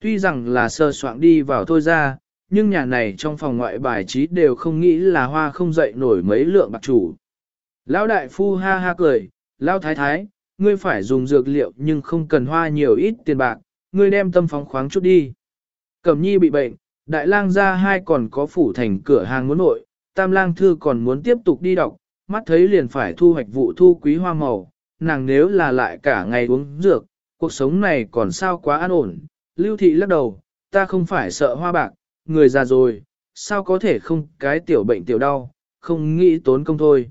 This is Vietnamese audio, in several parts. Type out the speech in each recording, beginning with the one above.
Tuy rằng là sơ soạn đi vào thôi ra, nhưng nhà này trong phòng ngoại bài trí đều không nghĩ là hoa không dậy nổi mấy lượng bạc chủ. Lão đại phu ha ha cười, lão thái thái, ngươi phải dùng dược liệu nhưng không cần hoa nhiều ít tiền bạc, ngươi đem tâm phóng khoáng chút đi. Cẩm nhi bị bệnh, đại lang ra hai còn có phủ thành cửa hàng muốn nội, tam lang thư còn muốn tiếp tục đi đọc, mắt thấy liền phải thu hoạch vụ thu quý hoa màu, nàng nếu là lại cả ngày uống dược, cuộc sống này còn sao quá an ổn. Lưu thị lắc đầu, ta không phải sợ hoa bạc, người già rồi, sao có thể không cái tiểu bệnh tiểu đau, không nghĩ tốn công thôi.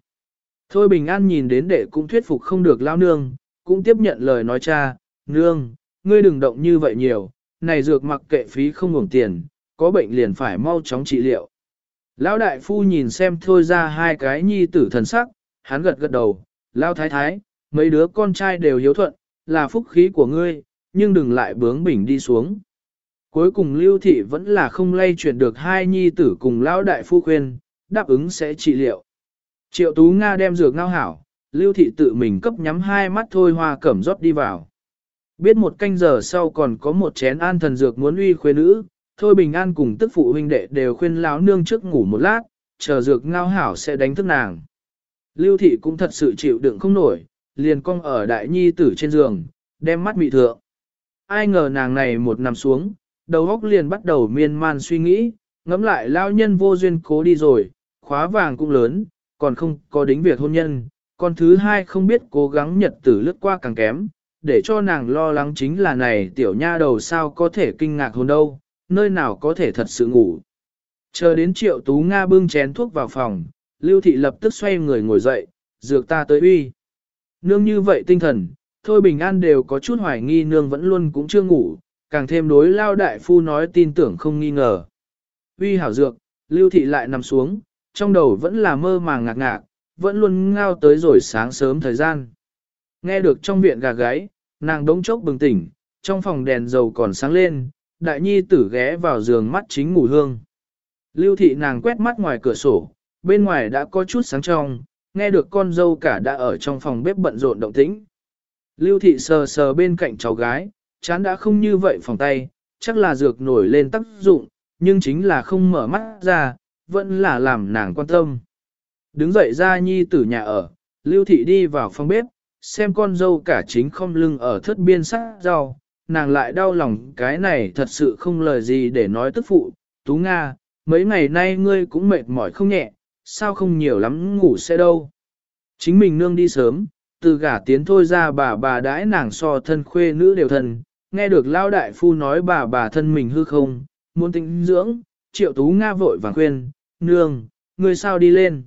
Thôi bình an nhìn đến đệ cũng thuyết phục không được lao nương, cũng tiếp nhận lời nói cha, nương, ngươi đừng động như vậy nhiều, này dược mặc kệ phí không ngủng tiền, có bệnh liền phải mau chóng trị liệu. Lão đại phu nhìn xem thôi ra hai cái nhi tử thần sắc, hắn gật gật đầu, lao thái thái, mấy đứa con trai đều hiếu thuận, là phúc khí của ngươi, nhưng đừng lại bướng bỉnh đi xuống. Cuối cùng lưu thị vẫn là không lay chuyển được hai nhi tử cùng lão đại phu khuyên, đáp ứng sẽ trị liệu. Triệu Tú Nga đem dược ngao hảo, lưu thị tự mình cấp nhắm hai mắt thôi hoa cẩm rót đi vào. Biết một canh giờ sau còn có một chén an thần dược muốn uy khuê nữ, thôi bình an cùng tức phụ huynh đệ đều khuyên lão nương trước ngủ một lát, chờ dược ngao hảo sẽ đánh thức nàng. Lưu thị cũng thật sự chịu đựng không nổi, liền cong ở đại nhi tử trên giường, đem mắt mị thượng. Ai ngờ nàng này một nằm xuống, đầu óc liền bắt đầu miên man suy nghĩ, ngẫm lại lao nhân vô duyên cố đi rồi, khóa vàng cũng lớn, còn không có đính việc hôn nhân, còn thứ hai không biết cố gắng nhật tử lướt qua càng kém, để cho nàng lo lắng chính là này tiểu nha đầu sao có thể kinh ngạc hôn đâu, nơi nào có thể thật sự ngủ. Chờ đến triệu tú Nga bưng chén thuốc vào phòng, lưu thị lập tức xoay người ngồi dậy, dược ta tới uy. Nương như vậy tinh thần, thôi bình an đều có chút hoài nghi nương vẫn luôn cũng chưa ngủ, càng thêm đối lao đại phu nói tin tưởng không nghi ngờ. Uy hảo dược, lưu thị lại nằm xuống, trong đầu vẫn là mơ màng ngạc ngạc, vẫn luôn ngao tới rồi sáng sớm thời gian. Nghe được trong viện gà gáy, nàng đống chốc bừng tỉnh, trong phòng đèn dầu còn sáng lên, đại nhi tử ghé vào giường mắt chính ngủ hương. Lưu thị nàng quét mắt ngoài cửa sổ, bên ngoài đã có chút sáng trong, nghe được con dâu cả đã ở trong phòng bếp bận rộn động tĩnh. Lưu thị sờ sờ bên cạnh cháu gái, chán đã không như vậy phòng tay, chắc là dược nổi lên tác dụng, nhưng chính là không mở mắt ra, vẫn là làm nàng quan tâm. Đứng dậy ra nhi tử nhà ở, lưu thị đi vào phòng bếp, xem con dâu cả chính không lưng ở thất biên sát rau, nàng lại đau lòng cái này thật sự không lời gì để nói tức phụ, Tú Nga, mấy ngày nay ngươi cũng mệt mỏi không nhẹ, sao không nhiều lắm ngủ sẽ đâu. Chính mình nương đi sớm, từ gả tiến thôi ra bà bà đãi nàng so thân khuê nữ đều thân, nghe được lao đại phu nói bà bà thân mình hư không, muốn tĩnh dưỡng, triệu tú Nga vội vàng khuyên, nương, ngươi sao đi lên.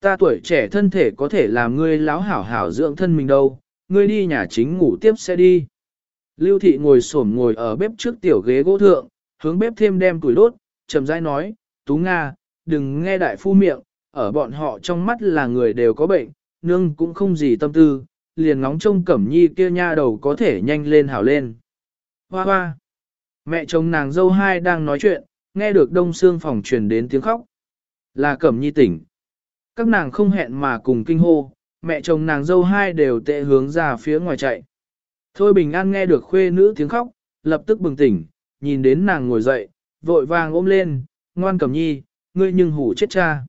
Ta tuổi trẻ thân thể có thể làm ngươi láo hảo hảo dưỡng thân mình đâu, ngươi đi nhà chính ngủ tiếp sẽ đi. Lưu thị ngồi xổm ngồi ở bếp trước tiểu ghế gỗ thượng, hướng bếp thêm đem củi đốt, chậm rãi nói, Tú Nga, đừng nghe đại phu miệng, ở bọn họ trong mắt là người đều có bệnh, nương cũng không gì tâm tư, liền ngóng trông cẩm nhi kia nha đầu có thể nhanh lên hảo lên. Hoa hoa, mẹ chồng nàng dâu hai đang nói chuyện, nghe được đông xương phòng truyền đến tiếng khóc. Là cẩm nhi tỉnh. Các nàng không hẹn mà cùng kinh hô, mẹ chồng nàng dâu hai đều tệ hướng ra phía ngoài chạy. Thôi bình an nghe được khuê nữ tiếng khóc, lập tức bừng tỉnh, nhìn đến nàng ngồi dậy, vội vàng ôm lên, ngoan cẩm nhi, ngươi nhưng hủ chết cha.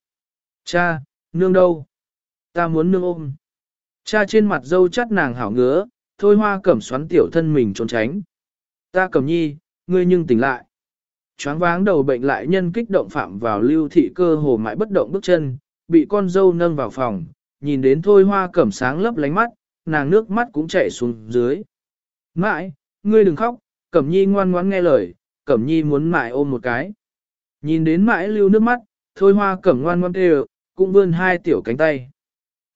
Cha, nương đâu? Ta muốn nương ôm. Cha trên mặt dâu chắt nàng hảo ngứa, thôi hoa cẩm xoắn tiểu thân mình trốn tránh. Ta cẩm nhi, ngươi nhưng tỉnh lại. Choáng váng đầu bệnh lại nhân kích động phạm vào lưu thị cơ hồ mãi bất động bước chân, bị con dâu nâng vào phòng, nhìn đến thôi hoa cẩm sáng lấp lánh mắt, nàng nước mắt cũng chảy xuống dưới. Mãi, ngươi đừng khóc, cẩm nhi ngoan ngoãn nghe lời, cẩm nhi muốn mãi ôm một cái. Nhìn đến mãi lưu nước mắt, thôi hoa cẩm ngoan ngoan kêu, cũng vươn hai tiểu cánh tay.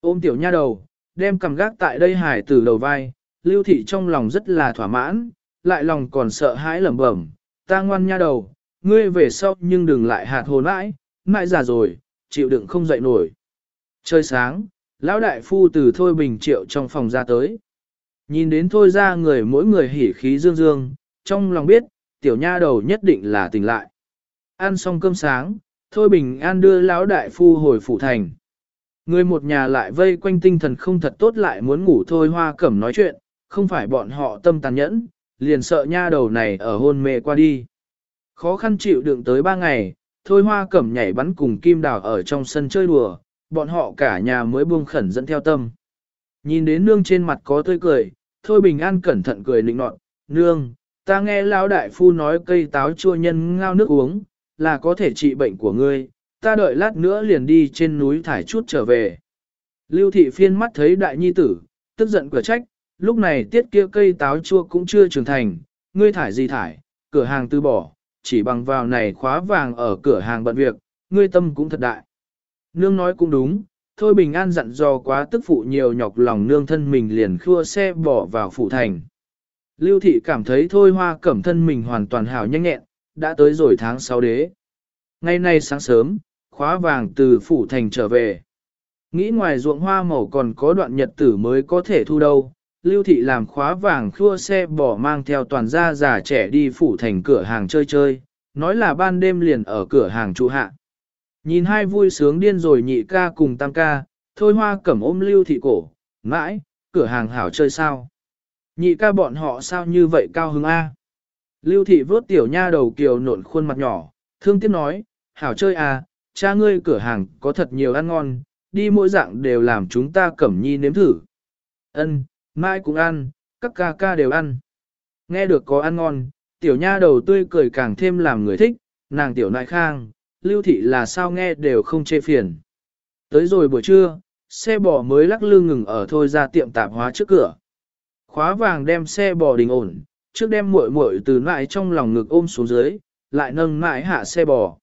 Ôm tiểu nha đầu, đem cầm gác tại đây hải từ đầu vai, lưu thị trong lòng rất là thỏa mãn, lại lòng còn sợ hãi lẩm bẩm, ta ngoan nha đầu, ngươi về sau nhưng đừng lại hạt hồn mãi, mãi già rồi, chịu đựng không dậy nổi. Trời sáng, lão đại phu từ thôi bình triệu trong phòng ra tới. Nhìn đến thôi ra người mỗi người hỉ khí dương dương, trong lòng biết, tiểu nha đầu nhất định là tỉnh lại. Ăn xong cơm sáng, thôi bình an đưa lão đại phu hồi phủ thành. Người một nhà lại vây quanh tinh thần không thật tốt lại muốn ngủ thôi hoa cẩm nói chuyện, không phải bọn họ tâm tàn nhẫn, liền sợ nha đầu này ở hôn mê qua đi. Khó khăn chịu đựng tới ba ngày, thôi hoa cẩm nhảy bắn cùng kim đào ở trong sân chơi đùa, bọn họ cả nhà mới buông khẩn dẫn theo tâm. Nhìn đến nương trên mặt có tươi cười, thôi bình an cẩn thận cười nịnh nọt, nương, ta nghe lão đại phu nói cây táo chua nhân ngao nước uống, là có thể trị bệnh của ngươi, ta đợi lát nữa liền đi trên núi thải chút trở về. Lưu thị phiên mắt thấy đại nhi tử, tức giận cửa trách, lúc này tiết kia cây táo chua cũng chưa trưởng thành, ngươi thải gì thải, cửa hàng từ bỏ, chỉ bằng vào này khóa vàng ở cửa hàng bận việc, ngươi tâm cũng thật đại. Nương nói cũng đúng, thôi bình an dặn dò quá tức phụ nhiều nhọc lòng nương thân mình liền khua xe bỏ vào phủ thành. Lưu thị cảm thấy thôi hoa cẩm thân mình hoàn toàn hảo nhanh nhẹn, đã tới rồi tháng 6 đế. Ngày nay sáng sớm, khóa vàng từ phủ thành trở về. Nghĩ ngoài ruộng hoa màu còn có đoạn nhật tử mới có thể thu đâu. Lưu thị làm khóa vàng khua xe bỏ mang theo toàn gia già trẻ đi phủ thành cửa hàng chơi chơi, nói là ban đêm liền ở cửa hàng trụ hạ. Nhìn hai vui sướng điên rồi nhị ca cùng tam ca, thôi hoa cẩm ôm lưu thị cổ, mãi, cửa hàng hảo chơi sao. Nhị ca bọn họ sao như vậy cao hứng A. Lưu thị vớt tiểu nha đầu kiều nộn khuôn mặt nhỏ, thương tiếc nói, hảo chơi à, cha ngươi cửa hàng có thật nhiều ăn ngon, đi mỗi dạng đều làm chúng ta cẩm nhi nếm thử. Ân, mai cũng ăn, các ca ca đều ăn. Nghe được có ăn ngon, tiểu nha đầu tươi cười càng thêm làm người thích, nàng tiểu nại khang, lưu thị là sao nghe đều không chê phiền. Tới rồi buổi trưa, xe bò mới lắc lư ngừng ở thôi ra tiệm tạp hóa trước cửa. Khóa vàng đem xe bò đình ổn, trước đem muội muội từ lại trong lòng ngực ôm xuống dưới, lại nâng mãi hạ xe bò.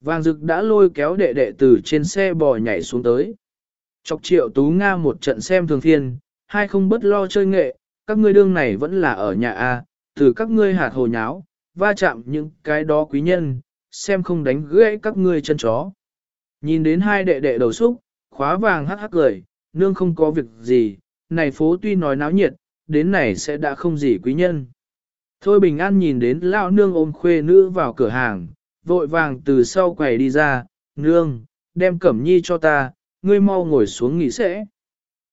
Vàng rực đã lôi kéo đệ đệ từ trên xe bò nhảy xuống tới. Chọc triệu tú Nga một trận xem thường thiên, hai không bất lo chơi nghệ, các ngươi đương này vẫn là ở nhà A, từ các ngươi hạt hồ nháo, va chạm những cái đó quý nhân, xem không đánh gãy các ngươi chân chó. Nhìn đến hai đệ đệ đầu xúc, khóa vàng hắc hắc cười, nương không có việc gì, này phố tuy nói náo nhiệt, đến này sẽ đã không gì quý nhân. Thôi bình an nhìn đến lão nương ôm khuê nữ vào cửa hàng, vội vàng từ sau quầy đi ra, nương, đem cẩm nhi cho ta, ngươi mau ngồi xuống nghỉ sẽ.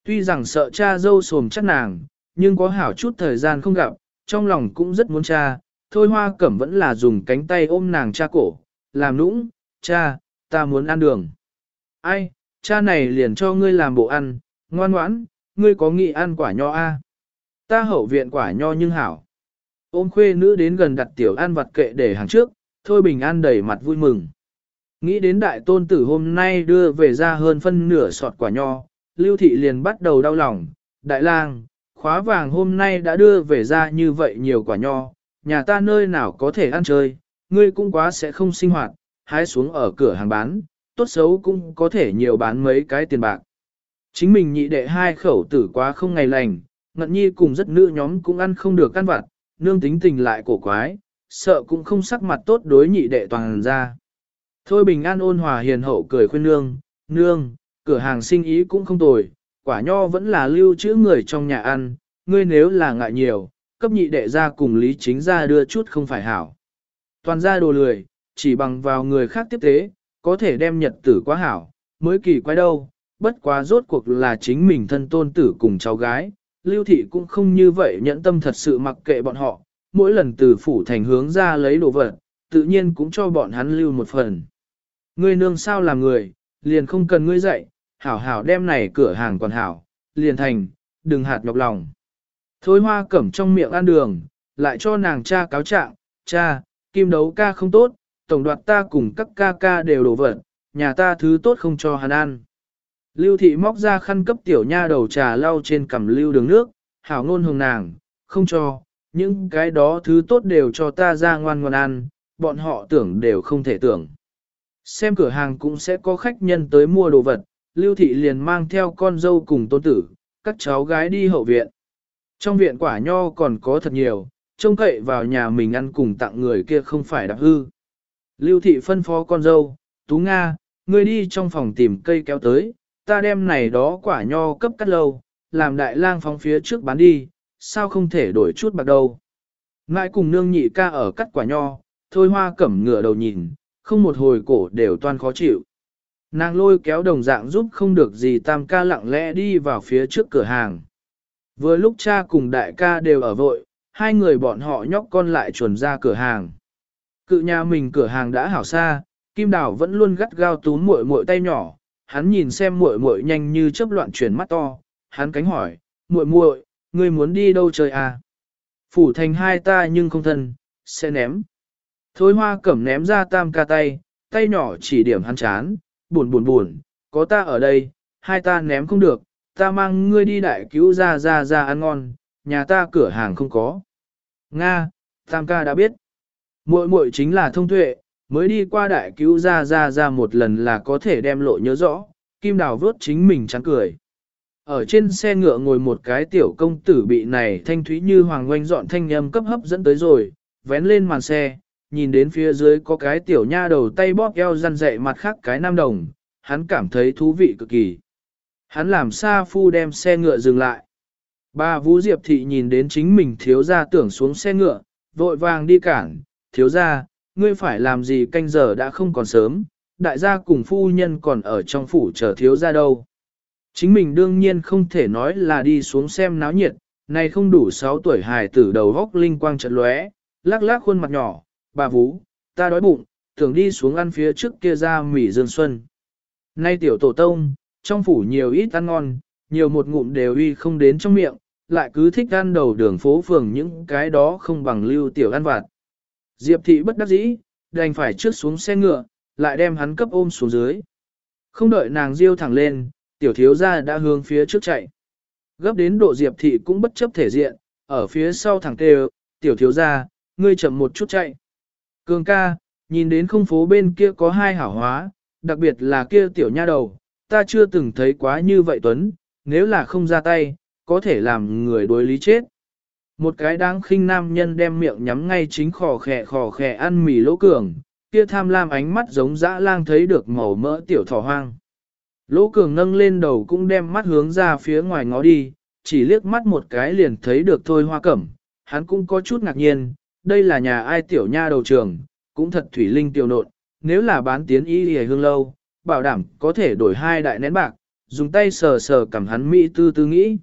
Tuy rằng sợ cha dâu sồm chắc nàng, nhưng có hảo chút thời gian không gặp, trong lòng cũng rất muốn cha, thôi hoa cẩm vẫn là dùng cánh tay ôm nàng cha cổ, làm nũng, cha, ta muốn ăn đường. Ai, cha này liền cho ngươi làm bộ ăn, ngoan ngoãn, ngươi có nghị ăn quả nho a? Ta hậu viện quả nho nhưng hảo. Ôm khuê nữ đến gần đặt tiểu ăn vặt kệ để hàng trước, thôi bình an đầy mặt vui mừng. Nghĩ đến đại tôn tử hôm nay đưa về ra hơn phân nửa sọt quả nho, lưu thị liền bắt đầu đau lòng. Đại lang, khóa vàng hôm nay đã đưa về ra như vậy nhiều quả nho, nhà ta nơi nào có thể ăn chơi, ngươi cũng quá sẽ không sinh hoạt, hái xuống ở cửa hàng bán, tốt xấu cũng có thể nhiều bán mấy cái tiền bạc. Chính mình nhị đệ hai khẩu tử quá không ngày lành, ngận nhi cùng rất nữ nhóm cũng ăn không được ăn vặt, nương tính tình lại cổ quái, sợ cũng không sắc mặt tốt đối nhị đệ toàn ra. Thôi bình an ôn hòa hiền hậu cười khuyên nương, nương, cửa hàng sinh ý cũng không tồi, quả nho vẫn là lưu trữ người trong nhà ăn, ngươi nếu là ngại nhiều, cấp nhị đệ ra cùng lý chính ra đưa chút không phải hảo. Toàn ra đồ lười, chỉ bằng vào người khác tiếp tế, có thể đem nhật tử quá hảo, mới kỳ quái đâu, bất quá rốt cuộc là chính mình thân tôn tử cùng cháu gái, lưu thị cũng không như vậy nhẫn tâm thật sự mặc kệ bọn họ, mỗi lần từ phủ thành hướng ra lấy đồ vật, tự nhiên cũng cho bọn hắn lưu một phần. Ngươi nương sao làm người, liền không cần ngươi dạy, hảo hảo đem này cửa hàng còn hảo, liền thành, đừng hạt nhọc lòng. Thôi hoa cẩm trong miệng ăn đường, lại cho nàng cha cáo trạng, cha, kim đấu ca không tốt, tổng đoạt ta cùng các ca ca đều đổ vật, nhà ta thứ tốt không cho hắn ăn. Lưu thị móc ra khăn cấp tiểu nha đầu trà lau trên cầm lưu đường nước, hảo ngôn hồng nàng, không cho, những cái đó thứ tốt đều cho ta ra ngoan ngoan ăn, bọn họ tưởng đều không thể tưởng. Xem cửa hàng cũng sẽ có khách nhân tới mua đồ vật, Lưu thị liền mang theo con dâu cùng tôn tử, các cháu gái đi hậu viện. Trong viện quả nho còn có thật nhiều, trông cậy vào nhà mình ăn cùng tặng người kia không phải đặc hư. Lưu thị phân phó con dâu, Tú Nga, ngươi đi trong phòng tìm cây kéo tới, ta đem này đó quả nho cấp cắt lâu, làm đại lang phóng phía trước bán đi, sao không thể đổi chút bạc đâu. Ngãi cùng nương nhị ca ở cắt quả nho, thôi hoa cẩm ngửa đầu nhìn, không một hồi cổ đều toan khó chịu. Nàng lôi kéo đồng dạng giúp không được gì tam ca lặng lẽ đi vào phía trước cửa hàng. Vừa lúc cha cùng đại ca đều ở vội, hai người bọn họ nhóc con lại chuồn ra cửa hàng. Cự nhà mình cửa hàng đã hảo xa, Kim Đào vẫn luôn gắt gao túm muội muội tay nhỏ, hắn nhìn xem muội muội nhanh như chớp loạn chuyển mắt to, hắn cánh hỏi, muội muội, ngươi muốn đi đâu chơi à? Phủ thành hai ta nhưng không thân, sẽ ném. Thôi hoa cẩm ném ra tam ca tay, tay nhỏ chỉ điểm hắn chán, buồn buồn buồn, có ta ở đây, hai ta ném không được, ta mang ngươi đi đại cứu ra ra ra ăn ngon, nhà ta cửa hàng không có. Nga, tam ca đã biết. Muội muội chính là thông tuệ, mới đi qua đại cứu ra ra ra một lần là có thể đem lộ nhớ rõ, kim đào vớt chính mình chán cười. Ở trên xe ngựa ngồi một cái tiểu công tử bị này thanh thúy như hoàng oanh dọn thanh âm cấp hấp dẫn tới rồi, vén lên màn xe, nhìn đến phía dưới có cái tiểu nha đầu tay bóp eo răn dậy mặt khác cái nam đồng, hắn cảm thấy thú vị cực kỳ. Hắn làm xa phu đem xe ngựa dừng lại. ba Vũ Diệp Thị nhìn đến chính mình thiếu ra tưởng xuống xe ngựa, vội vàng đi cản, thiếu ra, ngươi phải làm gì canh giờ đã không còn sớm, đại gia cùng phu nhân còn ở trong phủ chờ thiếu ra đâu. Chính mình đương nhiên không thể nói là đi xuống xem náo nhiệt, này không đủ 6 tuổi hài tử đầu góc linh quang trận lóe, lắc lắc khuôn mặt nhỏ, bà Vũ, ta đói bụng, tưởng đi xuống ăn phía trước kia ra mỉ dương xuân. Nay tiểu tổ tông, trong phủ nhiều ít ăn ngon, nhiều một ngụm đều uy không đến trong miệng, lại cứ thích ăn đầu đường phố phường những cái đó không bằng lưu tiểu ăn vặt. Diệp thị bất đắc dĩ, đành phải trước xuống xe ngựa, lại đem hắn cấp ôm xuống dưới. Không đợi nàng diêu thẳng lên, tiểu thiếu gia đã hướng phía trước chạy. Gấp đến độ Diệp thị cũng bất chấp thể diện, ở phía sau thẳng tê tiểu thiếu gia, ngươi chậm một chút chạy. Cường ca, nhìn đến không phố bên kia có hai hảo hóa, đặc biệt là kia tiểu nha đầu, ta chưa từng thấy quá như vậy Tuấn, nếu là không ra tay, có thể làm người đối lý chết. Một cái đáng khinh nam nhân đem miệng nhắm ngay chính khò khè khò khè ăn mì lỗ cường, kia tham lam ánh mắt giống dã lang thấy được màu mỡ tiểu thỏ hoang. Lỗ cường nâng lên đầu cũng đem mắt hướng ra phía ngoài ngó đi, chỉ liếc mắt một cái liền thấy được thôi hoa cẩm, hắn cũng có chút ngạc nhiên, đây là nhà ai tiểu nha đầu trường, cũng thật thủy linh tiểu nộn, nếu là bán tiến y hề hương lâu, bảo đảm có thể đổi hai đại nén bạc, dùng tay sờ sờ cầm hắn mỹ tư tư nghĩ.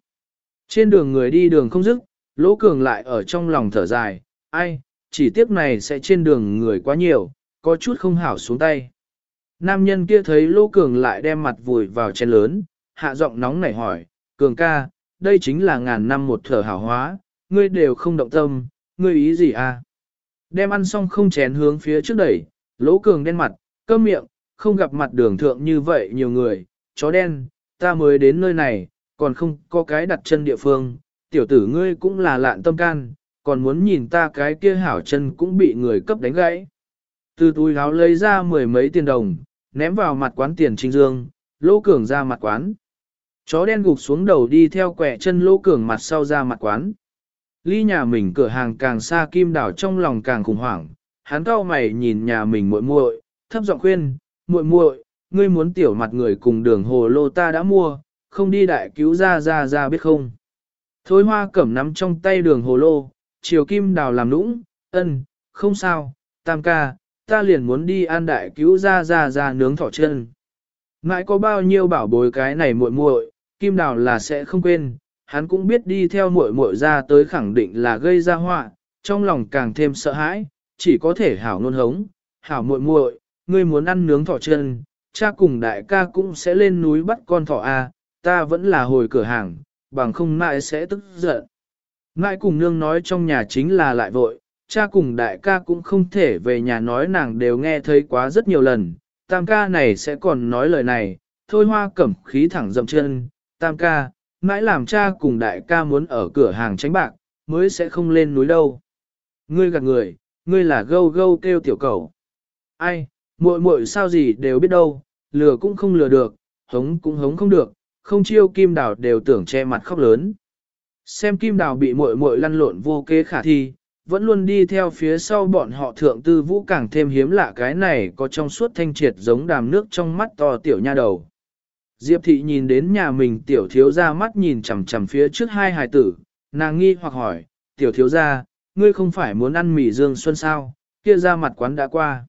Trên đường người đi đường không dứt, lỗ cường lại ở trong lòng thở dài, ai, chỉ tiếc này sẽ trên đường người quá nhiều, có chút không hảo xuống tay. Nam nhân kia thấy lỗ cường lại đem mặt vùi vào chén lớn, hạ giọng nóng nảy hỏi, cường ca, đây chính là ngàn năm một thở hảo hóa, ngươi đều không động tâm, ngươi ý gì à? Đem ăn xong không chén hướng phía trước đẩy, lỗ cường đen mặt, cơm miệng, không gặp mặt đường thượng như vậy nhiều người, chó đen, ta mới đến nơi này, còn không có cái đặt chân địa phương, tiểu tử ngươi cũng là lạn tâm can, còn muốn nhìn ta cái kia hảo chân cũng bị người cấp đánh gãy. Từ túi áo lấy ra mười mấy tiền đồng, ném vào mặt quán tiền trinh dương, lỗ cường ra mặt quán. Chó đen gục xuống đầu đi theo quẻ chân lỗ cường mặt sau ra mặt quán. Ly nhà mình cửa hàng càng xa kim đảo trong lòng càng khủng hoảng, hắn cau mày nhìn nhà mình muội muội, thấp giọng khuyên, muội muội, ngươi muốn tiểu mặt người cùng đường hồ lô ta đã mua, không đi đại cứu ra ra ra biết không. Thối hoa cẩm nắm trong tay đường hồ lô, chiều kim đào làm nũng, ân, không sao, tam ca, ta liền muốn đi an đại cứu ra ra ra nướng thỏ chân. Ngại có bao nhiêu bảo bối cái này muội muội, kim đào là sẽ không quên, hắn cũng biết đi theo muội muội ra tới khẳng định là gây ra họa, trong lòng càng thêm sợ hãi, chỉ có thể hảo nôn hống, hảo muội muội, ngươi muốn ăn nướng thỏ chân, cha cùng đại ca cũng sẽ lên núi bắt con thỏ a, ta vẫn là hồi cửa hàng, bằng không mãi sẽ tức giận. Ngại cùng nương nói trong nhà chính là lại vội, cha cùng đại ca cũng không thể về nhà nói nàng đều nghe thấy quá rất nhiều lần, tam ca này sẽ còn nói lời này, thôi hoa cẩm khí thẳng dậm chân, tam ca, mãi làm cha cùng đại ca muốn ở cửa hàng tránh bạc, mới sẽ không lên núi đâu. Ngươi gạt người, ngươi là gâu gâu kêu tiểu cầu. Ai, muội muội sao gì đều biết đâu, lừa cũng không lừa được, hống cũng hống không được, không chiêu kim đào đều tưởng che mặt khóc lớn. Xem kim đào bị muội muội lăn lộn vô kế khả thi, vẫn luôn đi theo phía sau bọn họ thượng tư vũ càng thêm hiếm lạ cái này có trong suốt thanh triệt giống đàm nước trong mắt to tiểu nha đầu. Diệp thị nhìn đến nhà mình tiểu thiếu ra mắt nhìn chằm chằm phía trước hai hài tử, nàng nghi hoặc hỏi, tiểu thiếu ra, ngươi không phải muốn ăn mì dương xuân sao, kia ra mặt quán đã qua.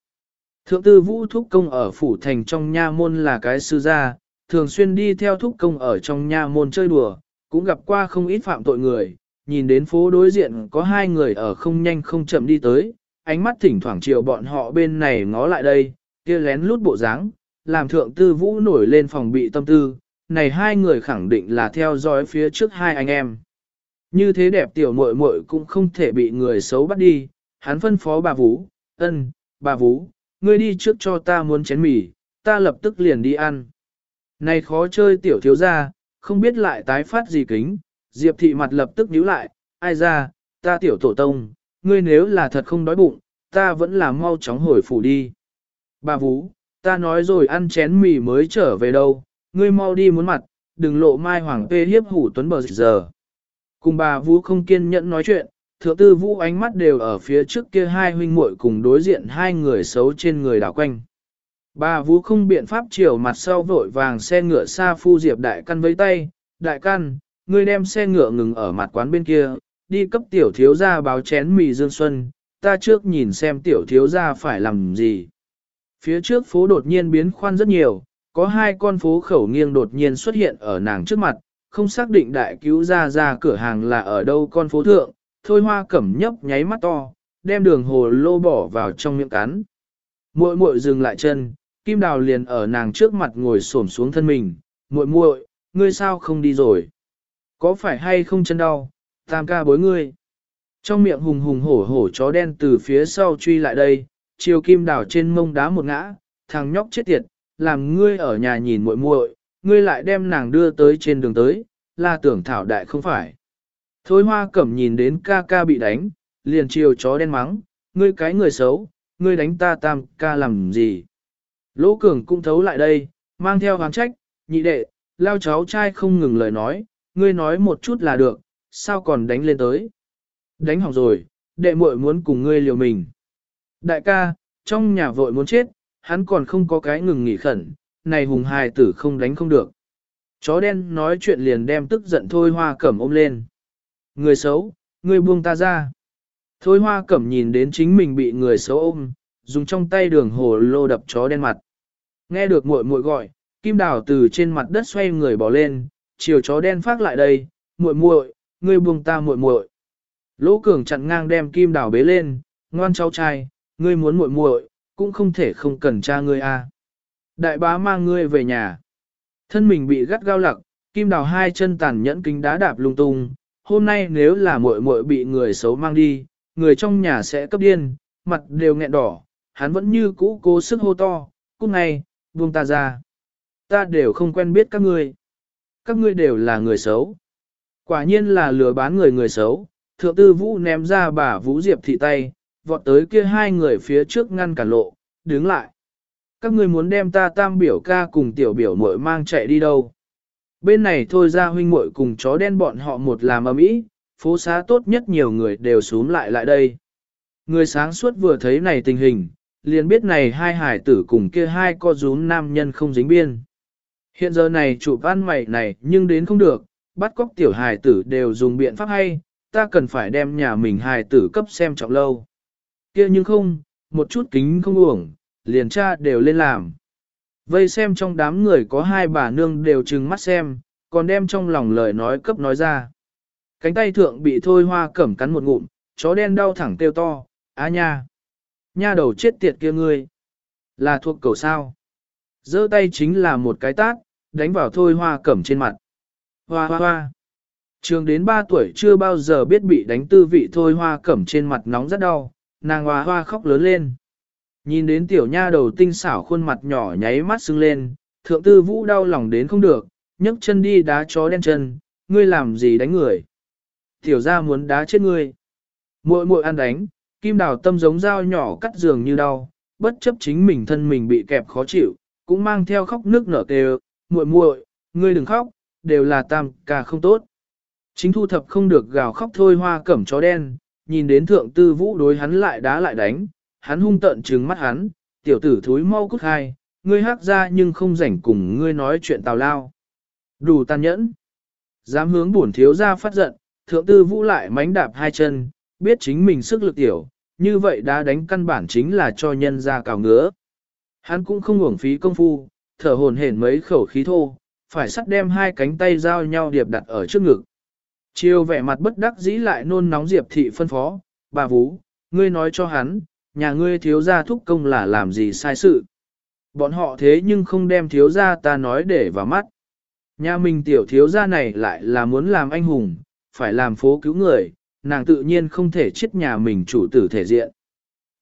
Thượng tư vũ thúc công ở phủ thành trong nha môn là cái sư gia, thường xuyên đi theo thúc công ở trong nha môn chơi đùa, cũng gặp qua không ít phạm tội người, nhìn đến phố đối diện có hai người ở không nhanh không chậm đi tới, ánh mắt thỉnh thoảng chiều bọn họ bên này ngó lại đây, kia lén lút bộ dáng, làm thượng tư vũ nổi lên phòng bị tâm tư, này hai người khẳng định là theo dõi phía trước hai anh em. Như thế đẹp tiểu muội muội cũng không thể bị người xấu bắt đi, hắn phân phó bà Vũ, ân, bà Vũ, ngươi đi trước cho ta muốn chén mì, ta lập tức liền đi ăn. Này khó chơi tiểu thiếu gia, không biết lại tái phát gì kính, Diệp thị mặt lập tức nhíu lại, ai ra, ta tiểu tổ tông, ngươi nếu là thật không đói bụng, ta vẫn là mau chóng hồi phủ đi. Bà Vũ, ta nói rồi ăn chén mì mới trở về đâu, ngươi mau đi muốn mặt, đừng lộ mai hoàng tê hiếp hủ tuấn bờ giờ. Cùng bà Vũ không kiên nhẫn nói chuyện, thượng tư Vũ ánh mắt đều ở phía trước kia hai huynh muội cùng đối diện hai người xấu trên người đảo quanh. Bà Vũ không biện pháp chiều mặt sau vội vàng xe ngựa xa phu diệp đại căn với tay, đại căn, ngươi đem xe ngựa ngừng ở mặt quán bên kia, đi cấp tiểu thiếu gia báo chén mì dương xuân, ta trước nhìn xem tiểu thiếu gia phải làm gì. Phía trước phố đột nhiên biến khoan rất nhiều, có hai con phố khẩu nghiêng đột nhiên xuất hiện ở nàng trước mặt, không xác định đại cứu gia ra cửa hàng là ở đâu con phố thượng, thôi hoa cẩm nhấp nháy mắt to, đem đường hồ lô bỏ vào trong miệng cắn. Muội muội dừng lại chân, kim đào liền ở nàng trước mặt ngồi xổm xuống thân mình, muội muội, ngươi sao không đi rồi? Có phải hay không chân đau, tam ca bối ngươi? Trong miệng hùng hùng hổ hổ chó đen từ phía sau truy lại đây, chiều kim đảo trên mông đá một ngã, thằng nhóc chết tiệt, làm ngươi ở nhà nhìn muội muội, ngươi lại đem nàng đưa tới trên đường tới, là tưởng thảo đại không phải. Thôi hoa cẩm nhìn đến ca ca bị đánh, liền chiều chó đen mắng, ngươi cái người xấu, ngươi đánh ta tam ca làm gì. Lỗ cường cũng thấu lại đây, mang theo hoàng trách, nhị đệ, lao cháu trai không ngừng lời nói, ngươi nói một chút là được, sao còn đánh lên tới. Đánh hỏng rồi, đệ muội muốn cùng ngươi liều mình. Đại ca, trong nhà vội muốn chết, hắn còn không có cái ngừng nghỉ khẩn, này hùng hài tử không đánh không được. Chó đen nói chuyện liền đem tức giận thôi hoa cẩm ôm lên. Người xấu, người buông ta ra. Thôi hoa cẩm nhìn đến chính mình bị người xấu ôm, dùng trong tay đường hồ lô đập chó đen mặt. Nghe được muội muội gọi, kim đào từ trên mặt đất xoay người bỏ lên, chiều chó đen phát lại đây, muội muội, ngươi buông ta muội muội. Lỗ cường chặn ngang đem kim đào bế lên, ngoan cháu trai, ngươi muốn muội muội, cũng không thể không cần cha ngươi a. Đại bá mang ngươi về nhà. Thân mình bị gắt gao lặc, kim đào hai chân tàn nhẫn kính đá đạp lung tung. Hôm nay nếu là muội muội bị người xấu mang đi, người trong nhà sẽ cấp điên, mặt đều nghẹn đỏ, hắn vẫn như cũ cố sức hô to, cút ngay, buông ta ra. Ta đều không quen biết các ngươi. Các ngươi đều là người xấu. Quả nhiên là lừa bán người người xấu, thượng tư vũ ném ra bà vũ diệp thị tay, vọt tới kia hai người phía trước ngăn cản lộ, đứng lại. Các ngươi muốn đem ta tam biểu ca cùng tiểu biểu muội mang chạy đi đâu? Bên này thôi ra huynh muội cùng chó đen bọn họ một làm ầm ĩ, phố xá tốt nhất nhiều người đều xuống lại lại đây. Người sáng suốt vừa thấy này tình hình, liền biết này hai hải tử cùng kia hai co rúm nam nhân không dính biên. Hiện giờ này chủ ăn mày này nhưng đến không được, bắt cóc tiểu hải tử đều dùng biện pháp hay, ta cần phải đem nhà mình hải tử cấp xem trọng lâu kia nhưng không, một chút kính không uổng, liền cha đều lên làm. Vây xem trong đám người có hai bà nương đều trừng mắt xem, còn đem trong lòng lời nói cấp nói ra. Cánh tay thượng bị thôi hoa cẩm cắn một ngụm, chó đen đau thẳng kêu to, á nha. Nha đầu chết tiệt kia ngươi. Là thuộc cầu sao giơ tay chính là một cái tát, đánh vào thôi hoa cẩm trên mặt. Hoa hoa hoa. Trường đến 3 tuổi chưa bao giờ biết bị đánh tư vị thôi hoa cẩm trên mặt nóng rất đau, nàng hoa hoa khóc lớn lên. Nhìn đến tiểu nha đầu tinh xảo khuôn mặt nhỏ nháy mắt sưng lên, thượng tư vũ đau lòng đến không được, nhấc chân đi đá chó đen chân, ngươi làm gì đánh người. Tiểu ra muốn đá chết ngươi. Muội muội ăn đánh, kim đào tâm giống dao nhỏ cắt giường như đau, bất chấp chính mình thân mình bị kẹp khó chịu, cũng mang theo khóc nước nở kêu, muội muội, ngươi đừng khóc, đều là tam ca không tốt. Chính thu thập không được gào khóc thôi hoa cẩm chó đen, nhìn đến thượng tư vũ đối hắn lại đá lại đánh, hắn hung tận trừng mắt hắn, tiểu tử thúi mau cút hai, ngươi hát ra nhưng không rảnh cùng ngươi nói chuyện tào lao. Đủ tàn nhẫn. Dám hướng bổn thiếu ra phát giận, thượng tư vũ lại mánh đạp hai chân, biết chính mình sức lực tiểu, như vậy đã đánh căn bản chính là cho nhân ra cào ngứa. Hắn cũng không uổng phí công phu, thở hồn hển mấy khẩu khí thô, phải sắt đem hai cánh tay giao nhau điệp đặt ở trước ngực. Chiều vẻ mặt bất đắc dĩ lại nôn nóng Diệp thị phân phó, bà Vũ, ngươi nói cho hắn, nhà ngươi thiếu gia thúc công là làm gì sai sự. Bọn họ thế nhưng không đem thiếu gia ta nói để vào mắt. Nhà mình tiểu thiếu gia này lại là muốn làm anh hùng, phải làm phố cứu người, nàng tự nhiên không thể chết nhà mình chủ tử thể diện.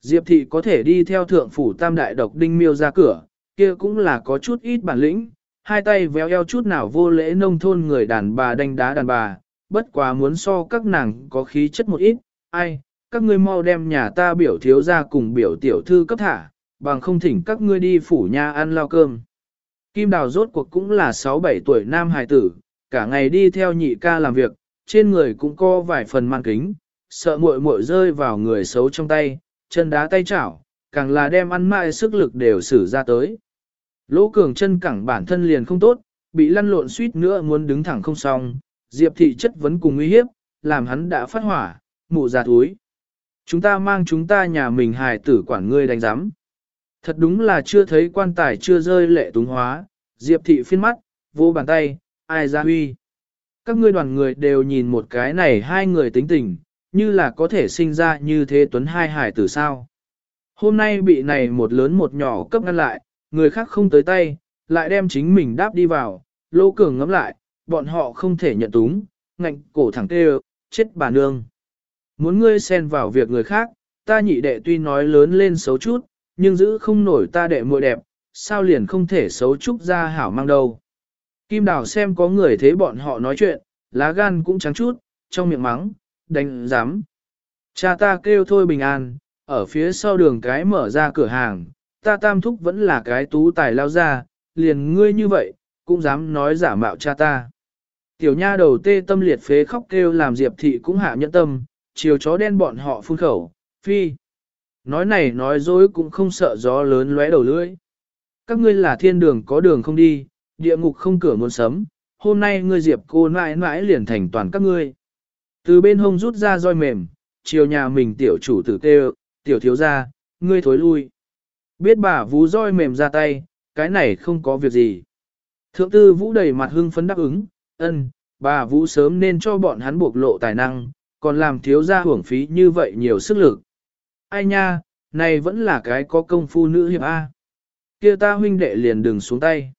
Diệp thị có thể đi theo thượng phủ tam đại độc đinh miêu ra cửa, kia cũng là có chút ít bản lĩnh, hai tay véo eo chút nào vô lễ nông thôn người đàn bà đánh đá đàn bà, bất quá muốn so các nàng có khí chất một ít, ai, các ngươi mau đem nhà ta biểu thiếu ra cùng biểu tiểu thư cấp thả, bằng không thỉnh các ngươi đi phủ nhà ăn lao cơm. Kim Đào rốt cuộc cũng là 6-7 tuổi nam hài tử, cả ngày đi theo nhị ca làm việc, trên người cũng có vài phần mang kính, sợ muội muội rơi vào người xấu trong tay, chân đá tay chảo, càng là đem ăn mãi sức lực đều xử ra tới. Lỗ cường chân cẳng bản thân liền không tốt, bị lăn lộn suýt nữa muốn đứng thẳng không xong, Diệp thị chất vấn cùng uy hiếp, làm hắn đã phát hỏa, mụ già túi. Chúng ta mang chúng ta nhà mình hài tử quản ngươi đánh giám. Thật đúng là chưa thấy quan tài chưa rơi lệ túng hóa, Diệp thị phiên mắt, vô bàn tay, ai ra huy. Các ngươi đoàn người đều nhìn một cái này hai người tính tình, như là có thể sinh ra như thế tuấn hai hải tử sao. Hôm nay bị này một lớn một nhỏ cấp ngăn lại, người khác không tới tay, lại đem chính mình đáp đi vào, lô cường ngắm lại, bọn họ không thể nhận túng, ngạnh cổ thẳng tê chết bà nương. Muốn ngươi xen vào việc người khác, ta nhị đệ tuy nói lớn lên xấu chút, nhưng giữ không nổi ta đệ muội đẹp, sao liền không thể xấu chút ra hảo mang đâu. Kim Đào xem có người thế bọn họ nói chuyện, lá gan cũng trắng chút, trong miệng mắng, đánh giám. Cha ta kêu thôi bình an, ở phía sau đường cái mở ra cửa hàng, ta tam thúc vẫn là cái tú tài lao ra, liền ngươi như vậy, cũng dám nói giả mạo cha ta. Tiểu nha đầu tê tâm liệt phế khóc kêu làm Diệp thị cũng hạ nhẫn tâm, chiều chó đen bọn họ phun khẩu, phi. Nói này nói dối cũng không sợ gió lớn lóe đầu lưỡi. Các ngươi là thiên đường có đường không đi, địa ngục không cửa muốn sấm, hôm nay ngươi Diệp cô mãi mãi liền thành toàn các ngươi. Từ bên hông rút ra roi mềm, chiều nhà mình tiểu chủ tử kêu, tiểu thiếu ra, ngươi thối lui. Biết bà vú roi mềm ra tay, cái này không có việc gì. Thượng tư vũ đầy mặt hưng phấn đáp ứng, ân, bà vũ sớm nên cho bọn hắn buộc lộ tài năng, còn làm thiếu gia hưởng phí như vậy nhiều sức lực. Ai nha, này vẫn là cái có công phu nữ hiệp A. kia ta huynh đệ liền đừng xuống tay.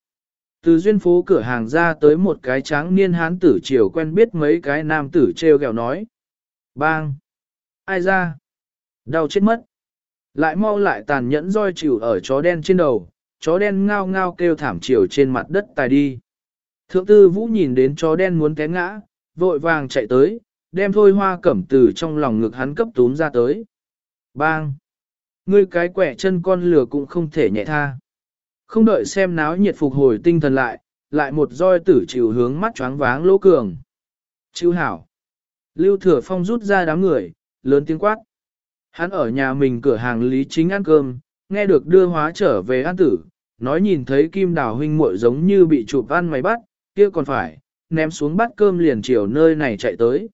Từ duyên phố cửa hàng ra tới một cái tráng niên hán tử chiều quen biết mấy cái nam tử treo gẹo nói. Bang! Ai ra? Đau chết mất. Lại mau lại tàn nhẫn roi chịu ở chó đen trên đầu, chó đen ngao ngao kêu thảm chiều trên mặt đất tài đi. Thượng tư vũ nhìn đến chó đen muốn té ngã, vội vàng chạy tới, đem thôi hoa cẩm từ trong lòng ngực hắn cấp túm ra tới. Bang! Ngươi cái quẻ chân con lửa cũng không thể nhẹ tha. Không đợi xem náo nhiệt phục hồi tinh thần lại, lại một roi tử chịu hướng mắt choáng váng lỗ cường. Chịu hảo. Lưu thừa phong rút ra đám người, lớn tiếng quát. Hắn ở nhà mình cửa hàng lý chính ăn cơm, nghe được đưa hóa trở về an tử, nói nhìn thấy kim đào huynh muội giống như bị chụp ăn mày bắt, kia còn phải, ném xuống bát cơm liền chiều nơi này chạy tới.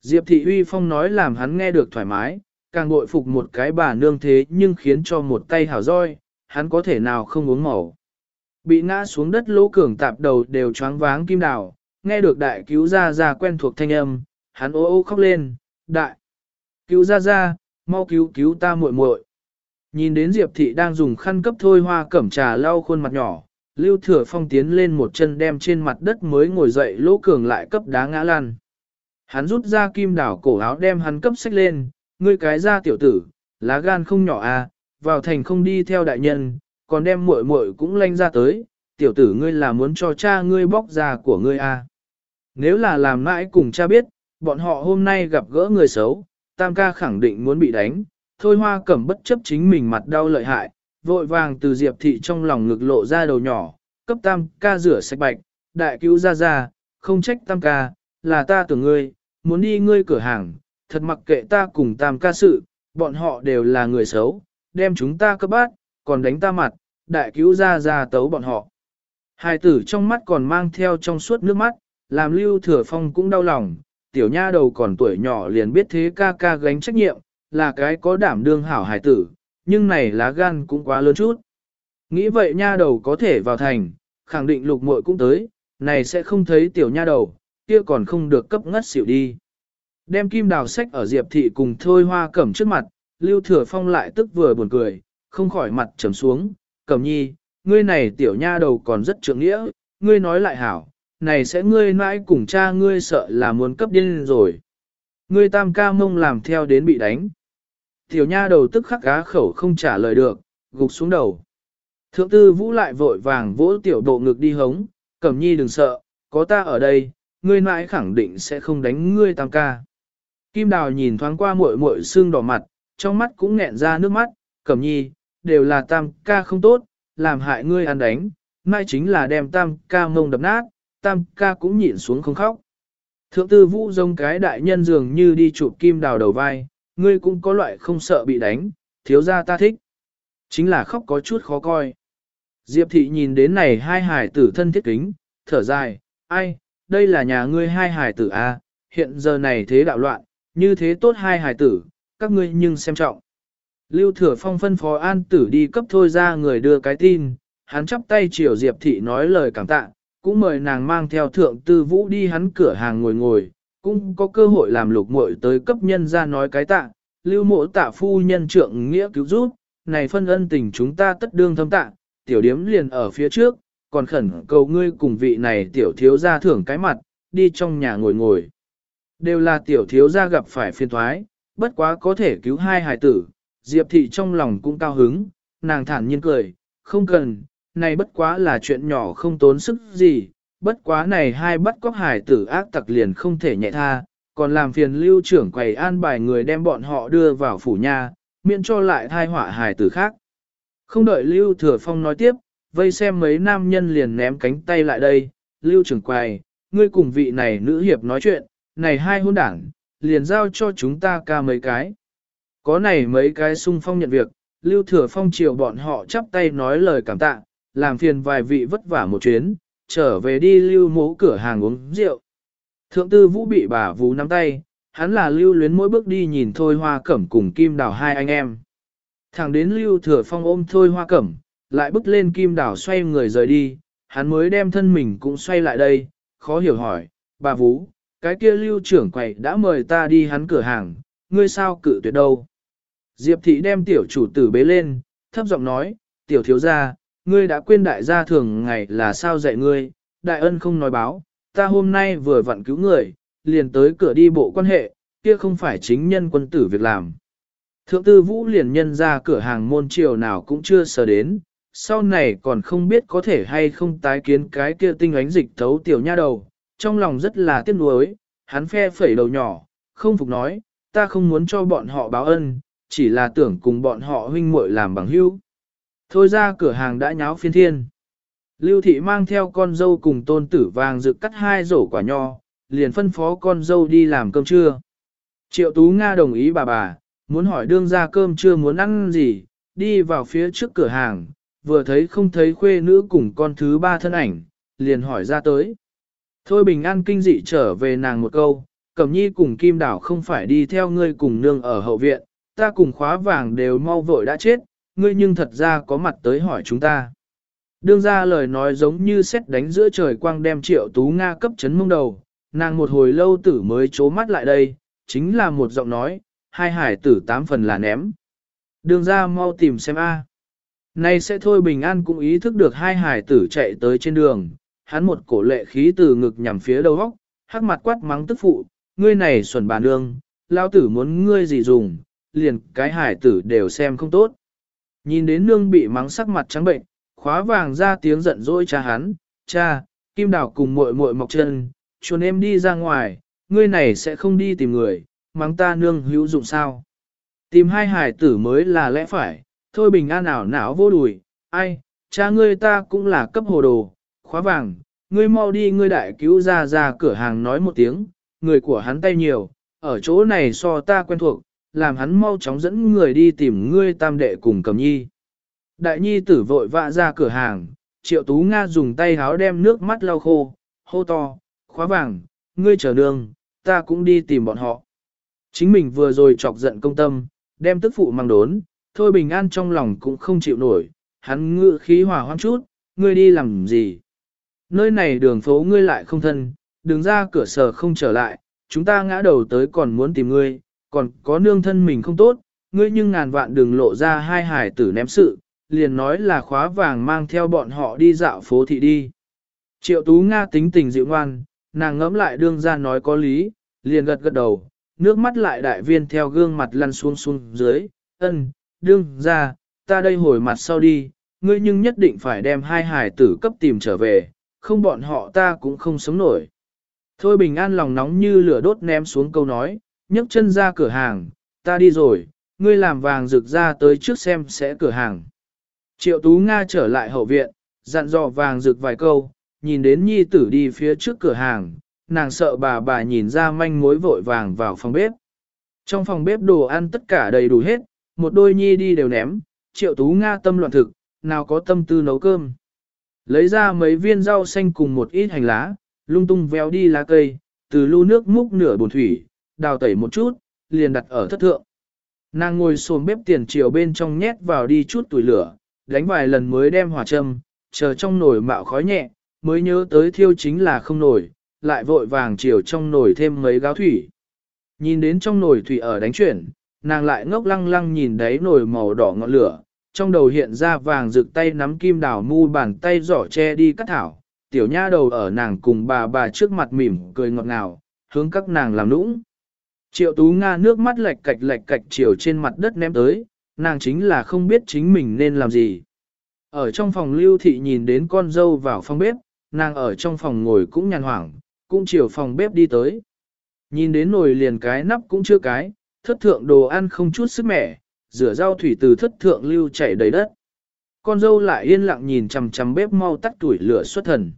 Diệp thị huy phong nói làm hắn nghe được thoải mái, càng bội phục một cái bà nương thế nhưng khiến cho một tay hảo roi, hắn có thể nào không uống màu. Bị ngã xuống đất lỗ cường tạp đầu đều choáng váng kim đào, nghe được đại cứu ra ra quen thuộc thanh âm, hắn ô ô khóc lên, đại, cứu ra ra, mau cứu cứu ta muội muội. Nhìn đến Diệp thị đang dùng khăn cấp thôi hoa cẩm trà lau khuôn mặt nhỏ, Lưu Thừa Phong tiến lên một chân đem trên mặt đất mới ngồi dậy lỗ cường lại cấp đá ngã lăn Hắn rút ra kim đảo cổ áo đem hắn cấp sách lên, ngươi cái ra tiểu tử, lá gan không nhỏ à, vào thành không đi theo đại nhân, còn đem muội muội cũng lanh ra tới, tiểu tử ngươi là muốn cho cha ngươi bóc ra của ngươi à. Nếu là làm mãi cùng cha biết, bọn họ hôm nay gặp gỡ người xấu, tam ca khẳng định muốn bị đánh, thôi hoa cẩm bất chấp chính mình mặt đau lợi hại, vội vàng từ diệp thị trong lòng ngực lộ ra đầu nhỏ, cấp tam ca rửa sạch bạch, đại cứu ra ra, không trách tam ca, là ta tưởng ngươi, muốn đi ngươi cửa hàng, thật mặc kệ ta cùng tam ca sự, bọn họ đều là người xấu, đem chúng ta cấp bát, còn đánh ta mặt, đại cứu ra ra tấu bọn họ. Hai tử trong mắt còn mang theo trong suốt nước mắt, làm lưu thừa phong cũng đau lòng, tiểu nha đầu còn tuổi nhỏ liền biết thế ca ca gánh trách nhiệm, là cái có đảm đương hảo hài tử, nhưng này lá gan cũng quá lớn chút. Nghĩ vậy nha đầu có thể vào thành, khẳng định lục muội cũng tới, này sẽ không thấy tiểu nha đầu, kia còn không được cấp ngất xỉu đi. Đem kim đào sách ở Diệp Thị cùng Thôi Hoa Cẩm trước mặt, Lưu Thừa Phong lại tức vừa buồn cười, không khỏi mặt trầm xuống, Cẩm nhi, ngươi này tiểu nha đầu còn rất trượng nghĩa, ngươi nói lại hảo, này sẽ ngươi mãi cùng cha ngươi sợ là muốn cấp điên rồi. Ngươi tam ca mông làm theo đến bị đánh. Tiểu nha đầu tức khắc cá khẩu không trả lời được, gục xuống đầu. Thượng tư vũ lại vội vàng vỗ tiểu độ ngực đi hống, cẩm nhi đừng sợ, có ta ở đây, ngươi mãi khẳng định sẽ không đánh ngươi tam ca. Kim đào nhìn thoáng qua muội muội xương đỏ mặt, trong mắt cũng nghẹn ra nước mắt, cẩm nhi, đều là tam ca không tốt, làm hại ngươi ăn đánh, mai chính là đem tam ca mông đập nát, tam ca cũng nhịn xuống không khóc. Thượng tư vũ dông cái đại nhân dường như đi chụp kim đào đầu vai, ngươi cũng có loại không sợ bị đánh, thiếu ra ta thích. Chính là khóc có chút khó coi. Diệp thị nhìn đến này hai hải tử thân thiết kính, thở dài, ai, đây là nhà ngươi hai hải tử a, à, hiện giờ này thế đạo loạn, như thế tốt hai hải tử, các ngươi nhưng xem trọng. Lưu Thừa Phong phân phó an tử đi cấp thôi ra người đưa cái tin, hắn chắp tay chiều Diệp thị nói lời cảm tạ, cũng mời nàng mang theo thượng tư vũ đi hắn cửa hàng ngồi ngồi, cũng có cơ hội làm lục muội tới cấp nhân ra nói cái tạ, lưu mộ tạ phu nhân trượng nghĩa cứu giúp, này phân ân tình chúng ta tất đương thâm tạ, tiểu điếm liền ở phía trước, còn khẩn cầu ngươi cùng vị này tiểu thiếu gia thưởng cái mặt, đi trong nhà ngồi ngồi. Đều là tiểu thiếu gia gặp phải phiên thoái, bất quá có thể cứu hai hài tử, Diệp thị trong lòng cũng cao hứng, nàng thản nhiên cười, không cần, này bất quá là chuyện nhỏ không tốn sức gì, bất quá này hai bắt cóc hải tử ác tặc liền không thể nhẹ tha, còn làm phiền lưu trưởng quầy an bài người đem bọn họ đưa vào phủ nha, miễn cho lại thai họa hải tử khác. Không đợi lưu thừa phong nói tiếp, vây xem mấy nam nhân liền ném cánh tay lại đây, lưu trưởng quầy, ngươi cùng vị này nữ hiệp nói chuyện, này hai hôn đảng, liền giao cho chúng ta ca mấy cái. Có này mấy cái sung phong nhận việc, lưu thừa phong chiều bọn họ chắp tay nói lời cảm tạ, làm phiền vài vị vất vả một chuyến, trở về đi lưu mố cửa hàng uống rượu. Thượng tư vũ bị bà vú nắm tay, hắn là lưu luyến mỗi bước đi nhìn thôi hoa cẩm cùng kim đào hai anh em. Thẳng đến lưu thừa phong ôm thôi hoa cẩm, lại bước lên kim đào xoay người rời đi, hắn mới đem thân mình cũng xoay lại đây, khó hiểu hỏi, bà vú, cái kia lưu trưởng quầy đã mời ta đi hắn cửa hàng, ngươi sao cự tuyệt đâu. Diệp thị đem tiểu chủ tử bế lên, thấp giọng nói, tiểu thiếu gia, ngươi đã quên đại gia thường ngày là sao dạy ngươi, đại ân không nói báo, ta hôm nay vừa vặn cứu người, liền tới cửa đi bộ quan hệ, kia không phải chính nhân quân tử việc làm. Thượng tư vũ liền nhân ra cửa hàng môn triều nào cũng chưa sờ đến, sau này còn không biết có thể hay không tái kiến cái kia tinh ánh dịch thấu tiểu nha đầu, trong lòng rất là tiếc nuối, hắn phe phẩy đầu nhỏ, không phục nói, ta không muốn cho bọn họ báo ân, chỉ là tưởng cùng bọn họ huynh muội làm bằng hữu. Thôi ra cửa hàng đã nháo phiên thiên. Lưu thị mang theo con dâu cùng tôn tử vàng dự cắt hai rổ quả nho, liền phân phó con dâu đi làm cơm trưa. Triệu Tú Nga đồng ý bà bà, muốn hỏi đương ra cơm trưa muốn ăn gì, đi vào phía trước cửa hàng, vừa thấy không thấy khuê nữ cùng con thứ ba thân ảnh, liền hỏi ra tới. Thôi bình an kinh dị trở về nàng một câu, cẩm nhi cùng kim đảo không phải đi theo ngươi cùng nương ở hậu viện, ta cùng khóa vàng đều mau vội đã chết, ngươi nhưng thật ra có mặt tới hỏi chúng ta. Đương ra lời nói giống như xét đánh giữa trời quang đem triệu tú Nga cấp chấn mông đầu, nàng một hồi lâu tử mới chố mắt lại đây, chính là một giọng nói, hai hải tử tám phần là ném. Đường ra mau tìm xem a. Nay sẽ thôi bình an cũng ý thức được hai hải tử chạy tới trên đường, hắn một cổ lệ khí từ ngực nhằm phía đầu góc, hắc mặt quát mắng tức phụ, ngươi này xuẩn bà nương, lao tử muốn ngươi gì dùng, liền cái hải tử đều xem không tốt. Nhìn đến nương bị mắng sắc mặt trắng bệnh, khóa vàng ra tiếng giận dỗi cha hắn, cha, kim đào cùng muội muội mọc chân, chuồn em đi ra ngoài, ngươi này sẽ không đi tìm người, mắng ta nương hữu dụng sao. Tìm hai hải tử mới là lẽ phải, thôi bình an ảo não vô đùi, ai, cha ngươi ta cũng là cấp hồ đồ, khóa vàng, ngươi mau đi ngươi đại cứu ra ra cửa hàng nói một tiếng, người của hắn tay nhiều, ở chỗ này so ta quen thuộc, làm hắn mau chóng dẫn người đi tìm ngươi tam đệ cùng cầm nhi. Đại nhi tử vội vã ra cửa hàng, triệu tú Nga dùng tay háo đem nước mắt lau khô, hô to, khóa vàng, ngươi chờ đường, ta cũng đi tìm bọn họ. Chính mình vừa rồi chọc giận công tâm, đem tức phụ mang đốn, thôi bình an trong lòng cũng không chịu nổi, hắn ngự khí hỏa hoang chút, ngươi đi làm gì? Nơi này đường phố ngươi lại không thân, đường ra cửa sở không trở lại, chúng ta ngã đầu tới còn muốn tìm ngươi, còn có nương thân mình không tốt, ngươi nhưng ngàn vạn đừng lộ ra hai hải tử ném sự, liền nói là khóa vàng mang theo bọn họ đi dạo phố thị đi. Triệu Tú Nga tính tình dịu ngoan, nàng ngẫm lại đương ra nói có lý, liền gật gật đầu, nước mắt lại đại viên theo gương mặt lăn xuống xuống dưới, ân, đương ra, ta đây hồi mặt sau đi, ngươi nhưng nhất định phải đem hai hải tử cấp tìm trở về, không bọn họ ta cũng không sống nổi. Thôi bình an lòng nóng như lửa đốt ném xuống câu nói, nhấc chân ra cửa hàng, ta đi rồi, ngươi làm vàng rực ra tới trước xem sẽ cửa hàng. Triệu Tú Nga trở lại hậu viện, dặn dò vàng rực vài câu, nhìn đến nhi tử đi phía trước cửa hàng, nàng sợ bà bà nhìn ra manh mối vội vàng vào phòng bếp. Trong phòng bếp đồ ăn tất cả đầy đủ hết, một đôi nhi đi đều ném, triệu tú Nga tâm loạn thực, nào có tâm tư nấu cơm. Lấy ra mấy viên rau xanh cùng một ít hành lá, lung tung véo đi lá cây, từ lu nước múc nửa bồn thủy, đào tẩy một chút, liền đặt ở thất thượng. Nàng ngồi xồm bếp tiền chiều bên trong nhét vào đi chút tuổi lửa, đánh vài lần mới đem hỏa châm, chờ trong nồi mạo khói nhẹ, mới nhớ tới thiêu chính là không nổi, lại vội vàng chiều trong nồi thêm mấy gáo thủy. Nhìn đến trong nồi thủy ở đánh chuyển, nàng lại ngốc lăng lăng nhìn đáy nồi màu đỏ ngọn lửa, trong đầu hiện ra vàng rực tay nắm kim đào mu bàn tay giỏ che đi cắt thảo, tiểu nha đầu ở nàng cùng bà bà trước mặt mỉm cười ngọt ngào, hướng các nàng làm nũng. Triệu tú Nga nước mắt lệch cạch lệch cạch chiều trên mặt đất ném tới, nàng chính là không biết chính mình nên làm gì. Ở trong phòng lưu thị nhìn đến con dâu vào phòng bếp, nàng ở trong phòng ngồi cũng nhàn hoảng, cũng chiều phòng bếp đi tới. Nhìn đến nồi liền cái nắp cũng chưa cái, thất thượng đồ ăn không chút sức mẻ, rửa rau thủy từ thất thượng lưu chảy đầy đất. Con dâu lại yên lặng nhìn chằm chằm bếp mau tắt tuổi lửa xuất thần.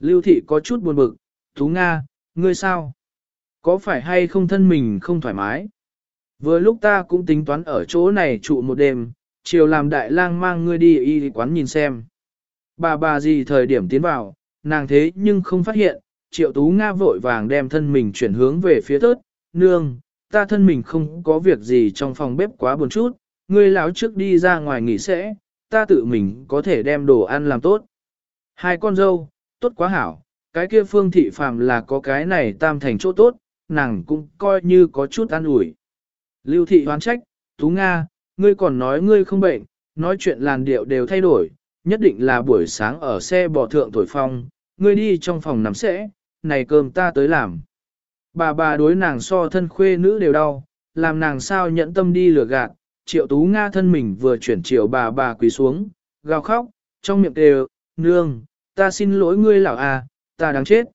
Lưu thị có chút buồn bực, Tú Nga, ngươi sao? Có phải hay không thân mình không thoải mái? Vừa lúc ta cũng tính toán ở chỗ này trụ một đêm, chiều làm đại lang mang ngươi đi y quán nhìn xem. Bà bà gì thời điểm tiến vào, nàng thế nhưng không phát hiện, triệu tú Nga vội vàng đem thân mình chuyển hướng về phía tớt, nương, ta thân mình không có việc gì trong phòng bếp quá buồn chút, ngươi láo trước đi ra ngoài nghỉ sẽ, ta tự mình có thể đem đồ ăn làm tốt. Hai con dâu, tốt quá hảo, cái kia phương thị phàm là có cái này tam thành chỗ tốt, nàng cũng coi như có chút an ủi. Lưu thị hoán trách, Tú Nga, ngươi còn nói ngươi không bệnh, nói chuyện làn điệu đều thay đổi, nhất định là buổi sáng ở xe bò thượng thổi phong, ngươi đi trong phòng nằm sẽ, này cơm ta tới làm. Bà bà đối nàng so thân khuê nữ đều đau, làm nàng sao nhẫn tâm đi lừa gạt, triệu tú Nga thân mình vừa chuyển triệu bà bà quỳ xuống, gào khóc, trong miệng đều, nương, ta xin lỗi ngươi lão à, ta đáng chết.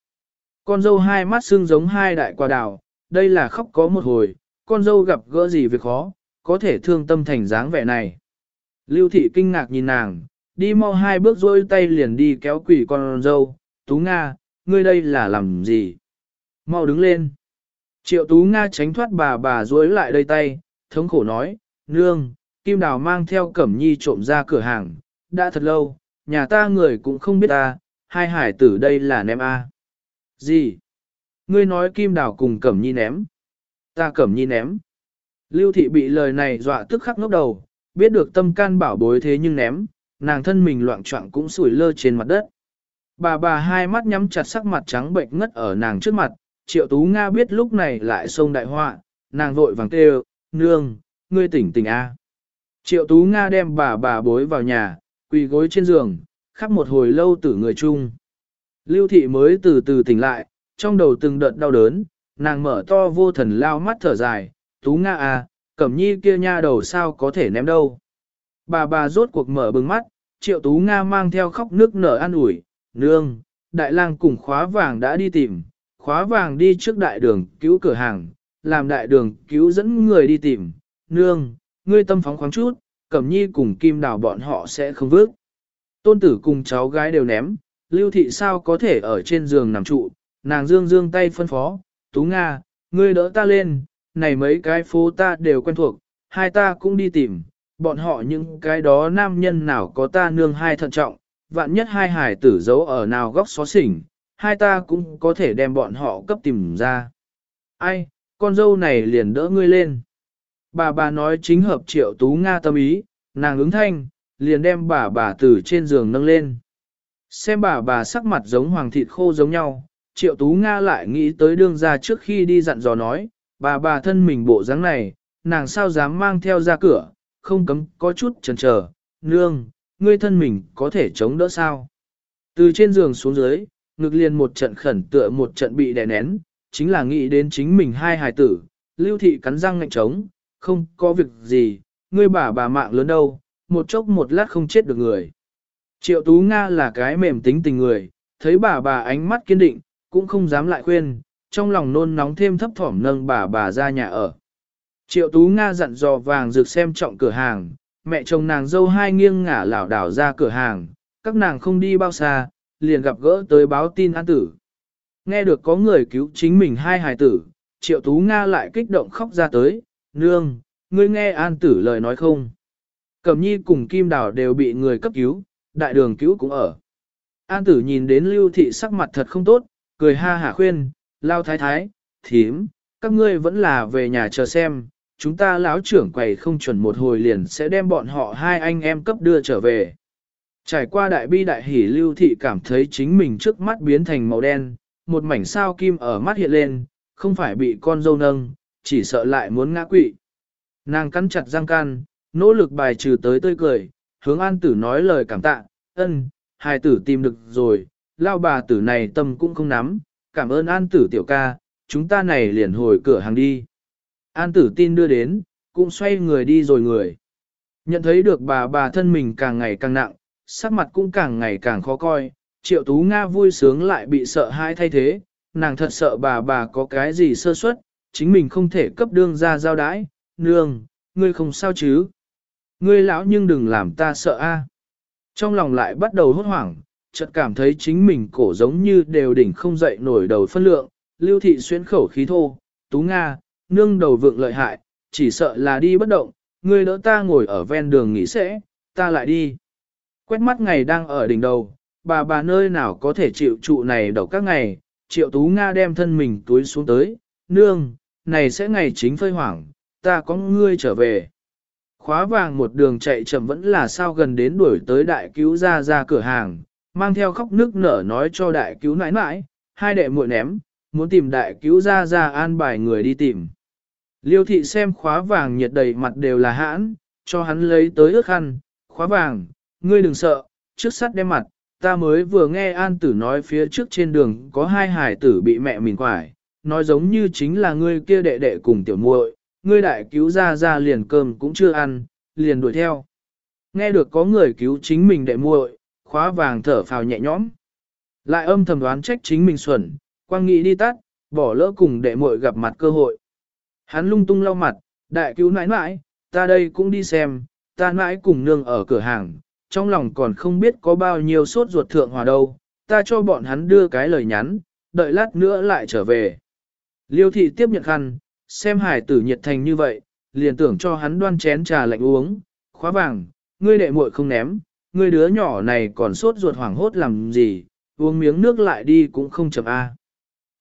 Con dâu hai mắt xương giống hai đại quả đào, đây là khóc có một hồi, con dâu gặp gỡ gì việc khó, có thể thương tâm thành dáng vẻ này. Lưu thị kinh ngạc nhìn nàng, đi mau hai bước rôi tay liền đi kéo quỷ con dâu, Tú Nga, ngươi đây là làm gì? Mau đứng lên. Triệu Tú Nga tránh thoát bà bà duỗi lại đây tay, thống khổ nói, nương, Kim Đào mang theo Cẩm Nhi trộm ra cửa hàng, đã thật lâu, nhà ta người cũng không biết ta, hai hải tử đây là ném a. Gì? Ngươi nói Kim Đào cùng Cẩm Nhi ném. Ta Cẩm Nhi ném. Lưu thị bị lời này dọa tức khắc ngốc đầu, biết được tâm can bảo bối thế nhưng ném, nàng thân mình loạn trọng cũng sủi lơ trên mặt đất. Bà bà hai mắt nhắm chặt sắc mặt trắng bệnh ngất ở nàng trước mặt, triệu tú Nga biết lúc này lại xông đại họa, nàng vội vàng kêu, nương, ngươi tỉnh tỉnh a. Triệu tú Nga đem bà bà bối vào nhà, quỳ gối trên giường, khắp một hồi lâu tử người chung. Lưu thị mới từ từ tỉnh lại, trong đầu từng đợt đau đớn, nàng mở to vô thần lao mắt thở dài, tú Nga à, cẩm nhi kia nha đầu sao có thể ném đâu. Bà bà rốt cuộc mở bừng mắt, triệu tú Nga mang theo khóc nước nở an ủi, nương, đại lang cùng khóa vàng đã đi tìm, khóa vàng đi trước đại đường cứu cửa hàng, làm đại đường cứu dẫn người đi tìm, nương, ngươi tâm phóng khoáng chút, cẩm nhi cùng kim đào bọn họ sẽ không vước. Tôn tử cùng cháu gái đều ném, lưu thị sao có thể ở trên giường nằm trụ, nàng dương dương tay phân phó, tú Nga, ngươi đỡ ta lên, này mấy cái phố ta đều quen thuộc, hai ta cũng đi tìm, bọn họ những cái đó nam nhân nào có ta nương hai thận trọng, vạn nhất hai hải tử giấu ở nào góc xó xỉnh, hai ta cũng có thể đem bọn họ cấp tìm ra. Ai, con dâu này liền đỡ ngươi lên. Bà bà nói chính hợp triệu tú Nga tâm ý, nàng ứng thanh, liền đem bà bà từ trên giường nâng lên. Xem bà bà sắc mặt giống hoàng thịt khô giống nhau, Triệu Tú Nga lại nghĩ tới đương ra trước khi đi dặn dò nói, bà bà thân mình bộ dáng này, nàng sao dám mang theo ra cửa, không cấm có chút chần chờ, nương, ngươi thân mình có thể chống đỡ sao. Từ trên giường xuống dưới, ngực liền một trận khẩn tựa một trận bị đè nén, chính là nghĩ đến chính mình hai hài tử, lưu thị cắn răng ngạnh trống, không có việc gì, ngươi bà bà mạng lớn đâu, một chốc một lát không chết được người. Triệu Tú Nga là cái mềm tính tình người, thấy bà bà ánh mắt kiên định, cũng không dám lại khuyên, trong lòng nôn nóng thêm thấp thỏm nâng bà bà ra nhà ở. Triệu Tú Nga dặn dò vàng rực xem trọng cửa hàng, mẹ chồng nàng dâu hai nghiêng ngả lảo đảo ra cửa hàng, các nàng không đi bao xa, liền gặp gỡ tới báo tin an tử. Nghe được có người cứu chính mình hai hài tử, Triệu Tú Nga lại kích động khóc ra tới, nương, ngươi nghe an tử lời nói không? Cẩm nhi cùng Kim Đào đều bị người cấp cứu, đại đường cứu cũng ở. An tử nhìn đến lưu thị sắc mặt thật không tốt, cười ha hả khuyên, lao thái thái, thím, các ngươi vẫn là về nhà chờ xem, chúng ta lão trưởng quầy không chuẩn một hồi liền sẽ đem bọn họ hai anh em cấp đưa trở về. Trải qua đại bi đại hỉ lưu thị cảm thấy chính mình trước mắt biến thành màu đen, một mảnh sao kim ở mắt hiện lên, không phải bị con dâu nâng, chỉ sợ lại muốn ngã quỵ. Nàng cắn chặt răng can, nỗ lực bài trừ tới tươi cười, hướng an tử nói lời cảm tạ, ân, hai tử tìm được rồi, lao bà tử này tâm cũng không nắm, cảm ơn an tử tiểu ca, chúng ta này liền hồi cửa hàng đi. An tử tin đưa đến, cũng xoay người đi rồi người. Nhận thấy được bà bà thân mình càng ngày càng nặng, sắc mặt cũng càng ngày càng khó coi, triệu tú Nga vui sướng lại bị sợ hãi thay thế, nàng thật sợ bà bà có cái gì sơ suất, chính mình không thể cấp đương ra giao đãi, nương, ngươi không sao chứ. Ngươi lão nhưng đừng làm ta sợ a. Trong lòng lại bắt đầu hốt hoảng, chợt cảm thấy chính mình cổ giống như đều đỉnh không dậy nổi đầu phân lượng, lưu thị xuyên khẩu khí thô, tú Nga, nương đầu vượng lợi hại, chỉ sợ là đi bất động, ngươi đỡ ta ngồi ở ven đường nghỉ sẽ, ta lại đi. Quét mắt ngày đang ở đỉnh đầu, bà bà nơi nào có thể chịu trụ này đầu các ngày, triệu tú Nga đem thân mình túi xuống tới, nương, này sẽ ngày chính phơi hoảng, ta có ngươi trở về. Khóa vàng một đường chạy chậm vẫn là sao gần đến đuổi tới đại cứu ra ra cửa hàng, mang theo khóc nước nở nói cho đại cứu nãi nãi, hai đệ muội ném, muốn tìm đại cứu ra ra an bài người đi tìm. Liêu thị xem khóa vàng nhiệt đầy mặt đều là hãn, cho hắn lấy tới ước khăn, khóa vàng, ngươi đừng sợ, trước sắt đem mặt, ta mới vừa nghe an tử nói phía trước trên đường có hai hải tử bị mẹ mình quải, nói giống như chính là ngươi kia đệ đệ cùng tiểu muội, ngươi đại cứu ra ra liền cơm cũng chưa ăn, liền đuổi theo. Nghe được có người cứu chính mình đệ muội, khóa vàng thở phào nhẹ nhõm. Lại âm thầm đoán trách chính mình xuẩn, quang nghĩ đi tắt, bỏ lỡ cùng đệ muội gặp mặt cơ hội. Hắn lung tung lau mặt, đại cứu nãi nãi, ta đây cũng đi xem, ta nãi cùng nương ở cửa hàng, trong lòng còn không biết có bao nhiêu sốt ruột thượng hòa đâu, ta cho bọn hắn đưa cái lời nhắn, đợi lát nữa lại trở về. Liêu thị tiếp nhận khăn, xem hải tử nhiệt thành như vậy, liền tưởng cho hắn đoan chén trà lạnh uống, khóa vàng, ngươi đệ muội không ném, ngươi đứa nhỏ này còn sốt ruột hoảng hốt làm gì, uống miếng nước lại đi cũng không chậm a.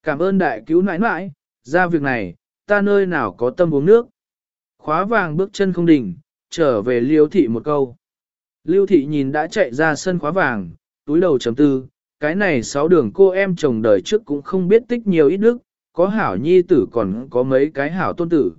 Cảm ơn đại cứu nãi nãi, ra việc này, ta nơi nào có tâm uống nước. Khóa vàng bước chân không đỉnh, trở về liêu thị một câu. Lưu thị nhìn đã chạy ra sân khóa vàng, túi đầu chấm tư, cái này sáu đường cô em chồng đời trước cũng không biết tích nhiều ít đức, có hảo nhi tử còn có mấy cái hảo tôn tử.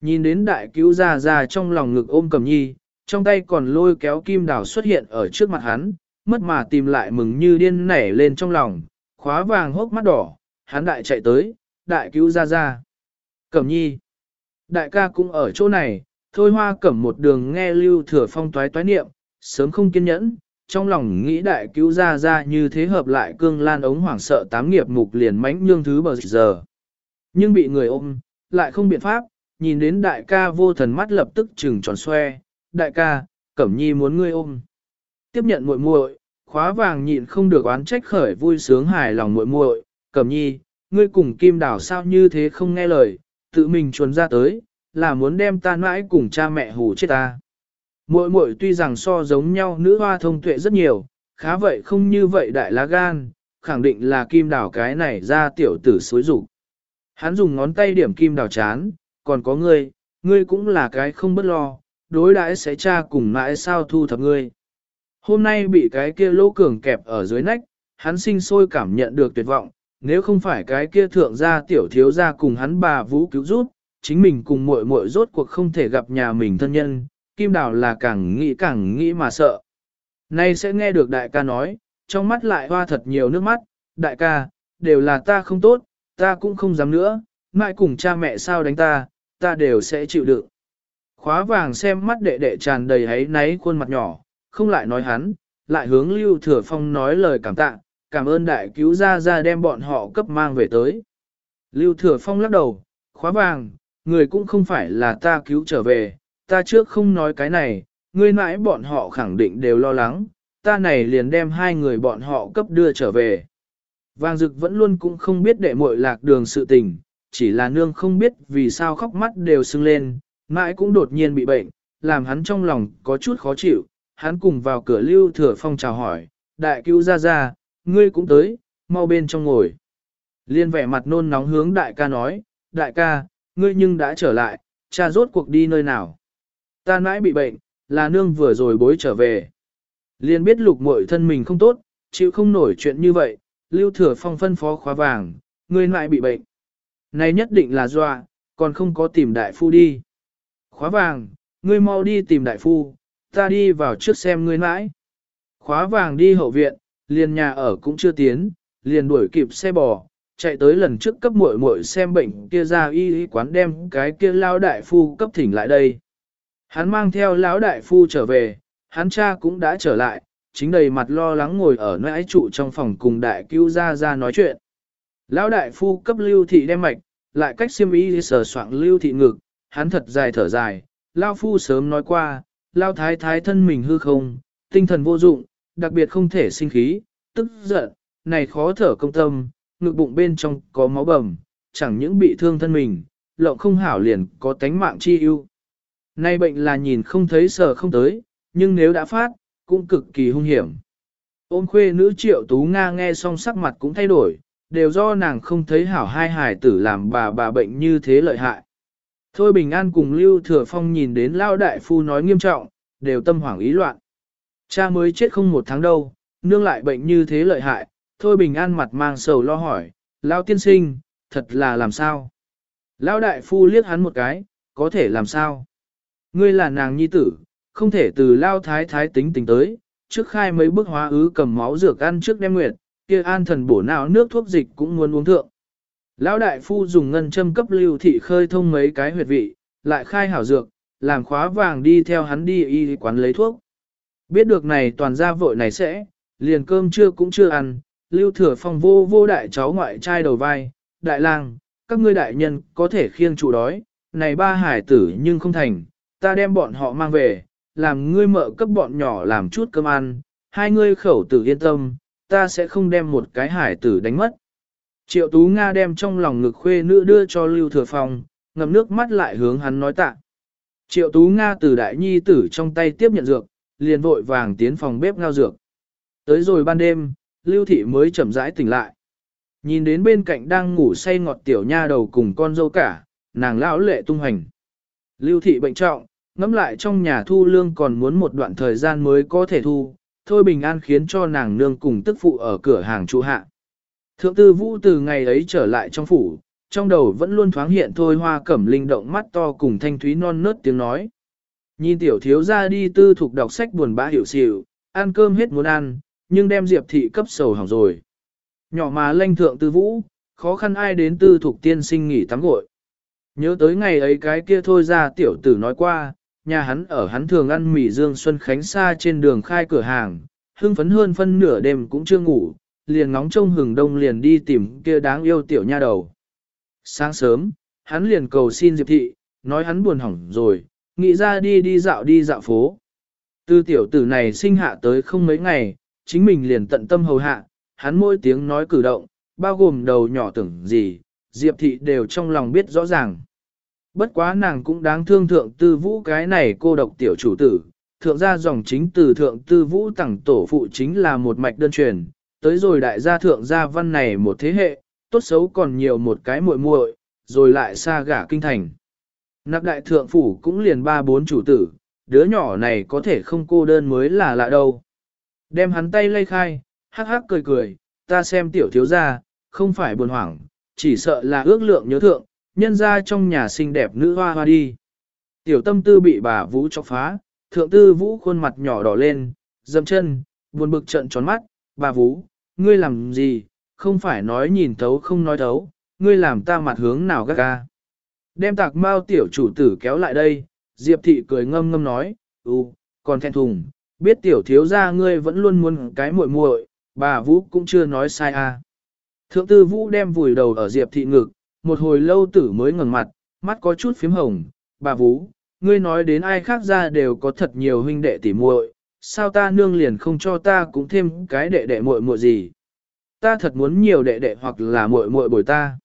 Nhìn đến đại cứu ra ra trong lòng ngực ôm cầm nhi, trong tay còn lôi kéo kim đào xuất hiện ở trước mặt hắn, mất mà tìm lại mừng như điên nảy lên trong lòng, khóa vàng hốc mắt đỏ, hắn đại chạy tới, đại cứu ra ra. Cẩm nhi, đại ca cũng ở chỗ này, thôi hoa cẩm một đường nghe lưu thừa phong toái toái niệm, sớm không kiên nhẫn, trong lòng nghĩ đại cứu ra ra như thế hợp lại cương lan ống hoảng sợ tám nghiệp mục liền mánh nhương thứ bờ giờ. Nhưng bị người ôm, lại không biện pháp, nhìn đến đại ca vô thần mắt lập tức trừng tròn xoe, đại ca, cẩm nhi muốn ngươi ôm. Tiếp nhận muội muội, khóa vàng nhịn không được oán trách khởi vui sướng hài lòng muội muội, cẩm nhi, ngươi cùng kim đảo sao như thế không nghe lời, tự mình chuồn ra tới, là muốn đem ta mãi cùng cha mẹ hù chết ta. Muội muội tuy rằng so giống nhau nữ hoa thông tuệ rất nhiều, khá vậy không như vậy đại lá gan, khẳng định là kim đào cái này ra tiểu tử xối rủ. Hắn dùng ngón tay điểm kim đào chán, còn có ngươi, ngươi cũng là cái không bất lo, đối đãi sẽ cha cùng mãi sao thu thập ngươi. Hôm nay bị cái kia lỗ cường kẹp ở dưới nách, hắn sinh sôi cảm nhận được tuyệt vọng, nếu không phải cái kia thượng gia tiểu thiếu gia cùng hắn bà vũ cứu giúp, chính mình cùng muội muội rốt cuộc không thể gặp nhà mình thân nhân, Kim Đào là càng nghĩ càng nghĩ mà sợ. Nay sẽ nghe được đại ca nói, trong mắt lại hoa thật nhiều nước mắt, đại ca, đều là ta không tốt, ta cũng không dám nữa, mãi cùng cha mẹ sao đánh ta, ta đều sẽ chịu đựng. Khóa vàng xem mắt đệ đệ tràn đầy hấy náy khuôn mặt nhỏ, không lại nói hắn, lại hướng Lưu Thừa Phong nói lời cảm tạ, cảm ơn đại cứu gia ra đem bọn họ cấp mang về tới. Lưu Thừa Phong lắc đầu, khóa vàng, người cũng không phải là ta cứu trở về, ta trước không nói cái này, ngươi mãi bọn họ khẳng định đều lo lắng, ta này liền đem hai người bọn họ cấp đưa trở về. Vàng dực vẫn luôn cũng không biết đệ muội lạc đường sự tình, chỉ là nương không biết vì sao khóc mắt đều sưng lên, mãi cũng đột nhiên bị bệnh, làm hắn trong lòng có chút khó chịu, hắn cùng vào cửa lưu thừa phong chào hỏi, đại cứu ra ra, ngươi cũng tới, mau bên trong ngồi. Liên vẻ mặt nôn nóng hướng đại ca nói, đại ca, ngươi nhưng đã trở lại, cha rốt cuộc đi nơi nào. Ta nãi bị bệnh, là nương vừa rồi bối trở về. Liên biết lục muội thân mình không tốt, chịu không nổi chuyện như vậy, lưu thừa phong phân phó khóa vàng, người nãi bị bệnh. Này nhất định là doa, còn không có tìm đại phu đi. Khóa vàng, ngươi mau đi tìm đại phu, ta đi vào trước xem ngươi nãi. Khóa vàng đi hậu viện, liền nhà ở cũng chưa tiến, liền đuổi kịp xe bò, chạy tới lần trước cấp muội muội xem bệnh kia ra y y quán đem cái kia lao đại phu cấp thỉnh lại đây. Hắn mang theo lão đại phu trở về, hắn cha cũng đã trở lại, chính đầy mặt lo lắng ngồi ở nãi trụ trong phòng cùng đại cứu ra ra nói chuyện. Lão đại phu cấp lưu thị đem mạch, lại cách xiêm y sờ soạn lưu thị ngực, hắn thật dài thở dài, lao phu sớm nói qua, lao thái thái thân mình hư không, tinh thần vô dụng, đặc biệt không thể sinh khí, tức giận, này khó thở công tâm, ngực bụng bên trong có máu bầm, chẳng những bị thương thân mình, lộng không hảo liền có tánh mạng chi ưu. Nay bệnh là nhìn không thấy sờ không tới, nhưng nếu đã phát, cũng cực kỳ hung hiểm. Ôn khuê nữ triệu tú Nga nghe xong sắc mặt cũng thay đổi, đều do nàng không thấy hảo hai hài tử làm bà bà bệnh như thế lợi hại. Thôi Bình An cùng Lưu Thừa Phong nhìn đến Lao Đại Phu nói nghiêm trọng, đều tâm hoảng ý loạn. Cha mới chết không một tháng đâu, nương lại bệnh như thế lợi hại, Thôi Bình An mặt mang sầu lo hỏi, Lao tiên sinh, thật là làm sao? Lao Đại Phu liếc hắn một cái, có thể làm sao? Ngươi là nàng nhi tử, không thể từ Lao Thái Thái tính tình tới, trước khai mấy bước hóa ứ cầm máu dược ăn trước đem nguyệt, kia an thần bổ não nước thuốc dịch cũng muốn uống thượng. Lão đại phu dùng ngân châm cấp lưu thị khơi thông mấy cái huyệt vị, lại khai hảo dược, làm khóa vàng đi theo hắn đi y quán lấy thuốc. Biết được này toàn gia vội này sẽ, liền cơm trưa cũng chưa ăn, lưu thừa phong vô vô đại cháu ngoại trai đầu vai, đại lang, các ngươi đại nhân có thể khiêng trụ đói, này ba hải tử nhưng không thành, ta đem bọn họ mang về, làm ngươi mợ cấp bọn nhỏ làm chút cơm ăn, hai ngươi khẩu tử yên tâm, ta sẽ không đem một cái hải tử đánh mất. Triệu Tú Nga đem trong lòng ngực khuê nữ đưa cho Lưu Thừa Phong, ngầm nước mắt lại hướng hắn nói tạ. Triệu Tú Nga từ đại nhi tử trong tay tiếp nhận dược, liền vội vàng tiến phòng bếp ngao dược. Tới rồi ban đêm, Lưu Thị mới chậm rãi tỉnh lại. Nhìn đến bên cạnh đang ngủ say ngọt tiểu nha đầu cùng con dâu cả, nàng lão lệ tung hành. Lưu Thị bệnh trọng, ngẫm lại trong nhà thu lương còn muốn một đoạn thời gian mới có thể thu, thôi bình an khiến cho nàng nương cùng tức phụ ở cửa hàng trụ hạ. Thượng tư vũ từ ngày ấy trở lại trong phủ, trong đầu vẫn luôn thoáng hiện thôi hoa cẩm linh động mắt to cùng thanh thúy non nớt tiếng nói. Nhìn tiểu thiếu ra đi tư thục đọc sách buồn bã hiểu xỉu, ăn cơm hết muốn ăn, nhưng đem diệp thị cấp sầu hỏng rồi. Nhỏ mà lanh thượng tư vũ, khó khăn ai đến tư thục tiên sinh nghỉ tắm gội. Nhớ tới ngày ấy cái kia thôi ra tiểu tử nói qua, nhà hắn ở hắn thường ăn mì dương xuân khánh xa trên đường khai cửa hàng, hưng phấn hơn phân nửa đêm cũng chưa ngủ, liền ngóng trông hừng đông liền đi tìm kia đáng yêu tiểu nha đầu. Sáng sớm, hắn liền cầu xin Diệp Thị, nói hắn buồn hỏng rồi, nghĩ ra đi đi dạo đi dạo phố. Tư tiểu tử này sinh hạ tới không mấy ngày, chính mình liền tận tâm hầu hạ, hắn mỗi tiếng nói cử động, bao gồm đầu nhỏ tưởng gì, Diệp Thị đều trong lòng biết rõ ràng. Bất quá nàng cũng đáng thương thượng tư vũ cái này cô độc tiểu chủ tử, thượng gia dòng chính từ thượng tư vũ tẳng tổ phụ chính là một mạch đơn truyền, tới rồi đại gia thượng gia văn này một thế hệ, tốt xấu còn nhiều một cái muội muội, rồi lại xa gả kinh thành. Nạp đại thượng phủ cũng liền ba bốn chủ tử, đứa nhỏ này có thể không cô đơn mới là lạ đâu. Đem hắn tay lây khai, hắc hắc cười cười, ta xem tiểu thiếu gia, không phải buồn hoảng, chỉ sợ là ước lượng nhớ thượng, nhân ra trong nhà xinh đẹp nữ hoa hoa đi. Tiểu tâm tư bị bà Vũ chọc phá, thượng tư Vũ khuôn mặt nhỏ đỏ lên, dầm chân, buồn bực trận tròn mắt, bà Vũ, ngươi làm gì, không phải nói nhìn thấu không nói thấu, ngươi làm ta mặt hướng nào gác ga. Đem tạc mao tiểu chủ tử kéo lại đây, Diệp thị cười ngâm ngâm nói, ừ, còn thẹn thùng, biết tiểu thiếu gia ngươi vẫn luôn muốn cái muội muội, bà Vũ cũng chưa nói sai à. Thượng tư Vũ đem vùi đầu ở Diệp thị ngực, một hồi lâu tử mới ngẩng mặt, mắt có chút phím hồng, bà Vũ, ngươi nói đến ai khác ra đều có thật nhiều huynh đệ tỉ muội, sao ta nương liền không cho ta cũng thêm cái đệ đệ muội muội gì. Ta thật muốn nhiều đệ đệ hoặc là muội muội bồi ta.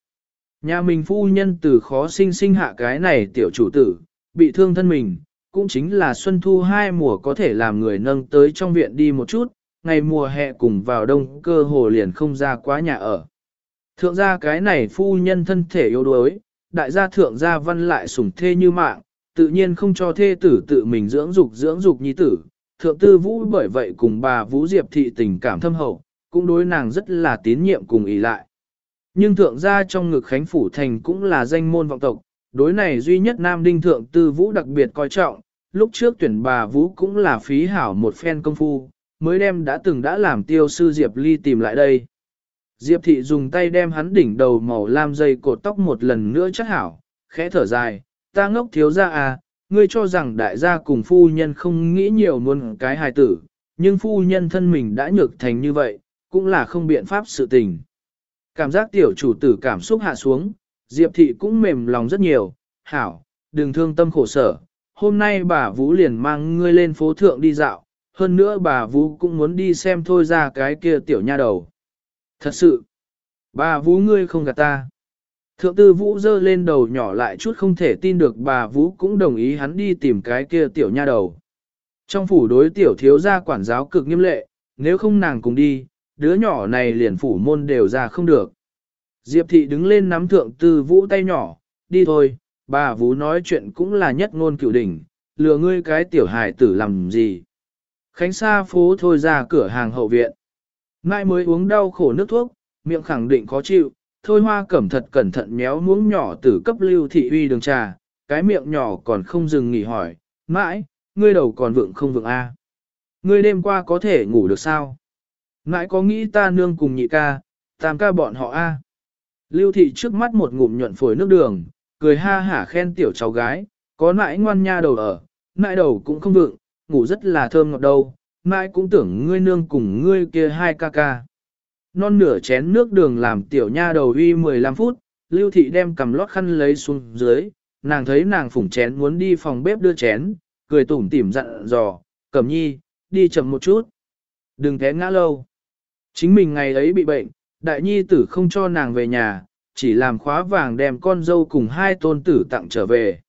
Nhà mình phu nhân từ khó sinh sinh hạ cái này tiểu chủ tử, bị thương thân mình, cũng chính là xuân thu hai mùa có thể làm người nâng tới trong viện đi một chút, ngày mùa hè cùng vào đông cơ hồ liền không ra quá nhà ở. Thượng gia cái này phu nhân thân thể yếu đuối, đại gia thượng gia văn lại sủng thê như mạng, tự nhiên không cho thê tử tự mình dưỡng dục dưỡng dục nhi tử. Thượng tư vũ bởi vậy cùng bà Vũ Diệp thị tình cảm thâm hậu, cũng đối nàng rất là tín nhiệm cùng ý lại. Nhưng thượng gia trong ngực Khánh Phủ Thành cũng là danh môn vọng tộc, đối này duy nhất Nam Đinh Thượng Tư Vũ đặc biệt coi trọng, lúc trước tuyển bà Vũ cũng là phí hảo một phen công phu, mới đem đã từng đã làm tiêu sư Diệp Ly tìm lại đây. Diệp Thị dùng tay đem hắn đỉnh đầu màu lam dây cột tóc một lần nữa chắc hảo, khẽ thở dài, ta ngốc thiếu ra à, ngươi cho rằng đại gia cùng phu nhân không nghĩ nhiều muốn cái hài tử, nhưng phu nhân thân mình đã nhược thành như vậy, cũng là không biện pháp sự tình. Cảm giác tiểu chủ tử cảm xúc hạ xuống, Diệp thị cũng mềm lòng rất nhiều, hảo, đừng thương tâm khổ sở, hôm nay bà Vũ liền mang ngươi lên phố thượng đi dạo, hơn nữa bà Vũ cũng muốn đi xem thôi ra cái kia tiểu nha đầu. Thật sự, bà Vũ ngươi không gạt ta. Thượng tư Vũ dơ lên đầu nhỏ lại chút không thể tin được bà Vũ cũng đồng ý hắn đi tìm cái kia tiểu nha đầu. Trong phủ đối tiểu thiếu gia quản giáo cực nghiêm lệ, nếu không nàng cùng đi, đứa nhỏ này liền phủ môn đều ra không được. Diệp thị đứng lên nắm thượng tư vũ tay nhỏ, đi thôi, bà vũ nói chuyện cũng là nhất ngôn cựu đỉnh, lừa ngươi cái tiểu hài tử làm gì. Khánh xa phố thôi ra cửa hàng hậu viện. Mai mới uống đau khổ nước thuốc, miệng khẳng định khó chịu, thôi hoa cẩm thật cẩn thận méo muỗng nhỏ từ cấp lưu thị uy đường trà, cái miệng nhỏ còn không dừng nghỉ hỏi, mãi, ngươi đầu còn vượng không vượng a? Ngươi đêm qua có thể ngủ được sao? Mãi có nghĩ ta nương cùng nhị ca, tam ca bọn họ a? Lưu thị trước mắt một ngụm nhuận phổi nước đường, cười ha hả khen tiểu cháu gái, có nãi ngoan nha đầu ở, nãi đầu cũng không vượng, ngủ rất là thơm ngọt đâu, mãi cũng tưởng ngươi nương cùng ngươi kia hai ca ca. Non nửa chén nước đường làm tiểu nha đầu uy 15 phút, lưu thị đem cầm lót khăn lấy xuống dưới, nàng thấy nàng phủng chén muốn đi phòng bếp đưa chén, cười tủm tỉm dặn dò, cẩm nhi, đi chậm một chút. Đừng té ngã lâu. Chính mình ngày ấy bị bệnh, đại nhi tử không cho nàng về nhà, chỉ làm khóa vàng đem con dâu cùng hai tôn tử tặng trở về.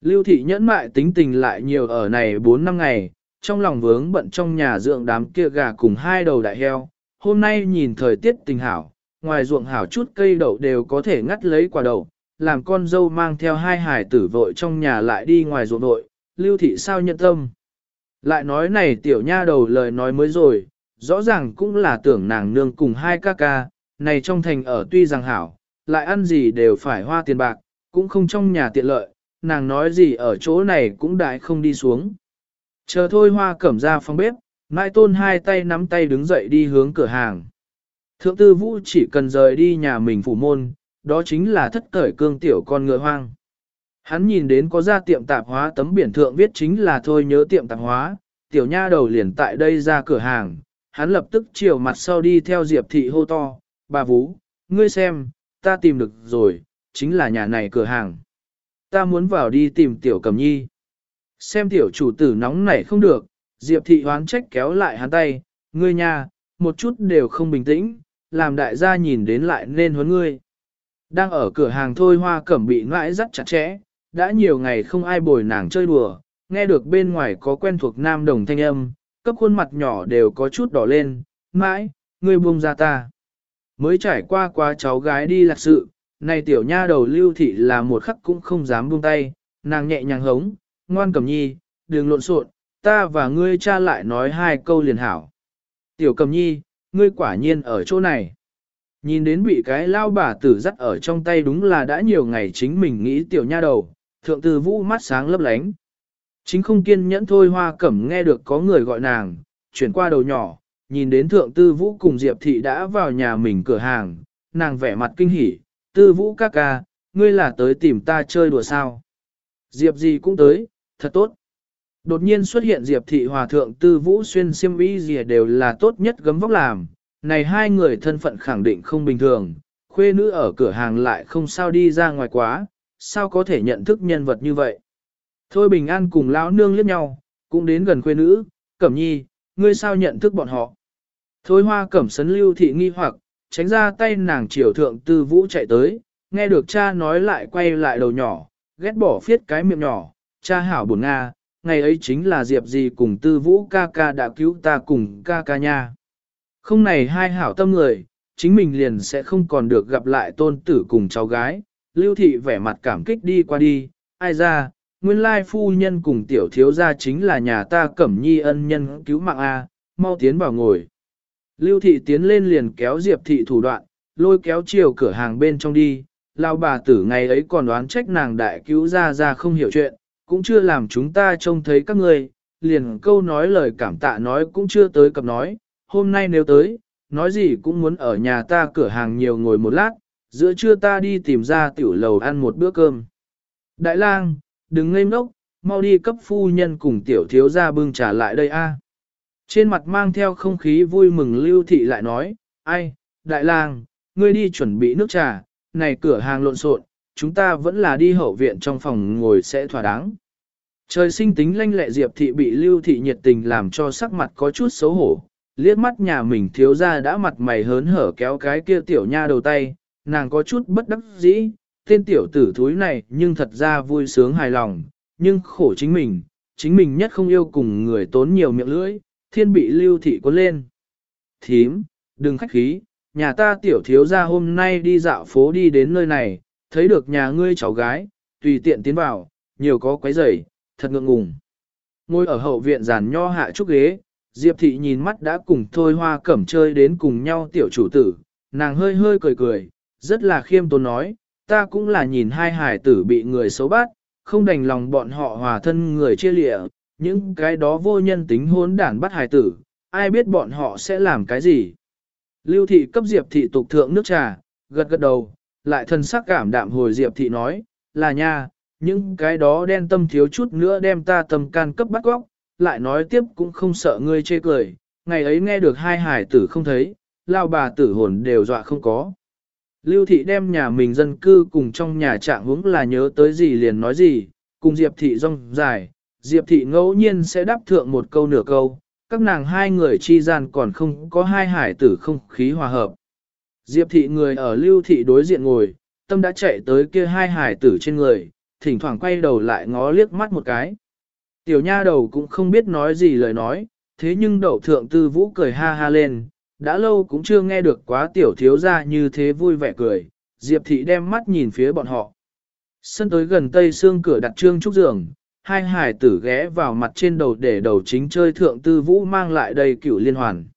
Lưu thị nhẫn mại tính tình lại nhiều ở này 4 năm ngày, trong lòng vướng bận trong nhà dưỡng đám kia gà cùng hai đầu đại heo. Hôm nay nhìn thời tiết tình hảo, ngoài ruộng hảo chút cây đậu đều có thể ngắt lấy quả đậu, làm con dâu mang theo hai hải tử vội trong nhà lại đi ngoài ruộng nội. lưu thị sao nhận tâm. Lại nói này tiểu nha đầu lời nói mới rồi, rõ ràng cũng là tưởng nàng nương cùng hai ca ca, này trong thành ở tuy rằng hảo, lại ăn gì đều phải hoa tiền bạc, cũng không trong nhà tiện lợi, nàng nói gì ở chỗ này cũng đại không đi xuống. Chờ thôi hoa cẩm ra phòng bếp, Mai Tôn hai tay nắm tay đứng dậy đi hướng cửa hàng. Thượng tư vũ chỉ cần rời đi nhà mình phủ môn, đó chính là thất cởi cương tiểu con ngựa hoang. Hắn nhìn đến có ra tiệm tạp hóa tấm biển thượng viết chính là thôi nhớ tiệm tạp hóa, tiểu nha đầu liền tại đây ra cửa hàng, hắn lập tức chiều mặt sau đi theo Diệp thị hô to, bà Vũ, ngươi xem, ta tìm được rồi, chính là nhà này cửa hàng. Ta muốn vào đi tìm tiểu cầm nhi. Xem tiểu chủ tử nóng nảy không được, Diệp thị hoán trách kéo lại hắn tay, ngươi nha, một chút đều không bình tĩnh, làm đại gia nhìn đến lại nên huấn ngươi. Đang ở cửa hàng thôi hoa cẩm bị ngãi rất chặt chẽ, đã nhiều ngày không ai bồi nàng chơi đùa, nghe được bên ngoài có quen thuộc nam đồng thanh âm, cấp khuôn mặt nhỏ đều có chút đỏ lên, mãi, ngươi buông ra ta. Mới trải qua qua cháu gái đi lạc sự, này tiểu nha đầu lưu thị là một khắc cũng không dám buông tay, nàng nhẹ nhàng hống, ngoan cầm nhi, đừng lộn xộn, ta và ngươi cha lại nói hai câu liền hảo. Tiểu cầm nhi, ngươi quả nhiên ở chỗ này. Nhìn đến bị cái lao bà tử dắt ở trong tay đúng là đã nhiều ngày chính mình nghĩ tiểu nha đầu, thượng tư vũ mắt sáng lấp lánh. Chính không kiên nhẫn thôi hoa cẩm nghe được có người gọi nàng, chuyển qua đầu nhỏ, nhìn đến thượng tư vũ cùng Diệp thị đã vào nhà mình cửa hàng, nàng vẻ mặt kinh hỉ, tư vũ ca ca, ngươi là tới tìm ta chơi đùa sao. Diệp gì cũng tới, thật tốt. Đột nhiên xuất hiện Diệp thị hòa thượng tư vũ xuyên xiêm y gì đều là tốt nhất gấm vóc làm, này hai người thân phận khẳng định không bình thường, khuê nữ ở cửa hàng lại không sao đi ra ngoài quá, sao có thể nhận thức nhân vật như vậy. Thôi bình an cùng lão nương liếc nhau, cũng đến gần khuê nữ, cẩm nhi, ngươi sao nhận thức bọn họ. Thôi hoa cẩm sấn lưu thị nghi hoặc, tránh ra tay nàng triều thượng tư vũ chạy tới, nghe được cha nói lại quay lại đầu nhỏ, ghét bỏ phiết cái miệng nhỏ, cha hảo buồn Nga, ngày ấy chính là Diệp gì cùng tư vũ ca ca đã cứu ta cùng ca ca nha. Không này hai hảo tâm người, chính mình liền sẽ không còn được gặp lại tôn tử cùng cháu gái, lưu thị vẻ mặt cảm kích đi qua đi, ai ra, nguyên lai phu nhân cùng tiểu thiếu gia chính là nhà ta cẩm nhi ân nhân cứu mạng A, mau tiến vào ngồi. Lưu thị tiến lên liền kéo Diệp thị thủ đoạn, lôi kéo chiều cửa hàng bên trong đi, lao bà tử ngày ấy còn đoán trách nàng đại cứu ra ra không hiểu chuyện, cũng chưa làm chúng ta trông thấy các người, liền câu nói lời cảm tạ nói cũng chưa tới cập nói, hôm nay nếu tới, nói gì cũng muốn ở nhà ta cửa hàng nhiều ngồi một lát, giữa trưa ta đi tìm ra tiểu lầu ăn một bữa cơm. Đại lang, đừng ngây ngốc, mau đi cấp phu nhân cùng tiểu thiếu gia bưng trả lại đây a. Trên mặt mang theo không khí vui mừng lưu thị lại nói, ai, đại lang, ngươi đi chuẩn bị nước trà, này cửa hàng lộn xộn, chúng ta vẫn là đi hậu viện trong phòng ngồi sẽ thỏa đáng. Trời sinh tính lanh lẹ diệp thị bị lưu thị nhiệt tình làm cho sắc mặt có chút xấu hổ, liếc mắt nhà mình thiếu ra đã mặt mày hớn hở kéo cái kia tiểu nha đầu tay, nàng có chút bất đắc dĩ, tên tiểu tử thúi này nhưng thật ra vui sướng hài lòng, nhưng khổ chính mình, chính mình nhất không yêu cùng người tốn nhiều miệng lưỡi, thiên bị lưu thị có lên. Thím, đừng khách khí, nhà ta tiểu thiếu ra hôm nay đi dạo phố đi đến nơi này, thấy được nhà ngươi cháu gái, tùy tiện tiến vào, nhiều có quấy rầy, thật ngượng ngùng. Ngồi ở hậu viện giàn nho hạ trúc ghế, Diệp thị nhìn mắt đã cùng thôi hoa cẩm chơi đến cùng nhau tiểu chủ tử, nàng hơi hơi cười cười, rất là khiêm tốn nói, ta cũng là nhìn hai hải tử bị người xấu bắt, không đành lòng bọn họ hòa thân người chia lịa, những cái đó vô nhân tính hỗn đản bắt hải tử, ai biết bọn họ sẽ làm cái gì. Lưu thị cấp Diệp thị tục thượng nước trà, gật gật đầu, lại thân sắc cảm đạm hồi Diệp thị nói, là nha, những cái đó đen tâm thiếu chút nữa đem ta tâm can cấp bắt góc, lại nói tiếp cũng không sợ ngươi chê cười, ngày ấy nghe được hai hải tử không thấy, lao bà tử hồn đều dọa không có. Lưu thị đem nhà mình dân cư cùng trong nhà trạng hướng là nhớ tới gì liền nói gì, cùng Diệp thị rong dài, Diệp thị ngẫu nhiên sẽ đáp thượng một câu nửa câu, các nàng hai người chi gian còn không có hai hải tử không khí hòa hợp. Diệp thị người ở lưu thị đối diện ngồi, tâm đã chạy tới kia hai hải tử trên người, thỉnh thoảng quay đầu lại ngó liếc mắt một cái. Tiểu nha đầu cũng không biết nói gì lời nói, thế nhưng đậu thượng tư vũ cười ha ha lên, đã lâu cũng chưa nghe được quá tiểu thiếu ra như thế vui vẻ cười, Diệp thị đem mắt nhìn phía bọn họ. Sân tới gần tây xương cửa đặt trương trúc giường, hai hải tử ghé vào mặt trên đầu để đầu chính chơi thượng tư vũ mang lại đây cửu liên hoàn.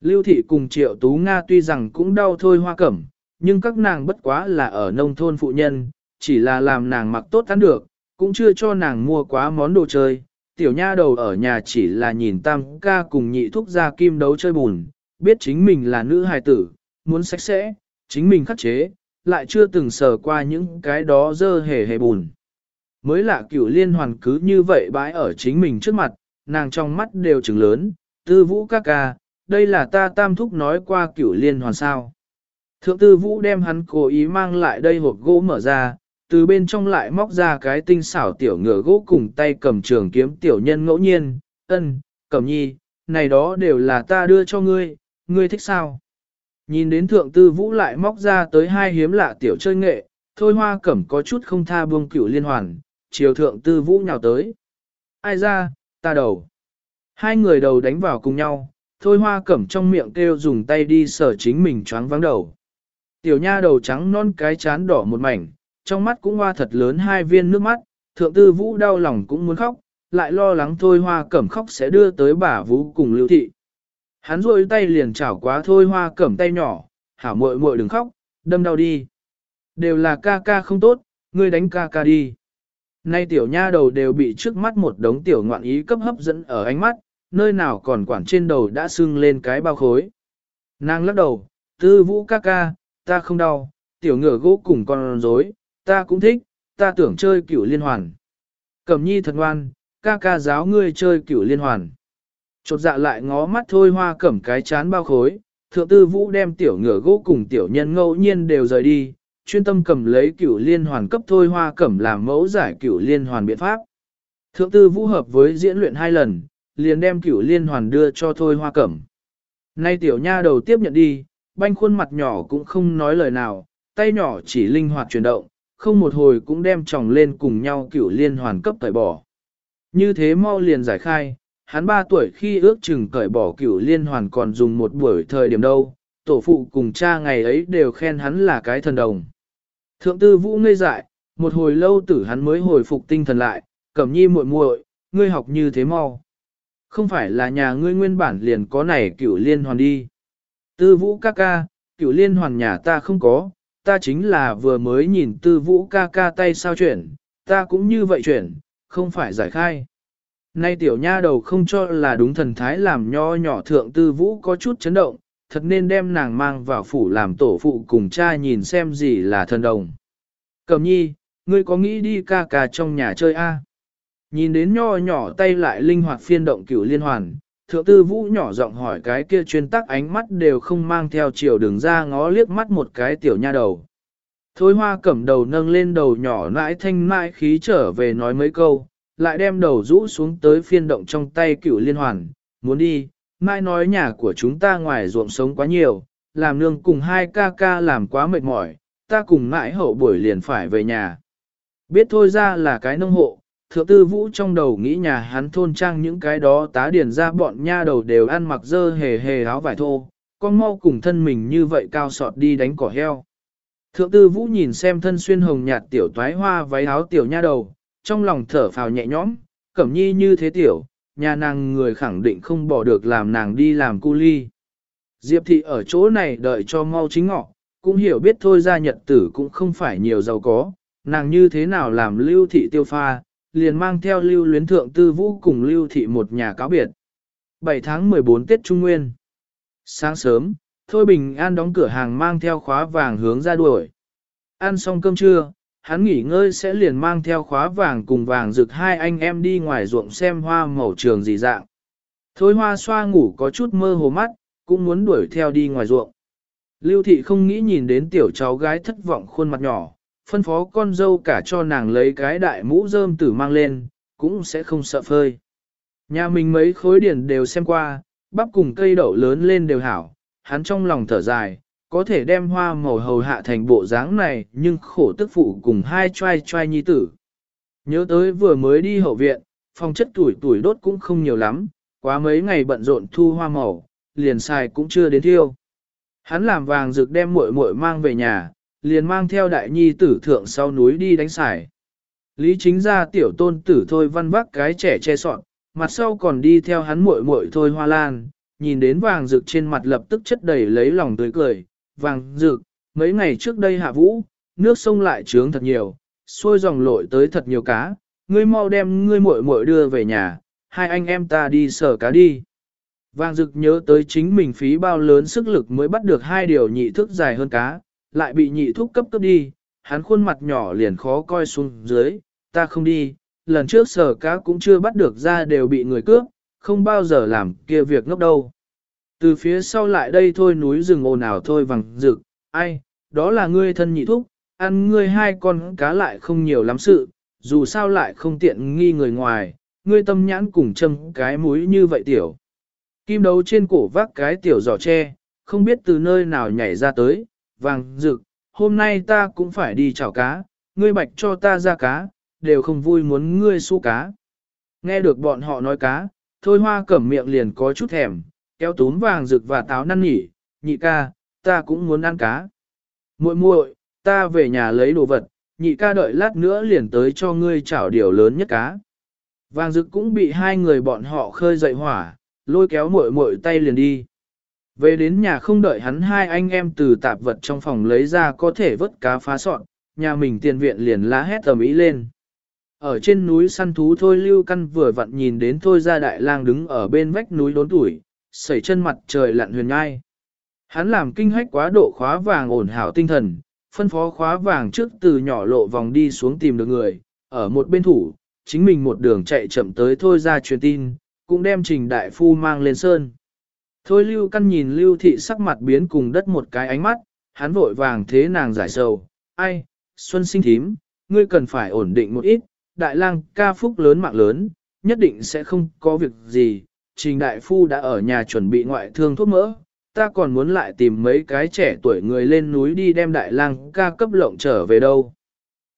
Lưu thị cùng triệu tú Nga tuy rằng cũng đau thôi hoa cẩm, nhưng các nàng bất quá là ở nông thôn phụ nhân, chỉ là làm nàng mặc tốt ăn được, cũng chưa cho nàng mua quá món đồ chơi. Tiểu nha đầu ở nhà chỉ là nhìn tam ca cùng nhị thúc ra kim đấu chơi bùn, biết chính mình là nữ hài tử, muốn sạch sẽ, chính mình khắc chế, lại chưa từng sờ qua những cái đó dơ hề hề bùn. Mới lạ cửu liên hoàn cứ như vậy bãi ở chính mình trước mặt, nàng trong mắt đều trừng lớn, tư vũ ca ca, đây là ta tam thúc nói qua cửu liên hoàn sao. Thượng tư vũ đem hắn cố ý mang lại đây hộp gỗ mở ra, từ bên trong lại móc ra cái tinh xảo tiểu ngựa gỗ cùng tay cầm trường kiếm tiểu nhân ngẫu nhiên, ân, cẩm nhi, này đó đều là ta đưa cho ngươi, ngươi thích sao? Nhìn đến thượng tư vũ lại móc ra tới hai hiếm lạ tiểu chơi nghệ, thôi hoa cẩm có chút không tha buông cửu liên hoàn, chiều thượng tư vũ nhào tới. Ai ra, ta đầu. Hai người đầu đánh vào cùng nhau, thôi hoa cẩm trong miệng kêu dùng tay đi sở chính mình choáng vắng đầu. Tiểu nha đầu trắng non cái chán đỏ một mảnh, trong mắt cũng hoa thật lớn hai viên nước mắt, thượng tư vũ đau lòng cũng muốn khóc, lại lo lắng thôi hoa cẩm khóc sẽ đưa tới bà vũ cùng lưu thị. Hắn rôi tay liền chảo quá thôi hoa cẩm tay nhỏ, hảo muội muội đừng khóc, đâm đau đi. Đều là ca ca không tốt, ngươi đánh ca ca đi. Nay tiểu nha đầu đều bị trước mắt một đống tiểu ngoạn ý cấp hấp dẫn ở ánh mắt, nơi nào còn quản trên đầu đã sưng lên cái bao khối. Nàng lắc đầu, tư vũ ca ca, ta không đau, tiểu ngựa gỗ cùng con rối, ta cũng thích, ta tưởng chơi cửu liên hoàn. Cẩm nhi thật ngoan, ca ca giáo ngươi chơi cửu liên hoàn. Chột dạ lại ngó mắt thôi hoa cẩm cái chán bao khối, thượng tư vũ đem tiểu ngựa gỗ cùng tiểu nhân ngẫu nhiên đều rời đi, chuyên tâm cầm lấy cửu liên hoàn cấp thôi hoa cẩm làm mẫu giải cửu liên hoàn biện pháp. Thượng tư vũ hợp với diễn luyện hai lần, liền đem cửu liên hoàn đưa cho thôi hoa cẩm. Nay tiểu nha đầu tiếp nhận đi, banh khuôn mặt nhỏ cũng không nói lời nào, tay nhỏ chỉ linh hoạt chuyển động, không một hồi cũng đem chồng lên cùng nhau cửu liên hoàn cấp cởi bỏ. Như thế mau liền giải khai, hắn 3 tuổi khi ước chừng cởi bỏ cửu liên hoàn còn dùng một buổi thời điểm đâu, tổ phụ cùng cha ngày ấy đều khen hắn là cái thần đồng. Thượng tư vũ ngây dại, một hồi lâu tử hắn mới hồi phục tinh thần lại, cẩm nhi muội muội, ngươi học như thế mau. Không phải là nhà ngươi nguyên bản liền có này cửu liên hoàn đi. Tư vũ ca ca, cửu liên hoàn nhà ta không có, ta chính là vừa mới nhìn tư vũ ca ca tay sao chuyển, ta cũng như vậy chuyển, không phải giải khai. Nay tiểu nha đầu không cho là đúng thần thái làm nho nhỏ thượng tư vũ có chút chấn động, thật nên đem nàng mang vào phủ làm tổ phụ cùng cha nhìn xem gì là thần đồng. Cầm nhi, ngươi có nghĩ đi ca ca trong nhà chơi a? Nhìn đến nho nhỏ tay lại linh hoạt phiên động cửu liên hoàn, thượng tư vũ nhỏ giọng hỏi cái kia chuyên tắc ánh mắt đều không mang theo chiều đường ra ngó liếc mắt một cái tiểu nha đầu. Thôi hoa cẩm đầu nâng lên đầu nhỏ nãi thanh mãi khí trở về nói mấy câu, lại đem đầu rũ xuống tới phiên động trong tay cửu liên hoàn, muốn đi, mai nói nhà của chúng ta ngoài ruộng sống quá nhiều, làm nương cùng hai ca ca làm quá mệt mỏi, ta cùng mãi hậu buổi liền phải về nhà. Biết thôi ra là cái nông hộ, thượng tư vũ trong đầu nghĩ nhà hắn thôn trang những cái đó tá điền ra bọn nha đầu đều ăn mặc dơ hề hề áo vải thô, con mau cùng thân mình như vậy cao sọt đi đánh cỏ heo. Thượng tư vũ nhìn xem thân xuyên hồng nhạt tiểu toái hoa váy áo tiểu nha đầu, trong lòng thở phào nhẹ nhõm, cẩm nhi như thế tiểu, nhà nàng người khẳng định không bỏ được làm nàng đi làm cu ly. Diệp thị ở chỗ này đợi cho mau chính ngọ, cũng hiểu biết thôi ra nhật tử cũng không phải nhiều giàu có, nàng như thế nào làm lưu thị tiêu pha, liền mang theo lưu luyến thượng tư vũ cùng lưu thị một nhà cáo biệt. 7 tháng 14 Tết Trung Nguyên Sáng sớm, Thôi Bình An đóng cửa hàng mang theo khóa vàng hướng ra đuổi. Ăn xong cơm trưa, hắn nghỉ ngơi sẽ liền mang theo khóa vàng cùng vàng rực hai anh em đi ngoài ruộng xem hoa màu trường gì dạng. Thôi hoa xoa ngủ có chút mơ hồ mắt, cũng muốn đuổi theo đi ngoài ruộng. Lưu thị không nghĩ nhìn đến tiểu cháu gái thất vọng khuôn mặt nhỏ, phân phó con dâu cả cho nàng lấy cái đại mũ rơm tử mang lên, cũng sẽ không sợ phơi. Nhà mình mấy khối điển đều xem qua, bắp cùng cây đậu lớn lên đều hảo, hắn trong lòng thở dài, có thể đem hoa màu hầu hạ thành bộ dáng này nhưng khổ tức phụ cùng hai trai trai nhi tử. Nhớ tới vừa mới đi hậu viện, phòng chất tuổi tuổi đốt cũng không nhiều lắm, quá mấy ngày bận rộn thu hoa màu, liền xài cũng chưa đến thiêu. Hắn làm vàng rực đem muội muội mang về nhà, liền mang theo đại nhi tử thượng sau núi đi đánh xài. Lý chính ra tiểu tôn tử thôi văn vác cái trẻ che sọn, mặt sau còn đi theo hắn muội muội thôi hoa lan, nhìn đến vàng rực trên mặt lập tức chất đầy lấy lòng tươi cười, vàng rực, mấy ngày trước đây hạ vũ, nước sông lại trướng thật nhiều, xuôi dòng lội tới thật nhiều cá, ngươi mau đem ngươi muội muội đưa về nhà, hai anh em ta đi sở cá đi. Vàng rực nhớ tới chính mình phí bao lớn sức lực mới bắt được hai điều nhị thức dài hơn cá, lại bị nhị thúc cấp cấp đi, hắn khuôn mặt nhỏ liền khó coi xuống dưới, ta không đi, lần trước sở cá cũng chưa bắt được ra đều bị người cướp, không bao giờ làm kia việc ngốc đâu. Từ phía sau lại đây thôi núi rừng ồn ào thôi vằng rực, ai, đó là ngươi thân nhị thúc, ăn ngươi hai con cá lại không nhiều lắm sự, dù sao lại không tiện nghi người ngoài, ngươi tâm nhãn cùng châm cái mũi như vậy tiểu. Kim đấu trên cổ vác cái tiểu giỏ tre, không biết từ nơi nào nhảy ra tới, vàng rực, hôm nay ta cũng phải đi chảo cá, ngươi bạch cho ta ra cá, đều không vui muốn ngươi su cá. Nghe được bọn họ nói cá, thôi hoa cẩm miệng liền có chút thèm, kéo túm vàng rực và táo năn nỉ, nhị ca, ta cũng muốn ăn cá. muội muội, ta về nhà lấy đồ vật, nhị ca đợi lát nữa liền tới cho ngươi chảo điều lớn nhất cá. Vàng rực cũng bị hai người bọn họ khơi dậy hỏa, lôi kéo muội muội tay liền đi. Về đến nhà không đợi hắn hai anh em từ tạp vật trong phòng lấy ra có thể vớt cá phá sọn, nhà mình tiền viện liền lá hét tầm ý lên. Ở trên núi săn thú thôi lưu căn vừa vặn nhìn đến thôi ra đại lang đứng ở bên vách núi đốn tuổi, sẩy chân mặt trời lặn huyền ngai. Hắn làm kinh hách quá độ khóa vàng ổn hảo tinh thần, phân phó khóa vàng trước từ nhỏ lộ vòng đi xuống tìm được người, ở một bên thủ, chính mình một đường chạy chậm tới thôi ra truyền tin, cũng đem trình đại phu mang lên sơn. Thôi lưu căn nhìn lưu thị sắc mặt biến cùng đất một cái ánh mắt, hắn vội vàng thế nàng giải sầu, ai, xuân sinh thím, ngươi cần phải ổn định một ít, đại lang ca phúc lớn mạng lớn, nhất định sẽ không có việc gì, trình đại phu đã ở nhà chuẩn bị ngoại thương thuốc mỡ, ta còn muốn lại tìm mấy cái trẻ tuổi người lên núi đi đem đại lang ca cấp lộng trở về đâu.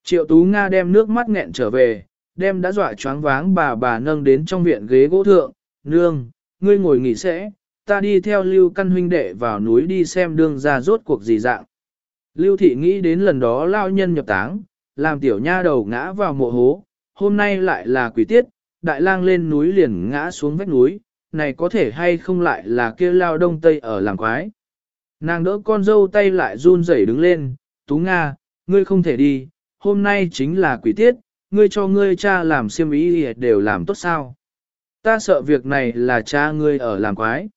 Triệu Tú Nga đem nước mắt nghẹn trở về, đem đã dọa choáng váng bà bà nâng đến trong viện ghế gỗ thượng, nương, ngươi ngồi nghỉ sẽ, ta đi theo lưu căn huynh đệ vào núi đi xem đương ra rốt cuộc gì dạng. Lưu thị nghĩ đến lần đó lao nhân nhập táng, làm tiểu nha đầu ngã vào mộ hố, hôm nay lại là quỷ tiết, đại lang lên núi liền ngã xuống vách núi, này có thể hay không lại là kia lao đông tây ở làng quái. Nàng đỡ con dâu tay lại run rẩy đứng lên, Tú Nga, ngươi không thể đi, hôm nay chính là quỷ tiết, ngươi cho ngươi cha làm siêm ý đều làm tốt sao. Ta sợ việc này là cha ngươi ở làm quái.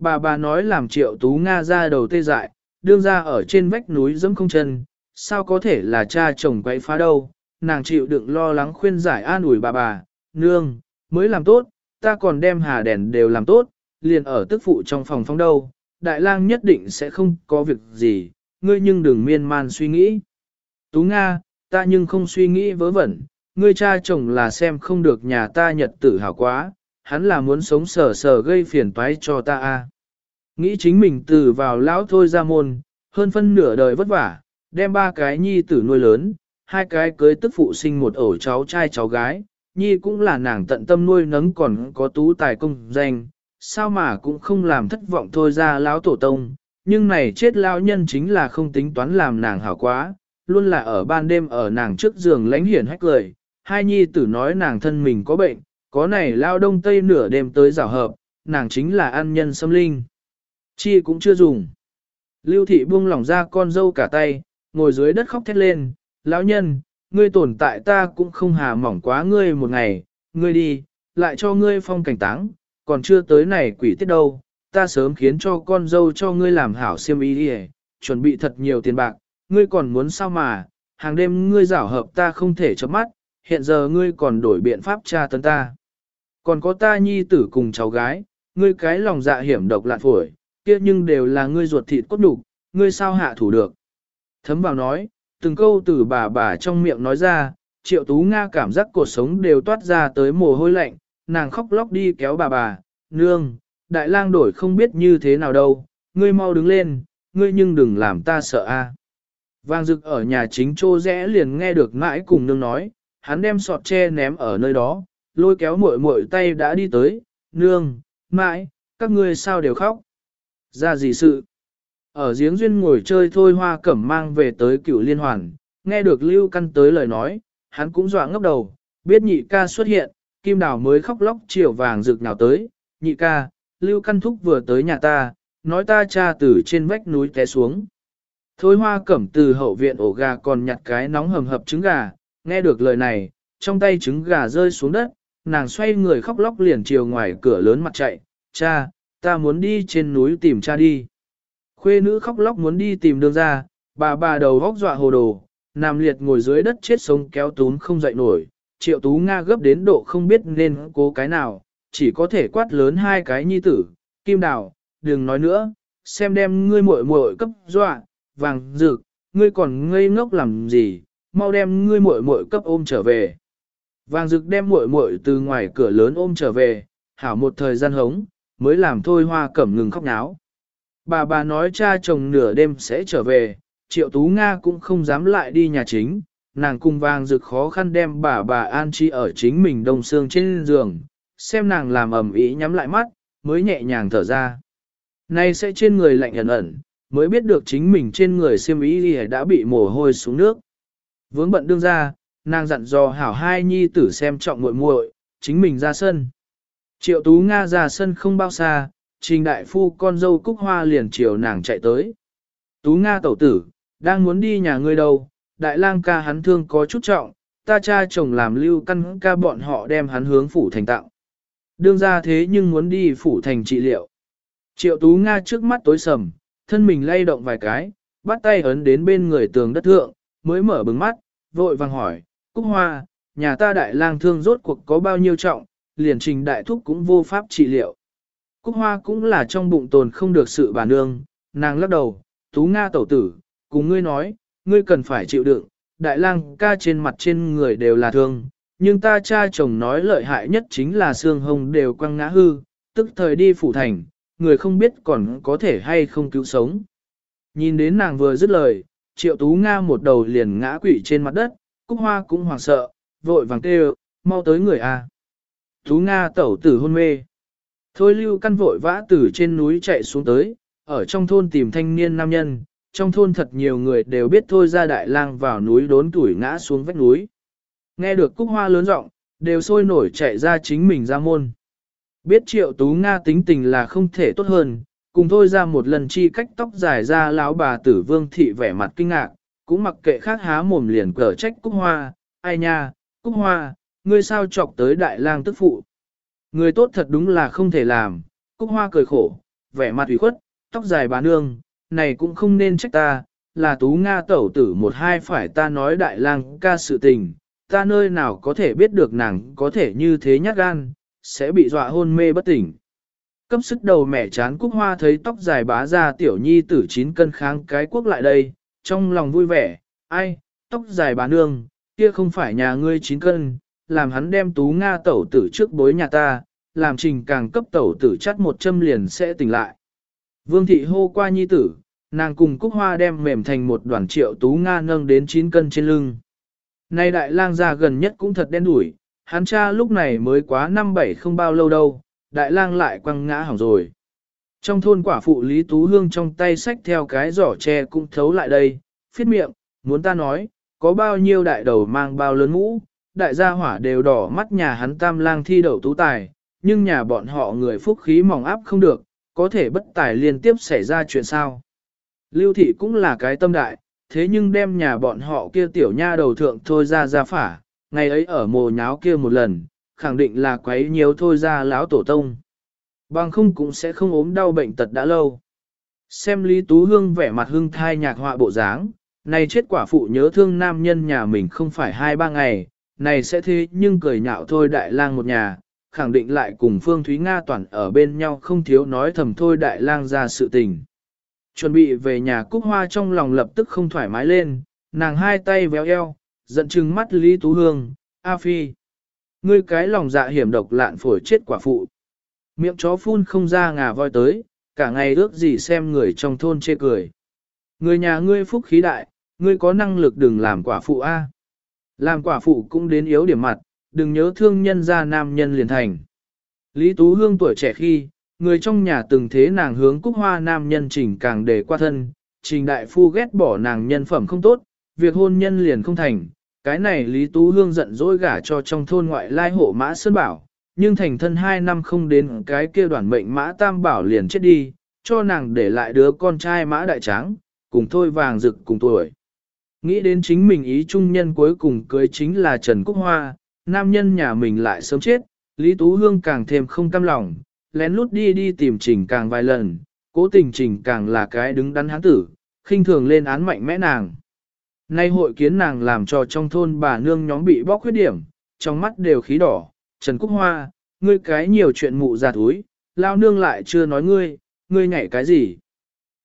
Bà bà nói làm triệu Tú Nga ra đầu tê dại, đương ra ở trên vách núi dẫm không chân, sao có thể là cha chồng quậy phá đâu, nàng chịu đựng lo lắng khuyên giải an ủi bà bà, nương, mới làm tốt, ta còn đem hà đèn đều làm tốt, liền ở tức phụ trong phòng phong đâu, đại lang nhất định sẽ không có việc gì, ngươi nhưng đừng miên man suy nghĩ. Tú Nga, ta nhưng không suy nghĩ vớ vẩn, ngươi cha chồng là xem không được nhà ta nhật tử hào quá, hắn là muốn sống sờ sờ gây phiền toái cho ta a. Nghĩ chính mình từ vào lão thôi ra môn, hơn phân nửa đời vất vả, đem ba cái nhi tử nuôi lớn, hai cái cưới tức phụ sinh một ổ cháu trai cháu gái, nhi cũng là nàng tận tâm nuôi nấng còn có tú tài công danh, sao mà cũng không làm thất vọng thôi ra lão tổ tông, nhưng này chết lão nhân chính là không tính toán làm nàng hảo quá, luôn là ở ban đêm ở nàng trước giường lánh hiển hách lời, hai nhi tử nói nàng thân mình có bệnh, có này lao đông tây nửa đêm tới rào hợp, nàng chính là ăn nhân xâm linh. Chi cũng chưa dùng. Lưu thị buông lỏng ra con dâu cả tay, ngồi dưới đất khóc thét lên, lão nhân, ngươi tồn tại ta cũng không hà mỏng quá ngươi một ngày, ngươi đi, lại cho ngươi phong cảnh táng, còn chưa tới này quỷ tiết đâu, ta sớm khiến cho con dâu cho ngươi làm hảo siêm ý đi chuẩn bị thật nhiều tiền bạc, ngươi còn muốn sao mà, hàng đêm ngươi giảo hợp ta không thể chấp mắt, hiện giờ ngươi còn đổi biện pháp tra tấn ta. Còn có ta nhi tử cùng cháu gái, ngươi cái lòng dạ hiểm độc lạn phổi, kia nhưng đều là ngươi ruột thịt cốt đục, ngươi sao hạ thủ được. Thấm vào nói, từng câu từ bà bà trong miệng nói ra, triệu tú Nga cảm giác cuộc sống đều toát ra tới mồ hôi lạnh, nàng khóc lóc đi kéo bà bà, nương, đại lang đổi không biết như thế nào đâu, ngươi mau đứng lên, ngươi nhưng đừng làm ta sợ a. Vang rực ở nhà chính trô rẽ liền nghe được mãi cùng nương nói, hắn đem sọt tre ném ở nơi đó, lôi kéo muội muội tay đã đi tới, nương, mãi, các ngươi sao đều khóc. Ra gì sự? Ở giếng duyên ngồi chơi thôi hoa cẩm mang về tới cựu liên hoàn, nghe được lưu căn tới lời nói, hắn cũng dọa ngốc đầu, biết nhị ca xuất hiện, kim đào mới khóc lóc chiều vàng rực nào tới, nhị ca, lưu căn thúc vừa tới nhà ta, nói ta cha từ trên vách núi té xuống. Thôi hoa cẩm từ hậu viện ổ gà còn nhặt cái nóng hầm hập trứng gà, nghe được lời này, trong tay trứng gà rơi xuống đất, nàng xoay người khóc lóc liền chiều ngoài cửa lớn mặt chạy, cha, ta muốn đi trên núi tìm cha đi. Khuê nữ khóc lóc muốn đi tìm đường ra, bà bà đầu góc dọa hồ đồ, nằm liệt ngồi dưới đất chết sống kéo tún không dậy nổi, triệu tú Nga gấp đến độ không biết nên cố cái nào, chỉ có thể quát lớn hai cái nhi tử, kim đào, đừng nói nữa, xem đem ngươi muội muội cấp dọa, vàng dược, ngươi còn ngây ngốc làm gì, mau đem ngươi muội muội cấp ôm trở về. Vàng rực đem muội muội từ ngoài cửa lớn ôm trở về, hảo một thời gian hống, mới làm thôi hoa cẩm ngừng khóc náo. Bà bà nói cha chồng nửa đêm sẽ trở về, triệu tú Nga cũng không dám lại đi nhà chính, nàng cùng vàng rực khó khăn đem bà bà an trí ở chính mình đông xương trên giường, xem nàng làm ẩm ý nhắm lại mắt, mới nhẹ nhàng thở ra. Nay sẽ trên người lạnh ẩn ẩn, mới biết được chính mình trên người xiêm ý đã bị mồ hôi xuống nước. Vướng bận đương ra, nàng dặn dò hảo hai nhi tử xem trọng muội muội, chính mình ra sân. Triệu Tú Nga ra sân không bao xa, trình đại phu con dâu cúc hoa liền chiều nàng chạy tới. Tú Nga tẩu tử, đang muốn đi nhà ngươi đâu, đại lang ca hắn thương có chút trọng, ta cha chồng làm lưu căn ca bọn họ đem hắn hướng phủ thành tạo. Đương ra thế nhưng muốn đi phủ thành trị liệu. Triệu Tú Nga trước mắt tối sầm, thân mình lay động vài cái, bắt tay ấn đến bên người tường đất thượng, mới mở bừng mắt, vội vàng hỏi, Cúc Hoa, nhà ta đại lang thương rốt cuộc có bao nhiêu trọng, liền trình đại thúc cũng vô pháp trị liệu. Cúc Hoa cũng là trong bụng tồn không được sự bản nương, nàng lắc đầu, Tú Nga tẩu tử, cùng ngươi nói, ngươi cần phải chịu đựng, đại lang ca trên mặt trên người đều là thương, nhưng ta cha chồng nói lợi hại nhất chính là xương hồng đều quăng ngã hư, tức thời đi phủ thành, người không biết còn có thể hay không cứu sống. Nhìn đến nàng vừa dứt lời, triệu tú Nga một đầu liền ngã quỵ trên mặt đất, Cúc Hoa cũng hoảng sợ, vội vàng kêu, mau tới người à? a. Tú Nga tẩu tử hôn mê. Thôi lưu căn vội vã từ trên núi chạy xuống tới, ở trong thôn tìm thanh niên nam nhân, trong thôn thật nhiều người đều biết thôi ra đại lang vào núi đốn tuổi ngã xuống vách núi. Nghe được cúc hoa lớn rộng, đều sôi nổi chạy ra chính mình ra môn. Biết triệu tú Nga tính tình là không thể tốt hơn, cùng thôi ra một lần chi cách tóc dài ra lão bà tử vương thị vẻ mặt kinh ngạc, cũng mặc kệ khác há mồm liền cở trách cúc hoa, ai nha, cúc hoa, ngươi sao chọc tới đại lang tức phụ. Người tốt thật đúng là không thể làm, cúc hoa cười khổ, vẻ mặt ủy khuất, tóc dài bà nương, này cũng không nên trách ta, là tú Nga tẩu tử một hai phải ta nói đại lang ca sự tình, ta nơi nào có thể biết được nàng có thể như thế nhát gan, sẽ bị dọa hôn mê bất tỉnh. Cấp sức đầu mẹ chán cúc hoa thấy tóc dài bá ra tiểu nhi tử chín cân kháng cái quốc lại đây, trong lòng vui vẻ, ai, tóc dài bá nương, kia không phải nhà ngươi chín cân, làm hắn đem tú Nga tẩu tử trước bối nhà ta, làm trình càng cấp tẩu tử chắt một châm liền sẽ tỉnh lại. Vương thị hô qua nhi tử, nàng cùng cúc hoa đem mềm thành một đoàn triệu tú Nga nâng đến 9 cân trên lưng. Nay đại lang già gần nhất cũng thật đen đủi, hắn cha lúc này mới quá năm bảy không bao lâu đâu, đại lang lại quăng ngã hỏng rồi. Trong thôn quả phụ Lý Tú Hương trong tay sách theo cái giỏ tre cũng thấu lại đây, phiết miệng, muốn ta nói, có bao nhiêu đại đầu mang bao lớn mũ, đại gia hỏa đều đỏ mắt nhà hắn tam lang thi đậu tú tài, nhưng nhà bọn họ người phúc khí mỏng áp không được, có thể bất tài liên tiếp xảy ra chuyện sao. Lưu thị cũng là cái tâm đại, thế nhưng đem nhà bọn họ kia tiểu nha đầu thượng thôi ra ra phả, ngày ấy ở mồ nháo kia một lần, khẳng định là quấy nhiều thôi ra lão tổ tông. Bằng không cũng sẽ không ốm đau bệnh tật đã lâu. Xem Lý Tú Hương vẻ mặt hưng thai nhạc họa bộ dáng, này chết quả phụ nhớ thương nam nhân nhà mình không phải hai ba ngày, này sẽ thế nhưng cười nhạo thôi đại lang một nhà, khẳng định lại cùng Phương Thúy Nga toàn ở bên nhau không thiếu nói thầm thôi đại lang ra sự tình. Chuẩn bị về nhà Cúc Hoa trong lòng lập tức không thoải mái lên, nàng hai tay véo eo, giận chừng mắt Lý Tú Hương, A Phi. Ngươi cái lòng dạ hiểm độc lạn phổi chết quả phụ. Miệng chó phun không ra ngà voi tới, cả ngày ước gì xem người trong thôn chê cười. Người nhà ngươi phúc khí đại, ngươi có năng lực đừng làm quả phụ A. Làm quả phụ cũng đến yếu điểm mặt, đừng nhớ thương nhân ra nam nhân liền thành. Lý Tú Hương tuổi trẻ khi, người trong nhà từng thế nàng hướng cúc hoa nam nhân trình càng để qua thân, trình đại phu ghét bỏ nàng nhân phẩm không tốt, việc hôn nhân liền không thành. Cái này Lý Tú Hương giận dỗi gả cho trong thôn ngoại lai hộ mã Sơn Bảo, nhưng thành thân hai năm không đến cái kia đoàn mệnh mã Tam Bảo liền chết đi, cho nàng để lại đứa con trai mã đại tráng, cùng thôi vàng rực cùng tuổi. Nghĩ đến chính mình ý trung nhân cuối cùng cưới chính là Trần Cúc Hoa, nam nhân nhà mình lại sớm chết, Lý Tú Hương càng thêm không cam lòng, lén lút đi đi tìm trình càng vài lần, cố tình trình càng là cái đứng đắn hán tử, khinh thường lên án mạnh mẽ nàng. Nay hội kiến nàng làm cho trong thôn bà nương nhóm bị bóc khuyết điểm, trong mắt đều khí đỏ, Trần Cúc Hoa, ngươi cái nhiều chuyện mụ già thúi, lao nương lại chưa nói ngươi, ngươi nhảy cái gì.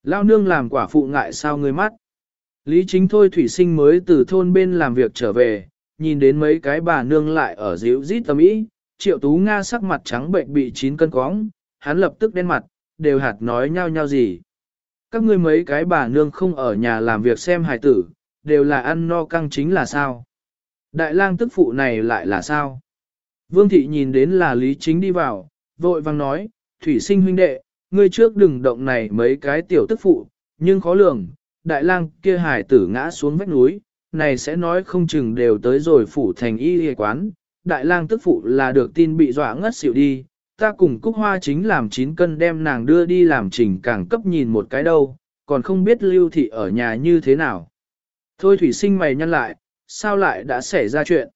Lao nương làm quả phụ ngại sao ngươi mắt. Lý chính thôi thủy sinh mới từ thôn bên làm việc trở về, nhìn đến mấy cái bà nương lại ở díu rít tầm ý, triệu tú Nga sắc mặt trắng bệnh bị chín cân cóng, hắn lập tức đen mặt, đều hạt nói nhau nhau gì. Các ngươi mấy cái bà nương không ở nhà làm việc xem hài tử, đều là ăn no căng chính là sao? Đại lang tức phụ này lại là sao? Vương thị nhìn đến là Lý Chính đi vào, vội vang nói, thủy sinh huynh đệ, ngươi trước đừng động này mấy cái tiểu tức phụ, nhưng khó lường, đại lang kia hải tử ngã xuống vách núi, này sẽ nói không chừng đều tới rồi phủ thành y y quán, đại lang tức phụ là được tin bị dọa ngất xỉu đi, ta cùng Cúc Hoa chính làm 9 cân đem nàng đưa đi làm trình càng cấp nhìn một cái đâu, còn không biết lưu thị ở nhà như thế nào. Thôi thủy sinh mày nhăn lại, sao lại đã xảy ra chuyện?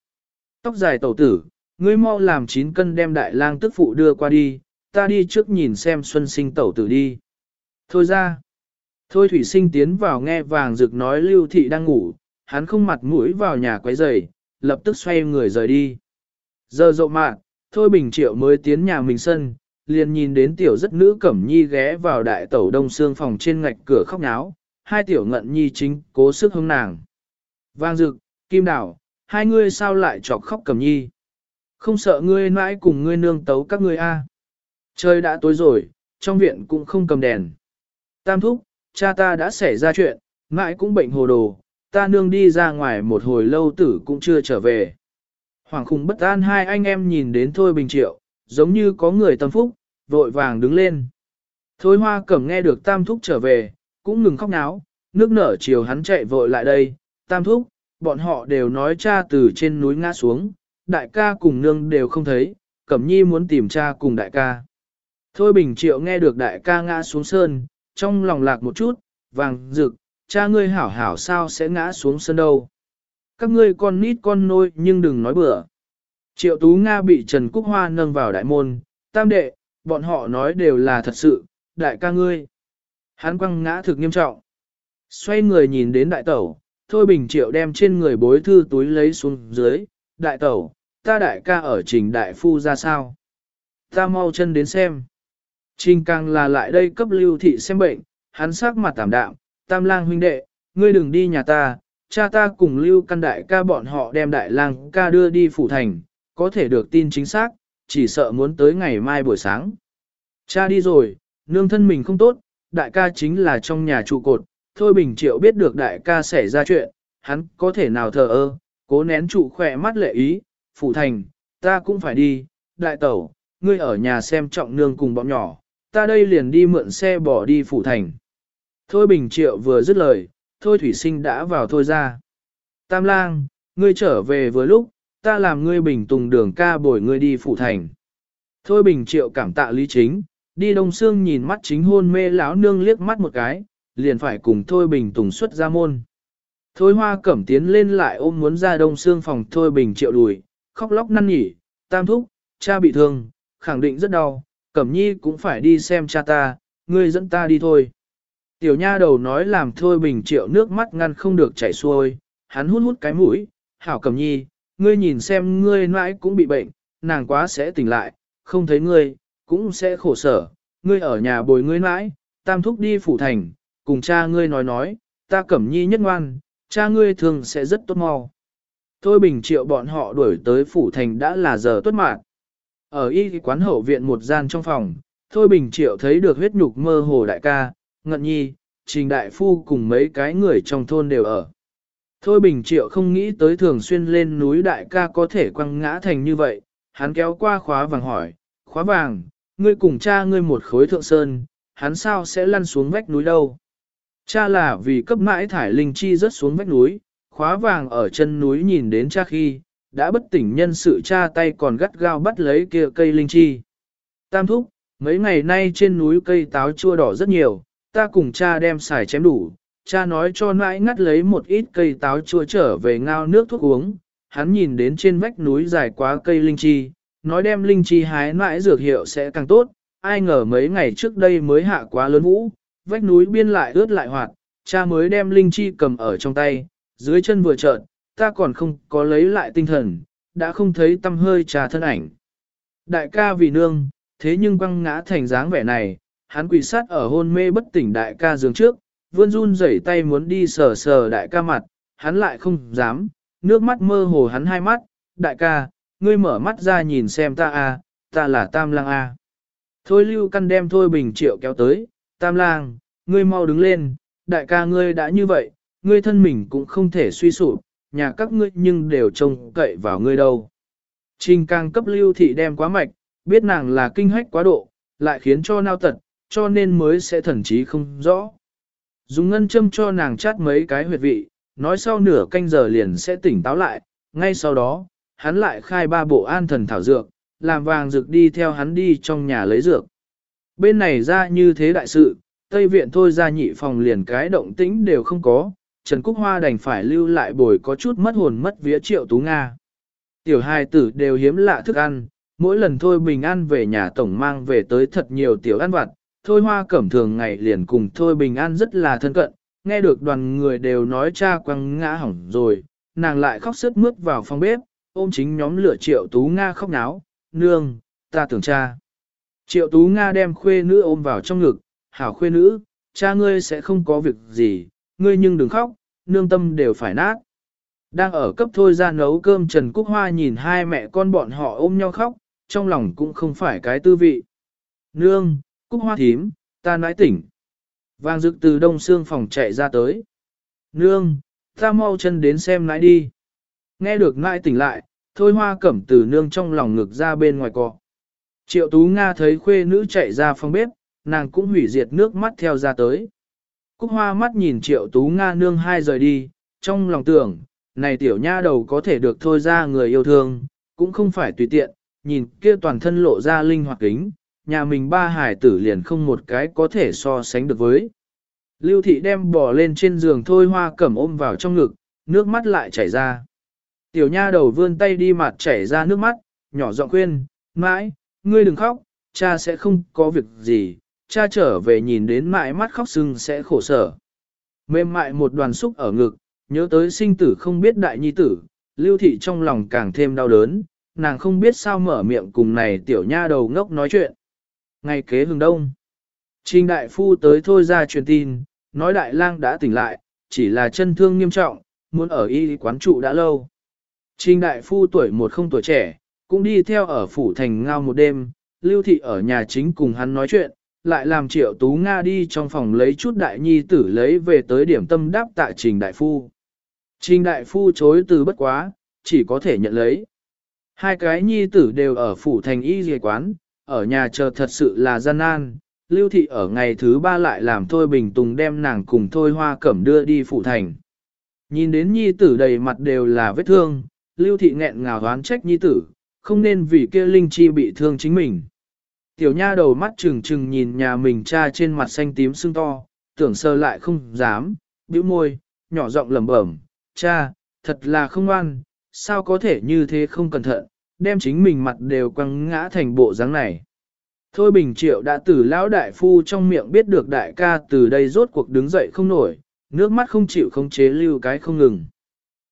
Tóc dài tẩu tử, ngươi mau làm chín cân đem đại lang tức phụ đưa qua đi, ta đi trước nhìn xem xuân sinh tẩu tử đi. Thôi ra. Thôi thủy sinh tiến vào nghe vàng rực nói lưu thị đang ngủ, hắn không mặt mũi vào nhà quấy giày, lập tức xoay người rời đi. Giờ rộ mạng, thôi bình triệu mới tiến nhà mình sân, liền nhìn đến tiểu rất nữ cẩm nhi ghé vào đại tẩu đông xương phòng trên ngạch cửa khóc náo, hai tiểu ngận nhi chính cố sức hứng nàng. Vang rực, kim đảo, hai ngươi sao lại chọc khóc cẩm nhi? Không sợ ngươi mãi cùng ngươi nương tấu các ngươi a? Trời đã tối rồi, trong viện cũng không cầm đèn. Tam thúc, cha ta đã xảy ra chuyện, mãi cũng bệnh hồ đồ, ta nương đi ra ngoài một hồi lâu tử cũng chưa trở về. Hoàng khùng bất an hai anh em nhìn đến Thôi Bình Triệu, giống như có người tâm phúc, vội vàng đứng lên. Thôi hoa cẩm nghe được tam thúc trở về, cũng ngừng khóc náo, nước nở chiều hắn chạy vội lại đây, tam thúc, bọn họ đều nói cha từ trên núi ngã xuống, đại ca cùng nương đều không thấy, cẩm nhi muốn tìm cha cùng đại ca. Thôi bình triệu nghe được đại ca ngã xuống sơn, trong lòng lạc một chút, vàng rực, cha ngươi hảo hảo sao sẽ ngã xuống sơn đâu. Các ngươi con nít con nôi nhưng đừng nói bừa. Triệu Tú Nga bị Trần Cúc Hoa nâng vào đại môn, tam đệ, bọn họ nói đều là thật sự, đại ca ngươi. Hắn quăng ngã thực nghiêm trọng. Xoay người nhìn đến đại tẩu, Thôi Bình Triệu đem trên người bối thư túi lấy xuống dưới, đại tẩu, ta đại ca ở trình đại phu ra sao? Ta mau chân đến xem. Trình càng là lại đây cấp lưu thị xem bệnh, hắn sắc mặt tạm đạm, tam lang huynh đệ, ngươi đừng đi nhà ta, cha ta cùng lưu căn đại ca bọn họ đem đại lang ca đưa đi phủ thành, có thể được tin chính xác, chỉ sợ muốn tới ngày mai buổi sáng. Cha đi rồi, nương thân mình không tốt, đại ca chính là trong nhà trụ cột, thôi bình triệu biết được đại ca xảy ra chuyện, hắn có thể nào thờ ơ, cố nén trụ khỏe mắt lệ ý, phủ thành, ta cũng phải đi, đại tẩu, ngươi ở nhà xem trọng nương cùng bọn nhỏ, ta đây liền đi mượn xe bỏ đi phủ thành. Thôi bình triệu vừa dứt lời, thôi thủy sinh đã vào thôi ra. Tam lang, ngươi trở về với lúc, ta làm ngươi bình tùng đường ca bồi ngươi đi phủ thành. Thôi bình triệu cảm tạ lý chính, đi đông xương nhìn mắt chính hôn mê lão nương liếc mắt một cái, liền phải cùng thôi bình tùng xuất ra môn. Thôi hoa cẩm tiến lên lại ôm muốn ra đông xương phòng thôi bình triệu đùi, khóc lóc năn nỉ tam thúc, cha bị thương, khẳng định rất đau, cẩm nhi cũng phải đi xem cha ta, ngươi dẫn ta đi thôi. Tiểu nha đầu nói làm thôi bình triệu nước mắt ngăn không được chảy xuôi, hắn hút hút cái mũi, hảo cẩm nhi, ngươi nhìn xem ngươi mãi cũng bị bệnh, nàng quá sẽ tỉnh lại, không thấy ngươi, cũng sẽ khổ sở, ngươi ở nhà bồi ngươi mãi, tam thúc đi phủ thành, cùng cha ngươi nói nói, ta cẩm nhi nhất ngoan, cha ngươi thường sẽ rất tốt mau. Thôi bình triệu bọn họ đuổi tới phủ thành đã là giờ tuất mạng. Ở y quán hậu viện một gian trong phòng, Thôi bình triệu thấy được huyết nhục mơ hồ đại ca, ngận nhi, trình đại phu cùng mấy cái người trong thôn đều ở. Thôi bình triệu không nghĩ tới thường xuyên lên núi đại ca có thể quăng ngã thành như vậy, hắn kéo qua khóa vàng hỏi, khóa vàng, ngươi cùng cha ngươi một khối thượng sơn, hắn sao sẽ lăn xuống vách núi đâu? Cha là vì cấp mãi thải linh chi rớt xuống vách núi, khóa vàng ở chân núi nhìn đến cha khi, đã bất tỉnh nhân sự cha tay còn gắt gao bắt lấy kia cây linh chi. Tam thúc, mấy ngày nay trên núi cây táo chua đỏ rất nhiều, ta cùng cha đem xài chém đủ, cha nói cho nãi ngắt lấy một ít cây táo chua trở về ngao nước thuốc uống, hắn nhìn đến trên vách núi dài quá cây linh chi, nói đem linh chi hái nãi dược hiệu sẽ càng tốt, ai ngờ mấy ngày trước đây mới hạ quá lớn vũ, vách núi biên lại ướt lại hoạt, cha mới đem linh chi cầm ở trong tay, dưới chân vừa trợn, ta còn không có lấy lại tinh thần, đã không thấy tâm hơi trà thân ảnh. Đại ca vì nương, thế nhưng quăng ngã thành dáng vẻ này, hắn quỳ sát ở hôn mê bất tỉnh đại ca giường trước, vươn run rẩy tay muốn đi sờ sờ đại ca mặt, hắn lại không dám, nước mắt mơ hồ hắn hai mắt, đại ca, ngươi mở mắt ra nhìn xem ta a, ta là tam lang a. Thôi lưu căn đem thôi bình triệu kéo tới, tam lang, ngươi mau đứng lên, đại ca ngươi đã như vậy, ngươi thân mình cũng không thể suy sụp, nhà các ngươi nhưng đều trông cậy vào ngươi đâu. Trình càng cấp lưu thị đem quá mạch, biết nàng là kinh hách quá độ, lại khiến cho nao tật, cho nên mới sẽ thần trí không rõ. Dùng ngân châm cho nàng chát mấy cái huyệt vị, nói sau nửa canh giờ liền sẽ tỉnh táo lại, ngay sau đó, hắn lại khai ba bộ an thần thảo dược, làm vàng dược đi theo hắn đi trong nhà lấy dược. Bên này ra như thế đại sự, Tây Viện thôi ra nhị phòng liền cái động tĩnh đều không có, Trần Cúc Hoa đành phải lưu lại bồi có chút mất hồn mất vía triệu tú Nga. Tiểu hai tử đều hiếm lạ thức ăn, mỗi lần thôi bình an về nhà tổng mang về tới thật nhiều tiểu ăn vặt, thôi hoa cẩm thường ngày liền cùng thôi bình an rất là thân cận, nghe được đoàn người đều nói cha quăng ngã hỏng rồi, nàng lại khóc sức mướt vào phòng bếp, ôm chính nhóm lửa triệu tú Nga khóc náo, nương, ta tưởng cha. Triệu tú Nga đem khuê nữ ôm vào trong ngực, hảo khuê nữ, cha ngươi sẽ không có việc gì, ngươi nhưng đừng khóc, nương tâm đều phải nát. Đang ở cấp thôi ra nấu cơm Trần Cúc Hoa nhìn hai mẹ con bọn họ ôm nhau khóc, trong lòng cũng không phải cái tư vị. Nương, Cúc Hoa thím, ta nãi tỉnh. Vàng rực từ đông xương phòng chạy ra tới. Nương, ta mau chân đến xem nãi đi. Nghe được nãi tỉnh lại, thôi hoa cẩm từ nương trong lòng ngực ra bên ngoài cọ. Triệu Tú Nga thấy khuê nữ chạy ra phòng bếp, nàng cũng hủy diệt nước mắt theo ra tới. Cúc hoa mắt nhìn Triệu Tú Nga nương hai rời đi, trong lòng tưởng, này tiểu nha đầu có thể được thôi ra người yêu thương, cũng không phải tùy tiện, nhìn kia toàn thân lộ ra linh hoạt kính, nhà mình ba hải tử liền không một cái có thể so sánh được với. Lưu thị đem bỏ lên trên giường thôi hoa cẩm ôm vào trong ngực, nước mắt lại chảy ra. Tiểu nha đầu vươn tay đi mặt chảy ra nước mắt, nhỏ giọng khuyên, mãi, ngươi đừng khóc, cha sẽ không có việc gì, cha trở về nhìn đến mãi mắt khóc sưng sẽ khổ sở. Mềm mại một đoàn xúc ở ngực, nhớ tới sinh tử không biết đại nhi tử, lưu thị trong lòng càng thêm đau đớn, nàng không biết sao mở miệng cùng này tiểu nha đầu ngốc nói chuyện. Ngày kế hừng đông, Trình đại phu tới thôi ra truyền tin, nói đại lang đã tỉnh lại, chỉ là chân thương nghiêm trọng, muốn ở y quán trụ đã lâu. Trình đại phu tuổi một không tuổi trẻ, cũng đi theo ở phủ thành ngao một đêm, lưu thị ở nhà chính cùng hắn nói chuyện, lại làm triệu tú Nga đi trong phòng lấy chút đại nhi tử lấy về tới điểm tâm đáp tại trình đại phu. Trình đại phu chối từ bất quá, chỉ có thể nhận lấy. Hai cái nhi tử đều ở phủ thành y dề quán, ở nhà chờ thật sự là gian nan. Lưu thị ở ngày thứ ba lại làm Thôi Bình Tùng đem nàng cùng Thôi Hoa Cẩm đưa đi phủ thành. Nhìn đến nhi tử đầy mặt đều là vết thương, Lưu thị nghẹn ngào đoán trách nhi tử, không nên vì kia Linh Chi bị thương chính mình. Tiểu nha đầu mắt trừng trừng nhìn nhà mình cha trên mặt xanh tím sưng to, tưởng sơ lại không dám, bĩu môi, nhỏ giọng lẩm bẩm, cha, thật là không ngoan, sao có thể như thế không cẩn thận, đem chính mình mặt đều quăng ngã thành bộ dáng này. Thôi Bình Triệu đã từ lão đại phu trong miệng biết được đại ca từ đây rốt cuộc đứng dậy không nổi, nước mắt không chịu không chế lưu cái không ngừng.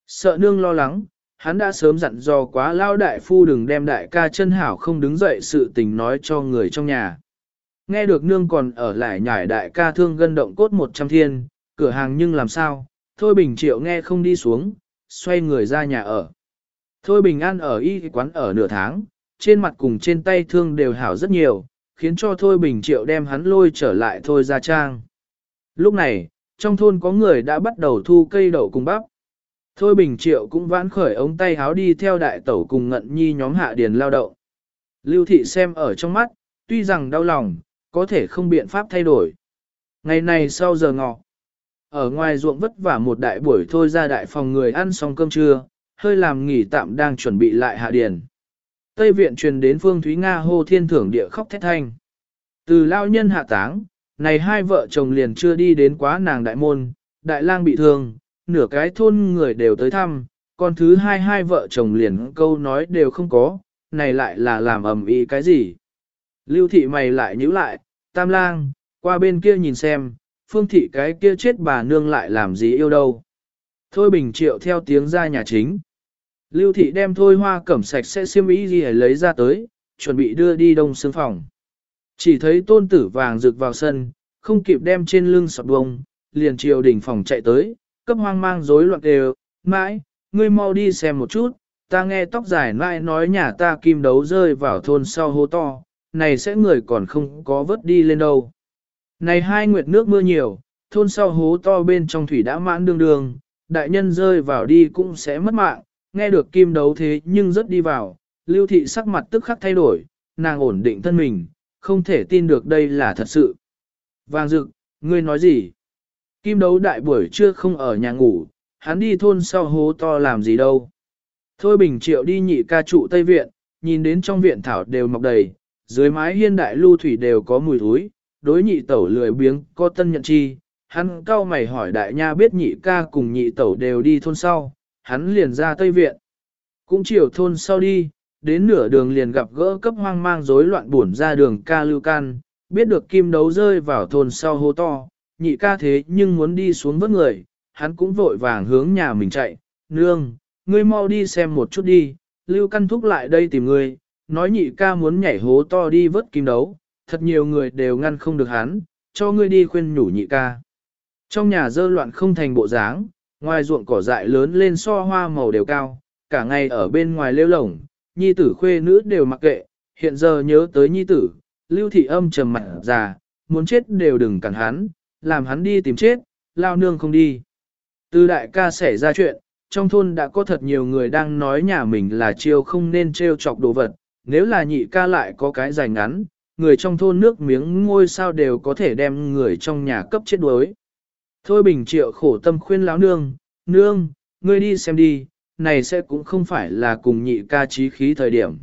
Sợ nương lo lắng, hắn đã sớm dặn dò quá lao đại phu đừng đem đại ca chân hảo không đứng dậy sự tình nói cho người trong nhà. Nghe được nương còn ở lại nhải đại ca thương gân động cốt một trăm thiên, cửa hàng nhưng làm sao, thôi bình triệu nghe không đi xuống, xoay người ra nhà ở. Thôi bình an ở y quán ở nửa tháng, trên mặt cùng trên tay thương đều hảo rất nhiều, khiến cho thôi bình triệu đem hắn lôi trở lại thôi ra trang. Lúc này, trong thôn có người đã bắt đầu thu cây đậu cùng bắp. Thôi Bình Triệu cũng vãn khởi ống tay háo đi theo đại tẩu cùng ngận nhi nhóm hạ điền lao động. Lưu thị xem ở trong mắt, tuy rằng đau lòng, có thể không biện pháp thay đổi. Ngày này sau giờ ngọ, ở ngoài ruộng vất vả một đại buổi thôi ra đại phòng người ăn xong cơm trưa, hơi làm nghỉ tạm đang chuẩn bị lại hạ điền. Tây viện truyền đến Phương Thúy Nga hô thiên thưởng địa khóc thét thanh. Từ lao nhân hạ táng, này hai vợ chồng liền chưa đi đến quá nàng đại môn, đại lang bị thương, nửa cái thôn người đều tới thăm, còn thứ hai hai vợ chồng liền câu nói đều không có, này lại là làm ầm ĩ cái gì. Lưu thị mày lại nhíu lại, tam lang, qua bên kia nhìn xem, phương thị cái kia chết bà nương lại làm gì yêu đâu. Thôi bình triệu theo tiếng ra nhà chính. Lưu thị đem thôi hoa cẩm sạch sẽ xiêm ý gì lấy ra tới, chuẩn bị đưa đi đông xương phòng. Chỉ thấy tôn tử vàng rực vào sân, không kịp đem trên lưng sọt bông, liền triều đỉnh phòng chạy tới, cấp hoang mang rối loạn đều, mãi, ngươi mau đi xem một chút, ta nghe tóc dài mãi nói nhà ta kim đấu rơi vào thôn sau hô to, này sẽ người còn không có vớt đi lên đâu. Này hai nguyệt nước mưa nhiều, thôn sau hố to bên trong thủy đã mãn đương đường, đại nhân rơi vào đi cũng sẽ mất mạng, nghe được kim đấu thế nhưng rất đi vào, lưu thị sắc mặt tức khắc thay đổi, nàng ổn định thân mình, không thể tin được đây là thật sự. Vàng dực ngươi nói gì? Kim đấu đại buổi trưa không ở nhà ngủ, hắn đi thôn sau hố to làm gì đâu. Thôi bình triệu đi nhị ca trụ Tây Viện, nhìn đến trong viện thảo đều mọc đầy, dưới mái hiên đại lưu thủy đều có mùi thúi, đối nhị tẩu lười biếng có tân nhận chi, hắn cao mày hỏi đại nha biết nhị ca cùng nhị tẩu đều đi thôn sau, hắn liền ra tây viện. Cũng chiều thôn sau đi, đến nửa đường liền gặp gỡ cấp hoang mang rối loạn buồn ra đường ca lưu can, biết được kim đấu rơi vào thôn sau hô to, nhị ca thế nhưng muốn đi xuống vớt người, hắn cũng vội vàng hướng nhà mình chạy, nương, ngươi mau đi xem một chút đi, lưu căn thúc lại đây tìm ngươi, nói nhị ca muốn nhảy hố to đi vớt kim đấu, thật nhiều người đều ngăn không được hắn, cho ngươi đi khuyên nhủ nhị ca. Trong nhà dơ loạn không thành bộ dáng, ngoài ruộng cỏ dại lớn lên so hoa màu đều cao, cả ngày ở bên ngoài lêu lổng, nhi tử khuê nữ đều mặc kệ, hiện giờ nhớ tới nhi tử, lưu thị âm trầm mặt già, muốn chết đều đừng cản hắn, làm hắn đi tìm chết, lao nương không đi. Từ đại ca xảy ra chuyện, trong thôn đã có thật nhiều người đang nói nhà mình là chiêu không nên trêu chọc đồ vật, nếu là nhị ca lại có cái dài ngắn, người trong thôn nước miếng ngôi sao đều có thể đem người trong nhà cấp chết đuối. Thôi bình triệu khổ tâm khuyên lão nương, nương, ngươi đi xem đi, này sẽ cũng không phải là cùng nhị ca trí khí thời điểm.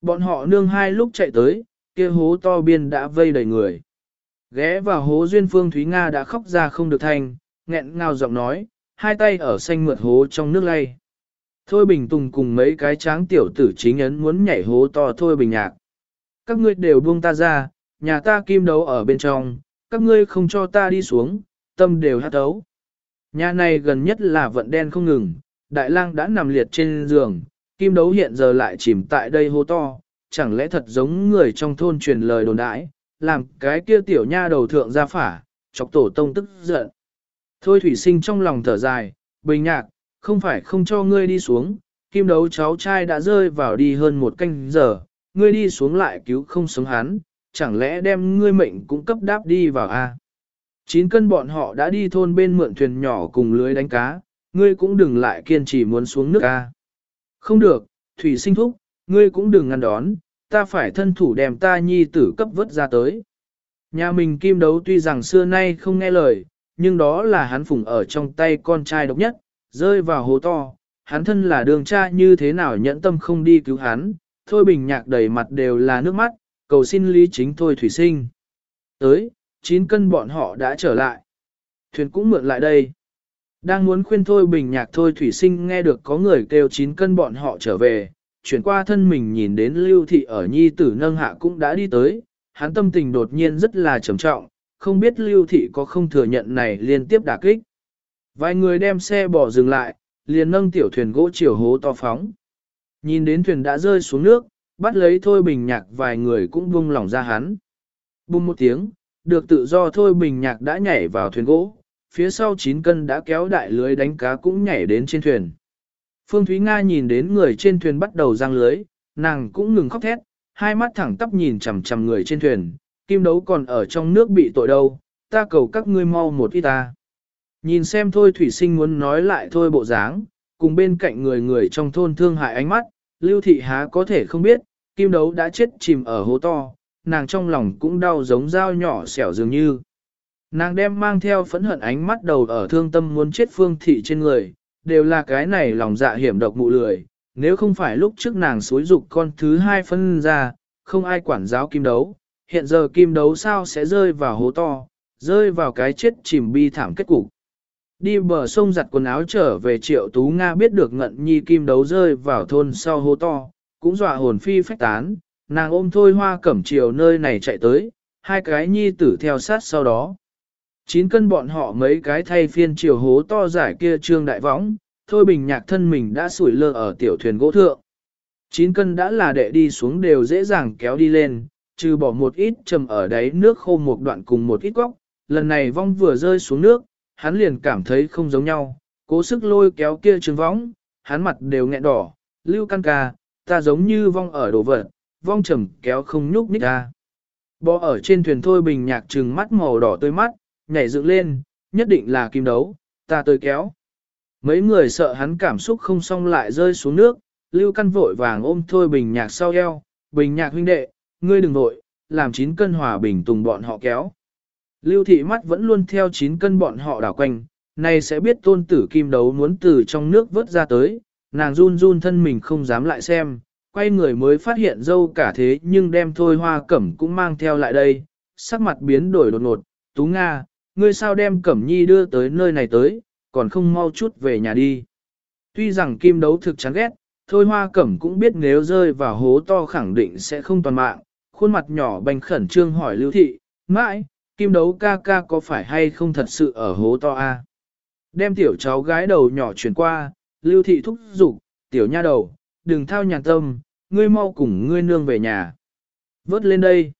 Bọn họ nương hai lúc chạy tới, kia hố to biên đã vây đầy người. Ghé vào hố duyên phương Thúy Nga đã khóc ra không được thành, nghẹn ngào giọng nói, hai tay ở xanh mượt hố trong nước lay. Thôi Bình Tùng cùng mấy cái tráng tiểu tử chính ấn muốn nhảy hố to Thôi Bình Nhạc. Các ngươi đều buông ta ra, nhà ta kim đấu ở bên trong, các ngươi không cho ta đi xuống, tâm đều hát đấu. Nhà này gần nhất là vận đen không ngừng, đại lang đã nằm liệt trên giường, kim đấu hiện giờ lại chìm tại đây hố to, chẳng lẽ thật giống người trong thôn truyền lời đồn đãi, làm cái kia tiểu nha đầu thượng ra phả, chọc tổ tông tức giận. Thôi thủy sinh trong lòng thở dài, bình nhạc, không phải không cho ngươi đi xuống, kim đấu cháu trai đã rơi vào đi hơn một canh giờ, ngươi đi xuống lại cứu không sống hắn, chẳng lẽ đem ngươi mệnh cũng cấp đáp đi vào a? Chín cân bọn họ đã đi thôn bên mượn thuyền nhỏ cùng lưới đánh cá, ngươi cũng đừng lại kiên trì muốn xuống nước a. Không được, thủy sinh thúc, ngươi cũng đừng ngăn đón, ta phải thân thủ đem ta nhi tử cấp vớt ra tới. Nhà mình kim đấu tuy rằng xưa nay không nghe lời, nhưng đó là hắn phùng ở trong tay con trai độc nhất, rơi vào hố to, hắn thân là đường cha như thế nào nhẫn tâm không đi cứu hắn, thôi bình nhạc đầy mặt đều là nước mắt, cầu xin lý chính thôi thủy sinh. Tới, 9 cân bọn họ đã trở lại. Thuyền cũng mượn lại đây. Đang muốn khuyên thôi bình nhạc thôi thủy sinh nghe được có người kêu 9 cân bọn họ trở về, chuyển qua thân mình nhìn đến lưu thị ở nhi tử nâng hạ cũng đã đi tới, hắn tâm tình đột nhiên rất là trầm trọng, không biết lưu thị có không thừa nhận này liên tiếp đả kích. Vài người đem xe bỏ dừng lại, liền nâng tiểu thuyền gỗ chiều hố to phóng. Nhìn đến thuyền đã rơi xuống nước, bắt lấy thôi bình nhạc vài người cũng buông lỏng ra hắn. Bùng một tiếng, được tự do thôi bình nhạc đã nhảy vào thuyền gỗ, phía sau 9 cân đã kéo đại lưới đánh cá cũng nhảy đến trên thuyền. Phương Thúy Nga nhìn đến người trên thuyền bắt đầu giang lưới, nàng cũng ngừng khóc thét, hai mắt thẳng tắp nhìn chằm chằm người trên thuyền, kim đấu còn ở trong nước bị tội đâu, ta cầu các ngươi mau một ít ta. Nhìn xem thôi thủy sinh muốn nói lại thôi bộ dáng, cùng bên cạnh người người trong thôn thương hại ánh mắt, lưu thị há có thể không biết, kim đấu đã chết chìm ở hố to, nàng trong lòng cũng đau giống dao nhỏ xẻo dường như. Nàng đem mang theo phẫn hận ánh mắt đầu ở thương tâm muốn chết phương thị trên người, đều là cái này lòng dạ hiểm độc mụ lười, nếu không phải lúc trước nàng xối dục con thứ hai phân ra, không ai quản giáo kim đấu, hiện giờ kim đấu sao sẽ rơi vào hố to, rơi vào cái chết chìm bi thảm kết cục. Đi bờ sông giặt quần áo trở về triệu tú Nga biết được ngận nhi kim đấu rơi vào thôn sau hố to, cũng dọa hồn phi phách tán, nàng ôm thôi hoa cẩm chiều nơi này chạy tới, hai cái nhi tử theo sát sau đó. Chín cân bọn họ mấy cái thay phiên chiều hố to giải kia trương đại võng, thôi bình nhạc thân mình đã sủi lơ ở tiểu thuyền gỗ thượng. Chín cân đã là đệ đi xuống đều dễ dàng kéo đi lên, trừ bỏ một ít trầm ở đáy nước khô một đoạn cùng một ít góc, lần này vong vừa rơi xuống nước, hắn liền cảm thấy không giống nhau, cố sức lôi kéo kia trương võng, hắn mặt đều nghẹn đỏ, lưu căn ca, ta giống như vong ở đồ vật, vong trầm kéo không nhúc nhích ra. Bò ở trên thuyền thôi bình nhạc trừng mắt màu đỏ tươi mắt, nhảy dựng lên, nhất định là kim đấu, ta tới kéo. Mấy người sợ hắn cảm xúc không xong lại rơi xuống nước, lưu căn vội vàng ôm thôi bình nhạc sau eo, bình nhạc huynh đệ, ngươi đừng vội, làm chín cân hòa bình tùng bọn họ kéo. Lưu thị mắt vẫn luôn theo chín cân bọn họ đảo quanh, này sẽ biết tôn tử kim đấu muốn từ trong nước vớt ra tới, nàng run run thân mình không dám lại xem, quay người mới phát hiện dâu cả thế nhưng đem thôi hoa cẩm cũng mang theo lại đây, sắc mặt biến đổi đột ngột, Tú Nga, ngươi sao đem cẩm nhi đưa tới nơi này tới, còn không mau chút về nhà đi. Tuy rằng kim đấu thực chán ghét, thôi hoa cẩm cũng biết nếu rơi vào hố to khẳng định sẽ không toàn mạng, khuôn mặt nhỏ bành khẩn trương hỏi lưu thị, mãi, kim đấu ca ca có phải hay không thật sự ở hố to a? Đem tiểu cháu gái đầu nhỏ chuyển qua, lưu thị thúc giục, tiểu nha đầu, đừng thao nhàn tâm, ngươi mau cùng ngươi nương về nhà. Vớt lên đây.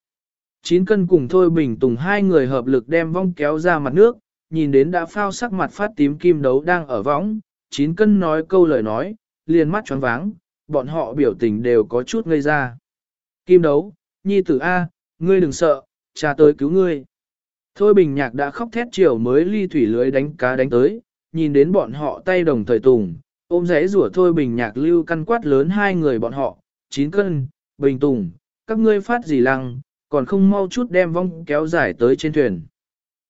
Chín cân cùng Thôi Bình Tùng hai người hợp lực đem vong kéo ra mặt nước, nhìn đến đã phao sắc mặt phát tím kim đấu đang ở võng, chín cân nói câu lời nói, liền mắt tròn váng, bọn họ biểu tình đều có chút ngây ra. Kim đấu, nhi tử A, ngươi đừng sợ, cha tới cứu ngươi. Thôi Bình Nhạc đã khóc thét chiều mới ly thủy lưới đánh cá đánh tới, nhìn đến bọn họ tay đồng thời tùng, ôm rẽ rủa Thôi Bình Nhạc lưu căn quát lớn hai người bọn họ, chín cân, Bình Tùng, các ngươi phát gì lăng, còn không mau chút đem vong kéo dài tới trên thuyền.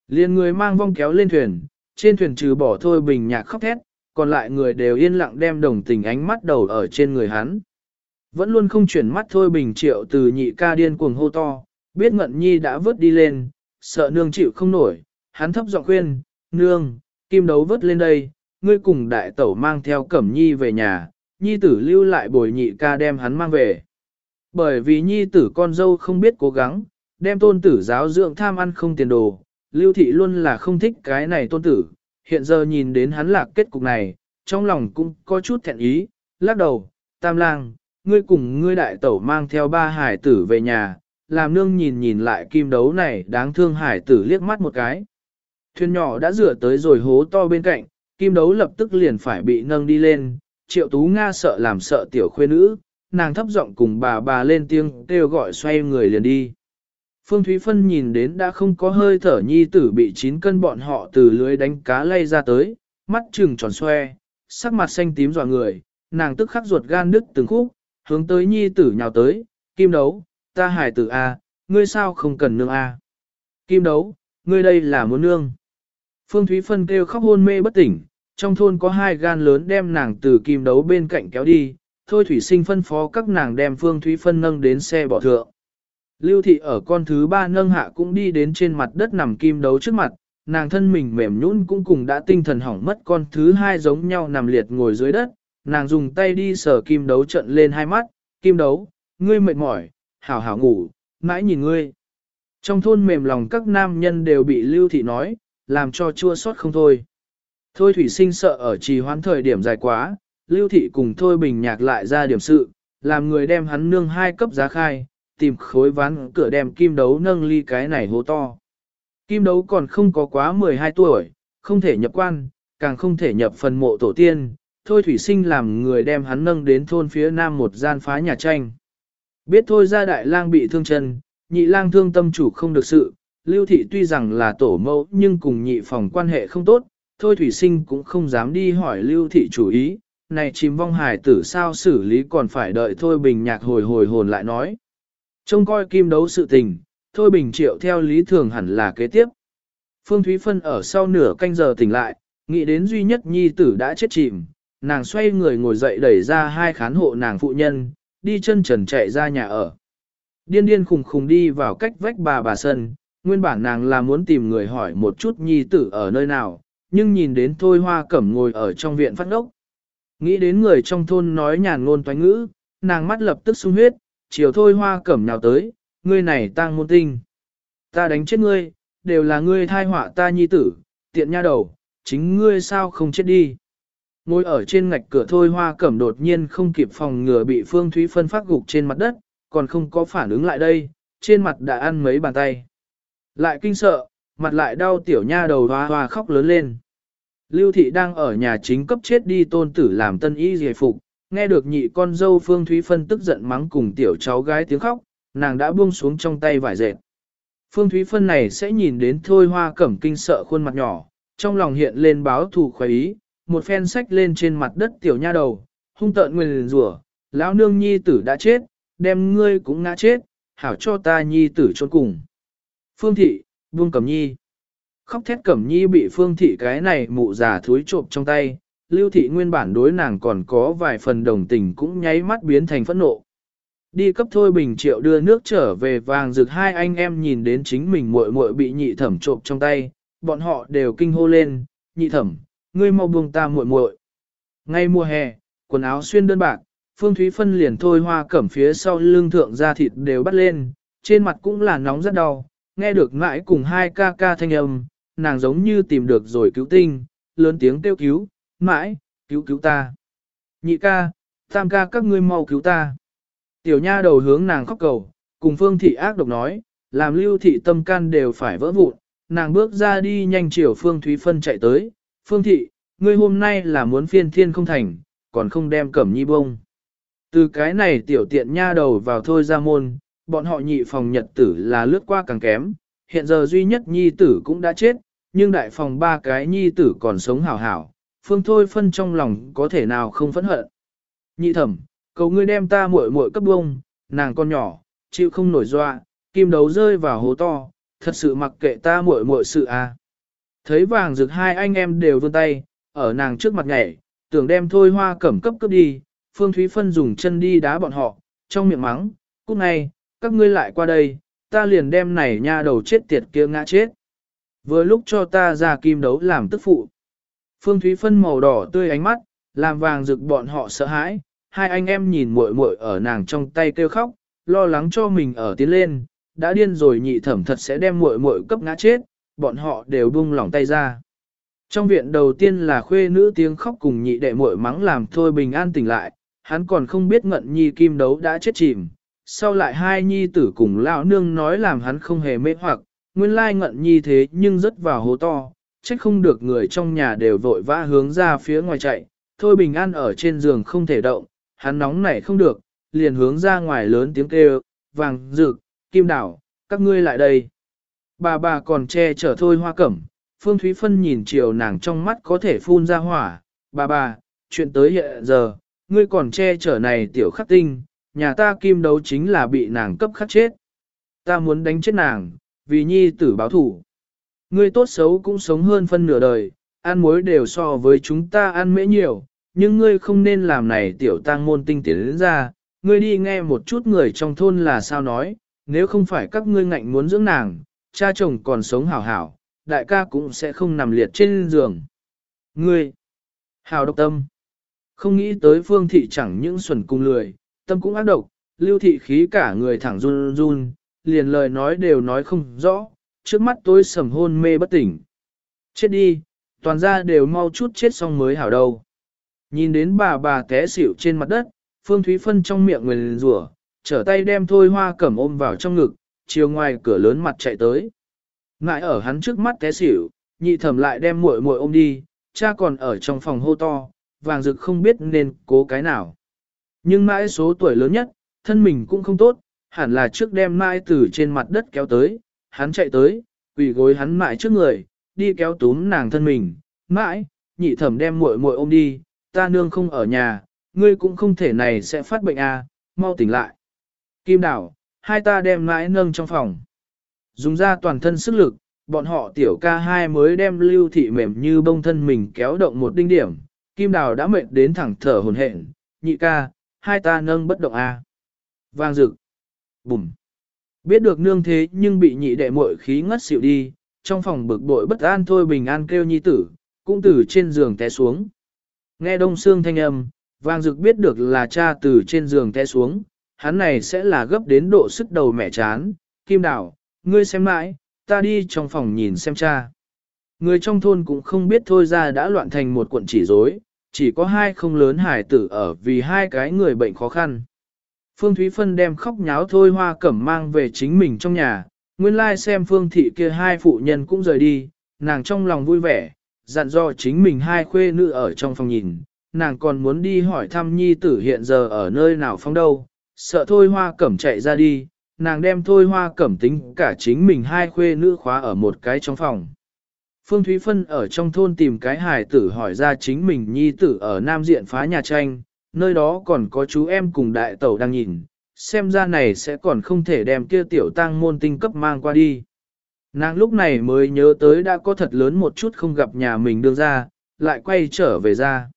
Liên người mang vong kéo lên thuyền, trên thuyền trừ bỏ Thôi Bình Nhạc khóc thét, còn lại người đều yên lặng đem đồng tình ánh mắt đầu ở trên người hắn. Vẫn luôn không chuyển mắt Thôi Bình Triệu từ nhị ca điên cuồng hô to, biết Ngận Nhi đã vớt đi lên, sợ nương chịu không nổi, hắn thấp giọng khuyên, nương, kim đấu vớt lên đây, ngươi cùng đại tẩu mang theo Cẩm Nhi về nhà, Nhi tử lưu lại bồi nhị ca đem hắn mang về. Bởi vì Nhi tử con dâu không biết cố gắng, đem tôn tử giáo dưỡng tham ăn không tiền đồ, lưu thị luôn là không thích cái này tôn tử, hiện giờ nhìn đến hắn lạc kết cục này, trong lòng cũng có chút thẹn ý, lắc đầu, tam lang, ngươi cùng ngươi đại tẩu mang theo ba hải tử về nhà, làm nương nhìn nhìn lại kim đấu này đáng thương hải tử liếc mắt một cái. Thuyền nhỏ đã rửa tới rồi hố to bên cạnh, kim đấu lập tức liền phải bị nâng đi lên, triệu tú Nga sợ làm sợ tiểu khuê nữ, nàng thấp giọng cùng bà bà lên tiếng kêu gọi xoay người liền đi. Phương Thúy Phân nhìn đến đã không có hơi thở nhi tử bị chín cân bọn họ từ lưới đánh cá lay ra tới, mắt trừng tròn xoe, sắc mặt xanh tím dọa người, nàng tức khắc ruột gan đứt từng khúc, hướng tới nhi tử nhào tới, kim đấu, ta hải tử A, ngươi sao không cần nương A. Kim đấu, ngươi đây là muốn nương. Phương Thúy Phân kêu khóc hôn mê bất tỉnh, trong thôn có hai gan lớn đem nàng từ kim đấu bên cạnh kéo đi, thôi thủy sinh phân phó các nàng đem Phương Thúy Phân nâng đến xe bỏ thượng. Lưu thị ở con thứ ba nâng hạ cũng đi đến trên mặt đất nằm kim đấu trước mặt, nàng thân mình mềm nhũn cũng cùng đã tinh thần hỏng mất con thứ hai giống nhau nằm liệt ngồi dưới đất, nàng dùng tay đi sờ kim đấu trận lên hai mắt, kim đấu, ngươi mệt mỏi, hảo hảo ngủ, mãi nhìn ngươi. Trong thôn mềm lòng các nam nhân đều bị lưu thị nói, làm cho chua xót không thôi. Thôi thủy sinh sợ ở trì hoãn thời điểm dài quá, lưu thị cùng thôi bình nhạc lại ra điểm sự, làm người đem hắn nương hai cấp giá khai, tìm khối ván cửa đem kim đấu nâng ly cái này hố to. Kim đấu còn không có quá 12 tuổi, không thể nhập quan, càng không thể nhập phần mộ tổ tiên, thôi thủy sinh làm người đem hắn nâng đến thôn phía nam một gian phá nhà tranh. Biết thôi ra đại lang bị thương chân, nhị lang thương tâm chủ không được sự, lưu thị tuy rằng là tổ mẫu nhưng cùng nhị phòng quan hệ không tốt, thôi thủy sinh cũng không dám đi hỏi lưu thị chủ ý, này chìm vong hải tử sao xử lý còn phải đợi thôi bình nhạc hồi hồi hồn lại nói. Trông coi kim đấu sự tình, thôi bình triệu theo lý thường hẳn là kế tiếp. Phương Thúy Phân ở sau nửa canh giờ tỉnh lại, nghĩ đến duy nhất nhi tử đã chết chìm, nàng xoay người ngồi dậy đẩy ra hai khán hộ nàng phụ nhân, đi chân trần chạy ra nhà ở. Điên điên khùng khùng đi vào cách vách bà bà sân, nguyên bản nàng là muốn tìm người hỏi một chút nhi tử ở nơi nào, nhưng nhìn đến thôi hoa cẩm ngồi ở trong viện phát ngốc. Nghĩ đến người trong thôn nói nhàn ngôn toán ngữ, nàng mắt lập tức sung huyết, chiều thôi hoa cẩm nào tới, ngươi này tang môn tinh. Ta đánh chết ngươi, đều là ngươi thai họa ta nhi tử, tiện nha đầu, chính ngươi sao không chết đi. Ngồi ở trên ngạch cửa thôi hoa cẩm đột nhiên không kịp phòng ngừa bị Phương Thúy Phân phát gục trên mặt đất, còn không có phản ứng lại đây, trên mặt đã ăn mấy bàn tay. Lại kinh sợ, mặt lại đau tiểu nha đầu hoa hoa khóc lớn lên. Lưu thị đang ở nhà chính cấp chết đi tôn tử làm tân y giải phục, nghe được nhị con dâu Phương Thúy Phân tức giận mắng cùng tiểu cháu gái tiếng khóc, nàng đã buông xuống trong tay vải dệt. Phương Thúy Phân này sẽ nhìn đến thôi hoa cẩm kinh sợ khuôn mặt nhỏ, trong lòng hiện lên báo thù khoái ý, một phen sách lên trên mặt đất tiểu nha đầu, hung tợn nguyên rủa, lão nương nhi tử đã chết, đem ngươi cũng ngã chết, hảo cho ta nhi tử trốn cùng. Phương thị, buông cẩm nhi. Khóc thét cẩm nhi bị phương thị cái này mụ già thúi trộm trong tay, lưu thị nguyên bản đối nàng còn có vài phần đồng tình cũng nháy mắt biến thành phẫn nộ, Đi cấp thôi bình triệu đưa nước trở về vàng rực hai anh em nhìn đến chính mình muội muội bị nhị thẩm trộm trong tay, bọn họ đều kinh hô lên, nhị thẩm, ngươi mau buông ta muội muội. Ngay mùa hè, quần áo xuyên đơn bạc, Phương Thúy Phân liền thôi hoa cẩm phía sau lưng thượng da thịt đều bắt lên, trên mặt cũng là nóng rất đau, nghe được mãi cùng hai ca ca thanh âm, nàng giống như tìm được rồi cứu tinh, lớn tiếng kêu cứu, mãi, cứu cứu ta. Nhị ca, tam ca các ngươi mau cứu ta. Tiểu nha đầu hướng nàng khóc cầu, cùng phương thị ác độc nói, làm lưu thị tâm can đều phải vỡ vụn, nàng bước ra đi nhanh chiều phương Thúy Phân chạy tới, phương thị, ngươi hôm nay là muốn phiên thiên không thành, còn không đem cẩm nhi bông. Từ cái này tiểu tiện nha đầu vào thôi ra môn, bọn họ nhị phòng nhật tử là lướt qua càng kém, hiện giờ duy nhất nhi tử cũng đã chết, nhưng đại phòng ba cái nhi tử còn sống hảo hảo, phương thôi phân trong lòng có thể nào không phẫn hận. Nhị thẩm, cầu ngươi đem ta muội muội cấp bông, nàng con nhỏ, chịu không nổi doa, kim đấu rơi vào hố to, thật sự mặc kệ ta muội muội sự à. Thấy vàng rực hai anh em đều vươn tay, ở nàng trước mặt nhảy, tưởng đem thôi hoa cẩm cấp cấp đi, Phương Thúy Phân dùng chân đi đá bọn họ, trong miệng mắng, cút ngay, các ngươi lại qua đây, ta liền đem này nha đầu chết tiệt kia ngã chết. Vừa lúc cho ta ra kim đấu làm tức phụ. Phương Thúy Phân màu đỏ tươi ánh mắt, làm vàng rực bọn họ sợ hãi, hai anh em nhìn muội muội ở nàng trong tay kêu khóc, lo lắng cho mình ở tiến lên, đã điên rồi nhị thẩm thật sẽ đem muội muội cấp ngã chết, bọn họ đều buông lỏng tay ra. Trong viện đầu tiên là khuê nữ tiếng khóc cùng nhị đệ muội mắng làm thôi bình an tỉnh lại, hắn còn không biết ngận nhi kim đấu đã chết chìm. Sau lại hai nhi tử cùng lão nương nói làm hắn không hề mê hoặc, nguyên lai ngận nhi thế nhưng rất vào hố to, trách không được người trong nhà đều vội vã hướng ra phía ngoài chạy, thôi bình an ở trên giường không thể động, hắn nóng nảy không được, liền hướng ra ngoài lớn tiếng kêu, vàng, rực, kim đảo, các ngươi lại đây. Bà bà còn che chở thôi hoa cẩm, Phương Thúy Phân nhìn chiều nàng trong mắt có thể phun ra hỏa, bà bà, chuyện tới hiện giờ, ngươi còn che chở này tiểu khắc tinh, nhà ta kim đấu chính là bị nàng cấp khắc chết. Ta muốn đánh chết nàng, vì nhi tử báo thủ. Ngươi tốt xấu cũng sống hơn phân nửa đời, ăn muối đều so với chúng ta ăn mễ nhiều, nhưng ngươi không nên làm này tiểu tang môn tinh tiến đến ra, ngươi đi nghe một chút người trong thôn là sao nói, nếu không phải các ngươi ngạnh muốn dưỡng nàng, cha chồng còn sống hảo hảo, đại ca cũng sẽ không nằm liệt trên giường. Ngươi, hào độc tâm, không nghĩ tới phương thị chẳng những xuẩn cung lười, tâm cũng ác độc, lưu thị khí cả người thẳng run run, liền lời nói đều nói không rõ, trước mắt tôi sầm hôn mê bất tỉnh. Chết đi, toàn ra đều mau chút chết xong mới hảo đâu. Nhìn đến bà bà té xỉu trên mặt đất, Phương Thúy Phân trong miệng người rủa, trở tay đem thôi hoa cẩm ôm vào trong ngực, chiều ngoài cửa lớn mặt chạy tới. Ngại ở hắn trước mắt té xỉu, nhị thẩm lại đem muội muội ôm đi, cha còn ở trong phòng hô to, vàng rực không biết nên cố cái nào. Nhưng mãi số tuổi lớn nhất, thân mình cũng không tốt, hẳn là trước đem mãi từ trên mặt đất kéo tới, hắn chạy tới, quỳ gối hắn mãi trước người, đi kéo túm nàng thân mình, mãi, nhị thẩm đem muội muội ôm đi, ta nương không ở nhà, ngươi cũng không thể này sẽ phát bệnh à, mau tỉnh lại. Kim đảo, hai ta đem mãi nâng trong phòng. Dùng ra toàn thân sức lực, bọn họ tiểu ca hai mới đem lưu thị mềm như bông thân mình kéo động một đinh điểm. Kim đào đã mệt đến thẳng thở hồn hển, nhị ca, hai ta nâng bất động a. Vang rực. Bùm. Biết được nương thế nhưng bị nhị đệ muội khí ngất xỉu đi, trong phòng bực bội bất an thôi bình an kêu nhi tử, cũng từ trên giường té xuống. Nghe đông xương thanh âm, vang rực biết được là cha từ trên giường té xuống, hắn này sẽ là gấp đến độ sức đầu mẹ chán, kim đảo ngươi xem mãi, ta đi trong phòng nhìn xem cha. Người trong thôn cũng không biết thôi ra đã loạn thành một cuộn chỉ rối, chỉ có hai không lớn hải tử ở vì hai cái người bệnh khó khăn. Phương Thúy Phân đem khóc nháo thôi hoa cẩm mang về chính mình trong nhà, nguyên lai xem phương thị kia hai phụ nhân cũng rời đi, nàng trong lòng vui vẻ, dặn dò chính mình hai khuê nữ ở trong phòng nhìn, nàng còn muốn đi hỏi thăm nhi tử hiện giờ ở nơi nào phong đâu, sợ thôi hoa cẩm chạy ra đi, nàng đem thôi hoa cẩm tính cả chính mình hai khuê nữ khóa ở một cái trong phòng. Phương Thúy Phân ở trong thôn tìm cái hài tử hỏi ra chính mình nhi tử ở Nam Diện phá nhà tranh, nơi đó còn có chú em cùng đại tẩu đang nhìn, xem ra này sẽ còn không thể đem kia tiểu tăng môn tinh cấp mang qua đi. Nàng lúc này mới nhớ tới đã có thật lớn một chút không gặp nhà mình đương ra, lại quay trở về ra.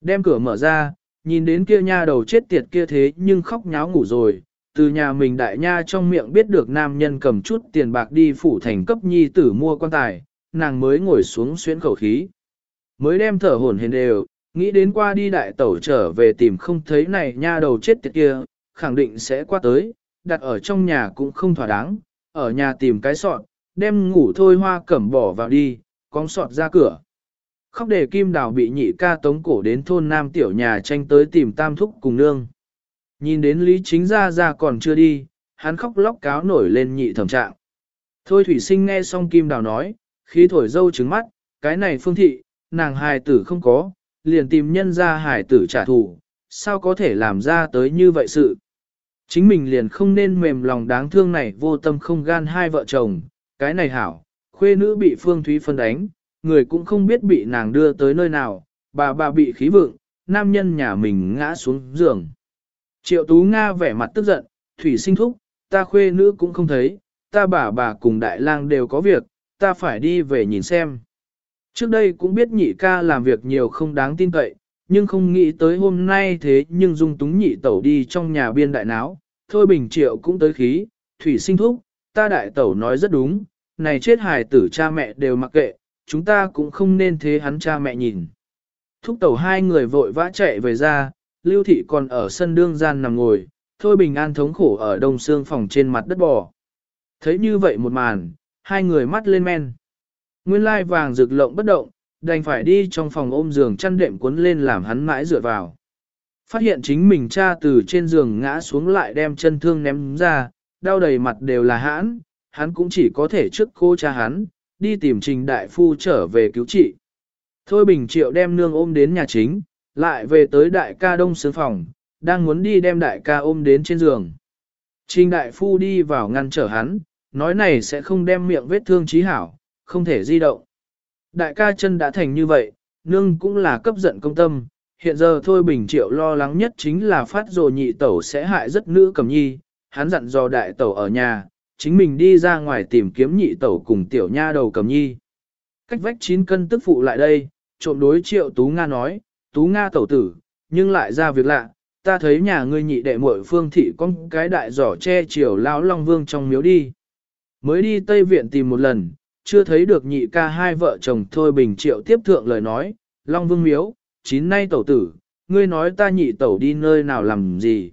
Đem cửa mở ra, nhìn đến kia nha đầu chết tiệt kia thế nhưng khóc nháo ngủ rồi, từ nhà mình đại nha trong miệng biết được nam nhân cầm chút tiền bạc đi phủ thành cấp nhi tử mua quan tài, nàng mới ngồi xuống xuyên khẩu khí. Mới đem thở hổn hển đều, nghĩ đến qua đi đại tẩu trở về tìm không thấy này nha đầu chết tiệt kia, khẳng định sẽ qua tới, đặt ở trong nhà cũng không thỏa đáng, ở nhà tìm cái sọt, đem ngủ thôi hoa cẩm bỏ vào đi, con sọt ra cửa. Khóc để kim đào bị nhị ca tống cổ đến thôn nam tiểu nhà tranh tới tìm tam thúc cùng nương. Nhìn đến lý chính ra ra còn chưa đi, hắn khóc lóc cáo nổi lên nhị thẩm trạng. Thôi thủy sinh nghe xong kim đào nói, khí thổi dâu trứng mắt, cái này phương thị, nàng hài tử không có, liền tìm nhân ra hài tử trả thù, sao có thể làm ra tới như vậy sự. Chính mình liền không nên mềm lòng đáng thương này vô tâm không gan hai vợ chồng, cái này hảo, khuê nữ bị Phương Thúy phân đánh, người cũng không biết bị nàng đưa tới nơi nào, bà bà bị khí vượng, nam nhân nhà mình ngã xuống giường. Triệu Tú Nga vẻ mặt tức giận, Thủy sinh thúc, ta khuê nữ cũng không thấy, ta bà bà cùng đại lang đều có việc, ta phải đi về nhìn xem. Trước đây cũng biết nhị ca làm việc nhiều không đáng tin cậy, nhưng không nghĩ tới hôm nay thế nhưng dung túng nhị tẩu đi trong nhà biên đại náo, thôi bình triệu cũng tới khí, thủy sinh thúc, ta đại tẩu nói rất đúng, này chết hài tử cha mẹ đều mặc kệ, chúng ta cũng không nên thế hắn cha mẹ nhìn. Thúc tẩu hai người vội vã chạy về ra, lưu thị còn ở sân đương gian nằm ngồi, thôi bình an thống khổ ở đông xương phòng trên mặt đất bò. Thấy như vậy một màn, hai người mắt lên men. Nguyên lai vàng rực lộng bất động, đành phải đi trong phòng ôm giường chăn đệm cuốn lên làm hắn mãi dựa vào. Phát hiện chính mình cha từ trên giường ngã xuống lại đem chân thương ném ra, đau đầy mặt đều là hãn, hắn cũng chỉ có thể trước cô cha hắn, đi tìm trình đại phu trở về cứu trị. Thôi bình triệu đem nương ôm đến nhà chính, lại về tới đại ca đông sướng phòng, đang muốn đi đem đại ca ôm đến trên giường. Trình đại phu đi vào ngăn trở hắn, nói này sẽ không đem miệng vết thương trí hảo, không thể di động. Đại ca chân đã thành như vậy, nương cũng là cấp giận công tâm, hiện giờ thôi bình triệu lo lắng nhất chính là phát rồ nhị tẩu sẽ hại rất nữ cầm nhi, hắn dặn dò đại tẩu ở nhà, chính mình đi ra ngoài tìm kiếm nhị tẩu cùng tiểu nha đầu cầm nhi. Cách vách 9 cân tức phụ lại đây, trộm đối triệu Tú Nga nói, Tú Nga tẩu tử, nhưng lại ra việc lạ, ta thấy nhà ngươi nhị đệ muội phương thị có cái đại giỏ che chiều lão long vương trong miếu đi. Mới đi Tây Viện tìm một lần, chưa thấy được nhị ca hai vợ chồng thôi bình triệu tiếp thượng lời nói, long vương miếu, chín nay tẩu tử, ngươi nói ta nhị tẩu đi nơi nào làm gì.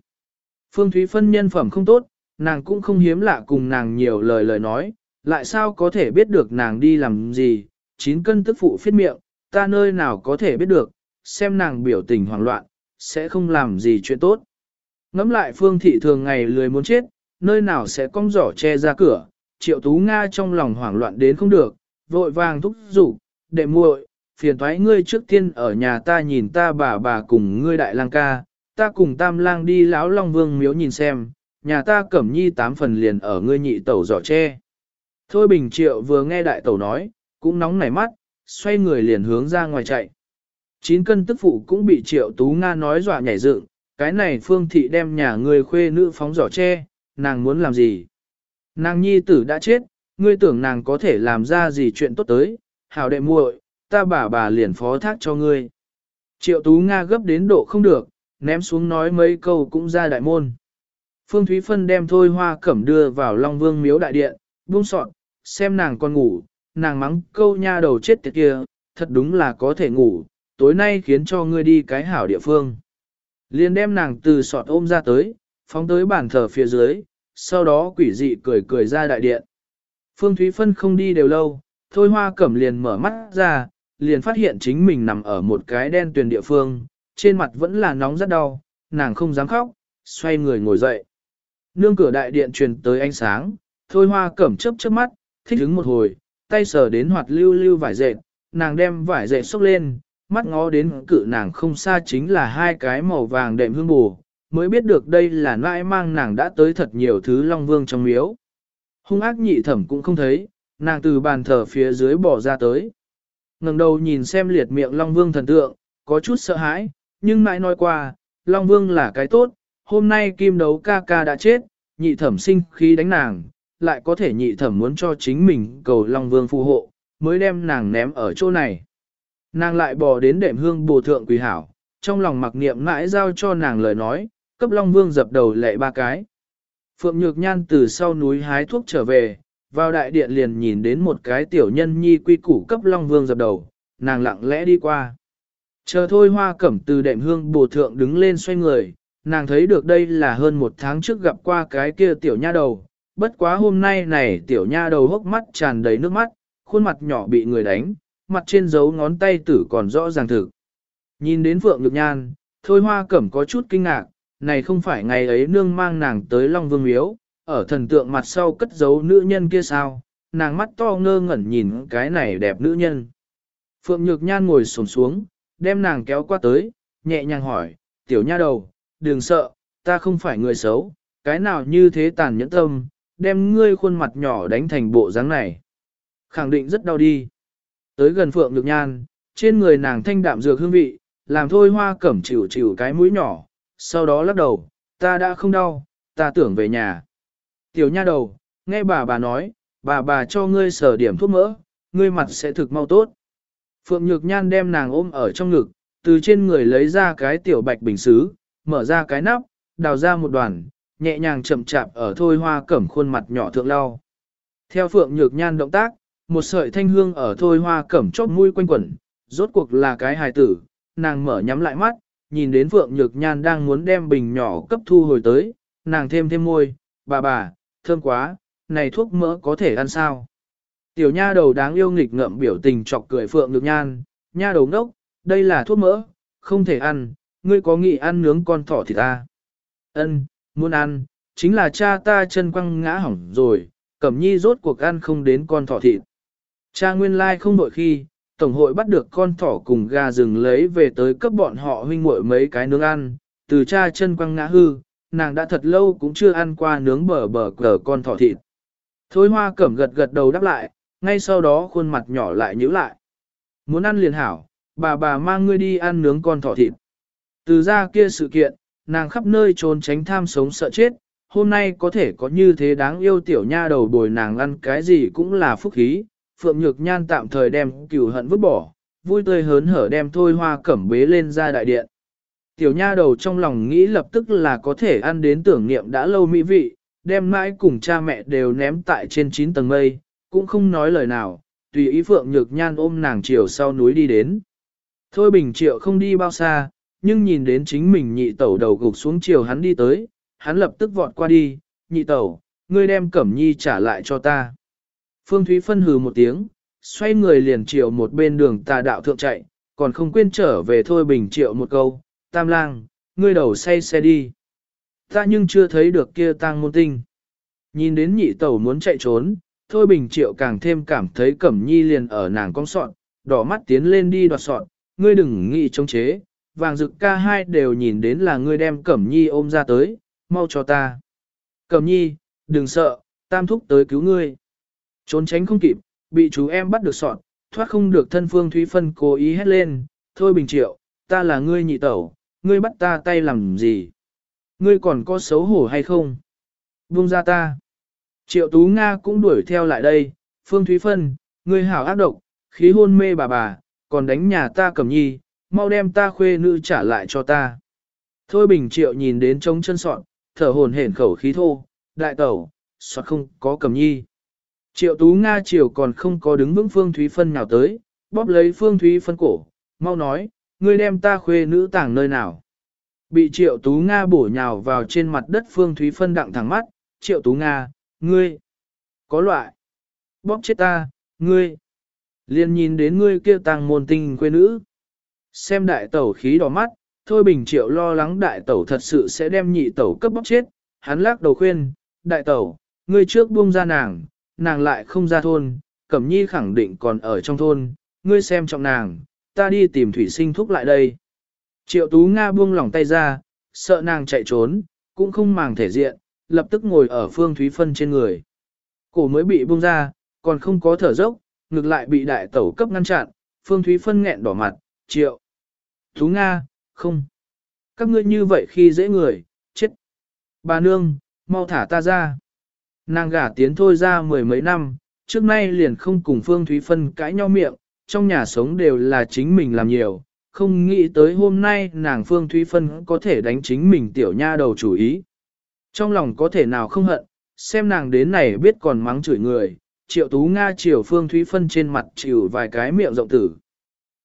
Phương Thúy Phân nhân phẩm không tốt, nàng cũng không hiếm lạ cùng nàng nhiều lời lời nói, lại sao có thể biết được nàng đi làm gì, chín cân tức phụ phiết miệng, ta nơi nào có thể biết được, xem nàng biểu tình hoảng loạn, sẽ không làm gì chuyện tốt. Ngắm lại phương thị thường ngày lười muốn chết, nơi nào sẽ cong giỏ che ra cửa, triệu tú Nga trong lòng hoảng loạn đến không được, vội vàng thúc giục, đệ muội, phiền thoái ngươi trước tiên ở nhà ta nhìn ta bà bà cùng ngươi đại lang ca, ta cùng tam lang đi lão long vương miếu nhìn xem, nhà ta cẩm nhi tám phần liền ở ngươi nhị tẩu giỏ tre. Thôi bình triệu vừa nghe đại tẩu nói, cũng nóng nảy mắt, xoay người liền hướng ra ngoài chạy. Chín cân tức phụ cũng bị triệu tú Nga nói dọa nhảy dựng, cái này phương thị đem nhà người khuê nữ phóng giỏ tre, nàng muốn làm gì? Nàng nhi tử đã chết, ngươi tưởng nàng có thể làm ra gì chuyện tốt tới, hảo đệ muội, ta bà bà liền phó thác cho ngươi. Triệu Tú Nga gấp đến độ không được, ném xuống nói mấy câu cũng ra đại môn. Phương Thúy Phân đem thôi hoa cẩm đưa vào Long Vương miếu đại điện, buông sọn, xem nàng còn ngủ, nàng mắng câu nha đầu chết tiệt kia, thật đúng là có thể ngủ, tối nay khiến cho ngươi đi cái hảo địa phương. Liên đem nàng từ sọt ôm ra tới, phóng tới bàn thờ phía dưới, sau đó quỷ dị cười cười ra đại điện. Phương Thúy Phân không đi đều lâu, thôi hoa cẩm liền mở mắt ra, liền phát hiện chính mình nằm ở một cái đen tuyền địa phương, trên mặt vẫn là nóng rất đau, nàng không dám khóc, xoay người ngồi dậy. Nương cửa đại điện truyền tới ánh sáng, thôi hoa cẩm chớp chớp mắt, thích hứng một hồi, tay sờ đến hoạt lưu lưu vải dệt, nàng đem vải dệt xốc lên, mắt ngó đến cự nàng không xa chính là hai cái màu vàng đệm hương bù, mới biết được đây là nãi mang nàng đã tới thật nhiều thứ long vương trong miếu. Hung ác nhị thẩm cũng không thấy, nàng từ bàn thờ phía dưới bỏ ra tới ngẩng đầu nhìn xem liệt miệng Long Vương thần tượng, có chút sợ hãi, nhưng nãi nói qua, Long Vương là cái tốt, hôm nay kim đấu ca ca đã chết, nhị thẩm sinh khí đánh nàng, lại có thể nhị thẩm muốn cho chính mình cầu Long Vương phù hộ, mới đem nàng ném ở chỗ này. Nàng lại bò đến đệm hương bồ thượng quỳ hảo, trong lòng mặc niệm mãi giao cho nàng lời nói, cấp Long Vương dập đầu lệ ba cái. Phượng Nhược Nhan từ sau núi hái thuốc trở về, vào đại điện liền nhìn đến một cái tiểu nhân nhi quy củ cấp Long Vương dập đầu, nàng lặng lẽ đi qua. Chờ thôi hoa cẩm từ đệm hương bổ thượng đứng lên xoay người, nàng thấy được đây là hơn một tháng trước gặp qua cái kia tiểu nha đầu, bất quá hôm nay này tiểu nha đầu hốc mắt tràn đầy nước mắt, khuôn mặt nhỏ bị người đánh, mặt trên dấu ngón tay tử còn rõ ràng thực. Nhìn đến Phượng Nhược Nhan, thôi hoa cẩm có chút kinh ngạc, này không phải ngày ấy nương mang nàng tới Long Vương Miếu, ở thần tượng mặt sau cất giấu nữ nhân kia sao, nàng mắt to ngơ ngẩn nhìn cái này đẹp nữ nhân. Phượng Nhược Nhan ngồi xổm xuống, đem nàng kéo qua tới, nhẹ nhàng hỏi, tiểu nha đầu, đừng sợ, ta không phải người xấu, cái nào như thế tàn nhẫn tâm, đem ngươi khuôn mặt nhỏ đánh thành bộ dáng này. Khẳng định rất đau đi. Tới gần Phượng Nhược Nhan, trên người nàng thanh đạm dược hương vị, làm thôi hoa cẩm chịu chịu cái mũi nhỏ, sau đó lắc đầu, ta đã không đau, ta tưởng về nhà. Tiểu nha đầu, nghe bà bà nói, bà bà cho ngươi sở điểm thuốc mỡ, ngươi mặt sẽ thực mau tốt. Phượng Nhược Nhan đem nàng ôm ở trong ngực, từ trên người lấy ra cái tiểu bạch bình xứ, mở ra cái nắp, đào ra một đoàn, nhẹ nhàng chậm chạp ở thôi hoa cẩm khuôn mặt nhỏ thượng lau. Theo Phượng Nhược Nhan động tác, một sợi thanh hương ở thôi hoa cẩm chóp mũi quanh quẩn, rốt cuộc là cái hài tử, nàng mở nhắm lại mắt, nhìn đến Phượng Nhược Nhan đang muốn đem bình nhỏ cấp thu hồi tới, nàng thêm thêm môi, bà bà, thơm quá, này thuốc mỡ có thể ăn sao? Tiểu nha đầu đáng yêu nghịch ngợm biểu tình chọc cười Phượng Nhược Nhan, nha đầu ngốc, đây là thuốc mỡ, không thể ăn, ngươi có nghĩ ăn nướng con thỏ thì ta? Ân, muốn ăn, chính là cha ta chân quăng ngã hỏng rồi, Cẩm Nhi rốt cuộc ăn không đến con thỏ thịt. Cha nguyên lai không đội khi, Tổng hội bắt được con thỏ cùng gà rừng lấy về tới cấp bọn họ huynh muội mấy cái nướng ăn, từ cha chân quăng ngã hư, nàng đã thật lâu cũng chưa ăn qua nướng bờ bờ cờ con thỏ thịt. Thôi hoa cẩm gật gật đầu đáp lại, ngay sau đó khuôn mặt nhỏ lại nhíu lại. Muốn ăn liền hảo, bà bà mang ngươi đi ăn nướng con thỏ thịt. Từ ra kia sự kiện, nàng khắp nơi trốn tránh tham sống sợ chết, hôm nay có thể có như thế đáng yêu tiểu nha đầu bồi nàng ăn cái gì cũng là phúc khí, Phượng Nhược Nhan tạm thời đem cửu hận vứt bỏ, vui tươi hớn hở đem thôi hoa cẩm bế lên ra đại điện. Tiểu nha đầu trong lòng nghĩ lập tức là có thể ăn đến tưởng niệm đã lâu mỹ vị, đem mãi cùng cha mẹ đều ném tại trên 9 tầng mây, cũng không nói lời nào, tùy ý Phượng Nhược Nhan ôm nàng chiều sau núi đi đến. Thôi Bình Triệu không đi bao xa, nhưng nhìn đến chính mình nhị tẩu đầu gục xuống chiều hắn đi tới, hắn lập tức vọt qua đi, nhị tẩu, ngươi đem Cẩm Nhi trả lại cho ta. Phương Thúy phân hừ một tiếng, xoay người liền chiều một bên đường tà đạo thượng chạy, còn không quên trở về thôi bình triệu một câu, tam lang, ngươi đầu say xe đi. Ta nhưng chưa thấy được kia tang môn tinh. Nhìn đến nhị tẩu muốn chạy trốn, thôi bình triệu càng thêm cảm thấy cẩm nhi liền ở nàng cong sọn, đỏ mắt tiến lên đi đoạt sọn, ngươi đừng nghĩ chống chế, vàng rực ca hai đều nhìn đến là ngươi đem cẩm nhi ôm ra tới, mau cho ta. Cẩm nhi, đừng sợ, tam thúc tới cứu ngươi. Trốn tránh không kịp, bị chú em bắt được sọt, thoát không được thân phương Thúy Phân cố ý hét lên, thôi bình triệu, ta là ngươi nhị tẩu, ngươi bắt ta tay làm gì? Ngươi còn có xấu hổ hay không? Buông ra ta. Triệu Tú Nga cũng đuổi theo lại đây, Phương Thúy Phân, ngươi hảo ác độc, khí hôn mê bà bà, còn đánh nhà ta cầm nhi, mau đem ta khuê nữ trả lại cho ta. Thôi bình triệu nhìn đến trống chân sọt, thở hồn hển khẩu khí thô, đại tẩu, sọt không có cầm nhi. Triệu Tú Nga triều còn không có đứng vững Phương Thúy Phân nào tới, bóp lấy Phương Thúy Phân cổ, mau nói, ngươi đem ta khuê nữ tàng nơi nào. Bị Triệu Tú Nga bổ nhào vào trên mặt đất Phương Thúy Phân đặng thẳng mắt, Triệu Tú Nga, ngươi, có loại, bóp chết ta, ngươi, liền nhìn đến ngươi kia tàng môn tinh khuê nữ. Xem đại tẩu khí đỏ mắt, thôi bình Triệu lo lắng đại tẩu thật sự sẽ đem nhị tẩu cấp bóp chết, hắn lắc đầu khuyên, đại tẩu, ngươi trước buông ra nàng nàng lại không ra thôn, Cẩm Nhi khẳng định còn ở trong thôn, ngươi xem trọng nàng, ta đi tìm thủy sinh thúc lại đây. Triệu Tú Nga buông lỏng tay ra, sợ nàng chạy trốn, cũng không màng thể diện, lập tức ngồi ở Phương Thúy Phân trên người. Cổ mới bị buông ra, còn không có thở dốc, ngược lại bị đại tẩu cấp ngăn chặn, Phương Thúy Phân nghẹn đỏ mặt, triệu. Tú Nga, không. Các ngươi như vậy khi dễ người, chết. Bà nương, mau thả ta ra. Nàng gả tiến thôi ra mười mấy năm, trước nay liền không cùng Phương Thúy Phân cãi nhau miệng, trong nhà sống đều là chính mình làm nhiều, không nghĩ tới hôm nay nàng Phương Thúy Phân có thể đánh chính mình tiểu nha đầu chủ ý. Trong lòng có thể nào không hận, xem nàng đến này biết còn mắng chửi người, triệu tú Nga chiều phương thúy phân trên mặt chịu vài cái miệng rộng tử.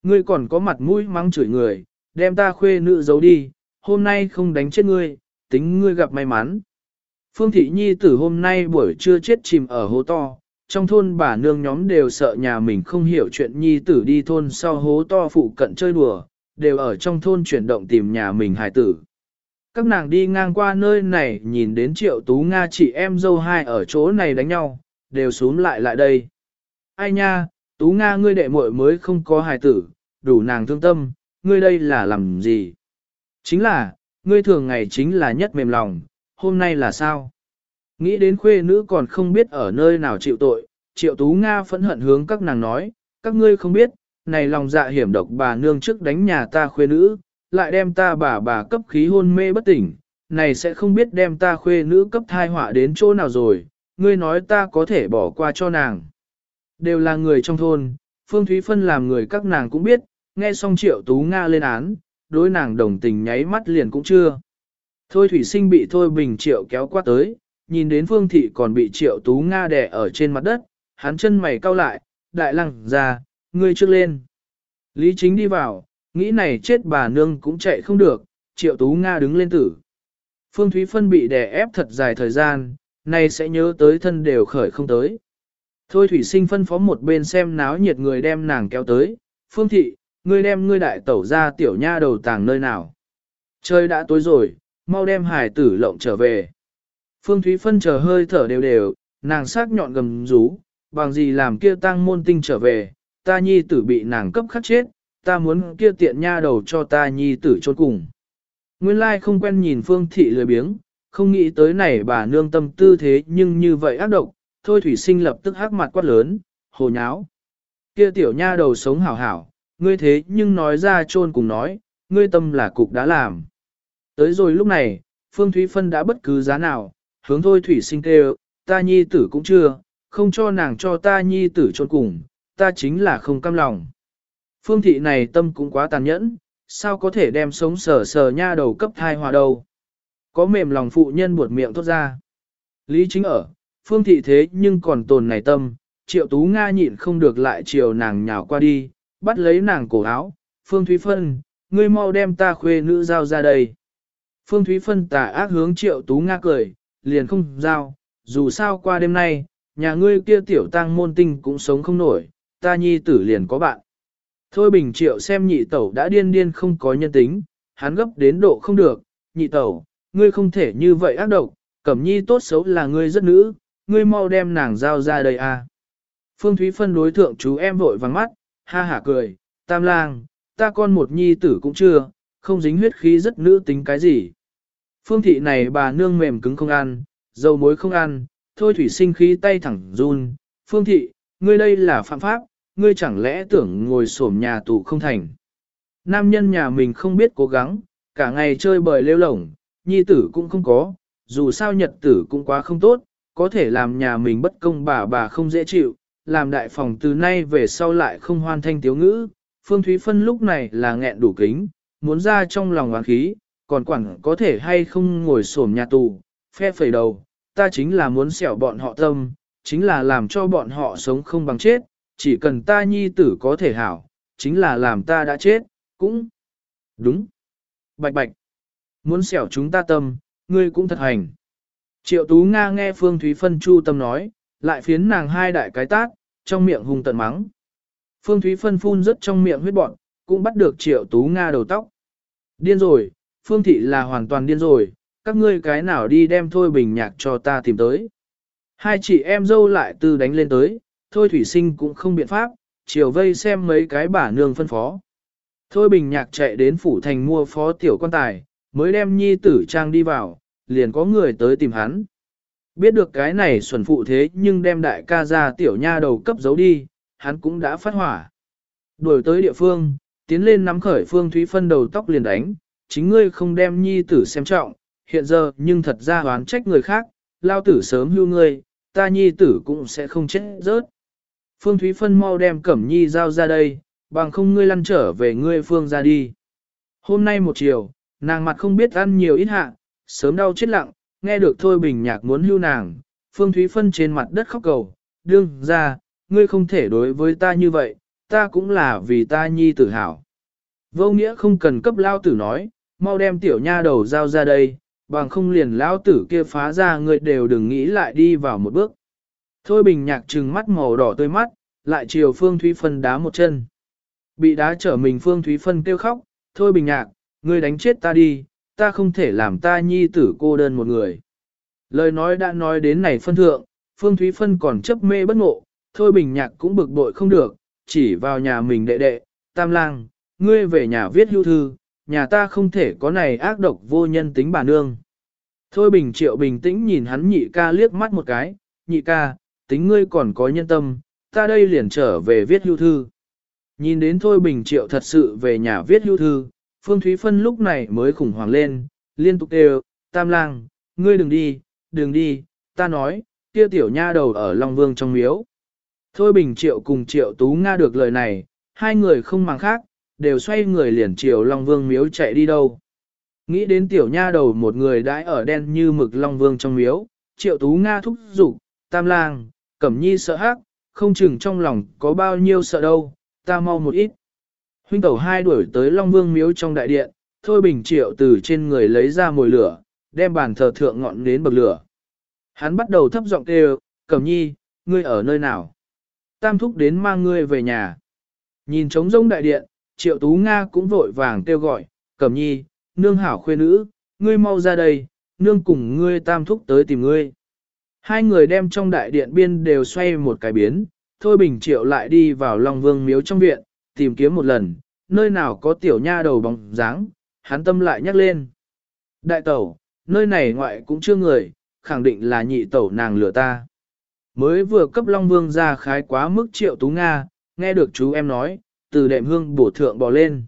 Ngươi còn có mặt mũi mắng chửi người, đem ta khuê nữ giấu đi, hôm nay không đánh chết ngươi, tính ngươi gặp may mắn. Phương Thị Nhi tử hôm nay buổi trưa chết chìm ở hố to, trong thôn bà nương nhóm đều sợ nhà mình không hiểu chuyện Nhi tử đi thôn sau hố to phụ cận chơi đùa, đều ở trong thôn chuyển động tìm nhà mình hài tử. Các nàng đi ngang qua nơi này nhìn đến triệu tú Nga chị em dâu hai ở chỗ này đánh nhau, đều xuống lại lại đây. Ai nha, tú Nga ngươi đệ muội mới không có hài tử, đủ nàng thương tâm, ngươi đây là làm gì? Chính là, ngươi thường ngày chính là nhất mềm lòng, hôm nay là sao? Nghĩ đến khuê nữ còn không biết ở nơi nào chịu tội, triệu tú Nga phẫn hận hướng các nàng nói, các ngươi không biết, này lòng dạ hiểm độc bà nương trước đánh nhà ta khuê nữ, lại đem ta bà bà cấp khí hôn mê bất tỉnh, này sẽ không biết đem ta khuê nữ cấp thai họa đến chỗ nào rồi, ngươi nói ta có thể bỏ qua cho nàng. Đều là người trong thôn, Phương Thúy Phân làm người các nàng cũng biết, nghe xong triệu tú Nga lên án, đối nàng đồng tình nháy mắt liền cũng chưa. Thôi thủy sinh bị thôi bình triệu kéo qua tới, nhìn đến phương thị còn bị triệu tú Nga đè ở trên mặt đất, hắn chân mày cau lại, đại lăng ra, ngươi trước lên. Lý chính đi vào, nghĩ này chết bà nương cũng chạy không được, triệu tú Nga đứng lên tử. Phương Thúy Phân bị đè ép thật dài thời gian, nay sẽ nhớ tới thân đều khởi không tới. Thôi thủy sinh phân phó một bên xem náo nhiệt người đem nàng kéo tới, Phương Thị, ngươi đem ngươi đại tẩu ra tiểu nha đầu tàng nơi nào. Trời đã tối rồi, mau đem hải tử lộng trở về. Phương Thúy Phân chờ hơi thở đều đều, nàng sắc nhọn gầm rú, bằng gì làm kia tăng môn tinh trở về, ta nhi tử bị nàng cấp khắc chết, ta muốn kia tiện nha đầu cho ta nhi tử trốn cùng. Nguyên lai không quen nhìn Phương Thị lười biếng, không nghĩ tới này bà nương tâm tư thế nhưng như vậy ác độc, thôi thủy sinh lập tức hắc mặt quát lớn, hồ nháo. Kia tiểu nha đầu sống hảo hảo, ngươi thế nhưng nói ra trôn cùng nói, ngươi tâm là cục đã làm. Tới rồi lúc này, Phương Thúy Phân đã bất cứ giá nào, hướng thôi thủy sinh kêu, ta nhi tử cũng chưa, không cho nàng cho ta nhi tử trôn cùng, ta chính là không cam lòng. Phương thị này tâm cũng quá tàn nhẫn, sao có thể đem sống sờ sờ nha đầu cấp thai hòa đâu. Có mềm lòng phụ nhân buột miệng thốt ra. Lý chính ở, phương thị thế nhưng còn tồn này tâm, triệu tú Nga nhịn không được lại chiều nàng nhào qua đi, bắt lấy nàng cổ áo, Phương Thúy Phân, ngươi mau đem ta khuê nữ giao ra đây. Phương Thúy Phân tà ác hướng triệu tú Nga cười, liền không giao, dù sao qua đêm nay, nhà ngươi kia tiểu tăng môn tinh cũng sống không nổi, ta nhi tử liền có bạn. Thôi bình triệu xem nhị tẩu đã điên điên không có nhân tính, hắn gấp đến độ không được, nhị tẩu, ngươi không thể như vậy ác độc, cẩm nhi tốt xấu là ngươi rất nữ, ngươi mau đem nàng giao ra đây à. Phương Thúy Phân đối thượng chú em vội vắng mắt, ha hả cười, tam lang, ta con một nhi tử cũng chưa, không dính huyết khí rất nữ tính cái gì. Phương thị này bà nương mềm cứng không ăn, dầu muối không ăn, thôi thủy sinh khí tay thẳng run, phương thị, ngươi đây là phạm pháp, ngươi chẳng lẽ tưởng ngồi xổm nhà tù không thành. Nam nhân nhà mình không biết cố gắng, cả ngày chơi bời lêu lổng, nhi tử cũng không có, dù sao nhật tử cũng quá không tốt, có thể làm nhà mình bất công bà bà không dễ chịu, làm đại phòng từ nay về sau lại không hoan thanh tiếu ngữ, Phương Thúy Phân lúc này là nghẹn đủ kính, muốn ra trong lòng oán khí, còn quản có thể hay không ngồi xổm nhà tù, phe phẩy đầu, ta chính là muốn xẻo bọn họ tâm, chính là làm cho bọn họ sống không bằng chết, chỉ cần ta nhi tử có thể hảo, chính là làm ta đã chết, cũng đúng. Bạch bạch, muốn xẻo chúng ta tâm, ngươi cũng thật hành. Triệu Tú Nga nghe Phương Thúy Phân chu tâm nói, lại phiến nàng hai đại cái tát, trong miệng hung tận mắng. Phương Thúy Phân phun rất trong miệng huyết bọn, cũng bắt được triệu tú Nga đầu tóc. Điên rồi, Phương Thị là hoàn toàn điên rồi, các ngươi cái nào đi đem Thôi Bình Nhạc cho ta tìm tới. Hai chị em dâu lại từ đánh lên tới, Thôi Thủy Sinh cũng không biện pháp, chiều vây xem mấy cái bả nương phân phó. Thôi Bình Nhạc chạy đến phủ thành mua phó tiểu quan tài, mới đem nhi tử trang đi vào, liền có người tới tìm hắn. Biết được cái này xuẩn phụ thế nhưng đem đại ca ra tiểu nha đầu cấp giấu đi, hắn cũng đã phát hỏa. Đuổi tới địa phương, tiến lên nắm khởi phương thúy phân đầu tóc liền đánh, chính ngươi không đem nhi tử xem trọng, hiện giờ nhưng thật ra oán trách người khác, lao tử sớm hưu ngươi, ta nhi tử cũng sẽ không chết rớt. Phương Thúy Phân mau đem Cẩm Nhi giao ra đây, bằng không ngươi lăn trở về ngươi Phương ra đi. Hôm nay một chiều, nàng mặt không biết ăn nhiều ít hạ, sớm đau chết lặng, nghe được Thôi Bình Nhạc muốn hưu nàng, Phương Thúy Phân trên mặt đất khóc cầu, đương ra, ngươi không thể đối với ta như vậy, ta cũng là vì ta nhi tử hảo. Vô nghĩa không cần cấp lao tử nói, mau đem tiểu nha đầu giao ra đây, bằng không liền lão tử kia phá ra người đều đừng nghĩ lại đi vào một bước. Thôi bình nhạc trừng mắt màu đỏ tươi mắt, lại chiều Phương Thúy Phân đá một chân. Bị đá trở mình Phương Thúy Phân kêu khóc, thôi bình nhạc, ngươi đánh chết ta đi, ta không thể làm ta nhi tử cô đơn một người. Lời nói đã nói đến này phân thượng, Phương Thúy Phân còn chấp mê bất ngộ, thôi bình nhạc cũng bực bội không được, chỉ vào nhà mình đệ đệ, tam lang, ngươi về nhà viết hưu thư, nhà ta không thể có này ác độc vô nhân tính bà nương. Thôi bình triệu bình tĩnh nhìn hắn nhị ca liếc mắt một cái, nhị ca, tính ngươi còn có nhân tâm, ta đây liền trở về viết hưu thư. Nhìn đến thôi bình triệu thật sự về nhà viết hưu thư, Phương Thúy Phân lúc này mới khủng hoảng lên, liên tục đều, tam lang, ngươi đừng đi, đừng đi, ta nói, kia tiểu nha đầu ở Long Vương trong miếu. Thôi Bình Triệu cùng Triệu Tú Nga được lời này, hai người không màng khác, đều xoay người liền chiều Long Vương miếu chạy đi đâu. Nghĩ đến tiểu nha đầu một người đãi ở đen như mực Long Vương trong miếu, Triệu Tú Nga thúc giục, Tam Lang, Cẩm Nhi sợ hắc, không chừng trong lòng có bao nhiêu sợ đâu, ta mau một ít. Huynh tẩu hai đuổi tới Long Vương miếu trong đại điện, Thôi Bình Triệu từ trên người lấy ra mồi lửa, đem bàn thờ thượng ngọn đến bậc lửa. Hắn bắt đầu thấp giọng kêu, Cẩm Nhi, ngươi ở nơi nào? Tam thúc đến mang ngươi về nhà. Nhìn trống rông đại điện, Triệu Tú Nga cũng vội vàng kêu gọi, Cẩm Nhi, nương hảo khuê nữ, ngươi mau ra đây, nương cùng ngươi tam thúc tới tìm ngươi. Hai người đem trong đại điện biên đều xoay một cái biến, Thôi Bình Triệu lại đi vào Long Vương miếu trong viện, tìm kiếm một lần, nơi nào có tiểu nha đầu bóng dáng, hắn tâm lại nhắc lên. Đại tẩu, nơi này ngoại cũng chưa người, khẳng định là nhị tẩu nàng lừa ta. Mới vừa cấp Long Vương ra khái quá mức triệu tú Nga, nghe được chú em nói, từ đệm hương bổ thượng bò lên.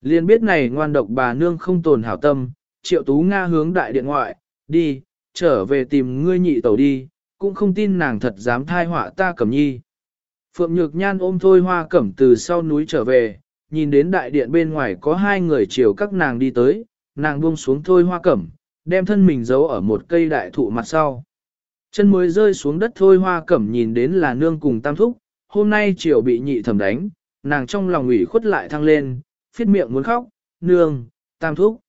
Liên biết này ngoan độc bà nương không tồn hảo tâm, triệu tú Nga hướng đại điện ngoại, đi, trở về tìm ngươi nhị tẩu đi, cũng không tin nàng thật dám thai họa ta cẩm nhi. Phượng Nhược Nhan ôm thôi hoa cẩm từ sau núi trở về, nhìn đến đại điện bên ngoài có hai người chiều các nàng đi tới, nàng buông xuống thôi hoa cẩm, đem thân mình giấu ở một cây đại thụ mặt sau. Chân mới rơi xuống đất thôi hoa cẩm nhìn đến là nương cùng tam thúc, hôm nay chiều bị nhị thẩm đánh, nàng trong lòng ủy khuất lại thăng lên, phiết miệng muốn khóc, nương, tam thúc.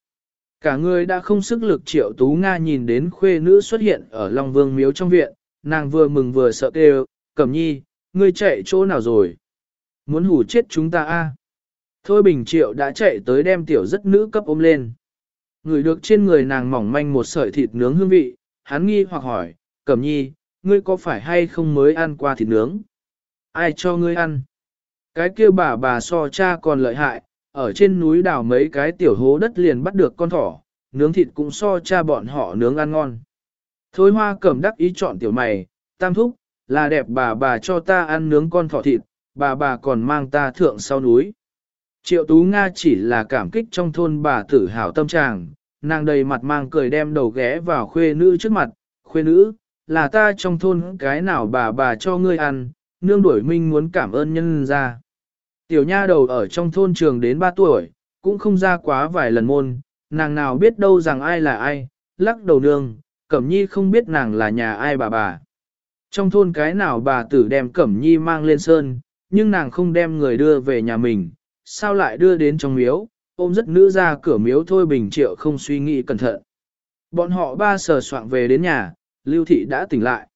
Cả người đã không sức lực triệu tú Nga nhìn đến khuê nữ xuất hiện ở Long Vương miếu trong viện, nàng vừa mừng vừa sợ kêu, cẩm nhi, ngươi chạy chỗ nào rồi? Muốn hủ chết chúng ta a? Thôi Bình Triệu đã chạy tới đem tiểu rất nữ cấp ôm lên. Người được trên người nàng mỏng manh một sợi thịt nướng hương vị, hắn nghi hoặc hỏi, Cẩm nhi, ngươi có phải hay không mới ăn qua thịt nướng? Ai cho ngươi ăn? Cái kia bà bà so cha còn lợi hại, ở trên núi đào mấy cái tiểu hố đất liền bắt được con thỏ, nướng thịt cũng so cha bọn họ nướng ăn ngon. Thôi hoa cẩm đắc ý chọn tiểu mày, tam thúc, là đẹp bà bà cho ta ăn nướng con thỏ thịt, bà bà còn mang ta thượng sau núi. Triệu Tú Nga chỉ là cảm kích trong thôn bà tử hào tâm trạng, nàng đầy mặt mang cười đem đầu ghé vào khuê nữ trước mặt, khuê nữ, là ta trong thôn cái nào bà bà cho ngươi ăn, nương đuổi minh muốn cảm ơn nhân ra. Tiểu nha đầu ở trong thôn trường đến 3 tuổi, cũng không ra quá vài lần môn, nàng nào biết đâu rằng ai là ai, lắc đầu nương, Cẩm Nhi không biết nàng là nhà ai bà bà. Trong thôn cái nào bà tử đem Cẩm Nhi mang lên sơn, nhưng nàng không đem người đưa về nhà mình, sao lại đưa đến trong miếu, ôm rất nữ ra cửa miếu thôi bình triệu không suy nghĩ cẩn thận. Bọn họ ba sờ soạn về đến nhà, Lưu Thị đã tỉnh lại.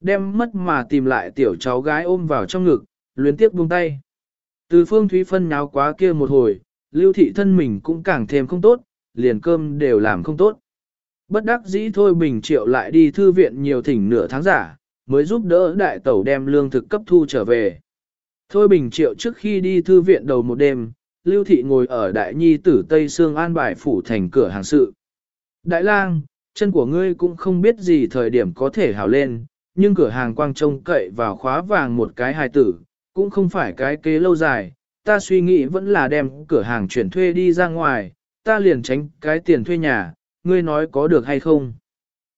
Đem mất mà tìm lại tiểu cháu gái ôm vào trong ngực, luyến tiếc buông tay. Từ phương Thúy Phân nháo quá kia một hồi, Lưu Thị thân mình cũng càng thêm không tốt, liền cơm đều làm không tốt. Bất đắc dĩ thôi Bình Triệu lại đi thư viện nhiều thỉnh nửa tháng giả, mới giúp đỡ đại tẩu đem lương thực cấp thu trở về. Thôi Bình Triệu trước khi đi thư viện đầu một đêm, Lưu Thị ngồi ở Đại Nhi tử Tây Sương An Bài Phủ thành cửa hàng sự. Đại lang, chân của ngươi cũng không biết gì thời điểm có thể hào lên, nhưng cửa hàng quang trông cậy vào khóa vàng một cái hài tử, cũng không phải cái kế lâu dài, ta suy nghĩ vẫn là đem cửa hàng chuyển thuê đi ra ngoài, ta liền tránh cái tiền thuê nhà, ngươi nói có được hay không.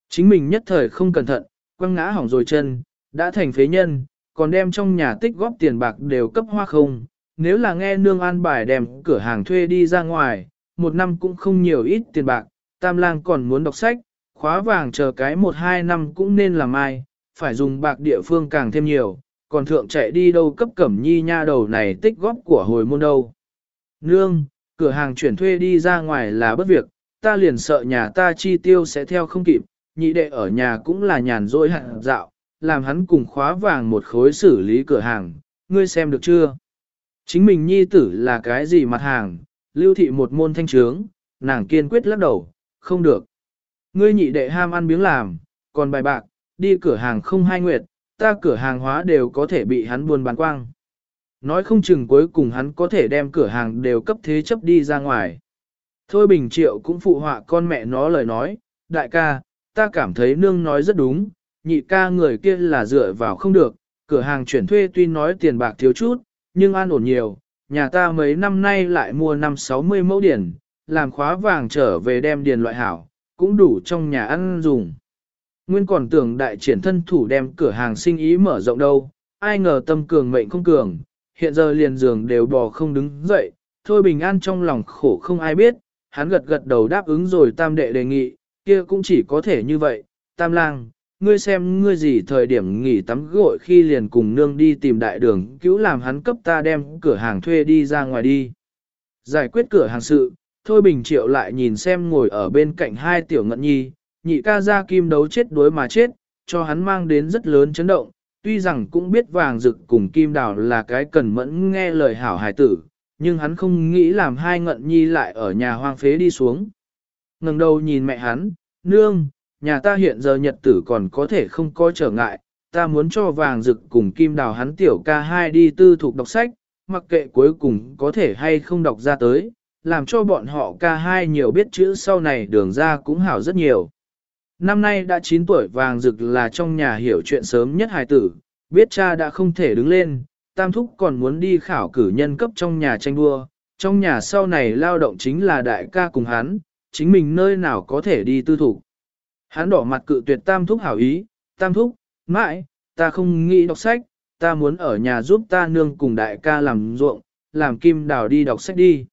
Chính mình nhất thời không cẩn thận, quăng ngã hỏng rồi chân, đã thành phế nhân, còn đem trong nhà tích góp tiền bạc đều cấp hoa không. Nếu là nghe nương an bài đem cửa hàng thuê đi ra ngoài, một năm cũng không nhiều ít tiền bạc, tam lang còn muốn đọc sách, khóa vàng chờ cái một hai năm cũng nên làm ai, phải dùng bạc địa phương càng thêm nhiều, còn thượng chạy đi đâu cấp cẩm nhi nha đầu này tích góp của hồi môn đâu. Nương, cửa hàng chuyển thuê đi ra ngoài là bất việc, ta liền sợ nhà ta chi tiêu sẽ theo không kịp, nhị đệ ở nhà cũng là nhàn rỗi hạn dạo, làm hắn cùng khóa vàng một khối xử lý cửa hàng, ngươi xem được chưa? Chính mình nhi tử là cái gì mặt hàng, lưu thị một môn thanh trướng, nàng kiên quyết lắc đầu, không được. Ngươi nhị đệ ham ăn miếng làm, còn bài bạc, đi cửa hàng không hai nguyệt, ta cửa hàng hóa đều có thể bị hắn buôn bán quang. Nói không chừng cuối cùng hắn có thể đem cửa hàng đều cấp thế chấp đi ra ngoài. Thôi Bình Triệu cũng phụ họa con mẹ nó lời nói, đại ca, ta cảm thấy nương nói rất đúng, nhị ca người kia là dựa vào không được, cửa hàng chuyển thuê tuy nói tiền bạc thiếu chút, nhưng an ổn nhiều, nhà ta mấy năm nay lại mua năm 60 mẫu điển, làm khóa vàng trở về đem điền loại hảo, cũng đủ trong nhà ăn dùng. Nguyên còn tưởng đại triển thân thủ đem cửa hàng sinh ý mở rộng đâu, ai ngờ tâm cường mệnh không cường, hiện giờ liền giường đều bò không đứng dậy, thôi bình an trong lòng khổ không ai biết, hắn gật gật đầu đáp ứng rồi tam đệ đề nghị, kia cũng chỉ có thể như vậy, tam lang, ngươi xem ngươi gì thời điểm nghỉ tắm gội khi liền cùng nương đi tìm đại đường cứu làm hắn cấp ta đem cửa hàng thuê đi ra ngoài đi. Giải quyết cửa hàng sự, Thôi Bình Triệu lại nhìn xem ngồi ở bên cạnh hai tiểu ngận nhi, nhị ca ra kim đấu chết đuối mà chết, cho hắn mang đến rất lớn chấn động, tuy rằng cũng biết vàng rực cùng kim đào là cái cần mẫn nghe lời hảo hài tử, nhưng hắn không nghĩ làm hai ngận nhi lại ở nhà hoang phế đi xuống. ngẩng đầu nhìn mẹ hắn, nương, nhà ta hiện giờ nhật tử còn có thể không coi trở ngại, ta muốn cho vàng rực cùng kim đào hắn tiểu ca hai đi tư thuộc đọc sách, mặc kệ cuối cùng có thể hay không đọc ra tới, làm cho bọn họ ca hai nhiều biết chữ sau này đường ra cũng hảo rất nhiều. Năm nay đã 9 tuổi vàng rực là trong nhà hiểu chuyện sớm nhất hài tử, biết cha đã không thể đứng lên, tam thúc còn muốn đi khảo cử nhân cấp trong nhà tranh đua, trong nhà sau này lao động chính là đại ca cùng hắn, chính mình nơi nào có thể đi tư thủ. Hắn đỏ mặt cự tuyệt tam thúc hảo ý, tam thúc, mãi, ta không nghĩ đọc sách, ta muốn ở nhà giúp ta nương cùng đại ca làm ruộng, làm kim đào đi đọc sách đi.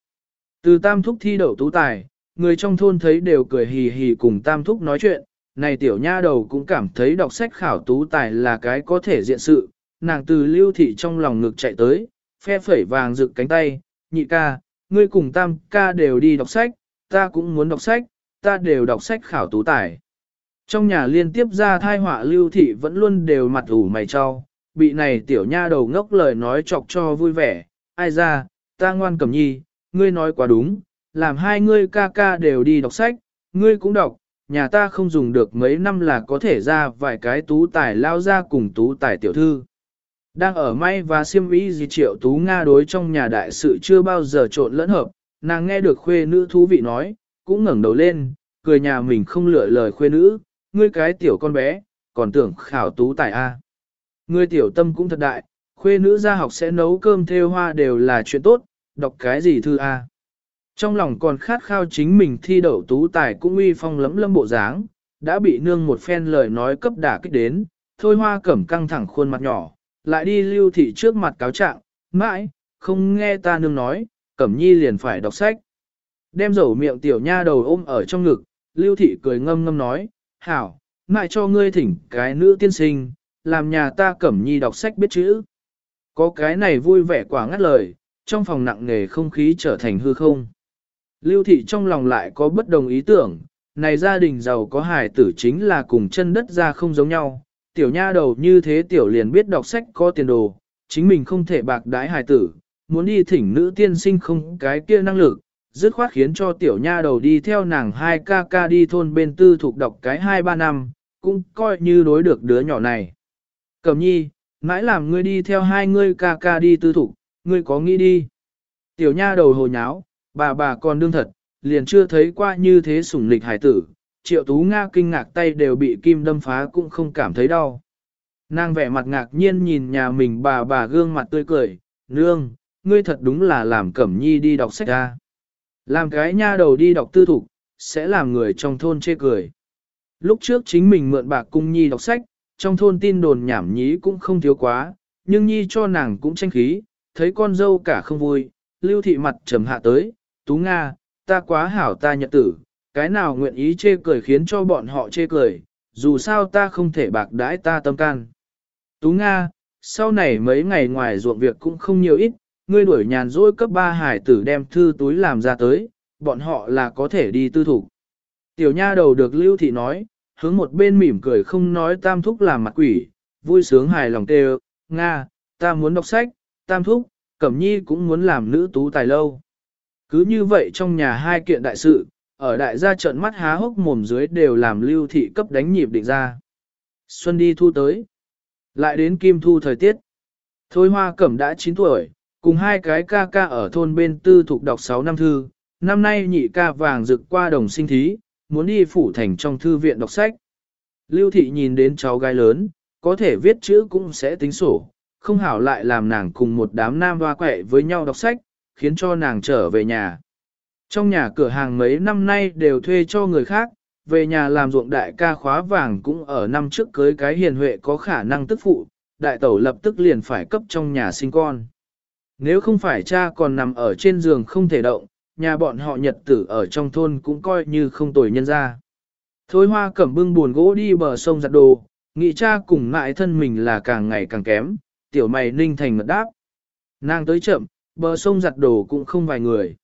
Từ tam thúc thi đậu tú tài, người trong thôn thấy đều cười hì hì cùng tam thúc nói chuyện, này tiểu nha đầu cũng cảm thấy đọc sách khảo tú tài là cái có thể diện sự, nàng từ lưu thị trong lòng ngực chạy tới, phe phẩy vàng rực cánh tay, nhị ca, ngươi cùng tam ca đều đi đọc sách, ta cũng muốn đọc sách, ta đều đọc sách khảo tú tài. Trong nhà liên tiếp ra thai họa lưu thị vẫn luôn đều mặt ủ mày cho, bị này tiểu nha đầu ngốc lời nói chọc cho vui vẻ, ai ra, ta ngoan cầm nhi, ngươi nói quá đúng, làm hai ngươi ca ca đều đi đọc sách, ngươi cũng đọc, nhà ta không dùng được mấy năm là có thể ra vài cái tú tài lao ra cùng tú tài tiểu thư. Đang ở may và siêm ý gì triệu tú Nga đối trong nhà đại sự chưa bao giờ trộn lẫn hợp, nàng nghe được khuê nữ thú vị nói, cũng ngẩng đầu lên, cười nhà mình không lựa lời khuê nữ, ngươi cái tiểu con bé, còn tưởng khảo tú tài A. Ngươi tiểu tâm cũng thật đại, khuê nữ ra học sẽ nấu cơm theo hoa đều là chuyện tốt, đọc cái gì thư A. Trong lòng còn khát khao chính mình thi đậu tú tài cũng uy phong lấm lâm bộ dáng, đã bị nương một phen lời nói cấp đả kích đến, thôi hoa cẩm căng thẳng khuôn mặt nhỏ, lại đi lưu thị trước mặt cáo trạng, mãi, không nghe ta nương nói, cẩm nhi liền phải đọc sách. Đem dầu miệng tiểu nha đầu ôm ở trong ngực, lưu thị cười ngâm ngâm nói, hảo, mãi cho ngươi thỉnh cái nữ tiên sinh, làm nhà ta cẩm nhi đọc sách biết chữ. Có cái này vui vẻ quả ngắt lời, trong phòng nặng nề không khí trở thành hư không. Lưu thị trong lòng lại có bất đồng ý tưởng, này gia đình giàu có hài tử chính là cùng chân đất ra không giống nhau, tiểu nha đầu như thế tiểu liền biết đọc sách có tiền đồ, chính mình không thể bạc đái hài tử, muốn đi thỉnh nữ tiên sinh không cái kia năng lực, dứt khoát khiến cho tiểu nha đầu đi theo nàng hai ca ca đi thôn bên tư thuộc đọc cái hai ba năm, cũng coi như đối được đứa nhỏ này. Cẩm nhi, mãi làm ngươi đi theo hai ngươi ca ca đi tư thục, ngươi có nghĩ đi. Tiểu nha đầu hồ nháo, bà bà còn đương thật, liền chưa thấy qua như thế sủng lịch hải tử, triệu tú Nga kinh ngạc tay đều bị kim đâm phá cũng không cảm thấy đau. Nàng vẻ mặt ngạc nhiên nhìn nhà mình bà bà gương mặt tươi cười, nương, ngươi thật đúng là làm cẩm nhi đi đọc sách ra. Làm cái nha đầu đi đọc tư thục, sẽ làm người trong thôn chê cười. Lúc trước chính mình mượn bạc cung nhi đọc sách, trong thôn tin đồn nhảm nhí cũng không thiếu quá, nhưng nhi cho nàng cũng tranh khí, thấy con dâu cả không vui, lưu thị mặt trầm hạ tới, tú Nga, ta quá hảo ta nhận tử, cái nào nguyện ý chê cười khiến cho bọn họ chê cười, dù sao ta không thể bạc đãi ta tâm can. Tú Nga, sau này mấy ngày ngoài ruộng việc cũng không nhiều ít, ngươi đuổi nhàn rỗi cấp ba hải tử đem thư túi làm ra tới, bọn họ là có thể đi tư thủ. Tiểu nha đầu được lưu thị nói, hướng một bên mỉm cười không nói tam thúc làm mặt quỷ, vui sướng hài lòng tê Nga, ta muốn đọc sách, tam thúc, cẩm nhi cũng muốn làm nữ tú tài lâu. Cứ như vậy trong nhà hai kiện đại sự, ở đại gia trận mắt há hốc mồm dưới đều làm lưu thị cấp đánh nhịp định ra. Xuân đi thu tới. Lại đến kim thu thời tiết. Thôi hoa cẩm đã 9 tuổi, cùng hai cái ca ca ở thôn bên tư thuộc đọc 6 năm thư. Năm nay nhị ca vàng rực qua đồng sinh thí, muốn đi phủ thành trong thư viện đọc sách. Lưu thị nhìn đến cháu gái lớn, có thể viết chữ cũng sẽ tính sổ, không hảo lại làm nàng cùng một đám nam hoa quẹ với nhau đọc sách, khiến cho nàng trở về nhà. Trong nhà cửa hàng mấy năm nay đều thuê cho người khác, về nhà làm ruộng đại ca khóa vàng cũng ở năm trước cưới cái hiền huệ có khả năng tức phụ, đại tẩu lập tức liền phải cấp trong nhà sinh con. Nếu không phải cha còn nằm ở trên giường không thể động, nhà bọn họ nhật tử ở trong thôn cũng coi như không tồi nhân ra. Thôi hoa cẩm bưng buồn gỗ đi bờ sông giặt đồ, nghĩ cha cùng ngại thân mình là càng ngày càng kém, tiểu mày ninh thành mật đáp. Nàng tới chậm, bờ sông giặt đồ cũng không vài người.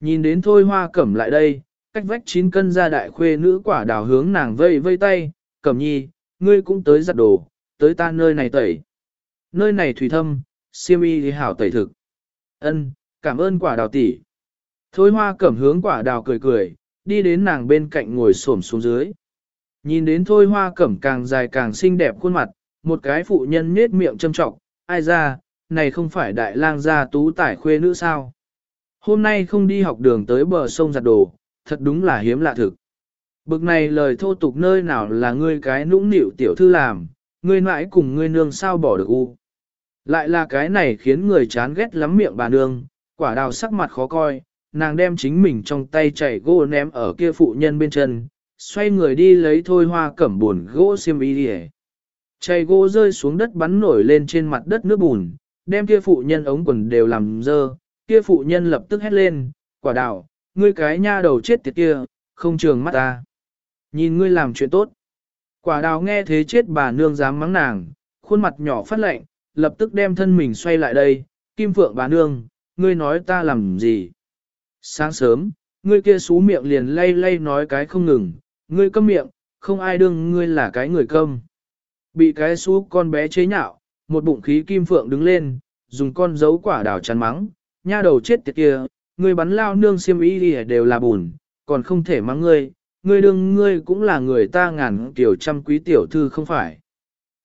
Nhìn đến thôi hoa cẩm lại đây, cách vách chín cân ra đại khuê nữ quả đào hướng nàng vây vây tay, cẩm nhi, ngươi cũng tới giặt đồ, tới ta nơi này tẩy. Nơi này thủy thâm, siêm y thì hảo tẩy thực. Ân, cảm ơn quả đào tỷ. Thôi hoa cẩm hướng quả đào cười cười, đi đến nàng bên cạnh ngồi xổm xuống dưới. Nhìn đến thôi hoa cẩm càng dài càng xinh đẹp khuôn mặt, một cái phụ nhân nết miệng châm trọng, ai ra, này không phải đại lang gia tú tải khuê nữ sao. Hôm nay không đi học đường tới bờ sông giặt đồ, thật đúng là hiếm lạ thực. Bực này lời thô tục nơi nào là ngươi cái nũng nịu tiểu thư làm, ngươi mãi cùng ngươi nương sao bỏ được u. Lại là cái này khiến người chán ghét lắm miệng bà nương, quả đào sắc mặt khó coi, nàng đem chính mình trong tay chảy gỗ ném ở kia phụ nhân bên chân, xoay người đi lấy thôi hoa cẩm buồn gỗ xiêm y đi Chảy gỗ rơi xuống đất bắn nổi lên trên mặt đất nước bùn, đem kia phụ nhân ống quần đều làm dơ, kia phụ nhân lập tức hét lên, quả đào, ngươi cái nha đầu chết tiệt kia, không trường mắt ta. Nhìn ngươi làm chuyện tốt. Quả đào nghe thế chết bà nương dám mắng nàng, khuôn mặt nhỏ phát lạnh, lập tức đem thân mình xoay lại đây, kim phượng bà nương, ngươi nói ta làm gì. Sáng sớm, ngươi kia xú miệng liền lay lay nói cái không ngừng, ngươi câm miệng, không ai đương ngươi là cái người câm. Bị cái xú con bé chế nhạo, một bụng khí kim phượng đứng lên, dùng con dấu quả đào chắn mắng, nha đầu chết tiệt kia, ngươi bắn lao nương xiêm y đều là bùn, còn không thể mắng ngươi, ngươi đương ngươi cũng là người ta ngàn tiểu trăm quý tiểu thư không phải.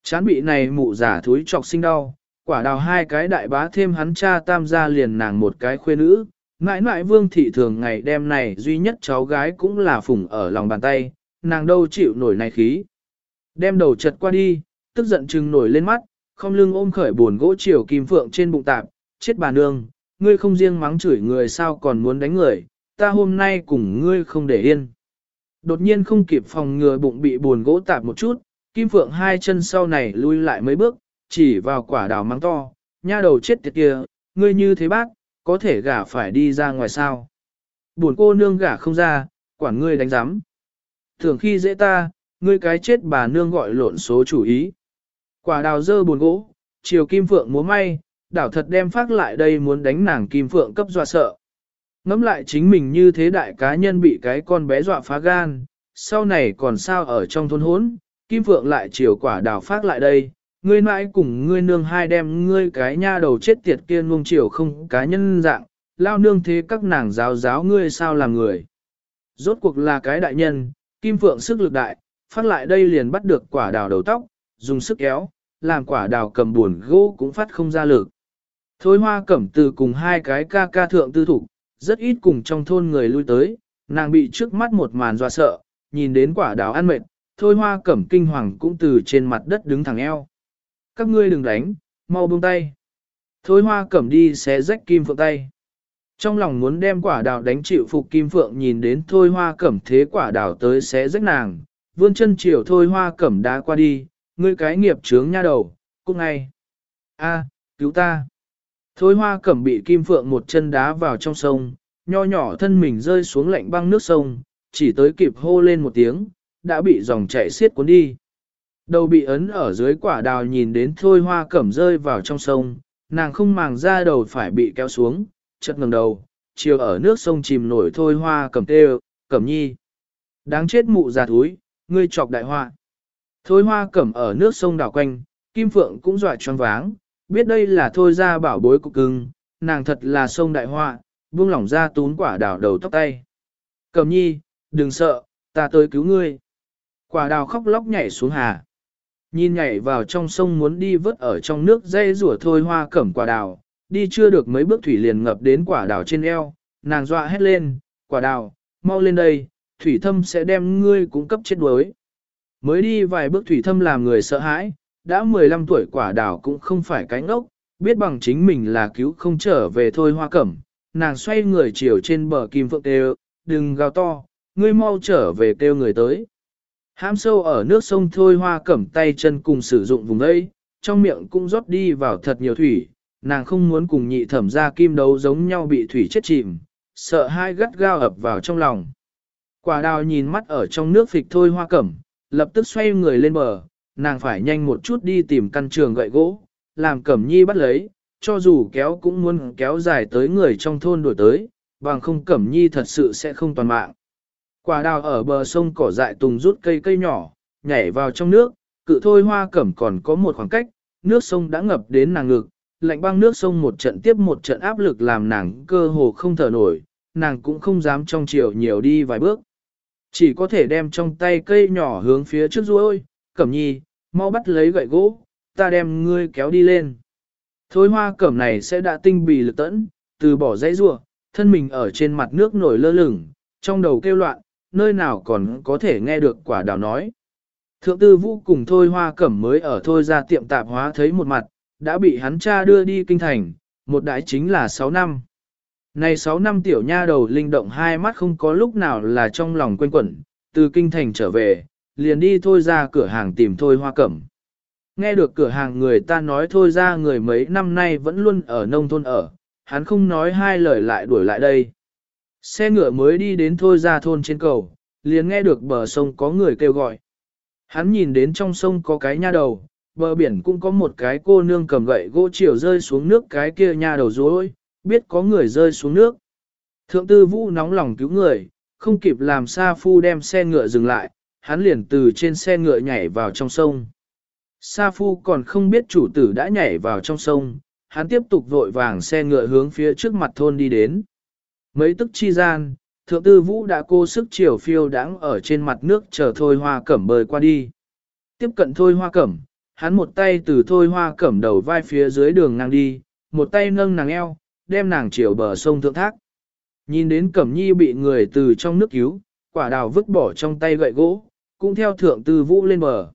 Chán bị này mụ giả thúi trọc sinh đau, quả đào hai cái đại bá thêm hắn cha tam gia liền nàng một cái khuê nữ, ngại ngại vương thị thường ngày đêm này duy nhất cháu gái cũng là phùng ở lòng bàn tay, nàng đâu chịu nổi này khí. Đem đầu chật qua đi, tức giận chừng nổi lên mắt, không lưng ôm khởi buồn gỗ chiều kim phượng trên bụng tạp, chết bà nương, ngươi không riêng mắng chửi người sao còn muốn đánh người, ta hôm nay cùng ngươi không để yên. Đột nhiên không kịp phòng ngừa bụng bị buồn gỗ tạp một chút, kim phượng hai chân sau này lui lại mấy bước, chỉ vào quả đào mắng to, nha đầu chết tiệt kia, ngươi như thế bác, có thể gả phải đi ra ngoài sao. Buồn cô nương gả không ra, quản ngươi đánh giám. Thường khi dễ ta, ngươi cái chết bà nương gọi lộn số chủ ý. Quả đào dơ buồn gỗ, chiều kim phượng múa may, đảo thật đem phát lại đây muốn đánh nàng kim phượng cấp dọa sợ. Ngắm lại chính mình như thế đại cá nhân bị cái con bé dọa phá gan, sau này còn sao ở trong thôn hốn, kim phượng lại chiều quả đào phát lại đây, ngươi mãi cùng ngươi nương hai đem ngươi cái nha đầu chết tiệt kia nuông chiều không cá nhân dạng, lao nương thế các nàng giáo giáo ngươi sao làm người. Rốt cuộc là cái đại nhân, kim phượng sức lực đại, phát lại đây liền bắt được quả đào đầu tóc, dùng sức kéo, làm quả đào cầm buồn gỗ cũng phát không ra lực. Thôi hoa cẩm từ cùng hai cái ca ca thượng tư thủ, rất ít cùng trong thôn người lui tới, nàng bị trước mắt một màn dọa sợ, nhìn đến quả đào ăn mệt, thôi hoa cẩm kinh hoàng cũng từ trên mặt đất đứng thẳng eo. Các ngươi đừng đánh, mau buông tay. Thôi hoa cẩm đi xé rách kim phượng tay. Trong lòng muốn đem quả đào đánh chịu phục kim phượng nhìn đến thôi hoa cẩm thế quả đào tới xé rách nàng, vươn chân chiều thôi hoa cẩm đá qua đi, ngươi cái nghiệp trướng nha đầu, cút ngay. A, cứu ta. Thôi hoa cẩm bị kim phượng một chân đá vào trong sông, nho nhỏ thân mình rơi xuống lạnh băng nước sông, chỉ tới kịp hô lên một tiếng, đã bị dòng chảy xiết cuốn đi. Đầu bị ấn ở dưới quả đào nhìn đến thôi hoa cẩm rơi vào trong sông, nàng không màng ra đầu phải bị kéo xuống, chật ngẩng đầu, chiều ở nước sông chìm nổi thôi hoa cẩm tê cẩm nhi. Đáng chết mụ già thúi, ngươi chọc đại hoa. Thôi hoa cẩm ở nước sông đảo quanh, Kim Phượng cũng dọa choáng váng, biết đây là thôi ra bảo bối của cưng, nàng thật là sông đại hoa, buông lỏng ra tún quả đào đầu tóc tay. Cẩm nhi, đừng sợ, ta tới cứu ngươi. Quả đào khóc lóc nhảy xuống hà. Nhìn nhảy vào trong sông muốn đi vớt ở trong nước dây rủa thôi hoa cẩm quả đào, đi chưa được mấy bước thủy liền ngập đến quả đào trên eo, nàng dọa hét lên, quả đào, mau lên đây, thủy thâm sẽ đem ngươi cung cấp chết đuối. Mới đi vài bước thủy thâm làm người sợ hãi, đã 15 tuổi quả đào cũng không phải cái ngốc, biết bằng chính mình là cứu không trở về thôi hoa cẩm, nàng xoay người chiều trên bờ kim phượng kêu, đừng gào to, ngươi mau trở về kêu người tới. Hãm sâu ở nước sông thôi hoa cẩm tay chân cùng sử dụng vùng đây, trong miệng cũng rót đi vào thật nhiều thủy, nàng không muốn cùng nhị thẩm ra kim đấu giống nhau bị thủy chết chìm, sợ hai gắt gao ập vào trong lòng. Quả đào nhìn mắt ở trong nước phịch thôi hoa cẩm, lập tức xoay người lên bờ, nàng phải nhanh một chút đi tìm căn trường gậy gỗ, làm cẩm nhi bắt lấy, cho dù kéo cũng muốn kéo dài tới người trong thôn đổi tới, bằng không cẩm nhi thật sự sẽ không toàn mạng. Quả đào ở bờ sông cỏ dại tùng rút cây cây nhỏ, nhảy vào trong nước, cự thôi hoa cẩm còn có một khoảng cách, nước sông đã ngập đến nàng ngực, lạnh băng nước sông một trận tiếp một trận áp lực làm nàng cơ hồ không thở nổi, nàng cũng không dám trong chiều nhiều đi vài bước. Chỉ có thể đem trong tay cây nhỏ hướng phía trước ruôi, cẩm nhi, mau bắt lấy gậy gỗ, ta đem ngươi kéo đi lên. Thôi hoa cẩm này sẽ đã tinh bì lực tẫn, từ bỏ dãy rua, thân mình ở trên mặt nước nổi lơ lửng, trong đầu kêu loạn, nơi nào còn có thể nghe được quả đào nói. Thượng tư vũ cùng thôi hoa cẩm mới ở thôi ra tiệm tạp hóa thấy một mặt, đã bị hắn cha đưa đi kinh thành, một đại chính là 6 năm. Này 6 năm tiểu nha đầu linh động hai mắt không có lúc nào là trong lòng quên quẩn, từ kinh thành trở về, liền đi thôi ra cửa hàng tìm thôi hoa cẩm. Nghe được cửa hàng người ta nói thôi ra người mấy năm nay vẫn luôn ở nông thôn ở, hắn không nói hai lời lại đuổi lại đây. Xe ngựa mới đi đến thôi ra thôn trên cầu, liền nghe được bờ sông có người kêu gọi. Hắn nhìn đến trong sông có cái nha đầu, bờ biển cũng có một cái cô nương cầm gậy gỗ chiều rơi xuống nước cái kia nha đầu rối, biết có người rơi xuống nước. Thượng tư vũ nóng lòng cứu người, không kịp làm Sa Phu đem xe ngựa dừng lại, hắn liền từ trên xe ngựa nhảy vào trong sông. Sa Phu còn không biết chủ tử đã nhảy vào trong sông, hắn tiếp tục vội vàng xe ngựa hướng phía trước mặt thôn đi đến. Mấy tức chi gian, thượng tư vũ đã cô sức chiều phiêu đáng ở trên mặt nước chờ thôi hoa cẩm bơi qua đi. Tiếp cận thôi hoa cẩm, hắn một tay từ thôi hoa cẩm đầu vai phía dưới đường nàng đi, một tay nâng nàng eo, đem nàng chiều bờ sông thượng thác. Nhìn đến cẩm nhi bị người từ trong nước cứu, quả đào vứt bỏ trong tay gậy gỗ, cũng theo thượng tư vũ lên bờ.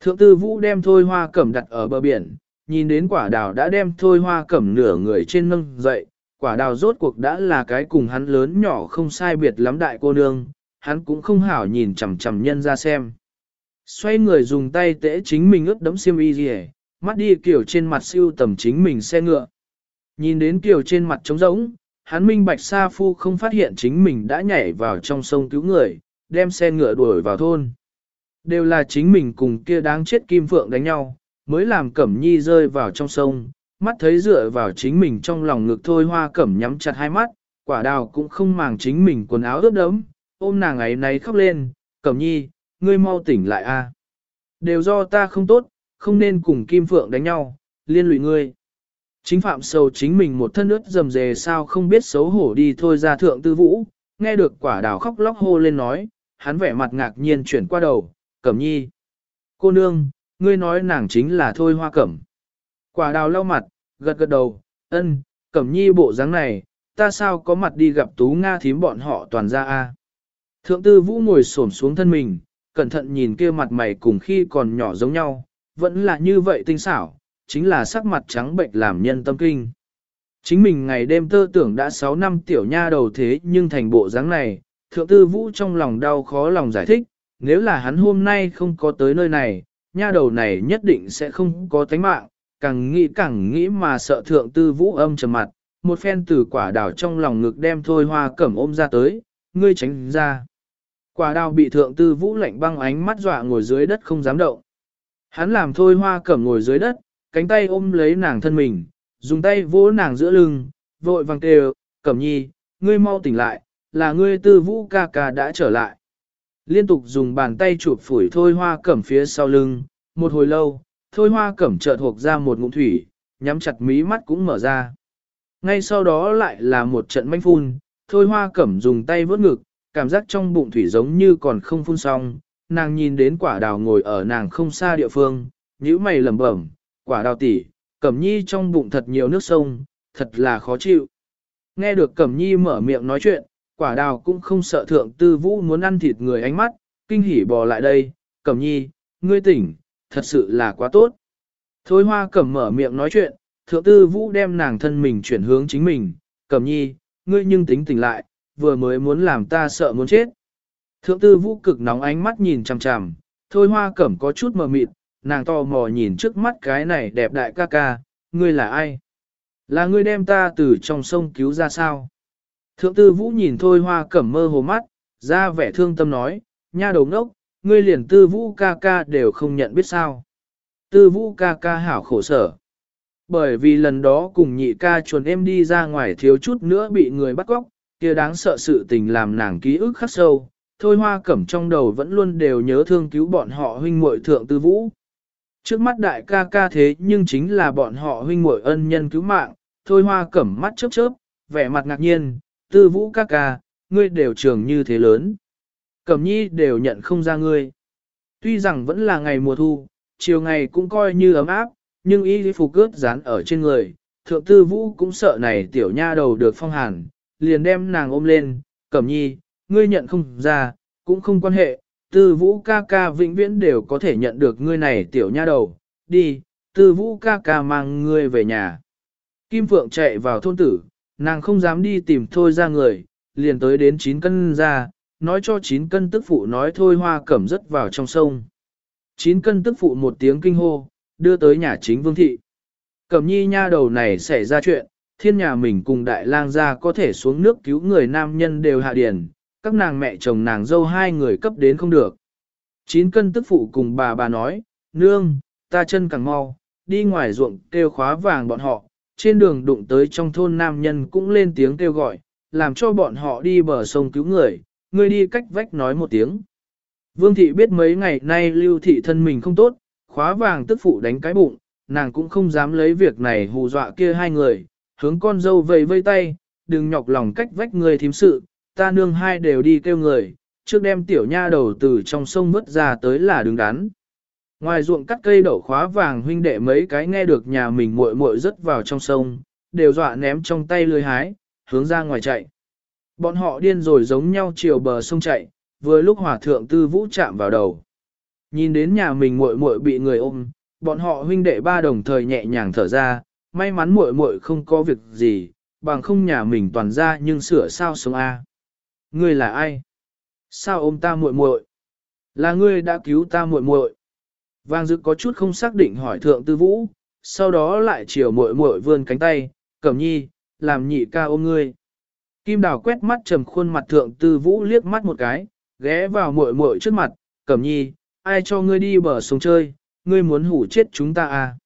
Thượng tư vũ đem thôi hoa cẩm đặt ở bờ biển, nhìn đến quả đào đã đem thôi hoa cẩm nửa người trên nâng dậy, quả đào rốt cuộc đã là cái cùng hắn lớn nhỏ không sai biệt lắm đại cô nương, hắn cũng không hảo nhìn chằm chằm nhân ra xem. Xoay người dùng tay tễ chính mình ướt đấm xiêm y gì mắt đi kiểu trên mặt siêu tầm chính mình xe ngựa. Nhìn đến kiều trên mặt trống rỗng, hắn minh bạch Sa Phu không phát hiện chính mình đã nhảy vào trong sông cứu người, đem xe ngựa đuổi vào thôn. Đều là chính mình cùng kia đáng chết Kim Phượng đánh nhau, mới làm Cẩm Nhi rơi vào trong sông, mắt thấy dựa vào chính mình trong lòng ngực thôi hoa cẩm nhắm chặt hai mắt, quả đào cũng không màng chính mình quần áo ướt đẫm, ôm nàng ấy náy khóc lên, cẩm nhi, ngươi mau tỉnh lại a. Đều do ta không tốt, không nên cùng Kim Phượng đánh nhau, liên lụy ngươi. Chính phạm sầu chính mình một thân ướt dầm dề sao không biết xấu hổ đi thôi ra thượng tư vũ, nghe được quả đào khóc lóc hô lên nói, hắn vẻ mặt ngạc nhiên chuyển qua đầu, cẩm nhi. Cô nương, ngươi nói nàng chính là thôi hoa cẩm. Quả đào lau mặt, gật gật đầu, ân, cẩm nhi bộ dáng này, ta sao có mặt đi gặp tú Nga thím bọn họ toàn ra a. Thượng tư vũ ngồi xổm xuống thân mình, cẩn thận nhìn kia mặt mày cùng khi còn nhỏ giống nhau, vẫn là như vậy tinh xảo, chính là sắc mặt trắng bệnh làm nhân tâm kinh. Chính mình ngày đêm tơ tưởng đã 6 năm tiểu nha đầu thế nhưng thành bộ dáng này, thượng tư vũ trong lòng đau khó lòng giải thích, nếu là hắn hôm nay không có tới nơi này, nha đầu này nhất định sẽ không có tánh mạng, càng nghĩ càng nghĩ mà sợ thượng tư vũ âm trầm mặt, một phen từ quả đào trong lòng ngực đem thôi hoa cẩm ôm ra tới, ngươi tránh ra. Quả đào bị thượng tư vũ lạnh băng ánh mắt dọa ngồi dưới đất không dám động. Hắn làm thôi hoa cẩm ngồi dưới đất, cánh tay ôm lấy nàng thân mình, dùng tay vỗ nàng giữa lưng, vội vàng kêu, cẩm nhi, ngươi mau tỉnh lại, là ngươi tư vũ ca ca đã trở lại. Liên tục dùng bàn tay chụp phủi thôi hoa cẩm phía sau lưng, một hồi lâu, thôi hoa cẩm chợt hộp ra một ngụm thủy, nhắm chặt mí mắt cũng mở ra. Ngay sau đó lại là một trận manh phun, thôi hoa cẩm dùng tay vớt ngực, cảm giác trong bụng thủy giống như còn không phun xong, nàng nhìn đến quả đào ngồi ở nàng không xa địa phương, nhíu mày lẩm bẩm, quả đào tỉ, cẩm nhi trong bụng thật nhiều nước sông, thật là khó chịu. Nghe được cẩm nhi mở miệng nói chuyện, quả đào cũng không sợ thượng tư vũ muốn ăn thịt người ánh mắt, kinh hỉ bò lại đây, cẩm nhi, ngươi tỉnh, thật sự là quá tốt. Thôi hoa cẩm mở miệng nói chuyện, thượng tư vũ đem nàng thân mình chuyển hướng chính mình, cẩm nhi, ngươi nhưng tính tỉnh lại, vừa mới muốn làm ta sợ muốn chết. Thượng tư vũ cực nóng ánh mắt nhìn chằm chằm, thôi hoa cẩm có chút mờ mịt, nàng to mò nhìn trước mắt cái này đẹp đại ca ca, ngươi là ai? Là ngươi đem ta từ trong sông cứu ra sao? Thượng tư vũ nhìn thôi hoa cẩm mơ hồ mắt, ra vẻ thương tâm nói, nha đầu ngốc, ngươi liền tư vũ ca ca đều không nhận biết sao. Tư vũ ca ca hảo khổ sở. Bởi vì lần đó cùng nhị ca chuồn em đi ra ngoài thiếu chút nữa bị người bắt cóc, kia đáng sợ sự tình làm nàng ký ức khắc sâu, thôi hoa cẩm trong đầu vẫn luôn đều nhớ thương cứu bọn họ huynh muội thượng tư vũ. Trước mắt đại ca ca thế nhưng chính là bọn họ huynh muội ân nhân cứu mạng, thôi hoa cẩm mắt chớp chớp, vẻ mặt ngạc nhiên, tư vũ ca ca, ngươi đều trường như thế lớn. Cẩm nhi đều nhận không ra ngươi. Tuy rằng vẫn là ngày mùa thu, chiều ngày cũng coi như ấm áp, nhưng y phục cướp dán ở trên người, thượng tư vũ cũng sợ này tiểu nha đầu được phong hàn, liền đem nàng ôm lên, cẩm nhi, ngươi nhận không ra, cũng không quan hệ, tư vũ ca ca vĩnh viễn đều có thể nhận được ngươi này tiểu nha đầu, đi, tư vũ ca ca mang ngươi về nhà. Kim Phượng chạy vào thôn tử, nàng không dám đi tìm thôi ra người, liền tới đến 9 cân ra, nói cho 9 cân tức phụ nói thôi hoa cẩm rất vào trong sông. 9 cân tức phụ một tiếng kinh hô, đưa tới nhà chính vương thị. Cẩm nhi nha đầu này xảy ra chuyện, thiên nhà mình cùng đại lang gia có thể xuống nước cứu người nam nhân đều hạ điển, các nàng mẹ chồng nàng dâu hai người cấp đến không được. Chín cân tức phụ cùng bà bà nói, nương, ta chân càng mau, đi ngoài ruộng kêu khóa vàng bọn họ, trên đường đụng tới trong thôn nam nhân cũng lên tiếng kêu gọi, làm cho bọn họ đi bờ sông cứu người, người đi cách vách nói một tiếng. Vương thị biết mấy ngày nay lưu thị thân mình không tốt, khóa vàng tức phụ đánh cái bụng, nàng cũng không dám lấy việc này hù dọa kia hai người, hướng con dâu vầy vây tay, đừng nhọc lòng cách vách người thím sự, ta nương hai đều đi kêu người, trước đem tiểu nha đầu từ trong sông vứt ra tới là đứng đắn. Ngoài ruộng cắt cây đậu khóa vàng huynh đệ mấy cái nghe được nhà mình muội muội rớt vào trong sông, đều dọa ném trong tay lưới hái, hướng ra ngoài chạy. Bọn họ điên rồi giống nhau chiều bờ sông chạy, vừa lúc hỏa thượng tư vũ chạm vào đầu. Nhìn đến nhà mình muội muội bị người ôm, bọn họ huynh đệ ba đồng thời nhẹ nhàng thở ra, may mắn muội muội không có việc gì, bằng không nhà mình toàn ra nhưng sửa sao sống a. Ngươi là ai? Sao ôm ta muội muội? Là ngươi đã cứu ta muội muội. Vang Dực có chút không xác định hỏi thượng tư vũ, sau đó lại chiều muội muội vươn cánh tay, cẩm nhi, làm nhị ca ôm ngươi. Kim đào quét mắt trầm khuôn mặt thượng tư vũ liếc mắt một cái, ghé vào muội muội trước mặt, cẩm nhi, ai cho ngươi đi bờ sông chơi, ngươi muốn hủ chết chúng ta à.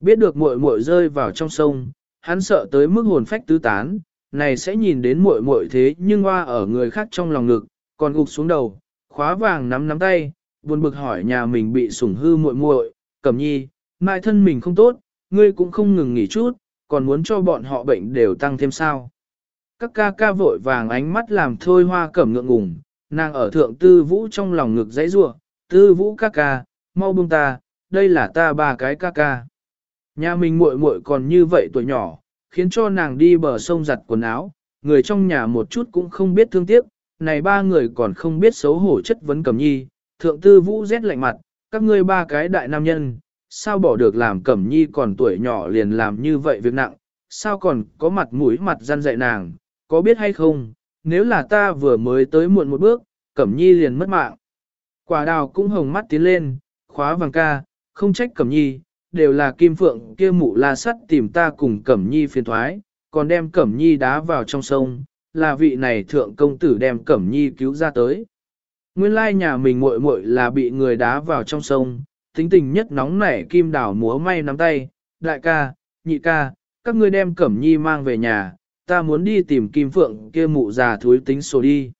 Biết được muội muội rơi vào trong sông, hắn sợ tới mức hồn phách tứ tán, này sẽ nhìn đến muội muội thế nhưng hoa ở người khác trong lòng ngực, còn gục xuống đầu, khóa vàng nắm nắm tay, buồn bực hỏi nhà mình bị sủng hư muội muội, cẩm nhi, mai thân mình không tốt, ngươi cũng không ngừng nghỉ chút, còn muốn cho bọn họ bệnh đều tăng thêm sao. Các ca ca vội vàng ánh mắt làm thôi hoa cẩm ngượng ngùng, nàng ở thượng tư vũ trong lòng ngực dãy rủa, tư vũ ca ca, mau buông ta, đây là ta ba cái ca ca. Nhà mình muội muội còn như vậy tuổi nhỏ, khiến cho nàng đi bờ sông giặt quần áo, người trong nhà một chút cũng không biết thương tiếc, này ba người còn không biết xấu hổ chất vấn cẩm nhi, thượng tư vũ rét lạnh mặt, các ngươi ba cái đại nam nhân, sao bỏ được làm cẩm nhi còn tuổi nhỏ liền làm như vậy việc nặng, sao còn có mặt mũi mặt gian dạy nàng, có biết hay không, nếu là ta vừa mới tới muộn một bước, cẩm nhi liền mất mạng. Quả đào cũng hồng mắt tiến lên, khóa vàng ca, không trách cẩm nhi, đều là kim phượng kia mụ la sắt tìm ta cùng cẩm nhi phiền thoái, còn đem cẩm nhi đá vào trong sông, là vị này thượng công tử đem cẩm nhi cứu ra tới. Nguyên lai nhà mình muội muội là bị người đá vào trong sông, tính tình nhất nóng nảy kim đảo múa may nắm tay, đại ca, nhị ca, các ngươi đem Cẩm Nhi mang về nhà, ta muốn đi tìm Kim Phượng kia mụ già thúi tính sổ đi.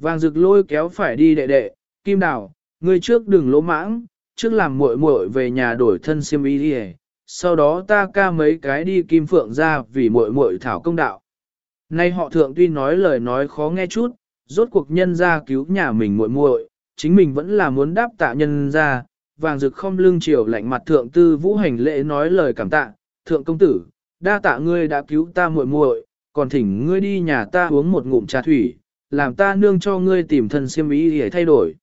Vàng rực lôi kéo phải đi đệ đệ, Kim Đào, ngươi trước đừng lỗ mãng, trước làm muội muội về nhà đổi thân xiêm y đi sau đó ta ca mấy cái đi Kim Phượng ra vì muội muội thảo công đạo. Nay họ thượng tuy nói lời nói khó nghe chút, rốt cuộc nhân ra cứu nhà mình muội muội, chính mình vẫn là muốn đáp tạ nhân ra, vàng rực không lưng chiều lạnh mặt thượng tư vũ hành lễ nói lời cảm tạ, thượng công tử, đa tạ ngươi đã cứu ta muội muội, còn thỉnh ngươi đi nhà ta uống một ngụm trà thủy, làm ta nương cho ngươi tìm thân siêm ý để thay đổi.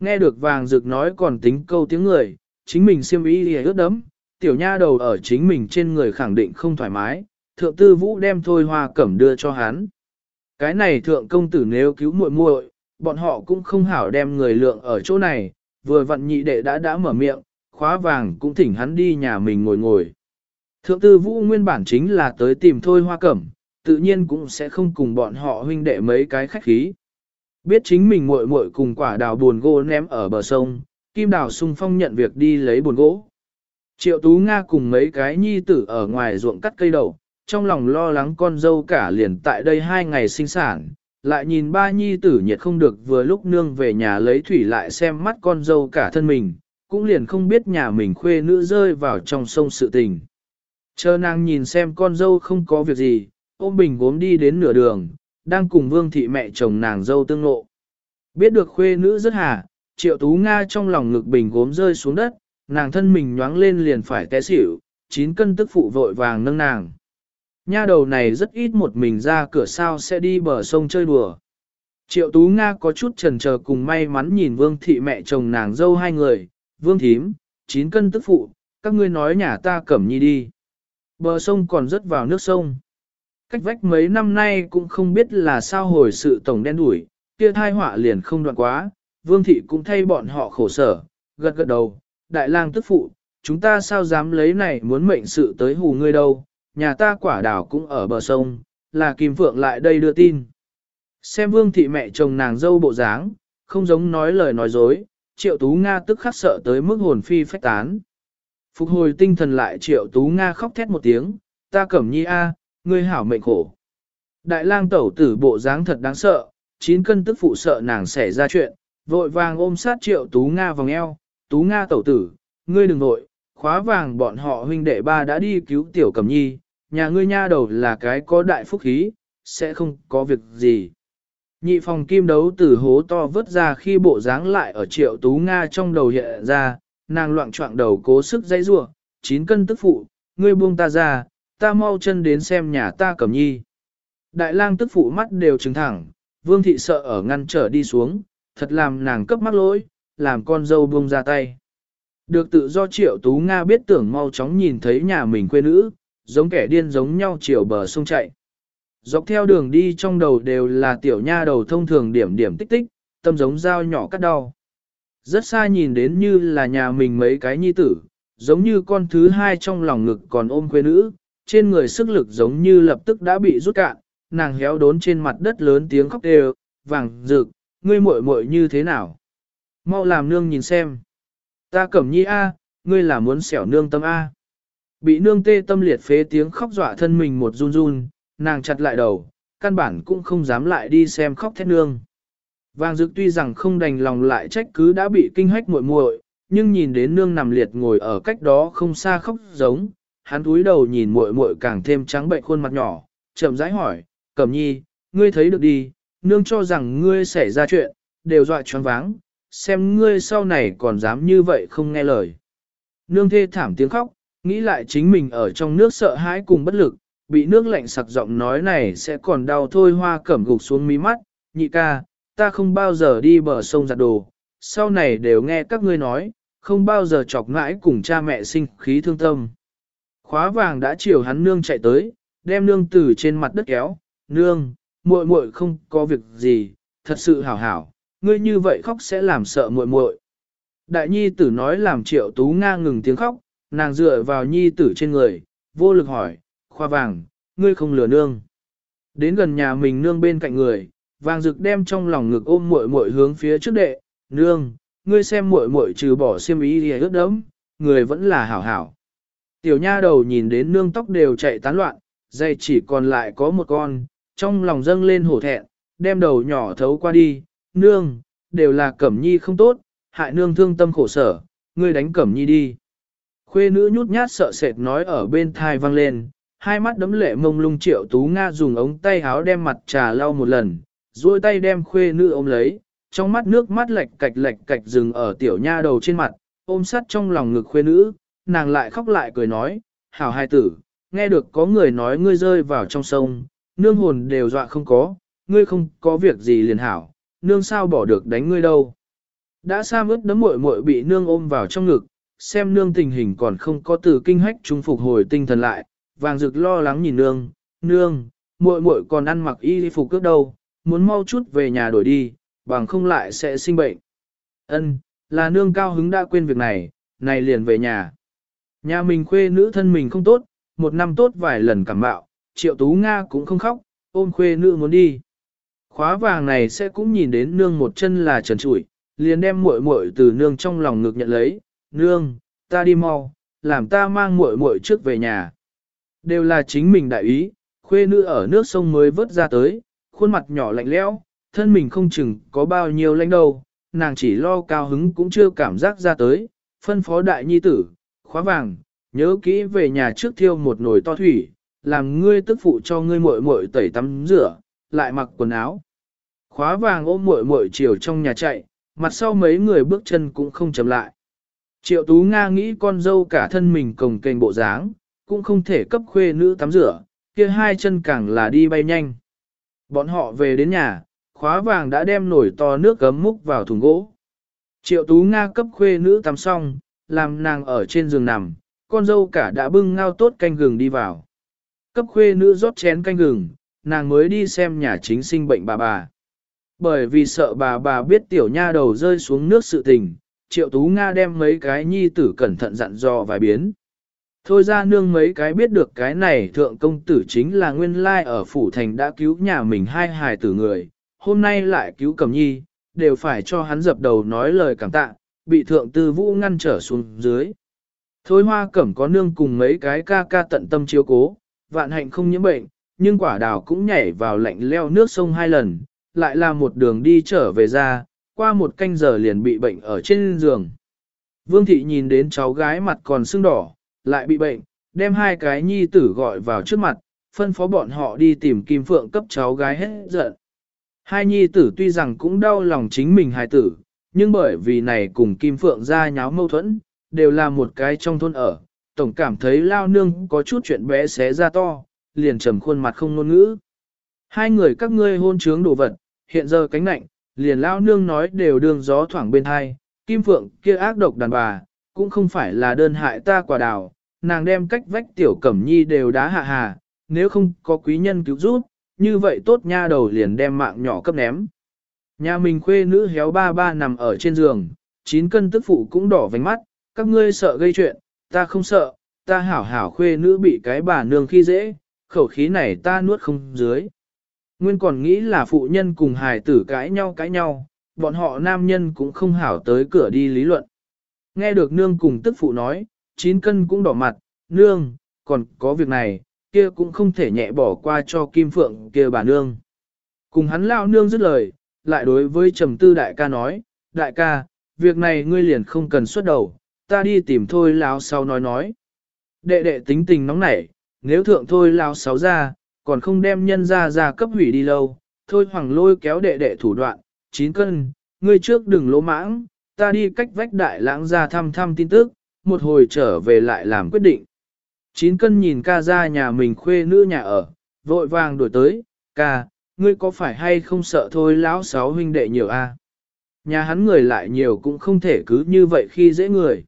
Nghe được vàng rực nói còn tính câu tiếng người, chính mình siêm ý thì ướt đấm, tiểu nha đầu ở chính mình trên người khẳng định không thoải mái, thượng tư vũ đem thôi hoa cẩm đưa cho hắn. Cái này thượng công tử nếu cứu muội muội, bọn họ cũng không hảo đem người lượng ở chỗ này, vừa vặn nhị đệ đã đã mở miệng, khóa vàng cũng thỉnh hắn đi nhà mình ngồi ngồi. Thượng tư vũ nguyên bản chính là tới tìm thôi hoa cẩm, tự nhiên cũng sẽ không cùng bọn họ huynh đệ mấy cái khách khí. Biết chính mình muội muội cùng quả đào buồn gỗ ném ở bờ sông, kim đào sung phong nhận việc đi lấy buồn gỗ. Triệu Tú Nga cùng mấy cái nhi tử ở ngoài ruộng cắt cây đậu, trong lòng lo lắng con dâu cả liền tại đây hai ngày sinh sản, lại nhìn ba nhi tử nhiệt không được vừa lúc nương về nhà lấy thủy lại xem mắt con dâu cả thân mình, cũng liền không biết nhà mình khuê nữ rơi vào trong sông sự tình. Chờ nàng nhìn xem con dâu không có việc gì, ôm bình gốm đi đến nửa đường, đang cùng vương thị mẹ chồng nàng dâu tương ngộ. Biết được khuê nữ rất hà, triệu tú Nga trong lòng ngực bình gốm rơi xuống đất, nàng thân mình nhoáng lên liền phải té xỉu, chín cân tức phụ vội vàng nâng nàng. Nha đầu này rất ít một mình ra cửa sao sẽ đi bờ sông chơi đùa. Triệu Tú Nga có chút trần chờ cùng may mắn nhìn Vương thị mẹ chồng nàng dâu hai người, Vương thím, chín cân tức phụ, các ngươi nói nhà ta cẩm nhi đi. Bờ sông còn rớt vào nước sông. Cách vách mấy năm nay cũng không biết là sao hồi sự tổng đen đuổi, kia thai họa liền không đoạn quá, Vương thị cũng thay bọn họ khổ sở, gật gật đầu, đại lang tức phụ, chúng ta sao dám lấy này muốn mệnh sự tới hù ngươi đâu, nhà ta quả đảo cũng ở bờ sông, là Kim Phượng lại đây đưa tin. Xem vương thị mẹ chồng nàng dâu bộ dáng, không giống nói lời nói dối, triệu tú Nga tức khắc sợ tới mức hồn phi phách tán. Phục hồi tinh thần lại triệu tú Nga khóc thét một tiếng, ta cẩm nhi a, ngươi hảo mệnh khổ. Đại lang tẩu tử bộ dáng thật đáng sợ, chín cân tức phụ sợ nàng xảy ra chuyện, vội vàng ôm sát triệu tú Nga vòng eo, tú Nga tẩu tử, ngươi đừng vội, khóa vàng bọn họ huynh đệ ba đã đi cứu tiểu cẩm nhi, nhà ngươi nha đầu là cái có đại phúc khí, sẽ không có việc gì. Nhị phòng kim đấu từ hố to vớt ra khi bộ dáng lại ở triệu tú Nga trong đầu hiện ra, nàng loạn trọng đầu cố sức dãy rua, chín cân tức phụ, ngươi buông ta ra, ta mau chân đến xem nhà ta cẩm nhi. Đại lang tức phụ mắt đều trừng thẳng, vương thị sợ ở ngăn trở đi xuống, thật làm nàng cấp mắc lỗi, làm con dâu buông ra tay. Được tự do triệu tú Nga biết tưởng mau chóng nhìn thấy nhà mình quê nữ, giống kẻ điên giống nhau chiều bờ sông chạy. Dọc theo đường đi trong đầu đều là tiểu nha đầu thông thường điểm điểm tích tích, tâm giống dao nhỏ cắt đau. Rất xa nhìn đến như là nhà mình mấy cái nhi tử, giống như con thứ hai trong lòng ngực còn ôm quê nữ, trên người sức lực giống như lập tức đã bị rút cạn, nàng héo đốn trên mặt đất lớn tiếng khóc đều, vàng rực, ngươi muội muội như thế nào? Mau làm nương nhìn xem. Ta cẩm nhi A, ngươi là muốn xẻo nương tâm A. Bị nương tê tâm liệt phế tiếng khóc dọa thân mình một run run, nàng chặt lại đầu, căn bản cũng không dám lại đi xem khóc thét nương. Vàng dực tuy rằng không đành lòng lại trách cứ đã bị kinh hách muội muội, nhưng nhìn đến nương nằm liệt ngồi ở cách đó không xa khóc giống, hắn cúi đầu nhìn muội muội càng thêm trắng bệnh khuôn mặt nhỏ, chậm rãi hỏi, Cẩm nhi, ngươi thấy được đi, nương cho rằng ngươi xảy ra chuyện, đều dọa choáng váng, xem ngươi sau này còn dám như vậy không nghe lời. Nương thê thảm tiếng khóc, nghĩ lại chính mình ở trong nước sợ hãi cùng bất lực, bị nước lạnh sặc giọng nói này sẽ còn đau thôi hoa cẩm gục xuống mí mắt, nhị ca, ta không bao giờ đi bờ sông giặt đồ, sau này đều nghe các ngươi nói, không bao giờ chọc ngãi cùng cha mẹ sinh khí thương tâm. Khóa vàng đã chiều hắn nương chạy tới, đem nương từ trên mặt đất kéo, nương, muội muội không có việc gì, thật sự hảo hảo, ngươi như vậy khóc sẽ làm sợ muội muội. Đại nhi tử nói làm triệu tú nga ngừng tiếng khóc, nàng dựa vào nhi tử trên người, vô lực hỏi, khoa vàng, ngươi không lừa nương. Đến gần nhà mình nương bên cạnh người, vàng rực đem trong lòng ngực ôm muội muội hướng phía trước đệ, nương, ngươi xem muội muội trừ bỏ xiêm ý thì ướt đẫm, người vẫn là hảo hảo. Tiểu nha đầu nhìn đến nương tóc đều chạy tán loạn, dây chỉ còn lại có một con, trong lòng dâng lên hổ thẹn, đem đầu nhỏ thấu qua đi, nương, đều là cẩm nhi không tốt, hại nương thương tâm khổ sở, ngươi đánh cẩm nhi đi. Khuê nữ nhút nhát sợ sệt nói ở bên thai vang lên, hai mắt đấm lệ mông lung triệu tú Nga dùng ống tay háo đem mặt trà lau một lần, duỗi tay đem khuê nữ ôm lấy, trong mắt nước mắt lệch cạch lệch cạch dừng ở tiểu nha đầu trên mặt, ôm sắt trong lòng ngực khuê nữ, nàng lại khóc lại cười nói, hảo hai tử, nghe được có người nói ngươi rơi vào trong sông, nương hồn đều dọa không có, ngươi không có việc gì liền hảo, nương sao bỏ được đánh ngươi đâu. Đã xa ướt đấm muội muội bị nương ôm vào trong ngực, xem nương tình hình còn không có từ kinh hách trung phục hồi tinh thần lại, vàng rực lo lắng nhìn nương, nương, muội muội còn ăn mặc y phục cước đâu, muốn mau chút về nhà đổi đi, bằng không lại sẽ sinh bệnh. Ân, là nương cao hứng đã quên việc này, này liền về nhà. Nhà mình khuê nữ thân mình không tốt, một năm tốt vài lần cảm bạo, triệu tú Nga cũng không khóc, ôm khuê nữ muốn đi. Khóa vàng này sẽ cũng nhìn đến nương một chân là trần trụi, liền đem muội muội từ nương trong lòng ngực nhận lấy, nương, ta đi mau, làm ta mang muội muội trước về nhà. Đều là chính mình đại ý, khuê nữ ở nước sông mới vớt ra tới, khuôn mặt nhỏ lạnh lẽo, thân mình không chừng có bao nhiêu lãnh đâu, nàng chỉ lo cao hứng cũng chưa cảm giác ra tới, phân phó đại nhi tử, khóa vàng, nhớ kỹ về nhà trước thiêu một nồi to thủy, làm ngươi tức phụ cho ngươi muội muội tẩy tắm rửa, lại mặc quần áo. Khóa vàng ôm muội muội chiều trong nhà chạy, mặt sau mấy người bước chân cũng không chậm lại. Triệu Tú Nga nghĩ con dâu cả thân mình cồng kềnh bộ dáng, cũng không thể cấp khuê nữ tắm rửa, kia hai chân càng là đi bay nhanh. Bọn họ về đến nhà, khóa vàng đã đem nổi to nước gấm múc vào thùng gỗ. Triệu Tú Nga cấp khuê nữ tắm xong, làm nàng ở trên giường nằm, con dâu cả đã bưng ngao tốt canh gừng đi vào. Cấp khuê nữ rót chén canh gừng, nàng mới đi xem nhà chính sinh bệnh bà bà. Bởi vì sợ bà bà biết tiểu nha đầu rơi xuống nước sự tình, triệu tú Nga đem mấy cái nhi tử cẩn thận dặn dò vài biến. Thôi ra nương mấy cái biết được cái này thượng công tử chính là nguyên lai ở phủ thành đã cứu nhà mình hai hài tử người, hôm nay lại cứu cầm nhi, đều phải cho hắn dập đầu nói lời cảm tạ, bị thượng tư vũ ngăn trở xuống dưới. Thôi hoa cẩm có nương cùng mấy cái ca ca tận tâm chiếu cố, vạn hạnh không nhiễm bệnh, nhưng quả đào cũng nhảy vào lạnh leo nước sông hai lần, lại là một đường đi trở về ra, qua một canh giờ liền bị bệnh ở trên giường. Vương thị nhìn đến cháu gái mặt còn sưng đỏ, lại bị bệnh, đem hai cái nhi tử gọi vào trước mặt, phân phó bọn họ đi tìm Kim Phượng cấp cháu gái hết giận. Hai nhi tử tuy rằng cũng đau lòng chính mình hài tử, nhưng bởi vì này cùng Kim Phượng ra nháo mâu thuẫn, đều là một cái trong thôn ở, tổng cảm thấy lao nương có chút chuyện bé xé ra to, liền trầm khuôn mặt không ngôn ngữ. Hai người các ngươi hôn trướng đồ vật, hiện giờ cánh nạnh, liền lao nương nói đều đường gió thoảng bên hai, Kim Phượng kia ác độc đàn bà, cũng không phải là đơn hại ta quả đào, nàng đem cách vách tiểu cẩm nhi đều đá hạ hà, nếu không có quý nhân cứu giúp, như vậy tốt nha đầu liền đem mạng nhỏ cấp ném. Nhà mình khuê nữ héo ba ba nằm ở trên giường, chín cân tức phụ cũng đỏ vành mắt, các ngươi sợ gây chuyện, ta không sợ, ta hảo hảo khuê nữ bị cái bà nương khi dễ, khẩu khí này ta nuốt không dưới. Nguyên còn nghĩ là phụ nhân cùng hài tử cãi nhau cãi nhau, bọn họ nam nhân cũng không hảo tới cửa đi lý luận. Nghe được nương cùng tức phụ nói, chín cân cũng đỏ mặt, nương, còn có việc này, kia cũng không thể nhẹ bỏ qua cho Kim Phượng kia bà nương. Cùng hắn lao nương dứt lời, lại đối với trầm tư đại ca nói, đại ca, việc này ngươi liền không cần xuất đầu, ta đi tìm thôi lao sau nói nói. Đệ đệ tính tình nóng nảy, nếu thượng thôi lao sáu ra, còn không đem nhân ra ra cấp hủy đi lâu, thôi hoàng lôi kéo đệ đệ thủ đoạn, chín cân, ngươi trước đừng lỗ mãng, ta đi cách vách đại lãng ra thăm thăm tin tức, một hồi trở về lại làm quyết định. Chín cân nhìn ca ra nhà mình khuê nữ nhà ở, vội vàng đổi tới, ca, ngươi có phải hay không sợ thôi lão sáu huynh đệ nhiều a? Nhà hắn người lại nhiều cũng không thể cứ như vậy khi dễ người.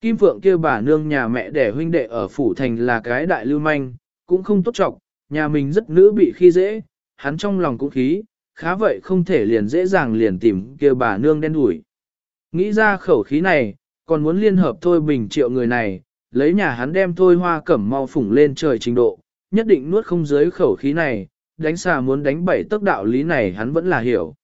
Kim Phượng kia bà nương nhà mẹ đẻ huynh đệ ở phủ thành là cái đại lưu manh, cũng không tốt trọng, nhà mình rất nữ bị khi dễ, hắn trong lòng cũng khí, khá vậy không thể liền dễ dàng liền tìm kia bà nương đen đuổi. Nghĩ ra khẩu khí này, còn muốn liên hợp thôi bình triệu người này, lấy nhà hắn đem thôi hoa cẩm mau phủng lên trời trình độ, nhất định nuốt không dưới khẩu khí này, đánh xà muốn đánh bảy tốc đạo lý này hắn vẫn là hiểu.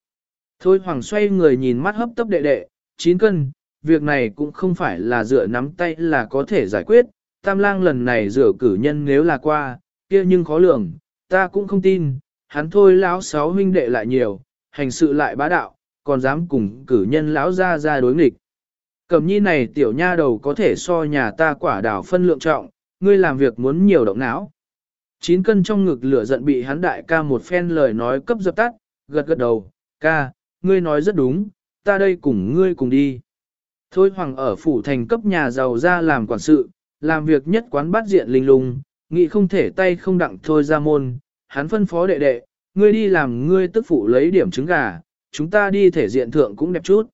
Thôi hoàng xoay người nhìn mắt hấp tấp đệ đệ, 9 cân, việc này cũng không phải là dựa nắm tay là có thể giải quyết, tam lang lần này dựa cử nhân nếu là qua, kia nhưng khó lường, ta cũng không tin, hắn thôi lão sáu huynh đệ lại nhiều, hành sự lại bá đạo, còn dám cùng cử nhân lão ra ra đối nghịch. Cầm nhi này tiểu nha đầu có thể so nhà ta quả đảo phân lượng trọng, ngươi làm việc muốn nhiều động não. Chín cân trong ngực lửa giận bị hắn đại ca một phen lời nói cấp dập tắt, gật gật đầu, ca, ngươi nói rất đúng, ta đây cùng ngươi cùng đi. Thôi hoàng ở phủ thành cấp nhà giàu ra làm quản sự, làm việc nhất quán bát diện linh lung, nghĩ không thể tay không đặng thôi ra môn, hắn phân phó đệ đệ, ngươi đi làm ngươi tức phụ lấy điểm trứng gà, chúng ta đi thể diện thượng cũng đẹp chút.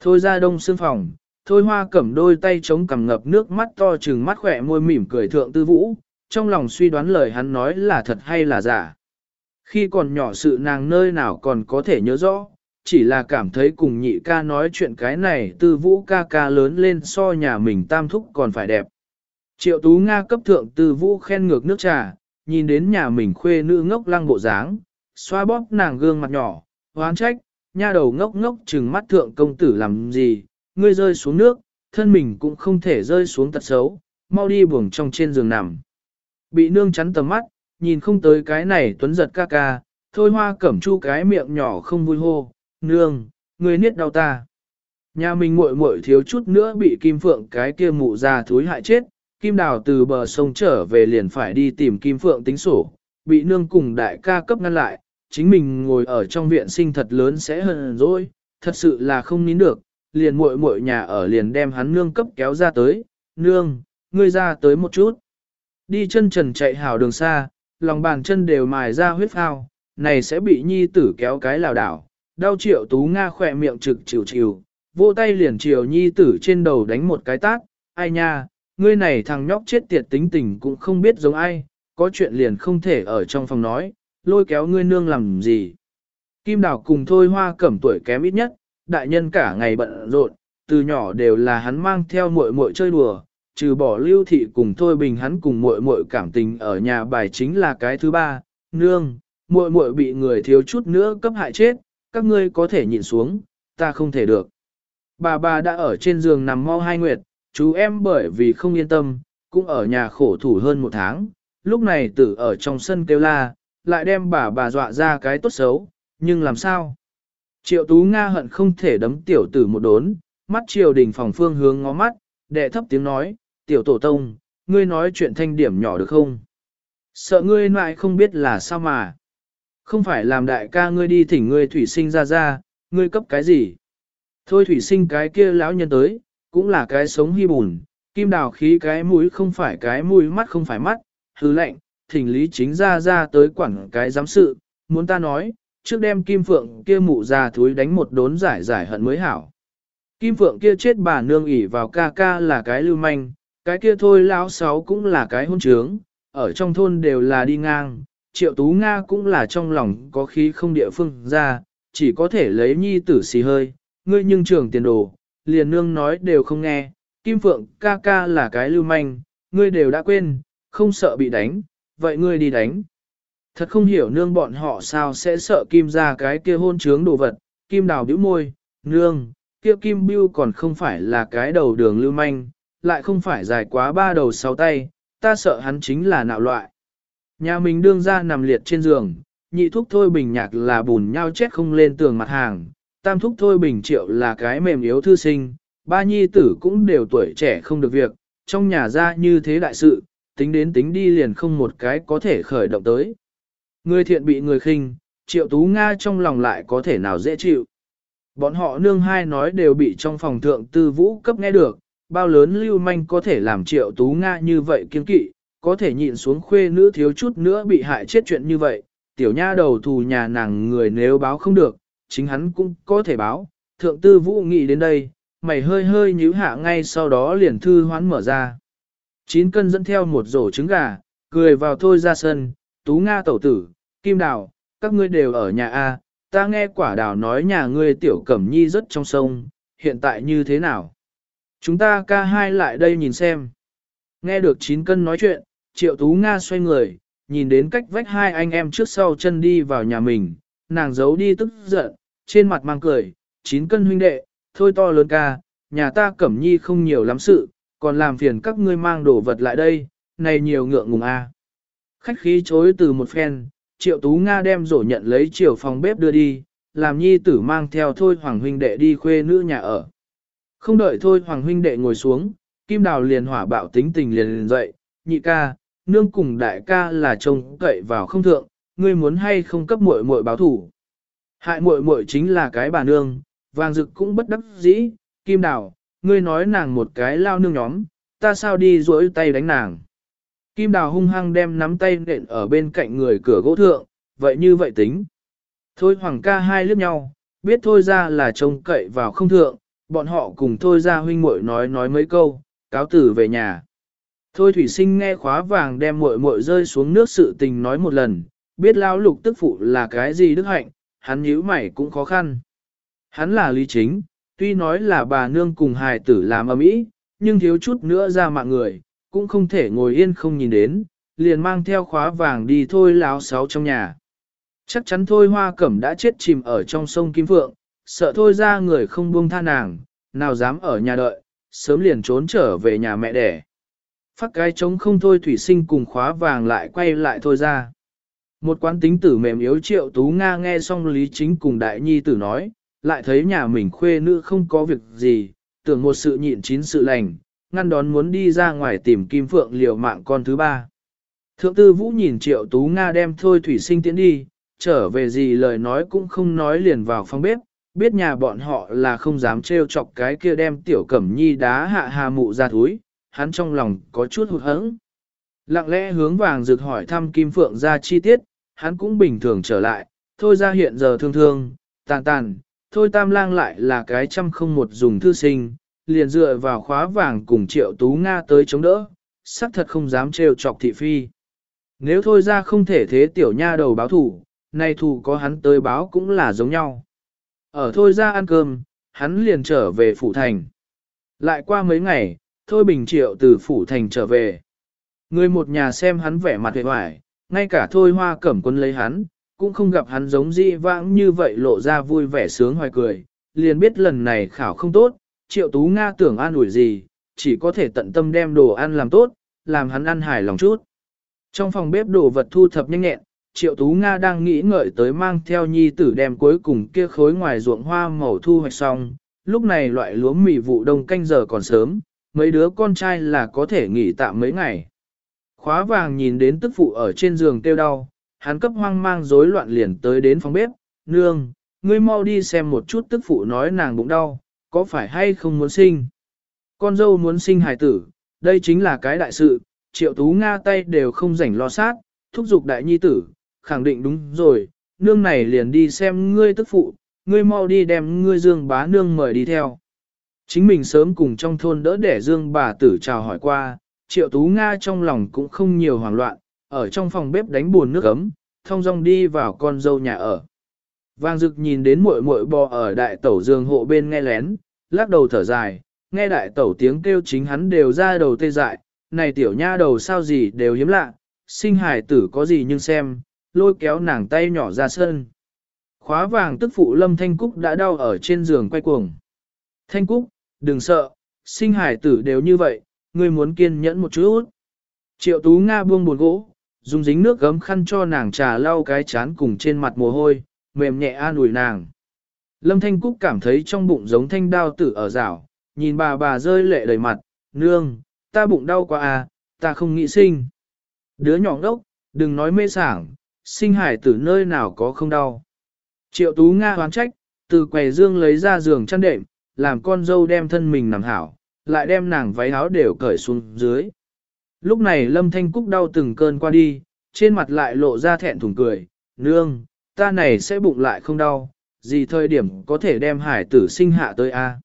Thôi ra đông xương phòng, thôi hoa cẩm đôi tay chống cằm ngập nước mắt to trừng mắt khỏe môi mỉm cười thượng tư vũ, trong lòng suy đoán lời hắn nói là thật hay là giả. Khi còn nhỏ sự nàng nơi nào còn có thể nhớ rõ, chỉ là cảm thấy cùng nhị ca nói chuyện cái này tư vũ ca ca lớn lên so nhà mình tam thúc còn phải đẹp. Triệu tú Nga cấp thượng tư vũ khen ngược nước trà, nhìn đến nhà mình khuê nữ ngốc lăng bộ dáng, xoa bóp nàng gương mặt nhỏ, hoán trách, nha đầu ngốc ngốc trừng mắt thượng công tử làm gì, ngươi rơi xuống nước, thân mình cũng không thể rơi xuống tật xấu, mau đi buồng trong trên giường nằm. Bị nương chắn tầm mắt, nhìn không tới cái này tuấn giật ca ca, thôi hoa cẩm chu cái miệng nhỏ không vui hô, nương, người niết đau ta. Nhà mình muội muội thiếu chút nữa bị kim phượng cái kia mụ ra thúi hại chết, kim đào từ bờ sông trở về liền phải đi tìm kim phượng tính sổ, bị nương cùng đại ca cấp ngăn lại, chính mình ngồi ở trong viện sinh thật lớn sẽ hơn rồi, thật sự là không nín được, liền muội muội nhà ở liền đem hắn nương cấp kéo ra tới, nương, ngươi ra tới một chút. Đi chân trần chạy hào đường xa, lòng bàn chân đều mài ra huyết phao, này sẽ bị nhi tử kéo cái lào đảo, đau triệu tú Nga khỏe miệng trực chịu chịu, vô tay liền chiều nhi tử trên đầu đánh một cái tát, ai nha, ngươi này thằng nhóc chết tiệt tính tình cũng không biết giống ai, có chuyện liền không thể ở trong phòng nói, lôi kéo ngươi nương làm gì. Kim Đào cùng Thôi Hoa cẩm tuổi kém ít nhất, đại nhân cả ngày bận rộn, từ nhỏ đều là hắn mang theo muội muội chơi đùa, trừ bỏ lưu thị cùng Thôi Bình hắn cùng muội muội cảm tình ở nhà bài chính là cái thứ ba, nương, muội muội bị người thiếu chút nữa cấp hại chết, các ngươi có thể nhìn xuống, ta không thể được. Bà bà đã ở trên giường nằm mau hai nguyệt, chú em bởi vì không yên tâm, cũng ở nhà khổ thủ hơn một tháng, lúc này tử ở trong sân kêu la, lại đem bà bà dọa ra cái tốt xấu, nhưng làm sao? Triệu Tú Nga hận không thể đấm tiểu tử một đốn, mắt triều đình phòng phương hướng ngó mắt, đệ thấp tiếng nói, tiểu tổ tông, ngươi nói chuyện thanh điểm nhỏ được không? Sợ ngươi lại không biết là sao mà. Không phải làm đại ca ngươi đi thỉnh ngươi thủy sinh ra ra, ngươi cấp cái gì? Thôi thủy sinh cái kia lão nhân tới, cũng là cái sống hy bùn, kim đào khí cái mũi không phải cái mũi mắt không phải mắt, hư lệnh, thỉnh lý chính ra ra tới quản cái giám sự, muốn ta nói, trước đem kim phượng kia mụ ra thúi đánh một đốn giải giải hận mới hảo. Kim phượng kia chết bà nương ỉ vào ca ca là cái lưu manh, cái kia thôi lão sáu cũng là cái hôn trướng, ở trong thôn đều là đi ngang, triệu tú Nga cũng là trong lòng có khí không địa phương ra, chỉ có thể lấy nhi tử xì hơi, ngươi nhưng trưởng tiền đồ, liền nương nói đều không nghe, Kim Phượng ca ca là cái lưu manh, ngươi đều đã quên, không sợ bị đánh, vậy ngươi đi đánh. Thật không hiểu nương bọn họ sao sẽ sợ Kim ra cái kia hôn trướng đồ vật, Kim đào bĩu môi, nương, kia Kim Bưu còn không phải là cái đầu đường lưu manh, lại không phải dài quá ba đầu sáu tay, ta sợ hắn chính là nạo loại. Nhà mình đương ra nằm liệt trên giường, nhị thúc thôi bình nhạc là bùn nhau chết không lên tường mặt hàng, tam thúc thôi bình triệu là cái mềm yếu thư sinh, ba nhi tử cũng đều tuổi trẻ không được việc, trong nhà ra như thế đại sự, tính đến tính đi liền không một cái có thể khởi động tới. Người thiện bị người khinh, triệu tú Nga trong lòng lại có thể nào dễ chịu. Bọn họ nương hai nói đều bị trong phòng thượng tư vũ cấp nghe được, bao lớn lưu manh có thể làm triệu tú Nga như vậy kiên kỵ, có thể nhịn xuống khuê nữ thiếu chút nữa bị hại chết chuyện như vậy, tiểu nha đầu thù nhà nàng người nếu báo không được, chính hắn cũng có thể báo. Thượng tư vũ nghĩ đến đây, mày hơi hơi nhíu hạ ngay sau đó liền thư hoán mở ra. Chín cân dẫn theo một rổ trứng gà, cười vào thôi ra sân, tú Nga tẩu tử, kim đào, các ngươi đều ở nhà A, ta nghe quả đào nói nhà ngươi tiểu cẩm nhi rất trong sông, hiện tại như thế nào? Chúng ta ca hai lại đây nhìn xem. Nghe được chín cân nói chuyện, triệu tú Nga xoay người, nhìn đến cách vách hai anh em trước sau chân đi vào nhà mình, nàng giấu đi tức giận, trên mặt mang cười, chín cân huynh đệ, thôi to lớn ca, nhà ta cẩm nhi không nhiều lắm sự, còn làm phiền các ngươi mang đồ vật lại đây, này nhiều ngượng ngùng a. Khách khí chối từ một phen, triệu tú Nga đem rổ nhận lấy chiều phòng bếp đưa đi, làm nhi tử mang theo thôi hoàng huynh đệ đi khuê nữ nhà ở. Không đợi thôi hoàng huynh đệ ngồi xuống, kim đào liền hỏa bạo tính tình liền liền dậy, nhị ca, nương cùng đại ca là trông cậy vào không thượng, ngươi muốn hay không cấp muội muội báo thủ. Hại muội muội chính là cái bà nương, vàng dực cũng bất đắc dĩ, kim đào, ngươi nói nàng một cái lao nương nhóm, ta sao đi rỗi tay đánh nàng. Kim đào hung hăng đem nắm tay nện ở bên cạnh người cửa gỗ thượng, vậy như vậy tính. Thôi hoàng ca hai liếc nhau, biết thôi ra là trông cậy vào không thượng, bọn họ cùng thôi ra huynh muội nói nói mấy câu, cáo tử về nhà. Thôi thủy sinh nghe khóa vàng đem muội muội rơi xuống nước sự tình nói một lần, biết lao lục tức phụ là cái gì đức hạnh, hắn nhíu mày cũng khó khăn. Hắn là lý chính, tuy nói là bà nương cùng hài tử làm ở mỹ, nhưng thiếu chút nữa ra mạng người, cũng không thể ngồi yên không nhìn đến, liền mang theo khóa vàng đi thôi láo sáu trong nhà. Chắc chắn thôi hoa cẩm đã chết chìm ở trong sông Kim Phượng, sợ thôi ra người không buông tha nàng, nào dám ở nhà đợi, sớm liền trốn trở về nhà mẹ đẻ. Phát cái trống không thôi thủy sinh cùng khóa vàng lại quay lại thôi ra. Một quán tính tử mềm yếu triệu tú Nga nghe xong Lý Chính cùng đại nhi tử nói, lại thấy nhà mình khuê nữ không có việc gì, tưởng một sự nhịn chín sự lành, ngăn đón muốn đi ra ngoài tìm Kim Phượng liều mạng con thứ ba. Thượng tư vũ nhìn triệu tú Nga đem thôi thủy sinh tiễn đi, trở về gì lời nói cũng không nói liền vào phòng bếp, biết nhà bọn họ là không dám trêu chọc cái kia đem tiểu cẩm nhi đá hạ hà mụ ra túi, hắn trong lòng có chút hụt hẫng. Lặng lẽ hướng vàng rực hỏi thăm Kim Phượng ra chi tiết, hắn cũng bình thường trở lại, thôi ra hiện giờ thương thương, tàn tàn, thôi tam lang lại là cái trăm không một dùng thư sinh, liền dựa vào khóa vàng cùng triệu tú Nga tới chống đỡ, sắc thật không dám trêu chọc thị phi. Nếu thôi ra không thể thế tiểu nha đầu báo thủ, nay thủ có hắn tới báo cũng là giống nhau. Ở thôi ra ăn cơm, hắn liền trở về phủ thành. Lại qua mấy ngày, thôi bình triệu từ phủ thành trở về. Người một nhà xem hắn vẻ mặt hề hoài, ngay cả thôi hoa cẩm quân lấy hắn, cũng không gặp hắn giống dị vãng như vậy lộ ra vui vẻ sướng hoài cười, liền biết lần này khảo không tốt, triệu tú Nga tưởng an ủi gì, chỉ có thể tận tâm đem đồ ăn làm tốt, làm hắn ăn hài lòng chút. Trong phòng bếp đồ vật thu thập nhanh nhẹn, triệu tú Nga đang nghĩ ngợi tới mang theo nhi tử đem cuối cùng kia khối ngoài ruộng hoa màu thu hoạch xong, lúc này loại lúa mì vụ đông canh giờ còn sớm, mấy đứa con trai là có thể nghỉ tạm mấy ngày. Khóa vàng nhìn đến tức phụ ở trên giường tiêu đau, hắn cấp hoang mang rối loạn liền tới đến phòng bếp, nương, ngươi mau đi xem một chút tức phụ nói nàng bụng đau, có phải hay không muốn sinh? Con dâu muốn sinh hài tử, đây chính là cái đại sự, triệu tú Nga tay đều không rảnh lo sát, thúc giục đại nhi tử, khẳng định đúng rồi, nương này liền đi xem ngươi tức phụ, ngươi mau đi đem ngươi dương bá nương mời đi theo. Chính mình sớm cùng trong thôn đỡ để dương bà tử chào hỏi qua, triệu tú Nga trong lòng cũng không nhiều hoảng loạn, ở trong phòng bếp đánh buồn nước ấm, thông dong đi vào con dâu nhà ở. Vàng dực nhìn đến muội muội bò ở đại tẩu giường hộ bên nghe lén, lắc đầu thở dài, nghe đại tẩu tiếng kêu chính hắn đều ra đầu tê dại, này tiểu nha đầu sao gì đều hiếm lạ, sinh hải tử có gì nhưng xem, lôi kéo nàng tay nhỏ ra sân. Khóa vàng tức phụ lâm thanh cúc đã đau ở trên giường quay cuồng. Thanh cúc, đừng sợ, sinh hải tử đều như vậy, ngươi muốn kiên nhẫn một chút. Triệu tú Nga buông buồn gỗ, dùng dính nước gấm khăn cho nàng trà lau cái chán cùng trên mặt mồ hôi, mềm nhẹ an ủi nàng. Lâm Thanh Cúc cảm thấy trong bụng giống thanh đao tử ở rảo, nhìn bà bà rơi lệ đầy mặt, nương, ta bụng đau quá à, ta không nghĩ sinh. Đứa nhỏ ngốc, đừng nói mê sảng, sinh hải tử nơi nào có không đau. Triệu Tú Nga hoán trách, từ quầy dương lấy ra giường chăn đệm, làm con dâu đem thân mình nằm hảo, lại đem nàng váy áo đều cởi xuống dưới. Lúc này Lâm Thanh Cúc đau từng cơn qua đi, trên mặt lại lộ ra thẹn thùng cười, nương, ta này sẽ bụng lại không đau, gì thời điểm có thể đem hải tử sinh hạ tới a?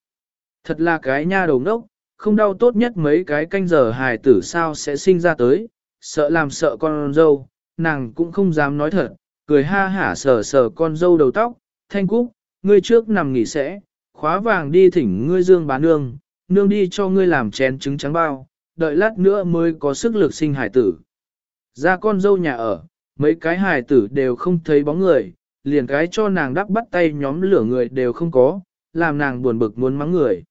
Thật là cái nha đầu ngốc, không đau tốt nhất mấy cái canh giờ hải tử sao sẽ sinh ra tới, sợ làm sợ con dâu, nàng cũng không dám nói thật, cười ha hả sờ sờ con dâu đầu tóc, thanh cúc, ngươi trước nằm nghỉ sẽ, khóa vàng đi thỉnh ngươi dương bán nương, nương đi cho ngươi làm chén trứng trắng bao, đợi lát nữa mới có sức lực sinh hải tử. Ra con dâu nhà ở, mấy cái hài tử đều không thấy bóng người, liền cái cho nàng đắp bắt tay nhóm lửa người đều không có, làm nàng buồn bực muốn mắng người.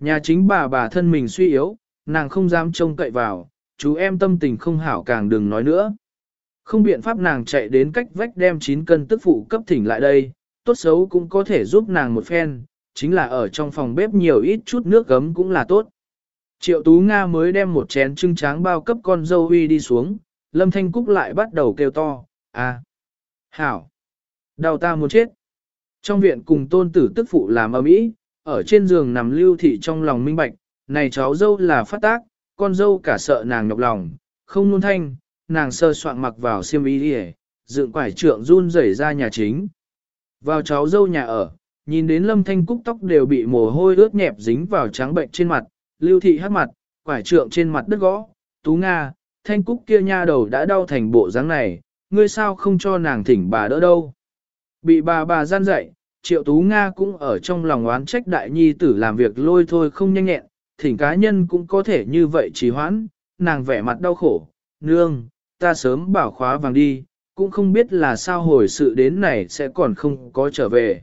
Nhà chính bà bà thân mình suy yếu, nàng không dám trông cậy vào, chú em tâm tình không hảo càng đừng nói nữa. Không biện pháp nàng chạy đến cách vách đem 9 cân tức phụ cấp thỉnh lại đây, tốt xấu cũng có thể giúp nàng một phen, chính là ở trong phòng bếp nhiều ít chút nước gấm cũng là tốt. Triệu Tú Nga mới đem một chén trưng tráng bao cấp con dâu huy đi xuống, Lâm Thanh Cúc lại bắt đầu kêu to, à, hảo, đau ta muốn chết. Trong viện cùng tôn tử tức phụ làm ầm ĩ, ở trên giường nằm lưu thị trong lòng minh bạch, này cháu dâu là phát tác, con dâu cả sợ nàng nhọc lòng, không nôn thanh, nàng sơ soạn mặc vào xiêm y đi dựng quải trượng run rẩy ra nhà chính. Vào cháu dâu nhà ở, nhìn đến lâm thanh cúc tóc đều bị mồ hôi ướt nhẹp dính vào trắng bệnh trên mặt, lưu thị hát mặt, quải trượng trên mặt đất gõ, tú nga, thanh cúc kia nha đầu đã đau thành bộ dáng này, ngươi sao không cho nàng thỉnh bà đỡ đâu. Bị bà bà gian dạy, triệu tú Nga cũng ở trong lòng oán trách đại nhi tử làm việc lôi thôi không nhanh nhẹn, thỉnh cá nhân cũng có thể như vậy trì hoãn, nàng vẻ mặt đau khổ, nương, ta sớm bảo khóa vàng đi, cũng không biết là sao hồi sự đến này sẽ còn không có trở về.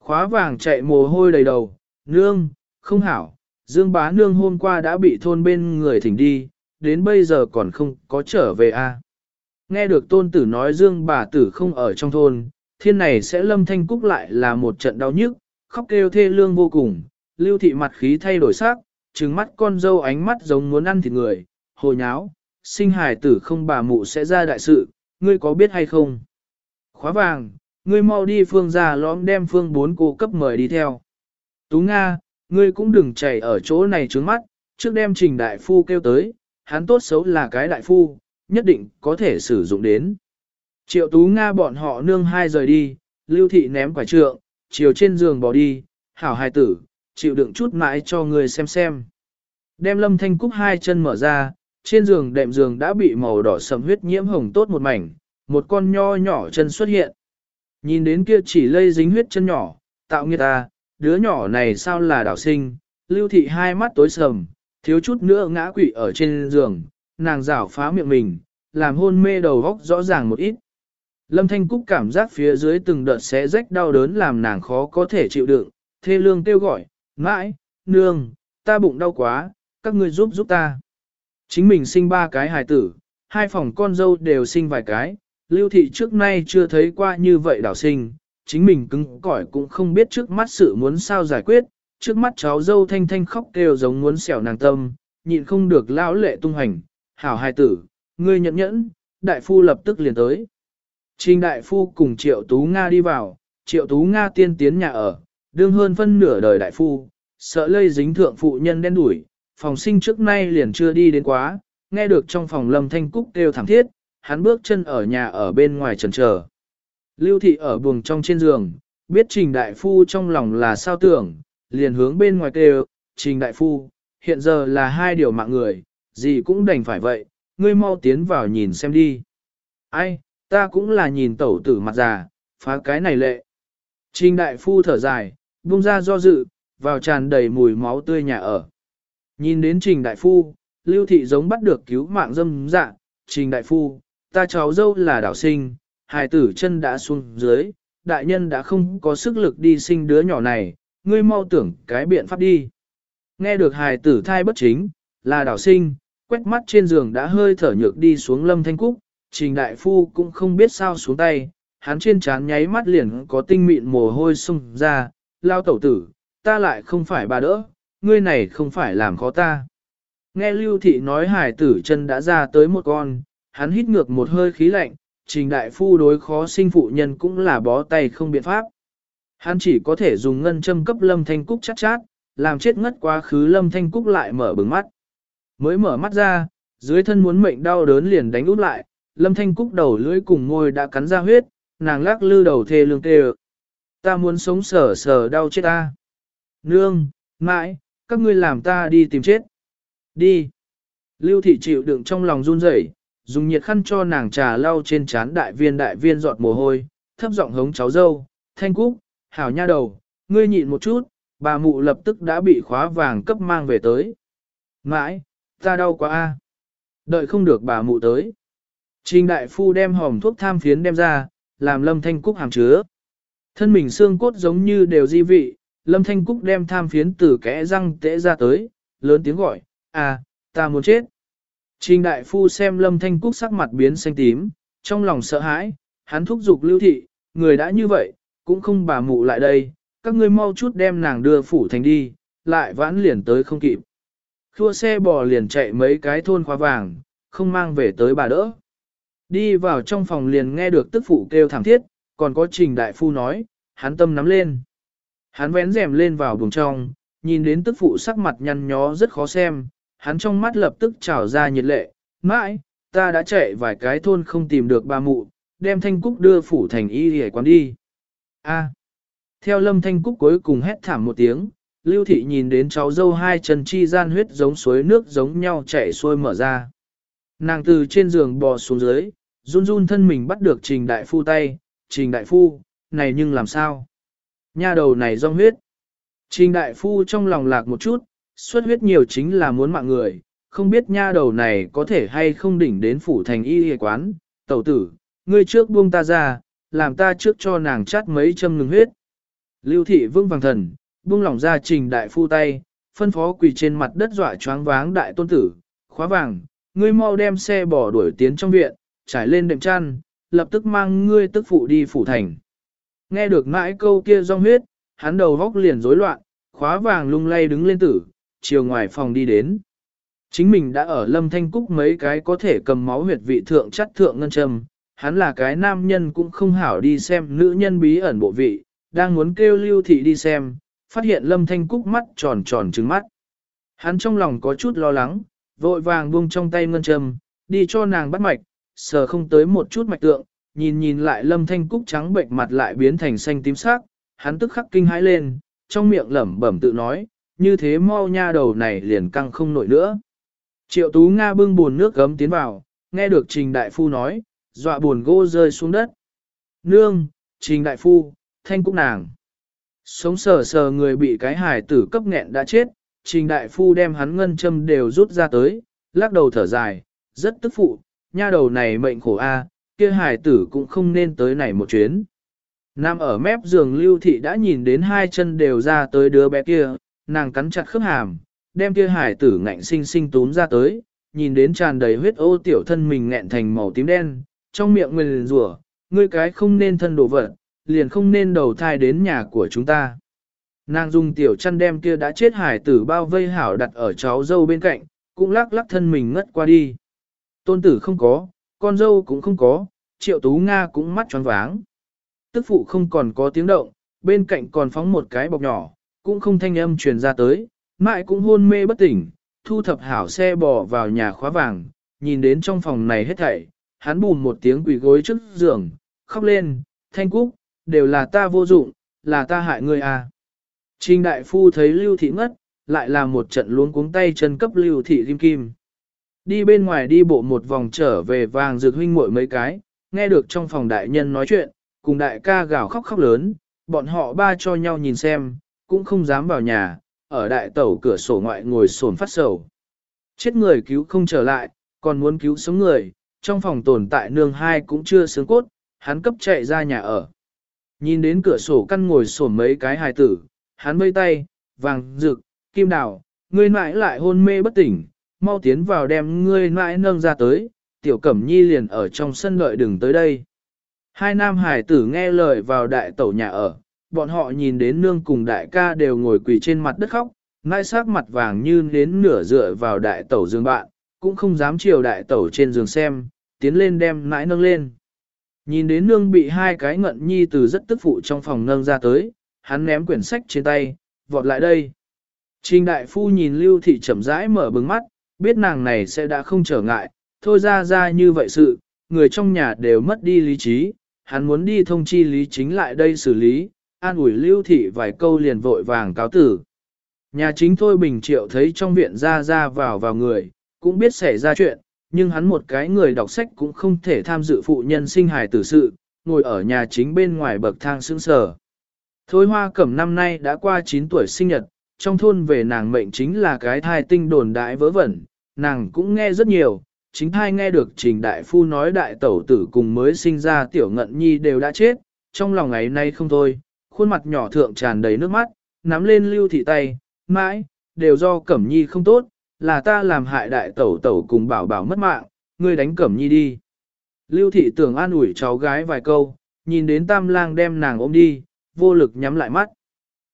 Khóa vàng chạy mồ hôi đầy đầu, nương, không hảo, Dương bá nương hôm qua đã bị thôn bên người thỉnh đi, đến bây giờ còn không có trở về a. À. Nghe được tôn tử nói Dương bà tử không ở trong thôn, thiên này sẽ lâm thanh cúc lại là một trận đau nhức, khóc kêu thê lương vô cùng, lưu thị mặt khí thay đổi sắc, trừng mắt con dâu ánh mắt giống muốn ăn thịt người, hồ nháo, sinh hài tử không bà mụ sẽ ra đại sự, ngươi có biết hay không? Khóa vàng, ngươi mau đi phương ra lõm đem phương bốn cô cấp mời đi theo. Tú Nga, ngươi cũng đừng chảy ở chỗ này trướng mắt, trước đem trình đại phu kêu tới, hắn tốt xấu là cái đại phu, nhất định có thể sử dụng đến. Triệu Tú Nga bọn họ nương hai rời đi, lưu thị ném quả trượng, chiều trên giường bỏ đi, hảo hài tử, chịu đựng chút mãi cho người xem xem. Đem lâm thanh cúc hai chân mở ra, trên giường đệm giường đã bị màu đỏ sầm huyết nhiễm hồng tốt một mảnh, một con nho nhỏ chân xuất hiện. Nhìn đến kia chỉ lây dính huyết chân nhỏ, tạo nghiệt ta, đứa nhỏ này sao là đảo sinh, lưu thị hai mắt tối sầm, thiếu chút nữa ngã quỵ ở trên giường, nàng rảo phá miệng mình, làm hôn mê đầu góc rõ ràng một ít. Lâm Thanh Cúc cảm giác phía dưới từng đợt xé rách đau đớn làm nàng khó có thể chịu đựng, thê lương kêu gọi, mãi, nương, ta bụng đau quá, các ngươi giúp giúp ta. Chính mình sinh ba cái hài tử, hai phòng con dâu đều sinh vài cái, lưu thị trước nay chưa thấy qua như vậy đảo sinh, chính mình cứng cỏi cũng không biết trước mắt sự muốn sao giải quyết, trước mắt cháu dâu thanh thanh khóc kêu giống muốn xẻo nàng tâm, nhịn không được lão lệ tung hành, hảo hài tử, ngươi nhẫn nhẫn, đại phu lập tức liền tới. Trình đại phu cùng triệu tú Nga đi vào, triệu tú Nga tiên tiến nhà ở, đương hơn phân nửa đời đại phu, sợ lây dính thượng phụ nhân đen đuổi, phòng sinh trước nay liền chưa đi đến quá, nghe được trong phòng lâm thanh cúc kêu thảm thiết, hắn bước chân ở nhà ở bên ngoài trần chờ. Lưu thị ở buồng trong trên giường, biết trình đại phu trong lòng là sao tưởng, liền hướng bên ngoài kêu, trình đại phu, hiện giờ là hai điều mạng người, gì cũng đành phải vậy, ngươi mau tiến vào nhìn xem đi. Ai, ta cũng là nhìn tẩu tử mặt già, phá cái này lệ. Trình đại phu thở dài, buông ra do dự, vào tràn đầy mùi máu tươi nhà ở. Nhìn đến trình đại phu, lưu thị giống bắt được cứu mạng dâm dạ, trình đại phu, ta cháu dâu là đảo sinh, hài tử chân đã xuống dưới, đại nhân đã không có sức lực đi sinh đứa nhỏ này, ngươi mau tưởng cái biện pháp đi. Nghe được hài tử thai bất chính, là đảo sinh, quét mắt trên giường đã hơi thở nhược đi xuống lâm thanh cúc, trình đại phu cũng không biết sao xuống tay, hắn trên trán nháy mắt liền có tinh mịn mồ hôi sung ra, lao tẩu tử, ta lại không phải bà đỡ, ngươi này không phải làm khó ta. Nghe lưu thị nói hải tử chân đã ra tới một con, hắn hít ngược một hơi khí lạnh, trình đại phu đối khó sinh phụ nhân cũng là bó tay không biện pháp. Hắn chỉ có thể dùng ngân châm cấp lâm thanh cúc chát chát, làm chết ngất quá khứ lâm thanh cúc lại mở bừng mắt. Mới mở mắt ra, dưới thân muốn mệnh đau đớn liền đánh út lại, lâm thanh cúc đầu lưỡi cùng ngôi đã cắn ra huyết, nàng lắc lư đầu thê lương tê Ta muốn sống sờ sờ đau chết ta. Nương, mãi, các ngươi làm ta đi tìm chết. Đi. Lưu thị chịu đựng trong lòng run rẩy, dùng nhiệt khăn cho nàng trà lau trên trán đại viên đại viên giọt mồ hôi, thấp giọng hống cháu dâu, thanh cúc, hảo nha đầu, ngươi nhịn một chút, bà mụ lập tức đã bị khóa vàng cấp mang về tới. Mãi, ta đau quá a. Đợi không được bà mụ tới. Trình đại phu đem hòm thuốc tham phiến đem ra, làm lâm thanh cúc hàm chứa. Thân mình xương cốt giống như đều di vị, lâm thanh cúc đem tham phiến từ kẽ răng tễ ra tới, lớn tiếng gọi, à, ta muốn chết. Trình đại phu xem lâm thanh cúc sắc mặt biến xanh tím, trong lòng sợ hãi, hắn thúc giục lưu thị, người đã như vậy, cũng không bà mụ lại đây, các ngươi mau chút đem nàng đưa phủ thành đi, lại vãn liền tới không kịp. Khua xe bò liền chạy mấy cái thôn khóa vàng, không mang về tới bà đỡ. Đi vào trong phòng liền nghe được tức phụ kêu thảm thiết, còn có trình đại phu nói, hắn tâm nắm lên. Hắn vén rèm lên vào buồng trong, nhìn đến tức phụ sắc mặt nhăn nhó rất khó xem, hắn trong mắt lập tức trào ra nhiệt lệ, mãi, ta đã chạy vài cái thôn không tìm được ba mụ, đem thanh cúc đưa phủ thành y hề quán đi. A. Theo lâm thanh cúc cuối cùng hét thảm một tiếng, lưu thị nhìn đến cháu dâu hai chân chi gian huyết giống suối nước giống nhau chảy xuôi mở ra. Nàng từ trên giường bò xuống dưới, run run thân mình bắt được trình đại phu tay, trình đại phu, này nhưng làm sao? Nha đầu này do huyết. Trình đại phu trong lòng lạc một chút, xuất huyết nhiều chính là muốn mạng người, không biết nha đầu này có thể hay không đỉnh đến phủ thành y y quán, tẩu tử, ngươi trước buông ta ra, làm ta trước cho nàng chát mấy châm ngừng huyết. Lưu thị vương vàng thần, buông lỏng ra trình đại phu tay, phân phó quỳ trên mặt đất dọa choáng váng đại tôn tử, khóa vàng, ngươi mau đem xe bỏ đuổi tiến trong viện, trải lên đệm chăn, lập tức mang ngươi tức phụ đi phủ thành. Nghe được mãi câu kia rong huyết, hắn đầu góc liền rối loạn, khóa vàng lung lay đứng lên tử, chiều ngoài phòng đi đến. Chính mình đã ở lâm thanh cúc mấy cái có thể cầm máu huyệt vị thượng chắt thượng ngân châm, hắn là cái nam nhân cũng không hảo đi xem nữ nhân bí ẩn bộ vị, đang muốn kêu lưu thị đi xem, phát hiện lâm thanh cúc mắt tròn tròn trứng mắt. Hắn trong lòng có chút lo lắng, vội vàng buông trong tay ngân châm, đi cho nàng bắt mạch, sờ không tới một chút mạch tượng, nhìn nhìn lại lâm thanh cúc trắng bệnh mặt lại biến thành xanh tím sắc, hắn tức khắc kinh hãi lên, trong miệng lẩm bẩm tự nói, như thế mau nha đầu này liền căng không nổi nữa. Triệu Tú Nga bưng buồn nước gấm tiến vào, nghe được Trình Đại Phu nói, dọa buồn gỗ rơi xuống đất. Nương, Trình Đại Phu, thanh cúc nàng. Sống sờ sờ người bị cái hải tử cấp nghẹn đã chết, Trình Đại Phu đem hắn ngân châm đều rút ra tới, lắc đầu thở dài, rất tức phụ, nha đầu này mệnh khổ a, kia hải tử cũng không nên tới này một chuyến. Nam ở mép giường lưu thị đã nhìn đến hai chân đều ra tới đứa bé kia, nàng cắn chặt khớp hàm, đem kia hải tử ngạnh sinh sinh túm ra tới, nhìn đến tràn đầy huyết ô tiểu thân mình nghẹn thành màu tím đen, trong miệng nguyền rủa, ngươi cái không nên thân đổ vật, liền không nên đầu thai đến nhà của chúng ta. Nàng dùng tiểu chăn đem kia đã chết hải tử bao vây hảo đặt ở cháu dâu bên cạnh, cũng lắc lắc thân mình ngất qua đi. Tôn tử không có, con dâu cũng không có, triệu tú Nga cũng mắt tròn váng. Tức phụ không còn có tiếng động, bên cạnh còn phóng một cái bọc nhỏ, cũng không thanh âm truyền ra tới, mãi cũng hôn mê bất tỉnh, thu thập hảo xe bò vào nhà khóa vàng, nhìn đến trong phòng này hết thảy, hắn bùn một tiếng quỳ gối trước giường, khóc lên, thanh cúc, đều là ta vô dụng, là ta hại ngươi à. Trình đại phu thấy lưu thị ngất, lại là một trận luống cuống tay chân cấp lưu thị kim kim. Đi bên ngoài đi bộ một vòng trở về vàng dược huynh muội mấy cái, nghe được trong phòng đại nhân nói chuyện, cùng đại ca gào khóc khóc lớn, bọn họ ba cho nhau nhìn xem, cũng không dám vào nhà, ở đại tẩu cửa sổ ngoại ngồi sồn phát sầu. Chết người cứu không trở lại, còn muốn cứu sống người, trong phòng tồn tại nương hai cũng chưa sướng cốt, hắn cấp chạy ra nhà ở. Nhìn đến cửa sổ căn ngồi sổ mấy cái hài tử, hắn vây tay, vàng, rực, kim đào, ngươi mãi lại hôn mê bất tỉnh, mau tiến vào đem ngươi mãi nâng ra tới, tiểu cẩm nhi liền ở trong sân đợi đừng tới đây. Hai nam hải tử nghe lời vào đại tẩu nhà ở, bọn họ nhìn đến nương cùng đại ca đều ngồi quỳ trên mặt đất khóc, nai sát mặt vàng như đến nửa dựa vào đại tẩu dương bạn, cũng không dám chiều đại tẩu trên giường xem, tiến lên đem nãi nâng lên. Nhìn đến nương bị hai cái ngận nhi từ rất tức phụ trong phòng nâng ra tới, hắn ném quyển sách trên tay, vọt lại đây. Trình đại phu nhìn lưu thị chậm rãi mở bừng mắt, biết nàng này sẽ đã không trở ngại, thôi ra ra như vậy sự, người trong nhà đều mất đi lý trí, hắn muốn đi thông chi lý chính lại đây xử lý, an ủi lưu thị vài câu liền vội vàng cáo tử. Nhà chính thôi bình triệu thấy trong viện ra ra vào vào người, cũng biết xảy ra chuyện, nhưng hắn một cái người đọc sách cũng không thể tham dự phụ nhân sinh hài tử sự, ngồi ở nhà chính bên ngoài bậc thang sững sờ. Thôi hoa cẩm năm nay đã qua 9 tuổi sinh nhật, trong thôn về nàng mệnh chính là cái thai tinh đồn đại vớ vẩn, nàng cũng nghe rất nhiều, chính thai nghe được trình đại phu nói đại tẩu tử cùng mới sinh ra tiểu ngận nhi đều đã chết, trong lòng ấy nay không thôi, khuôn mặt nhỏ thượng tràn đầy nước mắt, nắm lên lưu thị tay, mãi, đều do cẩm nhi không tốt, là ta làm hại đại tẩu tẩu cùng bảo bảo mất mạng, ngươi đánh cẩm nhi đi. Lưu thị tưởng an ủi cháu gái vài câu, nhìn đến tam lang đem nàng ôm đi, vô lực nhắm lại mắt.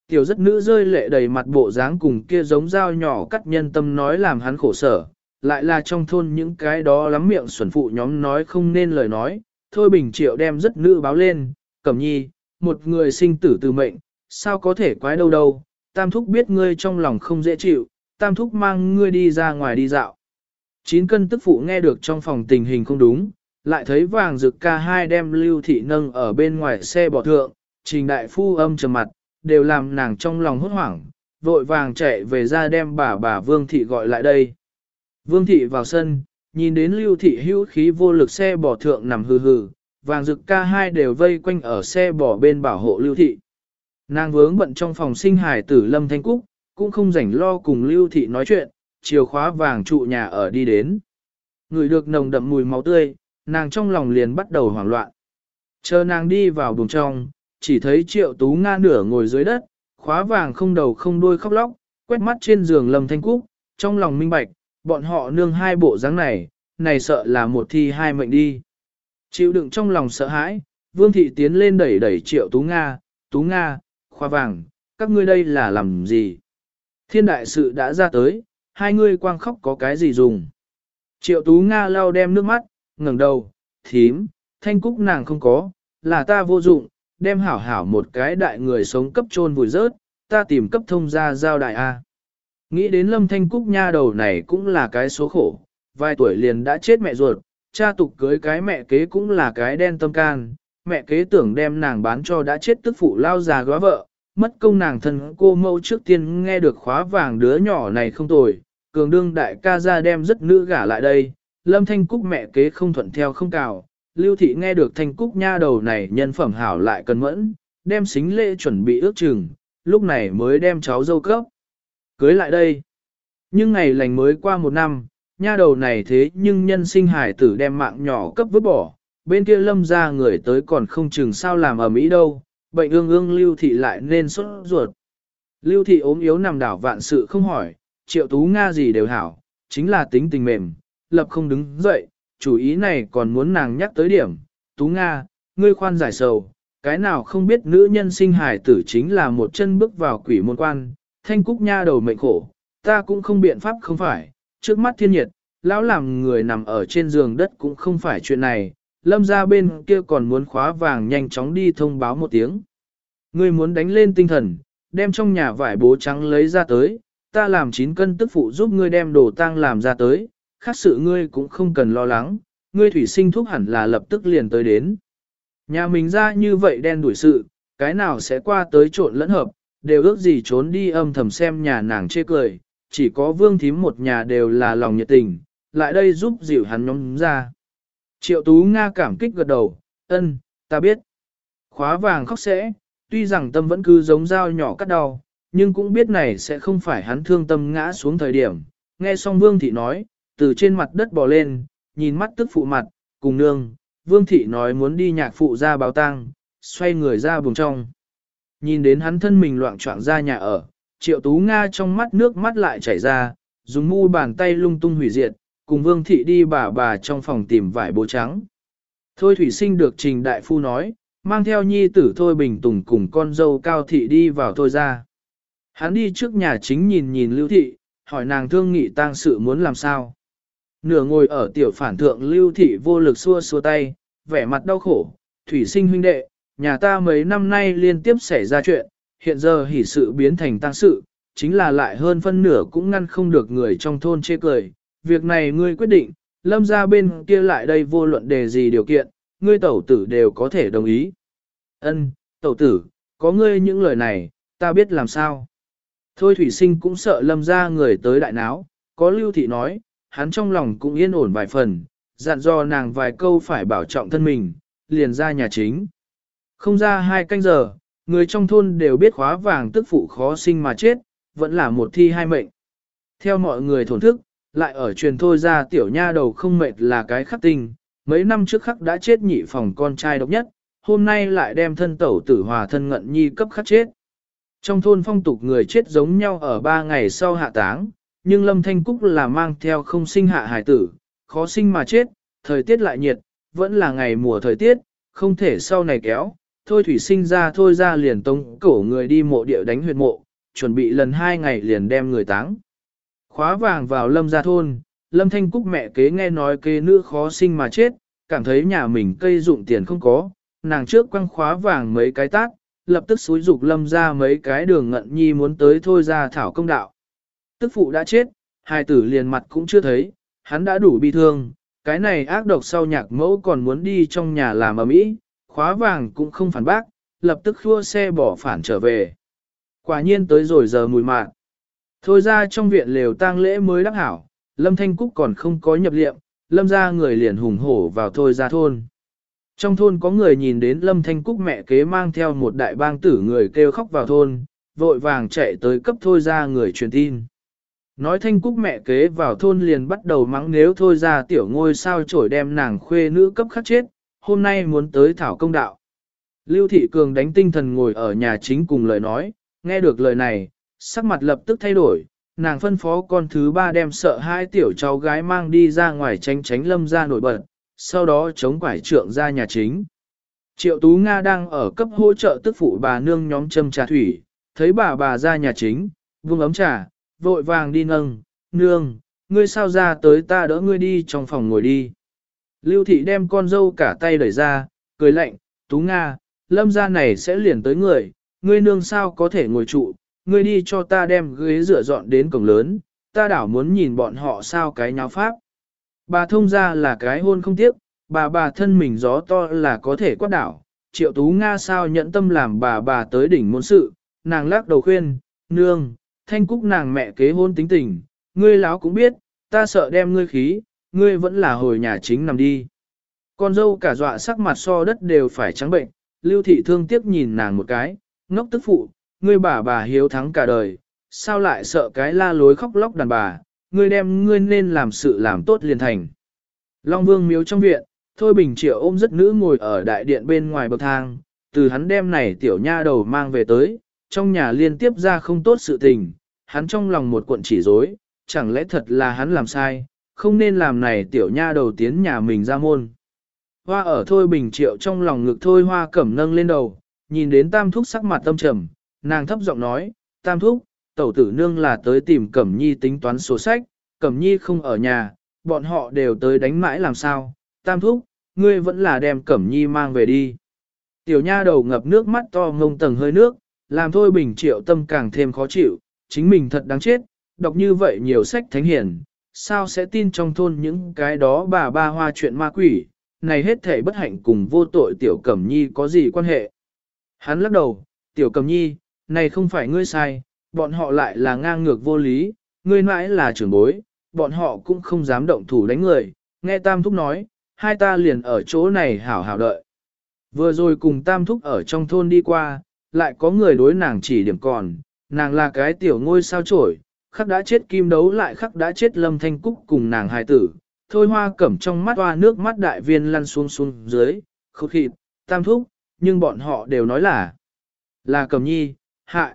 Tiểu rất nữ rơi lệ đầy mặt bộ dáng cùng kia giống dao nhỏ cắt nhân tâm nói làm hắn khổ sở, lại là trong thôn những cái đó lắm miệng xuẩn phụ nhóm nói không nên lời nói, thôi bình triệu đem rất nữ báo lên, cẩm nhi, một người sinh tử từ mệnh, sao có thể quái đâu đâu, tam thúc biết ngươi trong lòng không dễ chịu, tam thúc mang ngươi đi ra ngoài đi dạo. Chín cân tức phụ nghe được trong phòng tình hình không đúng, lại thấy vàng rực ca hai đem lưu thị nâng ở bên ngoài xe bỏ thượng, trình đại phu âm trầm mặt, đều làm nàng trong lòng hốt hoảng, vội vàng chạy về ra đem bà bà Vương Thị gọi lại đây. Vương Thị vào sân, nhìn đến lưu thị hữu khí vô lực xe bỏ thượng nằm hừ hừ, vàng rực ca hai đều vây quanh ở xe bỏ bên bảo hộ lưu thị. Nàng vướng bận trong phòng sinh hải tử Lâm Thanh Cúc, cũng không rảnh lo cùng lưu thị nói chuyện, chiều khóa vàng trụ nhà ở đi đến. Người được nồng đậm mùi máu tươi, nàng trong lòng liền bắt đầu hoảng loạn. Chờ nàng đi vào buồng trong, chỉ thấy triệu tú nga nửa ngồi dưới đất, khóa vàng không đầu không đuôi khóc lóc, quét mắt trên giường Lâm Thanh Cúc, trong lòng minh bạch, bọn họ nương hai bộ dáng này, này sợ là một thi hai mệnh đi. Chịu đựng trong lòng sợ hãi, Vương Thị tiến lên đẩy đẩy triệu Tú Nga, Tú Nga, khóa vàng, các ngươi đây là làm gì? Thiên đại sự đã ra tới, hai ngươi quang khóc có cái gì dùng? Triệu Tú Nga lau đem nước mắt, ngẩng đầu, thím, thanh cúc nàng không có, là ta vô dụng, đem hảo hảo một cái đại người sống cấp trôn vùi rớt, ta tìm cấp thông ra giao đại A. Nghĩ đến lâm thanh cúc nha đầu này cũng là cái số khổ, vài tuổi liền đã chết mẹ ruột, cha tục cưới cái mẹ kế cũng là cái đen tâm can, mẹ kế tưởng đem nàng bán cho đã chết tức phụ lao già góa vợ, mất công nàng thân cô mẫu trước tiên nghe được khóa vàng đứa nhỏ này không tồi, cường đương đại ca ra đem rất nữ gả lại đây, lâm thanh cúc mẹ kế không thuận theo không cào, lưu thị nghe được thanh cúc nha đầu này nhân phẩm hảo lại cần mẫn, đem xính lễ chuẩn bị ước chừng, lúc này mới đem cháu dâu cấp. Cưới lại đây. Nhưng ngày lành mới qua một năm, nha đầu này thế nhưng nhân sinh hải tử đem mạng nhỏ cấp vứt bỏ, bên kia lâm ra người tới còn không chừng sao làm ở Mỹ đâu, bệnh ương ương lưu thị lại nên sốt ruột. Lưu thị ốm yếu nằm đảo vạn sự không hỏi, triệu tú Nga gì đều hảo, chính là tính tình mềm, lập không đứng dậy, chủ ý này còn muốn nàng nhắc tới điểm, tú Nga, ngươi khoan giải sầu, cái nào không biết nữ nhân sinh hài tử chính là một chân bước vào quỷ môn quan, thanh cúc nha đầu mệnh khổ, ta cũng không biện pháp không phải, trước mắt thiên nhiệt, lão làm người nằm ở trên giường đất cũng không phải chuyện này, lâm ra bên kia còn muốn khóa vàng nhanh chóng đi thông báo một tiếng. Ngươi muốn đánh lên tinh thần, đem trong nhà vải bố trắng lấy ra tới, ta làm 9 cân tức phụ giúp ngươi đem đồ tang làm ra tới, khác sự ngươi cũng không cần lo lắng, ngươi thủy sinh thuốc hẳn là lập tức liền tới đến. Nhà mình ra như vậy đen đuổi sự, cái nào sẽ qua tới trộn lẫn hợp, đều ước gì trốn đi âm thầm xem nhà nàng chê cười, chỉ có vương thím một nhà đều là lòng nhiệt tình, lại đây giúp dịu hắn nhóm ra. Triệu Tú Nga cảm kích gật đầu, ân, ta biết. Khóa vàng khóc sẽ, tuy rằng tâm vẫn cứ giống dao nhỏ cắt đau, nhưng cũng biết này sẽ không phải hắn thương tâm ngã xuống thời điểm. Nghe xong Vương Thị nói, từ trên mặt đất bò lên, nhìn mắt tức phụ mặt, cùng nương, Vương Thị nói muốn đi nhạc phụ ra báo tang, xoay người ra buồng trong. Nhìn đến hắn thân mình loạn trọng ra nhà ở, Triệu Tú Nga trong mắt nước mắt lại chảy ra, dùng mu bàn tay lung tung hủy diệt, cùng Vương Thị đi bà bà trong phòng tìm vải bố trắng. Thôi Thủy Sinh được Trình Đại Phu nói, mang theo nhi tử Thôi Bình Tùng cùng con dâu Cao Thị đi vào Thôi ra. Hắn đi trước nhà chính nhìn nhìn Lưu Thị, hỏi nàng thương nghị tang sự muốn làm sao. Nửa ngồi ở tiểu phản thượng Lưu Thị vô lực xua xua tay, vẻ mặt đau khổ, Thủy Sinh huynh đệ, nhà ta mấy năm nay liên tiếp xảy ra chuyện, hiện giờ hỷ sự biến thành tang sự, chính là lại hơn phân nửa cũng ngăn không được người trong thôn chê cười, việc này ngươi quyết định, lâm ra bên kia lại đây vô luận đề gì điều kiện, ngươi tẩu tử đều có thể đồng ý. Ân, tẩu tử, có ngươi những lời này, ta biết làm sao. Thôi thủy sinh cũng sợ lâm ra người tới đại náo, có lưu thị nói, hắn trong lòng cũng yên ổn vài phần, dặn dò nàng vài câu phải bảo trọng thân mình, liền ra nhà chính. Không ra hai canh giờ, người trong thôn đều biết khóa vàng tức phụ khó sinh mà chết, vẫn là một thi hai mệnh. Theo mọi người thổn thức, lại ở truyền thôi ra tiểu nha đầu không mệt là cái khắc tinh, mấy năm trước khắc đã chết nhị phòng con trai độc nhất, hôm nay lại đem thân tẩu tử hòa thân ngận nhi cấp khắc chết. Trong thôn phong tục người chết giống nhau ở ba ngày sau hạ táng, nhưng Lâm Thanh Cúc là mang theo không sinh hạ hải tử, khó sinh mà chết, thời tiết lại nhiệt, vẫn là ngày mùa thời tiết, không thể sau này kéo, thôi thủy sinh ra thôi ra liền tông cổ người đi mộ địa đánh huyệt mộ, chuẩn bị lần hai ngày liền đem người táng. Khóa vàng vào lâm gia thôn, lâm thanh cúc mẹ kế nghe nói kế nữ khó sinh mà chết, cảm thấy nhà mình cây dụng tiền không có, nàng trước quăng khóa vàng mấy cái tác, lập tức xúi dục lâm ra mấy cái đường ngận nhi muốn tới thôi ra thảo công đạo. Tức phụ đã chết, hai tử liền mặt cũng chưa thấy, hắn đã đủ bi thương, cái này ác độc sau nhạc mẫu còn muốn đi trong nhà làm ở mỹ, khóa vàng cũng không phản bác, lập tức khua xe bỏ phản trở về. Quả nhiên tới rồi giờ mùi mạng. Thôi ra trong viện lều tang lễ mới đắc hảo, Lâm Thanh Cúc còn không có nhập liệm, Lâm ra người liền hùng hổ vào thôi ra thôn. Trong thôn có người nhìn đến Lâm Thanh Cúc mẹ kế mang theo một đại bang tử người kêu khóc vào thôn, vội vàng chạy tới cấp thôi ra người truyền tin. Nói Thanh Cúc mẹ kế vào thôn liền bắt đầu mắng nếu thôi ra tiểu ngôi sao trổi đem nàng khuê nữ cấp khắc chết, hôm nay muốn tới thảo công đạo. Lưu Thị Cường đánh tinh thần ngồi ở nhà chính cùng lời nói, nghe được lời này, sắc mặt lập tức thay đổi, nàng phân phó con thứ ba đem sợ hai tiểu cháu gái mang đi ra ngoài tránh tránh lâm ra nổi bật, sau đó chống quải trượng ra nhà chính. Triệu Tú Nga đang ở cấp hỗ trợ tức phụ bà nương nhóm châm trà thủy, thấy bà bà ra nhà chính, vung ấm trà, vội vàng đi nâng, nương, ngươi sao ra tới ta đỡ ngươi đi trong phòng ngồi đi. Lưu thị đem con dâu cả tay đẩy ra, cười lạnh, Tú Nga, lâm ra này sẽ liền tới người, ngươi nương sao có thể ngồi trụ, ngươi đi cho ta đem ghế rửa dọn đến cổng lớn, ta đảo muốn nhìn bọn họ sao cái nháo pháp. Bà thông ra là cái hôn không tiếc, bà bà thân mình gió to là có thể quát đảo, triệu tú Nga sao nhận tâm làm bà bà tới đỉnh môn sự, nàng lắc đầu khuyên, nương, thanh cúc nàng mẹ kế hôn tính tình, ngươi láo cũng biết, ta sợ đem ngươi khí, ngươi vẫn là hồi nhà chính nằm đi. Con dâu cả dọa sắc mặt so đất đều phải trắng bệnh, lưu thị thương tiếc nhìn nàng một cái, ngốc tức phụ, ngươi bà bà hiếu thắng cả đời, sao lại sợ cái la lối khóc lóc đàn bà, ngươi đem ngươi nên làm sự làm tốt liền thành. Long vương miếu trong viện, Thôi Bình Triệu ôm rất nữ ngồi ở đại điện bên ngoài bậc thang, từ hắn đem này tiểu nha đầu mang về tới, trong nhà liên tiếp ra không tốt sự tình, hắn trong lòng một cuộn chỉ rối, chẳng lẽ thật là hắn làm sai, không nên làm này tiểu nha đầu tiến nhà mình ra môn. Hoa ở Thôi Bình Triệu trong lòng ngực Thôi Hoa cẩm nâng lên đầu, nhìn đến Tam Thúc sắc mặt tâm trầm, nàng thấp giọng nói, Tam Thúc, tẩu tử nương là tới tìm Cẩm Nhi tính toán sổ sách, Cẩm Nhi không ở nhà, bọn họ đều tới đánh mãi làm sao, Tam Thúc, ngươi vẫn là đem Cẩm Nhi mang về đi. Tiểu nha đầu ngập nước mắt to ngông tầng hơi nước, làm Thôi Bình Triệu tâm càng thêm khó chịu, chính mình thật đáng chết, đọc như vậy nhiều sách thánh hiển, sao sẽ tin trong thôn những cái đó bà ba hoa chuyện ma quỷ, này hết thể bất hạnh cùng vô tội tiểu cẩm nhi có gì quan hệ. Hắn lắc đầu, tiểu cẩm nhi, này không phải ngươi sai, bọn họ lại là ngang ngược vô lý, ngươi mãi là trưởng bối, bọn họ cũng không dám động thủ đánh người, nghe Tam Thúc nói, hai ta liền ở chỗ này hảo hảo đợi. Vừa rồi cùng Tam Thúc ở trong thôn đi qua, lại có người đối nàng chỉ điểm còn, nàng là cái tiểu ngôi sao trổi, khắc đã chết kim đấu lại khắc đã chết lâm thanh cúc cùng nàng hài tử. Thôi hoa cẩm trong mắt hoa nước mắt đại viên lăn xuống xuống dưới, khúc khịt, tam thúc, nhưng bọn họ đều nói là, là cẩm nhi, hại.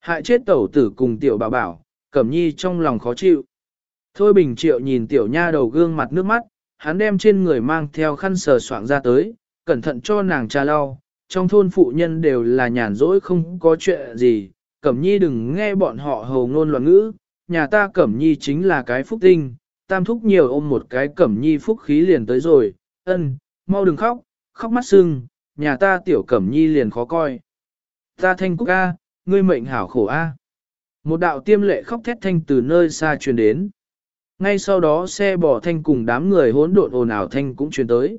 Hại chết tẩu tử cùng tiểu bảo bảo, cẩm nhi trong lòng khó chịu. Thôi bình triệu nhìn tiểu nha đầu gương mặt nước mắt, hắn đem trên người mang theo khăn sờ soạng ra tới, cẩn thận cho nàng trà lau. Trong thôn phụ nhân đều là nhàn rỗi không có chuyện gì, Cẩm Nhi đừng nghe bọn họ hầu ngôn loạn ngữ, nhà ta Cẩm Nhi chính là cái phúc tinh, tam thúc nhiều ôm một cái Cẩm Nhi phúc khí liền tới rồi, ân, mau đừng khóc, khóc mắt sưng, nhà ta tiểu Cẩm Nhi liền khó coi. Ta thanh cúc A, ngươi mệnh hảo khổ A. Một đạo tiêm lệ khóc thét thanh từ nơi xa truyền đến. Ngay sau đó xe bỏ thanh cùng đám người hỗn độn ồn ào thanh cũng truyền tới.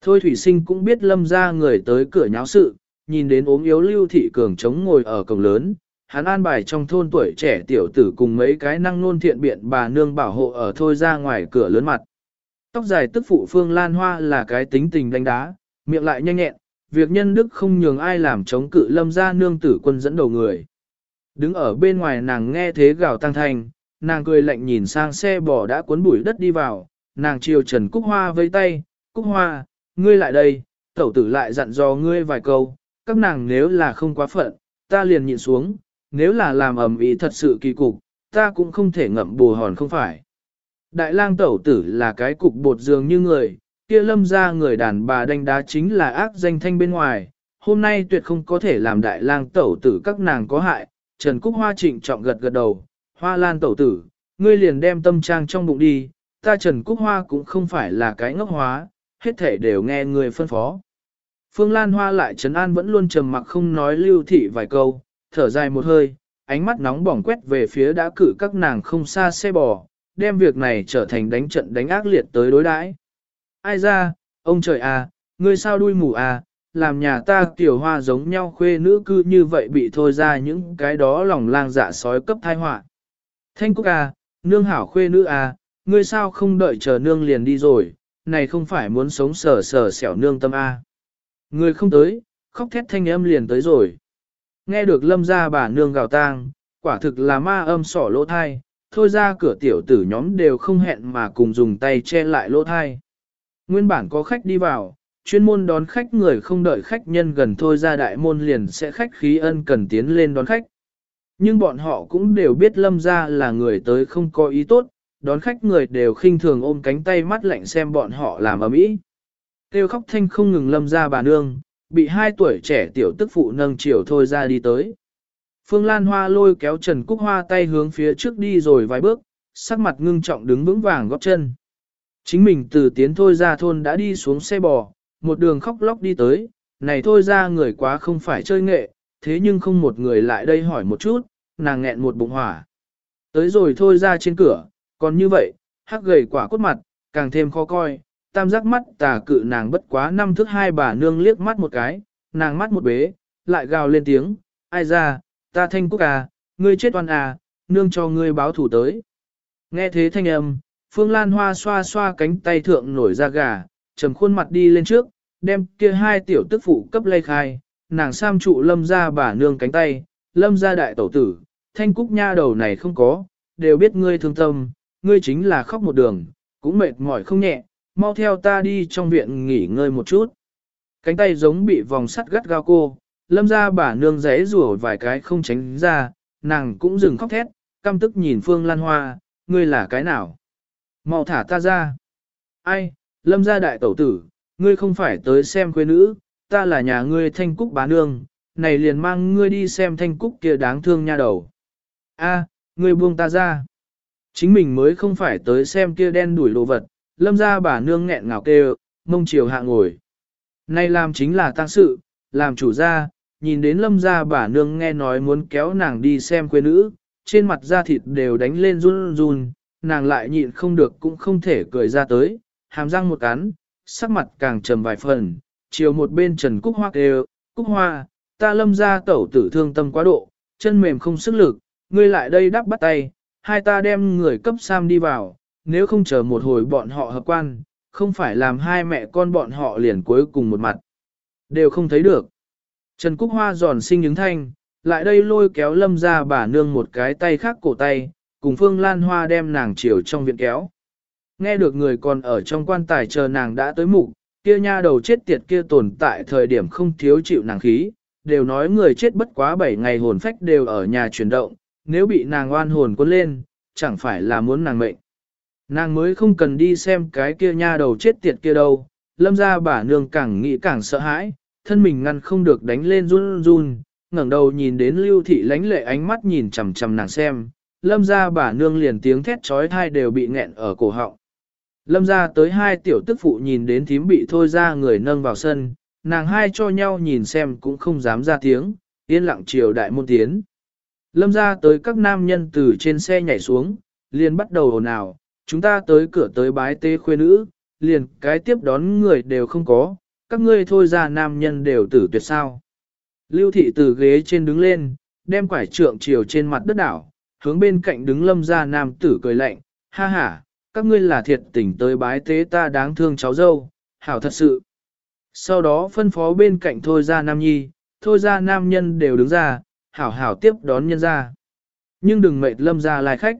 Thôi thủy sinh cũng biết lâm ra người tới cửa nháo sự, nhìn đến ốm yếu lưu thị cường chống ngồi ở cổng lớn, hắn an bài trong thôn tuổi trẻ tiểu tử cùng mấy cái năng nôn thiện biện bà nương bảo hộ ở thôi ra ngoài cửa lớn mặt. Tóc dài tức phụ phương lan hoa là cái tính tình đánh đá, miệng lại nhanh nhẹn, việc nhân đức không nhường ai làm chống cự lâm ra nương tử quân dẫn đầu người. Đứng ở bên ngoài nàng nghe thế gào tăng thành nàng cười lạnh nhìn sang xe bò đã cuốn bụi đất đi vào, nàng chiều Trần Cúc Hoa với tay, Cúc Hoa, ngươi lại đây, tẩu tử lại dặn dò ngươi vài câu, các nàng nếu là không quá phận, ta liền nhịn xuống, nếu là làm ầm ĩ thật sự kỳ cục, ta cũng không thể ngậm bù hòn không phải. Đại lang tẩu tử là cái cục bột dường như người, kia lâm ra người đàn bà đánh đá chính là ác danh thanh bên ngoài, hôm nay tuyệt không có thể làm đại lang tẩu tử các nàng có hại, Trần Cúc Hoa trịnh trọng gật gật đầu, hoa lan tẩu tử, ngươi liền đem tâm trang trong bụng đi, ta Trần Cúc Hoa cũng không phải là cái ngốc hóa, hết thể đều nghe người phân phó. Phương Lan Hoa lại trấn an vẫn luôn trầm mặc không nói lưu thị vài câu, thở dài một hơi, ánh mắt nóng bỏng quét về phía đã cử các nàng không xa xe bò, đem việc này trở thành đánh trận đánh ác liệt tới đối đãi. Ai ra, ông trời à, ngươi sao đuôi mù à, làm nhà ta tiểu hoa giống nhau khuê nữ cư như vậy bị thôi ra những cái đó lòng lang dạ sói cấp thai họa. Thanh Cúc à, nương hảo khuê nữ à, ngươi sao không đợi chờ nương liền đi rồi, này không phải muốn sống sờ sờ xẻo nương tâm à. Ngươi không tới, khóc thét thanh âm liền tới rồi. Nghe được lâm ra bà nương gào tang, quả thực là ma âm sỏ lỗ thai, thôi ra cửa tiểu tử nhóm đều không hẹn mà cùng dùng tay che lại lỗ thai. Nguyên bản có khách đi vào, chuyên môn đón khách người không đợi khách nhân gần thôi ra đại môn liền sẽ khách khí ân cần tiến lên đón khách. Nhưng bọn họ cũng đều biết lâm ra là người tới không có ý tốt, đón khách người đều khinh thường ôm cánh tay mắt lạnh xem bọn họ làm ở mỹ. Tiêu khóc thanh không ngừng lâm ra bà nương, bị hai tuổi trẻ tiểu tức phụ nâng chiều thôi ra đi tới. Phương Lan Hoa lôi kéo Trần Cúc Hoa tay hướng phía trước đi rồi vài bước, sắc mặt ngưng trọng đứng vững vàng góp chân. Chính mình từ tiến thôi ra thôn đã đi xuống xe bò, một đường khóc lóc đi tới, này thôi ra người quá không phải chơi nghệ, thế nhưng không một người lại đây hỏi một chút, nàng nghẹn một bụng hỏa. Tới rồi thôi ra trên cửa, còn như vậy, hắc gầy quả cốt mặt, càng thêm khó coi, tam giác mắt tà cự nàng bất quá năm thước hai bà nương liếc mắt một cái, nàng mắt một bế, lại gào lên tiếng, ai ra, ta thanh quốc à, ngươi chết oan à, nương cho ngươi báo thủ tới. Nghe thế thanh âm, Phương Lan Hoa xoa xoa cánh tay thượng nổi ra gà, trầm khuôn mặt đi lên trước, đem kia hai tiểu tức phụ cấp lây khai, nàng sam trụ lâm ra bà nương cánh tay, lâm ra đại tẩu tử, thanh cúc nha đầu này không có, đều biết ngươi thương tâm, ngươi chính là khóc một đường, cũng mệt mỏi không nhẹ, mau theo ta đi trong viện nghỉ ngơi một chút. Cánh tay giống bị vòng sắt gắt gao cô, lâm ra bà nương rẽ rủa vài cái không tránh ra, nàng cũng dừng khóc thét, căm tức nhìn Phương Lan Hoa, ngươi là cái nào? Mau thả ta ra. Ai, lâm gia đại tẩu tử, ngươi không phải tới xem quê nữ, ta là nhà ngươi thanh cúc bá nương, này liền mang ngươi đi xem thanh cúc kia đáng thương nha đầu. A, ngươi buông ta ra. Chính mình mới không phải tới xem kia đen đuổi đồ vật, lâm gia bà nương nghẹn ngào kêu, mông chiều hạ ngồi. Này làm chính là tăng sự, làm chủ gia, nhìn đến lâm gia bà nương nghe nói muốn kéo nàng đi xem quê nữ, trên mặt da thịt đều đánh lên run run, nàng lại nhịn không được cũng không thể cười ra tới, hàm răng một cắn, sắc mặt càng trầm vài phần, chiều một bên Trần Cúc Hoa kêu, Cúc Hoa, ta lâm ra tẩu tử thương tâm quá độ, chân mềm không sức lực, ngươi lại đây đắp bắt tay, hai ta đem người cấp Sam đi vào, nếu không chờ một hồi bọn họ hợp quan, không phải làm hai mẹ con bọn họ liền cuối cùng một mặt. Đều không thấy được. Trần Cúc Hoa giòn sinh những thanh, lại đây lôi kéo lâm ra bà nương một cái tay khác cổ tay, cùng Phương Lan Hoa đem nàng chiều trong viện kéo. Nghe được người còn ở trong quan tài chờ nàng đã tới mục, kia nha đầu chết tiệt kia tồn tại thời điểm không thiếu chịu nàng khí, đều nói người chết bất quá 7 ngày hồn phách đều ở nhà chuyển động, nếu bị nàng oan hồn cuốn lên, chẳng phải là muốn nàng mệnh. Nàng mới không cần đi xem cái kia nha đầu chết tiệt kia đâu, lâm ra bà nương càng nghĩ càng sợ hãi, thân mình ngăn không được đánh lên run run, ngẩng đầu nhìn đến lưu thị lánh lệ ánh mắt nhìn chằm chằm nàng xem, lâm ra bà nương liền tiếng thét trói thai đều bị nghẹn ở cổ họng. Lâm ra tới hai tiểu tức phụ nhìn đến thím bị thôi ra người nâng vào sân, nàng hai cho nhau nhìn xem cũng không dám ra tiếng, yên lặng chiều đại môn tiến. Lâm ra tới các nam nhân từ trên xe nhảy xuống, liền bắt đầu ồn ào, chúng ta tới cửa tới bái tế khuê nữ, liền cái tiếp đón người đều không có, các ngươi thôi ra nam nhân đều tử tuyệt sao. Lưu thị từ ghế trên đứng lên, đem quải trượng chiều trên mặt đất đảo, hướng bên cạnh đứng lâm ra nam tử cười lạnh, ha ha, các ngươi là thiệt tình tới bái tế ta đáng thương cháu dâu, hảo thật sự. Sau đó phân phó bên cạnh thôi ra nam nhi, thôi ra nam nhân đều đứng ra, hảo hảo tiếp đón nhân ra. Nhưng đừng mệt lâm ra lai khách.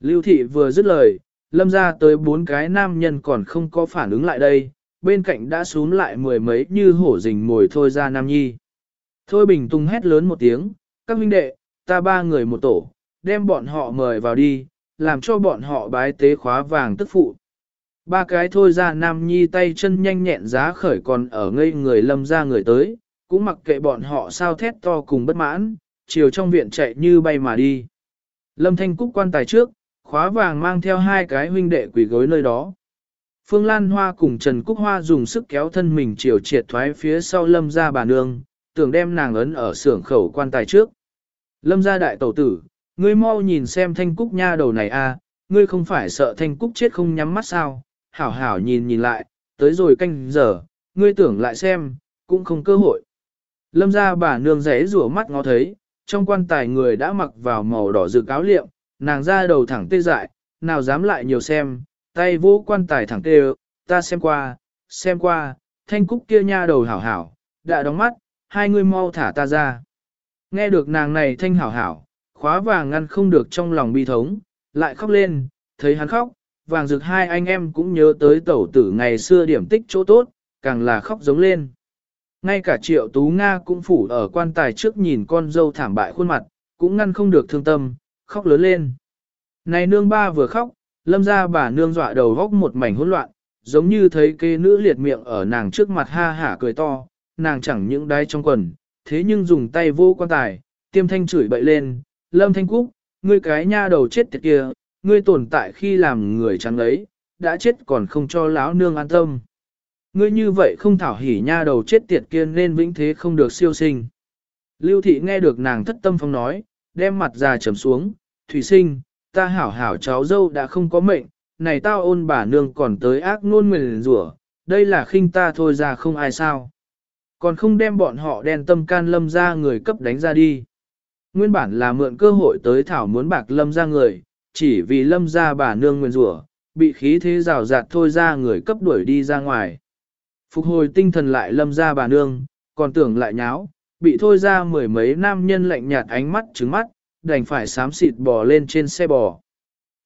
Lưu thị vừa dứt lời, lâm ra tới bốn cái nam nhân còn không có phản ứng lại đây, bên cạnh đã xuống lại mười mấy như hổ rình mồi thôi ra nam nhi. Thôi bình tung hét lớn một tiếng, các huynh đệ, ta ba người một tổ, đem bọn họ mời vào đi, làm cho bọn họ bái tế khóa vàng tức phụ. Ba cái thôi ra nam nhi tay chân nhanh nhẹn giá khởi còn ở ngây người lâm ra người tới, cũng mặc kệ bọn họ sao thét to cùng bất mãn, chiều trong viện chạy như bay mà đi. Lâm thanh cúc quan tài trước, khóa vàng mang theo hai cái huynh đệ quỷ gối nơi đó. Phương Lan Hoa cùng Trần Cúc Hoa dùng sức kéo thân mình chiều triệt thoái phía sau lâm ra bà nương, tưởng đem nàng ấn ở xưởng khẩu quan tài trước. Lâm ra đại tẩu tử, ngươi mau nhìn xem thanh cúc nha đầu này a, ngươi không phải sợ thanh cúc chết không nhắm mắt sao, hảo hảo nhìn nhìn lại, tới rồi canh giờ, ngươi tưởng lại xem, cũng không cơ hội. Lâm ra bà nương rẽ rủa mắt ngó thấy, trong quan tài người đã mặc vào màu đỏ dự cáo liệm, nàng ra đầu thẳng tê dại, nào dám lại nhiều xem, tay vô quan tài thẳng tê ta xem qua, xem qua, thanh cúc kia nha đầu hảo hảo, đã đóng mắt, hai người mau thả ta ra. Nghe được nàng này thanh hảo hảo, khóa vàng ngăn không được trong lòng bi thống, lại khóc lên, thấy hắn khóc, vàng rực hai anh em cũng nhớ tới tẩu tử ngày xưa điểm tích chỗ tốt, càng là khóc giống lên. Ngay cả triệu tú Nga cũng phủ ở quan tài trước nhìn con dâu thảm bại khuôn mặt, cũng ngăn không được thương tâm, khóc lớn lên. Này nương ba vừa khóc, lâm ra bà nương dọa đầu góc một mảnh hỗn loạn, giống như thấy kê nữ liệt miệng ở nàng trước mặt ha hả cười to, nàng chẳng những đai trong quần, thế nhưng dùng tay vô quan tài, tiêm thanh chửi bậy lên, lâm thanh cúc, ngươi cái nha đầu chết tiệt kia, ngươi tồn tại khi làm người trắng ấy, đã chết còn không cho lão nương an tâm. Ngươi như vậy không thảo hỉ nha đầu chết tiệt kia nên vĩnh thế không được siêu sinh. Lưu thị nghe được nàng thất tâm phong nói, đem mặt già trầm xuống, thủy sinh, ta hảo hảo cháu dâu đã không có mệnh, này tao ôn bà nương còn tới ác nôn nguyền rủa, đây là khinh ta thôi ra không ai sao. Còn không đem bọn họ đen tâm can lâm ra người cấp đánh ra đi. Nguyên bản là mượn cơ hội tới thảo muốn bạc lâm ra người, chỉ vì lâm ra bà nương nguyên rủa bị khí thế rào rạt thôi ra người cấp đuổi đi ra ngoài. Phục hồi tinh thần lại lâm ra bà nương, còn tưởng lại nháo, bị thôi ra mười mấy nam nhân lạnh nhạt ánh mắt trứng mắt, đành phải sám xịt bò lên trên xe bò.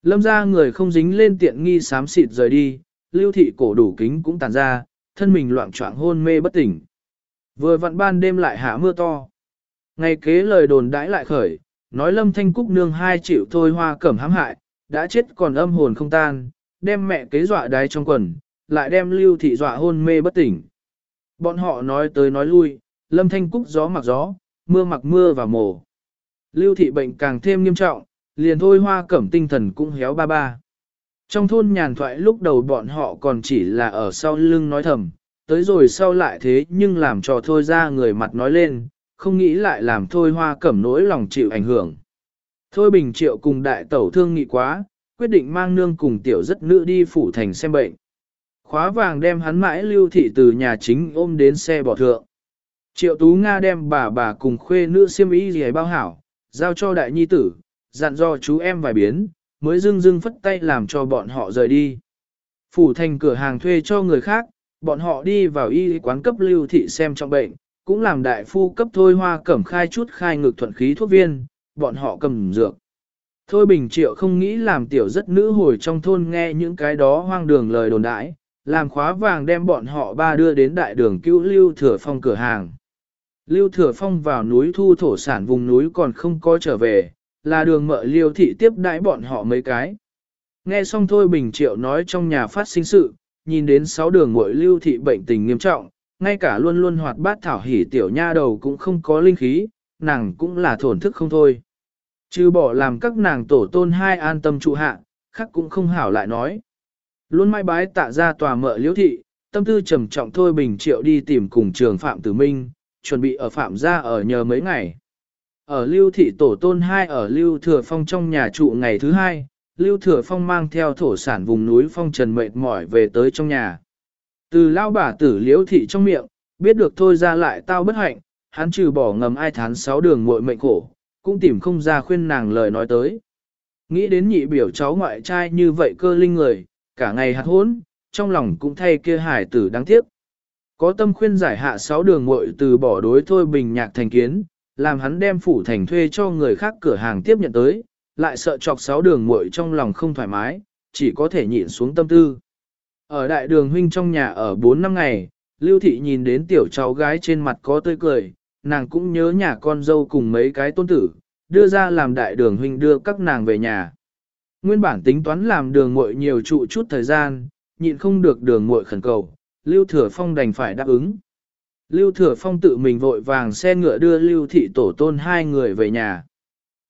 Lâm ra người không dính lên tiện nghi sám xịt rời đi, lưu thị cổ đủ kính cũng tàn ra, thân mình loạn choạng hôn mê bất tỉnh. Vừa vặn ban đêm lại hạ mưa to. Ngày kế lời đồn đãi lại khởi, nói lâm thanh cúc nương hai triệu thôi hoa cẩm hãm hại, đã chết còn âm hồn không tan, đem mẹ kế dọa đái trong quần, lại đem lưu thị dọa hôn mê bất tỉnh. Bọn họ nói tới nói lui, lâm thanh cúc gió mặc gió, mưa mặc mưa và mồ. Lưu thị bệnh càng thêm nghiêm trọng, liền thôi hoa cẩm tinh thần cũng héo ba ba. Trong thôn nhàn thoại lúc đầu bọn họ còn chỉ là ở sau lưng nói thầm, tới rồi sau lại thế nhưng làm cho thôi ra người mặt nói lên, không nghĩ lại làm thôi hoa cẩm nỗi lòng chịu ảnh hưởng. Thôi bình triệu cùng đại tẩu thương nghị quá, quyết định mang nương cùng tiểu rất nữ đi phủ thành xem bệnh. Khóa vàng đem hắn mãi lưu thị từ nhà chính ôm đến xe bỏ thượng. Triệu Tú Nga đem bà bà cùng khuê nữ siêm ý gì bao hảo, giao cho đại nhi tử, dặn do chú em vài biến, mới dưng dưng phất tay làm cho bọn họ rời đi. Phủ thành cửa hàng thuê cho người khác, bọn họ đi vào y quán cấp lưu thị xem trong bệnh, cũng làm đại phu cấp thôi hoa cẩm khai chút khai ngực thuận khí thuốc viên, bọn họ cầm dược. Thôi bình triệu không nghĩ làm tiểu rất nữ hồi trong thôn nghe những cái đó hoang đường lời đồn đãi, làm khóa vàng đem bọn họ ba đưa đến đại đường cứu Lưu Thừa Phong cửa hàng. Lưu Thừa Phong vào núi thu thổ sản vùng núi còn không có trở về, là đường mợ liêu thị tiếp đãi bọn họ mấy cái. Nghe xong thôi Bình Triệu nói trong nhà phát sinh sự, nhìn đến sáu đường muội lưu thị bệnh tình nghiêm trọng, ngay cả luôn luôn hoạt bát thảo hỉ tiểu nha đầu cũng không có linh khí, nàng cũng là thổn thức không thôi. Chứ bỏ làm các nàng tổ tôn hai an tâm trụ hạ, khác cũng không hảo lại nói. Luôn mai bái tạ ra tòa mợ liễu thị, tâm tư trầm trọng thôi bình triệu đi tìm cùng trường Phạm Tử Minh, chuẩn bị ở Phạm gia ở nhờ mấy ngày. Ở Lưu Thị Tổ Tôn hai ở Lưu Thừa Phong trong nhà trụ ngày thứ hai, Lưu Thừa Phong mang theo thổ sản vùng núi Phong Trần mệt mỏi về tới trong nhà. Từ lao bà tử liễu thị trong miệng, biết được thôi ra lại tao bất hạnh, hắn trừ bỏ ngầm ai thán sáu đường muội mệnh khổ, cũng tìm không ra khuyên nàng lời nói tới. Nghĩ đến nhị biểu cháu ngoại trai như vậy cơ linh người, cả ngày hạt hốn, trong lòng cũng thay kia hải tử đáng tiếc. Có tâm khuyên giải hạ sáu đường muội từ bỏ đối thôi bình nhạc thành kiến, làm hắn đem phủ thành thuê cho người khác cửa hàng tiếp nhận tới, lại sợ chọc sáu đường muội trong lòng không thoải mái, chỉ có thể nhịn xuống tâm tư. Ở đại đường huynh trong nhà ở 4 năm ngày, Lưu Thị nhìn đến tiểu cháu gái trên mặt có tươi cười, nàng cũng nhớ nhà con dâu cùng mấy cái tôn tử, đưa ra làm đại đường huynh đưa các nàng về nhà. Nguyên bản tính toán làm đường muội nhiều trụ chút thời gian, nhịn không được đường muội khẩn cầu, Lưu Thừa Phong đành phải đáp ứng. Lưu Thừa Phong tự mình vội vàng xe ngựa đưa Lưu Thị tổ tôn hai người về nhà.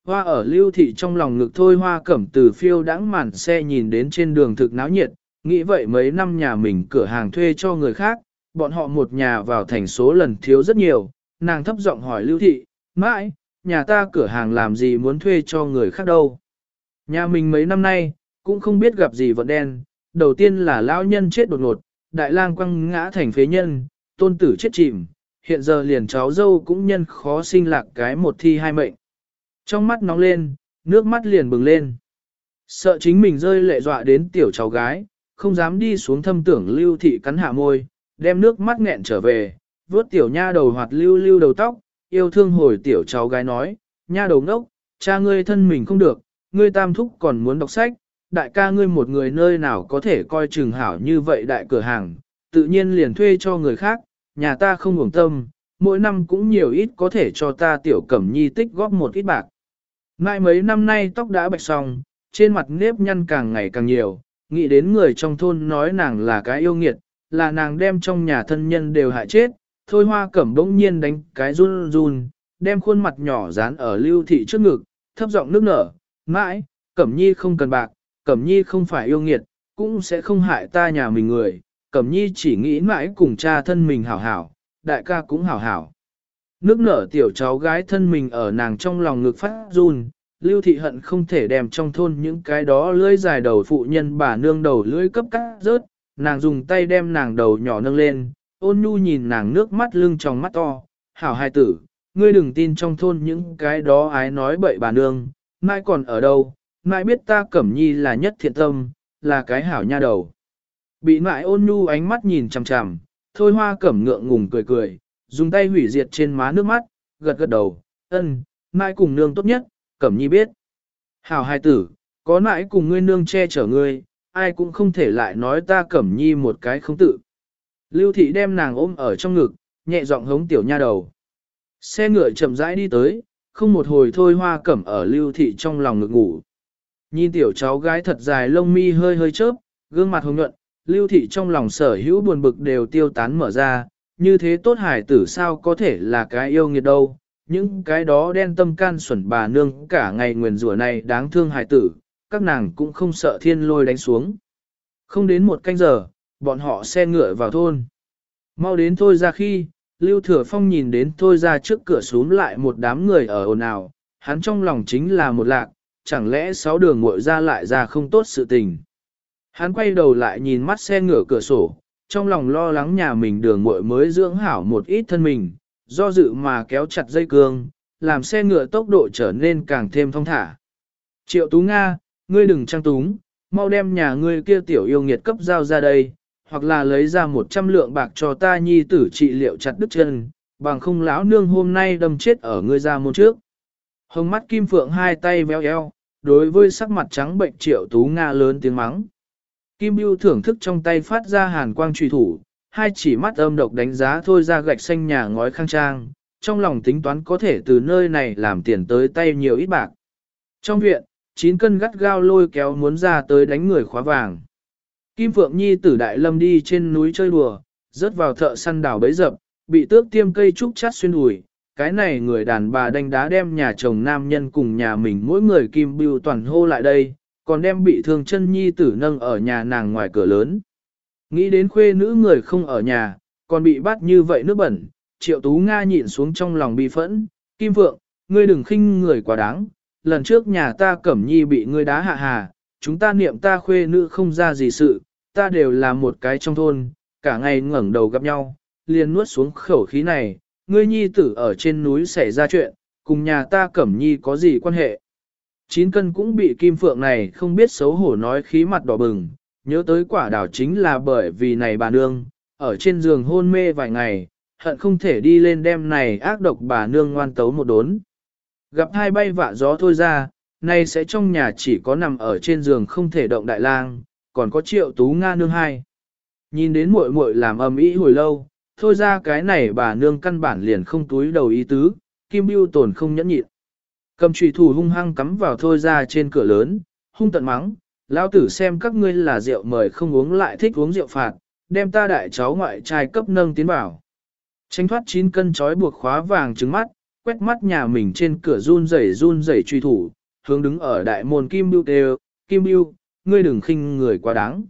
Hoa ở Lưu Thị trong lòng ngực thôi hoa cẩm từ phiêu đãng màn xe nhìn đến trên đường thực náo nhiệt, nghĩ vậy mấy năm nhà mình cửa hàng thuê cho người khác, bọn họ một nhà vào thành số lần thiếu rất nhiều, nàng thấp giọng hỏi Lưu Thị, mãi, nhà ta cửa hàng làm gì muốn thuê cho người khác đâu. Nhà mình mấy năm nay, cũng không biết gặp gì vận đen, đầu tiên là lão nhân chết đột ngột, đại lang quăng ngã thành phế nhân, tôn tử chết chìm, hiện giờ liền cháu dâu cũng nhân khó sinh lạc cái một thi hai mệnh. Trong mắt nóng lên, nước mắt liền bừng lên. Sợ chính mình rơi lệ dọa đến tiểu cháu gái, không dám đi xuống thâm tưởng lưu thị cắn hạ môi, đem nước mắt nghẹn trở về, vuốt tiểu nha đầu hoạt lưu lưu đầu tóc, yêu thương hồi tiểu cháu gái nói, nha đầu ngốc, cha ngươi thân mình không được, ngươi tam thúc còn muốn đọc sách, đại ca ngươi một người nơi nào có thể coi trường hảo như vậy đại cửa hàng, tự nhiên liền thuê cho người khác, nhà ta không hưởng tâm, mỗi năm cũng nhiều ít có thể cho ta tiểu cẩm nhi tích góp một ít bạc. Ngại mấy năm nay tóc đã bạch xong, trên mặt nếp nhăn càng ngày càng nhiều, nghĩ đến người trong thôn nói nàng là cái yêu nghiệt, là nàng đem trong nhà thân nhân đều hại chết, thôi hoa cẩm bỗng nhiên đánh cái run run, đem khuôn mặt nhỏ dán ở lưu thị trước ngực, thấp giọng nước nở, mãi, cẩm nhi không cần bạc, cẩm nhi không phải yêu nghiệt, cũng sẽ không hại ta nhà mình người, cẩm nhi chỉ nghĩ mãi cùng cha thân mình hảo hảo, đại ca cũng hảo hảo. Nước nở tiểu cháu gái thân mình ở nàng trong lòng ngực phát run, lưu thị hận không thể đem trong thôn những cái đó lưỡi dài đầu phụ nhân bà nương đầu lưỡi cấp cắt rớt, nàng dùng tay đem nàng đầu nhỏ nâng lên, ôn nhu nhìn nàng nước mắt lưng trong mắt to, hảo hai tử, ngươi đừng tin trong thôn những cái đó ái nói bậy bà nương, mai còn ở đâu, mai biết ta cẩm nhi là nhất thiện tâm, là cái hảo nha đầu. Bị mại ôn nhu ánh mắt nhìn chằm chằm, thôi hoa cẩm ngượng ngùng cười cười, dùng tay hủy diệt trên má nước mắt, gật gật đầu, ân, mai cùng nương tốt nhất, cẩm nhi biết. Hảo hai tử, có nãi cùng ngươi nương che chở ngươi, ai cũng không thể lại nói ta cẩm nhi một cái không tự. Lưu thị đem nàng ôm ở trong ngực, nhẹ giọng hống tiểu nha đầu. Xe ngựa chậm rãi đi tới, không một hồi thôi hoa cẩm ở lưu thị trong lòng ngực ngủ. Nhìn tiểu cháu gái thật dài lông mi hơi hơi chớp, gương mặt hồng nhuận, lưu thị trong lòng sở hữu buồn bực đều tiêu tán mở ra, như thế tốt hải tử sao có thể là cái yêu nghiệt đâu. Những cái đó đen tâm can xuẩn bà nương cả ngày nguyền rủa này đáng thương hài tử, các nàng cũng không sợ thiên lôi đánh xuống. Không đến một canh giờ, bọn họ xe ngựa vào thôn. Mau đến thôi ra khi, Lưu Thừa Phong nhìn đến thôi ra trước cửa xuống lại một đám người ở ồn ào, hắn trong lòng chính là một lạc, chẳng lẽ sáu đường muội ra lại ra không tốt sự tình. Hắn quay đầu lại nhìn mắt xe ngựa cửa sổ, trong lòng lo lắng nhà mình đường muội mới dưỡng hảo một ít thân mình, do dự mà kéo chặt dây cương, làm xe ngựa tốc độ trở nên càng thêm thông thả. Triệu Tú Nga, ngươi đừng trang túng, mau đem nhà ngươi kia tiểu yêu nghiệt cấp giao ra đây, hoặc là lấy ra một trăm lượng bạc cho ta nhi tử trị liệu chặt đứt chân, bằng không lão nương hôm nay đâm chết ở ngươi ra môn trước. Hồng mắt kim phượng hai tay véo eo, đối với sắc mặt trắng bệnh triệu tú Nga lớn tiếng mắng. Kim Bưu thưởng thức trong tay phát ra hàn quang trùy thủ, hai chỉ mắt âm độc đánh giá thôi ra gạch xanh nhà ngói khang trang, trong lòng tính toán có thể từ nơi này làm tiền tới tay nhiều ít bạc. Trong viện, 9 cân gắt gao lôi kéo muốn ra tới đánh người khóa vàng. Kim Phượng Nhi tử đại lâm đi trên núi chơi đùa, rớt vào thợ săn đảo bấy dập, bị tước tiêm cây trúc chát xuyên đùi. Cái này người đàn bà đánh đá đem nhà chồng nam nhân cùng nhà mình mỗi người kim bưu toàn hô lại đây, còn đem bị thương chân nhi tử nâng ở nhà nàng ngoài cửa lớn. Nghĩ đến khuê nữ người không ở nhà, còn bị bắt như vậy nước bẩn, triệu tú Nga nhịn xuống trong lòng bi phẫn, Kim Phượng, ngươi đừng khinh người quá đáng, lần trước nhà ta cẩm nhi bị ngươi đá hạ hà, chúng ta niệm ta khuê nữ không ra gì sự, ta đều là một cái trong thôn, cả ngày ngẩng đầu gặp nhau, liền nuốt xuống khẩu khí này, ngươi nhi tử ở trên núi xảy ra chuyện, cùng nhà ta cẩm nhi có gì quan hệ. Chín cân cũng bị kim phượng này không biết xấu hổ nói khí mặt đỏ bừng, nhớ tới quả đảo chính là bởi vì này bà nương, ở trên giường hôn mê vài ngày, hận không thể đi lên đêm này ác độc bà nương ngoan tấu một đốn. Gặp hai bay vạ gió thôi ra, nay sẽ trong nhà chỉ có nằm ở trên giường không thể động đại lang, còn có triệu tú Nga nương hai. Nhìn đến muội muội làm ầm ý hồi lâu, thôi ra cái này bà nương căn bản liền không túi đầu ý tứ, Kim Bưu tồn không nhẫn nhịn. Cầm trùy thủ hung hăng cắm vào thôi ra trên cửa lớn, hung tận mắng, lão tử xem các ngươi là rượu mời không uống lại thích uống rượu phạt, đem ta đại cháu ngoại trai cấp nâng tiến bảo. Tranh thoát 9 cân trói buộc khóa vàng trứng mắt, quét mắt nhà mình trên cửa run rẩy run rẩy truy thủ, hướng đứng ở đại môn Kim Biu đều, Kim Biu, ngươi đừng khinh người quá đáng.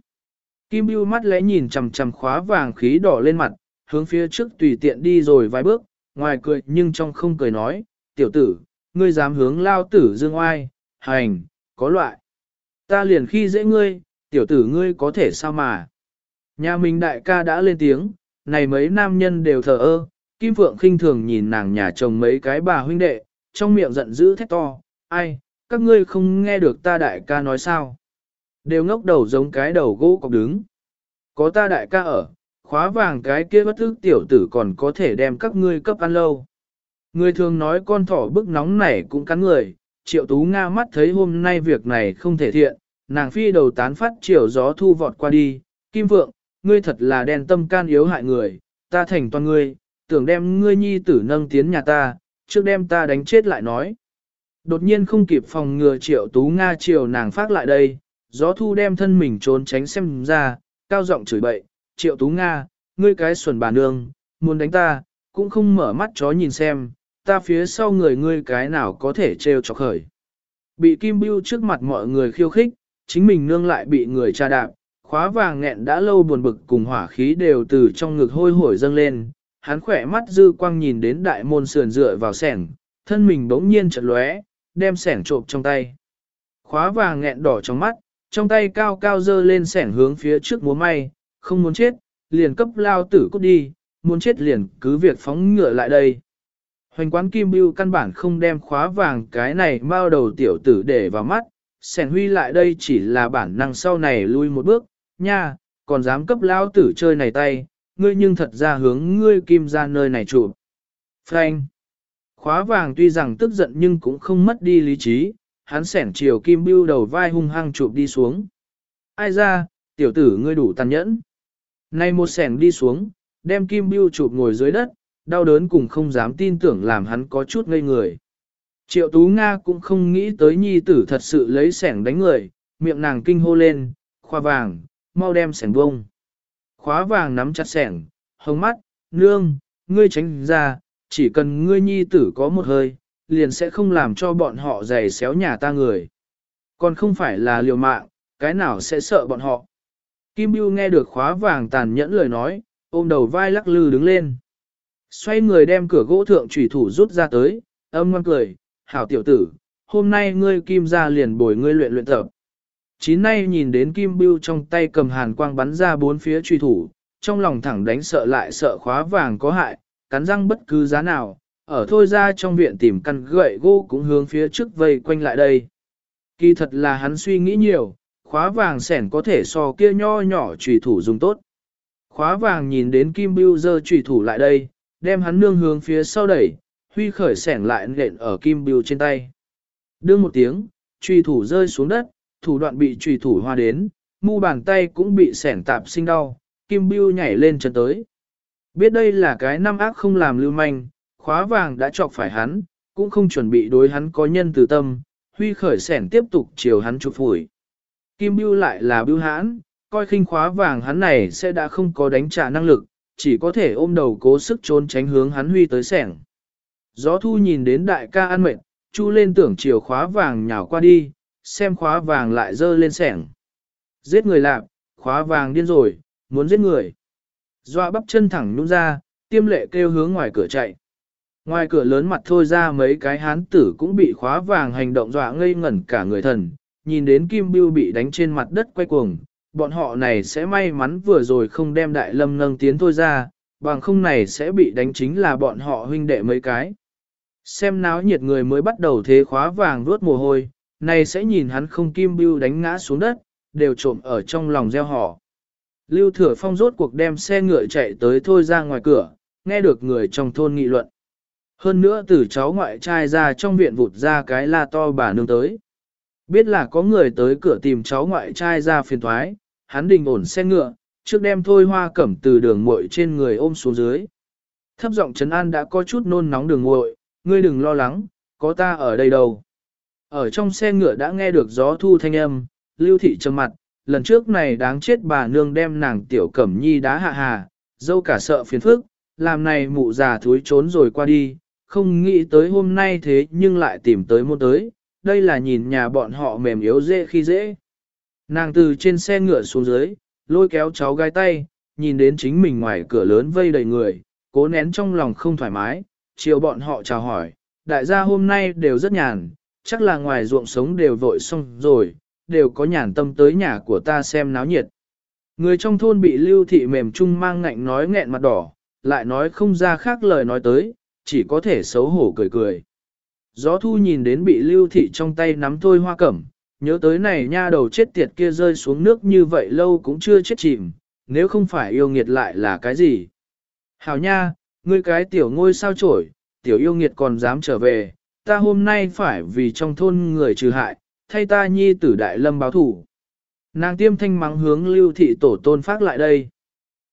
Kim Biu mắt lẽ nhìn chằm chằm khóa vàng khí đỏ lên mặt, hướng phía trước tùy tiện đi rồi vài bước, ngoài cười nhưng trong không cười nói, tiểu tử, ngươi dám hướng lao tử dương oai, hành, có loại. Ta liền khi dễ ngươi, tiểu tử ngươi có thể sao mà. Nhà mình đại ca đã lên tiếng, này mấy nam nhân đều thờ ơ, Kim Phượng khinh thường nhìn nàng nhà chồng mấy cái bà huynh đệ, trong miệng giận dữ thét to, ai, các ngươi không nghe được ta đại ca nói sao. Đều ngốc đầu giống cái đầu gỗ cọc đứng. Có ta đại ca ở, khóa vàng cái kia bất thức tiểu tử còn có thể đem các ngươi cấp ăn lâu. Người thường nói con thỏ bức nóng này cũng cắn người, triệu tú Nga mắt thấy hôm nay việc này không thể thiện, nàng phi đầu tán phát chiều gió thu vọt qua đi, kim vượng, ngươi thật là đen tâm can yếu hại người, ta thành toàn ngươi, tưởng đem ngươi nhi tử nâng tiến nhà ta, trước đem ta đánh chết lại nói. Đột nhiên không kịp phòng ngừa triệu tú Nga chiều nàng phát lại đây, gió thu đem thân mình trốn tránh xem ra, cao giọng chửi bậy, triệu tú Nga, ngươi cái xuẩn bà nương, muốn đánh ta, cũng không mở mắt chó nhìn xem, ta phía sau người ngươi cái nào có thể trêu chọc khởi. Bị Kim Bưu trước mặt mọi người khiêu khích, chính mình nương lại bị người tra đạp, khóa vàng nghẹn đã lâu buồn bực cùng hỏa khí đều từ trong ngực hôi hổi dâng lên, hắn khỏe mắt dư quang nhìn đến đại môn sườn dựa vào sẻng, thân mình bỗng nhiên chợt lóe, đem sẻng trộm trong tay. Khóa vàng nghẹn đỏ trong mắt, trong tay cao cao dơ lên sẻng hướng phía trước múa may, không muốn chết, liền cấp lao tử cút đi, muốn chết liền cứ việc phóng ngựa lại đây. Hoành quán Kim Bưu căn bản không đem khóa vàng cái này bao đầu tiểu tử để vào mắt, sẻn huy lại đây chỉ là bản năng sau này lui một bước, nha, còn dám cấp lao tử chơi này tay, ngươi nhưng thật ra hướng ngươi kim ra nơi này chụp. Frank. Khóa vàng tuy rằng tức giận nhưng cũng không mất đi lý trí, hắn sẻn chiều kim bưu đầu vai hung hăng chụp đi xuống. Ai ra, tiểu tử ngươi đủ tàn nhẫn. Nay một sẻn đi xuống, đem kim bưu chụp ngồi dưới đất, đau đớn cùng không dám tin tưởng làm hắn có chút ngây người. Triệu Tú Nga cũng không nghĩ tới nhi tử thật sự lấy sẻng đánh người, miệng nàng kinh hô lên, khoa vàng, mau đem sẻng bông. Khóa vàng nắm chặt sẻng, hồng mắt, nương, ngươi tránh ra, chỉ cần ngươi nhi tử có một hơi, liền sẽ không làm cho bọn họ giày xéo nhà ta người. Còn không phải là liều mạng, cái nào sẽ sợ bọn họ. Kim Bưu nghe được khóa vàng tàn nhẫn lời nói, ôm đầu vai lắc lư đứng lên. Xoay người đem cửa gỗ thượng trùy thủ rút ra tới, âm ngoan cười, hảo tiểu tử, hôm nay ngươi kim ra liền bồi ngươi luyện luyện tập. Chín nay nhìn đến kim bưu trong tay cầm hàn quang bắn ra bốn phía truy thủ, trong lòng thẳng đánh sợ lại sợ khóa vàng có hại, cắn răng bất cứ giá nào, ở thôi ra trong viện tìm căn gậy gỗ cũng hướng phía trước vây quanh lại đây. Kỳ thật là hắn suy nghĩ nhiều, khóa vàng sẻn có thể so kia nho nhỏ trùy thủ dùng tốt. Khóa vàng nhìn đến kim bưu dơ trùy thủ lại đây, đem hắn nương hướng phía sau đẩy, huy khởi sẻn lại nện ở kim biêu trên tay. Đương một tiếng, trùy thủ rơi xuống đất, thủ đoạn bị trùy thủ hoa đến, mu bàn tay cũng bị sẻn tạp sinh đau, kim biêu nhảy lên chân tới. Biết đây là cái năm ác không làm lưu manh, khóa vàng đã chọc phải hắn, cũng không chuẩn bị đối hắn có nhân từ tâm, huy khởi sẻn tiếp tục chiều hắn chụp phủi. Kim bưu lại là bưu hãn, coi khinh khóa vàng hắn này sẽ đã không có đánh trả năng lực, chỉ có thể ôm đầu cố sức trốn tránh hướng hắn huy tới sẻng. Gió thu nhìn đến đại ca ăn mệt, chu lên tưởng chiều khóa vàng nhào qua đi, xem khóa vàng lại dơ lên sẻng. Giết người lạc, khóa vàng điên rồi, muốn giết người. Doa bắp chân thẳng nhún ra, tiêm lệ kêu hướng ngoài cửa chạy. Ngoài cửa lớn mặt thôi ra mấy cái hán tử cũng bị khóa vàng hành động dọa ngây ngẩn cả người thần, nhìn đến Kim Bưu bị đánh trên mặt đất quay cuồng, bọn họ này sẽ may mắn vừa rồi không đem đại lâm nâng tiến thôi ra, bằng không này sẽ bị đánh chính là bọn họ huynh đệ mấy cái. Xem náo nhiệt người mới bắt đầu thế khóa vàng ruốt mồ hôi, này sẽ nhìn hắn không kim bưu đánh ngã xuống đất, đều trộm ở trong lòng gieo họ. Lưu Thừa Phong rốt cuộc đem xe ngựa chạy tới thôi ra ngoài cửa, nghe được người trong thôn nghị luận. Hơn nữa từ cháu ngoại trai ra trong viện vụt ra cái la to bà nương tới. Biết là có người tới cửa tìm cháu ngoại trai ra phiền thoái, hắn đình ổn xe ngựa, trước đem thôi hoa cẩm từ đường muội trên người ôm xuống dưới. Thấp giọng Trấn An đã có chút nôn nóng đường muội, ngươi đừng lo lắng, có ta ở đây đâu. Ở trong xe ngựa đã nghe được gió thu thanh âm, lưu thị trầm mặt, lần trước này đáng chết bà nương đem nàng tiểu cẩm nhi đá hạ hà, dâu cả sợ phiền phức, làm này mụ già thúi trốn rồi qua đi, không nghĩ tới hôm nay thế nhưng lại tìm tới môn tới, đây là nhìn nhà bọn họ mềm yếu dễ khi dễ. Nàng từ trên xe ngựa xuống dưới, lôi kéo cháu gái tay, nhìn đến chính mình ngoài cửa lớn vây đầy người, cố nén trong lòng không thoải mái, chiều bọn họ chào hỏi, đại gia hôm nay đều rất nhàn, chắc là ngoài ruộng sống đều vội xong rồi, đều có nhàn tâm tới nhà của ta xem náo nhiệt. Người trong thôn bị lưu thị mềm chung mang ngạnh nói nghẹn mặt đỏ, lại nói không ra khác lời nói tới, chỉ có thể xấu hổ cười cười. Gió thu nhìn đến bị lưu thị trong tay nắm thôi hoa cẩm, nhớ tới này nha đầu chết tiệt kia rơi xuống nước như vậy lâu cũng chưa chết chìm, nếu không phải yêu nghiệt lại là cái gì. Hảo nha, ngươi cái tiểu ngôi sao trổi, tiểu yêu nghiệt còn dám trở về, ta hôm nay phải vì trong thôn người trừ hại, thay ta nhi tử đại lâm báo thủ. Nàng tiêm thanh mắng hướng lưu thị tổ tôn phát lại đây.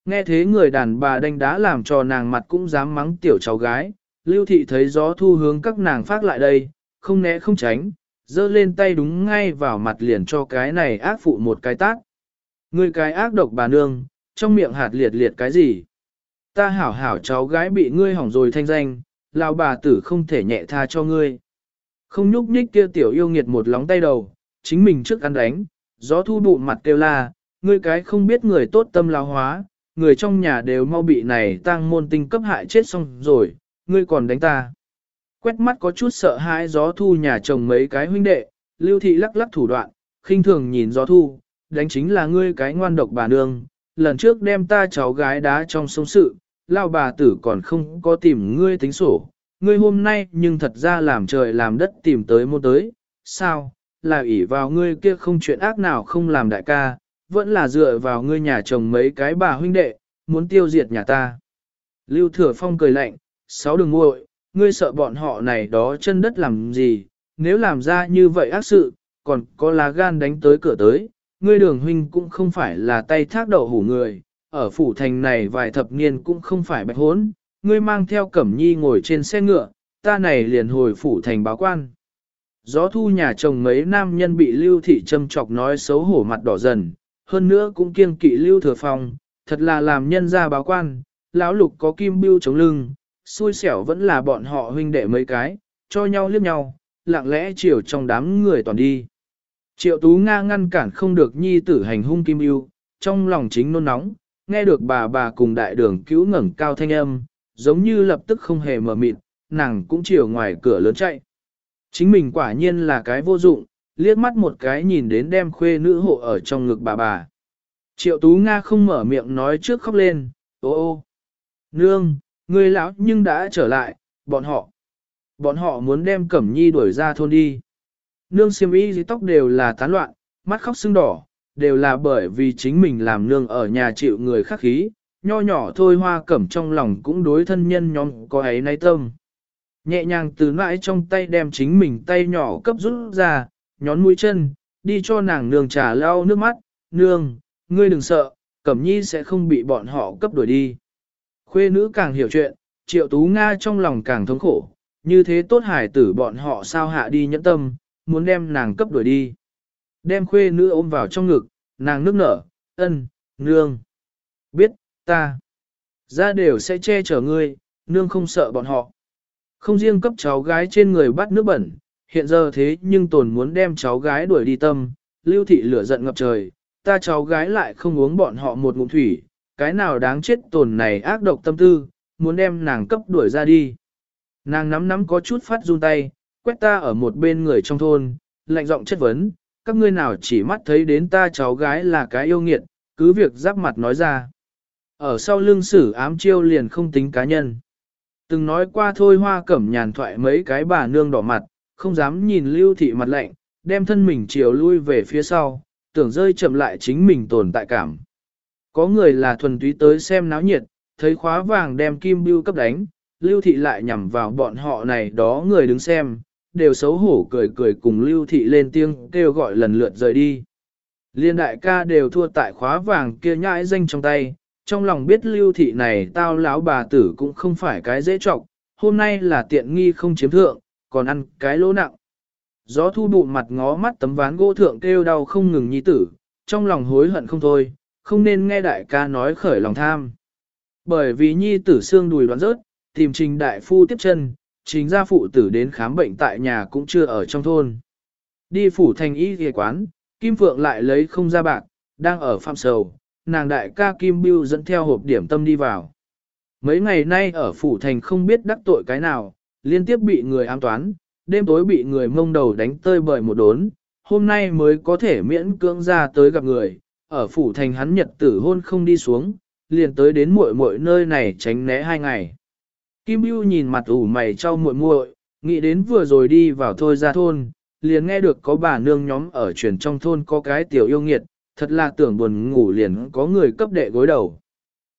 Nghe thế người đàn bà đánh đá làm cho nàng mặt cũng dám mắng tiểu cháu gái, lưu thị thấy gió thu hướng các nàng phát lại đây, không né không tránh, giơ lên tay đúng ngay vào mặt liền cho cái này ác phụ một cái tát. Người cái ác độc bà nương, trong miệng hạt liệt liệt cái gì? Ta hảo hảo cháu gái bị ngươi hỏng rồi thanh danh, lao bà tử không thể nhẹ tha cho ngươi. Không nhúc nhích kia tiểu yêu nghiệt một lóng tay đầu, chính mình trước ăn đánh, gió thu bụng mặt kêu la, ngươi cái không biết người tốt tâm lao hóa, người trong nhà đều mau bị này tăng môn tinh cấp hại chết xong rồi, ngươi còn đánh ta. Quét mắt có chút sợ hãi gió thu nhà chồng mấy cái huynh đệ, lưu thị lắc lắc thủ đoạn, khinh thường nhìn gió thu, đánh chính là ngươi cái ngoan độc bà nương, lần trước đem ta cháu gái đá trong sông sự, lao bà tử còn không có tìm ngươi tính sổ, ngươi hôm nay nhưng thật ra làm trời làm đất tìm tới môn tới, sao, là ỷ vào ngươi kia không chuyện ác nào không làm đại ca, vẫn là dựa vào ngươi nhà chồng mấy cái bà huynh đệ, muốn tiêu diệt nhà ta. Lưu Thừa Phong cười lạnh, sáu đường nguội, ngươi sợ bọn họ này đó chân đất làm gì, nếu làm ra như vậy ác sự, còn có lá gan đánh tới cửa tới, ngươi đường huynh cũng không phải là tay thác đậu hủ người, ở phủ thành này vài thập niên cũng không phải bạch hốn, ngươi mang theo cẩm nhi ngồi trên xe ngựa, ta này liền hồi phủ thành báo quan. Gió thu nhà chồng mấy nam nhân bị lưu thị châm chọc nói xấu hổ mặt đỏ dần, hơn nữa cũng kiêng kỵ lưu thừa phòng, thật là làm nhân ra báo quan, lão lục có kim bưu chống lưng, xui xẻo vẫn là bọn họ huynh đệ mấy cái, cho nhau liếc nhau, lặng lẽ chiều trong đám người toàn đi. Triệu Tú Nga ngăn cản không được nhi tử hành hung kim yêu trong lòng chính nôn nóng, nghe được bà bà cùng đại đường cứu ngẩng cao thanh âm, giống như lập tức không hề mở mịt, nàng cũng chiều ngoài cửa lớn chạy. Chính mình quả nhiên là cái vô dụng, liếc mắt một cái nhìn đến đem khuê nữ hộ ở trong ngực bà bà. Triệu Tú Nga không mở miệng nói trước khóc lên, ô ô. Nương, người lão nhưng đã trở lại, bọn họ. Bọn họ muốn đem Cẩm Nhi đuổi ra thôn đi. Nương xiêm y dưới tóc đều là tán loạn, mắt khóc sưng đỏ, đều là bởi vì chính mình làm nương ở nhà chịu người khắc khí, nho nhỏ thôi hoa cẩm trong lòng cũng đối thân nhân nhóm có ấy nay tâm. Nhẹ nhàng từ nãi trong tay đem chính mình tay nhỏ cấp rút ra, nhón mũi chân, đi cho nàng nương trà lau nước mắt, nương, ngươi đừng sợ, cẩm nhi sẽ không bị bọn họ cấp đuổi đi. Khuê nữ càng hiểu chuyện, triệu tú Nga trong lòng càng thống khổ, như thế tốt hải tử bọn họ sao hạ đi nhẫn tâm, muốn đem nàng cấp đuổi đi. Đem khuê nữ ôm vào trong ngực, nàng nước nở, ân, nương. Biết, ta. Ra đều sẽ che chở ngươi, nương không sợ bọn họ. Không riêng cấp cháu gái trên người bắt nước bẩn, hiện giờ thế nhưng tồn muốn đem cháu gái đuổi đi tâm, lưu thị lửa giận ngập trời, ta cháu gái lại không uống bọn họ một ngụm thủy, cái nào đáng chết tồn này ác độc tâm tư, muốn đem nàng cấp đuổi ra đi. Nàng nắm nắm có chút phát run tay, quét ta ở một bên người trong thôn, lạnh giọng chất vấn, các ngươi nào chỉ mắt thấy đến ta cháu gái là cái yêu nghiệt, cứ việc giáp mặt nói ra. Ở sau lưng sử ám chiêu liền không tính cá nhân. Từng nói qua thôi hoa cẩm nhàn thoại mấy cái bà nương đỏ mặt, không dám nhìn lưu thị mặt lạnh, đem thân mình chiều lui về phía sau, tưởng rơi chậm lại chính mình tồn tại cảm. Có người là thuần túy tới xem náo nhiệt, thấy khóa vàng đem kim bưu cấp đánh, lưu thị lại nhằm vào bọn họ này đó người đứng xem, đều xấu hổ cười cười cùng lưu thị lên tiếng kêu gọi lần lượt rời đi. Liên đại ca đều thua tại khóa vàng kia nhãi danh trong tay, trong lòng biết lưu thị này tao lão bà tử cũng không phải cái dễ trọng, hôm nay là tiện nghi không chiếm thượng, còn ăn cái lỗ nặng. Gió thu bụng mặt ngó mắt tấm ván gỗ thượng kêu đau không ngừng nhi tử, trong lòng hối hận không thôi, không nên nghe đại ca nói khởi lòng tham. Bởi vì nhi tử xương đùi đoán rớt, tìm trình đại phu tiếp chân, chính gia phụ tử đến khám bệnh tại nhà cũng chưa ở trong thôn. Đi phủ thành y ghề quán, Kim Phượng lại lấy không ra bạc, đang ở phạm sầu, nàng đại ca Kim Biêu dẫn theo hộp điểm tâm đi vào. Mấy ngày nay ở phủ thành không biết đắc tội cái nào, liên tiếp bị người ám toán, đêm tối bị người mông đầu đánh tơi bời một đốn, hôm nay mới có thể miễn cưỡng ra tới gặp người, ở phủ thành hắn nhật tử hôn không đi xuống, liền tới đến muội muội nơi này tránh né hai ngày. Kim Bưu nhìn mặt ủ mày cho muội muội, nghĩ đến vừa rồi đi vào thôi ra thôn, liền nghe được có bà nương nhóm ở truyền trong thôn có cái tiểu yêu nghiệt, thật là tưởng buồn ngủ liền có người cấp đệ gối đầu.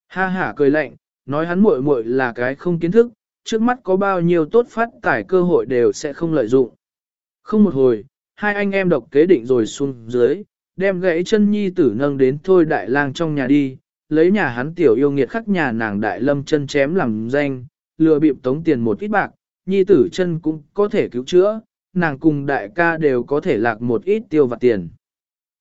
Ha ha cười lạnh, nói hắn muội muội là cái không kiến thức, trước mắt có bao nhiêu tốt phát tải cơ hội đều sẽ không lợi dụng. Không một hồi, hai anh em độc kế định rồi xuống dưới, đem gãy chân nhi tử nâng đến thôi đại lang trong nhà đi, lấy nhà hắn tiểu yêu nghiệt khắc nhà nàng đại lâm chân chém làm danh, lừa bịp tống tiền một ít bạc, nhi tử chân cũng có thể cứu chữa, nàng cùng đại ca đều có thể lạc một ít tiêu vặt tiền.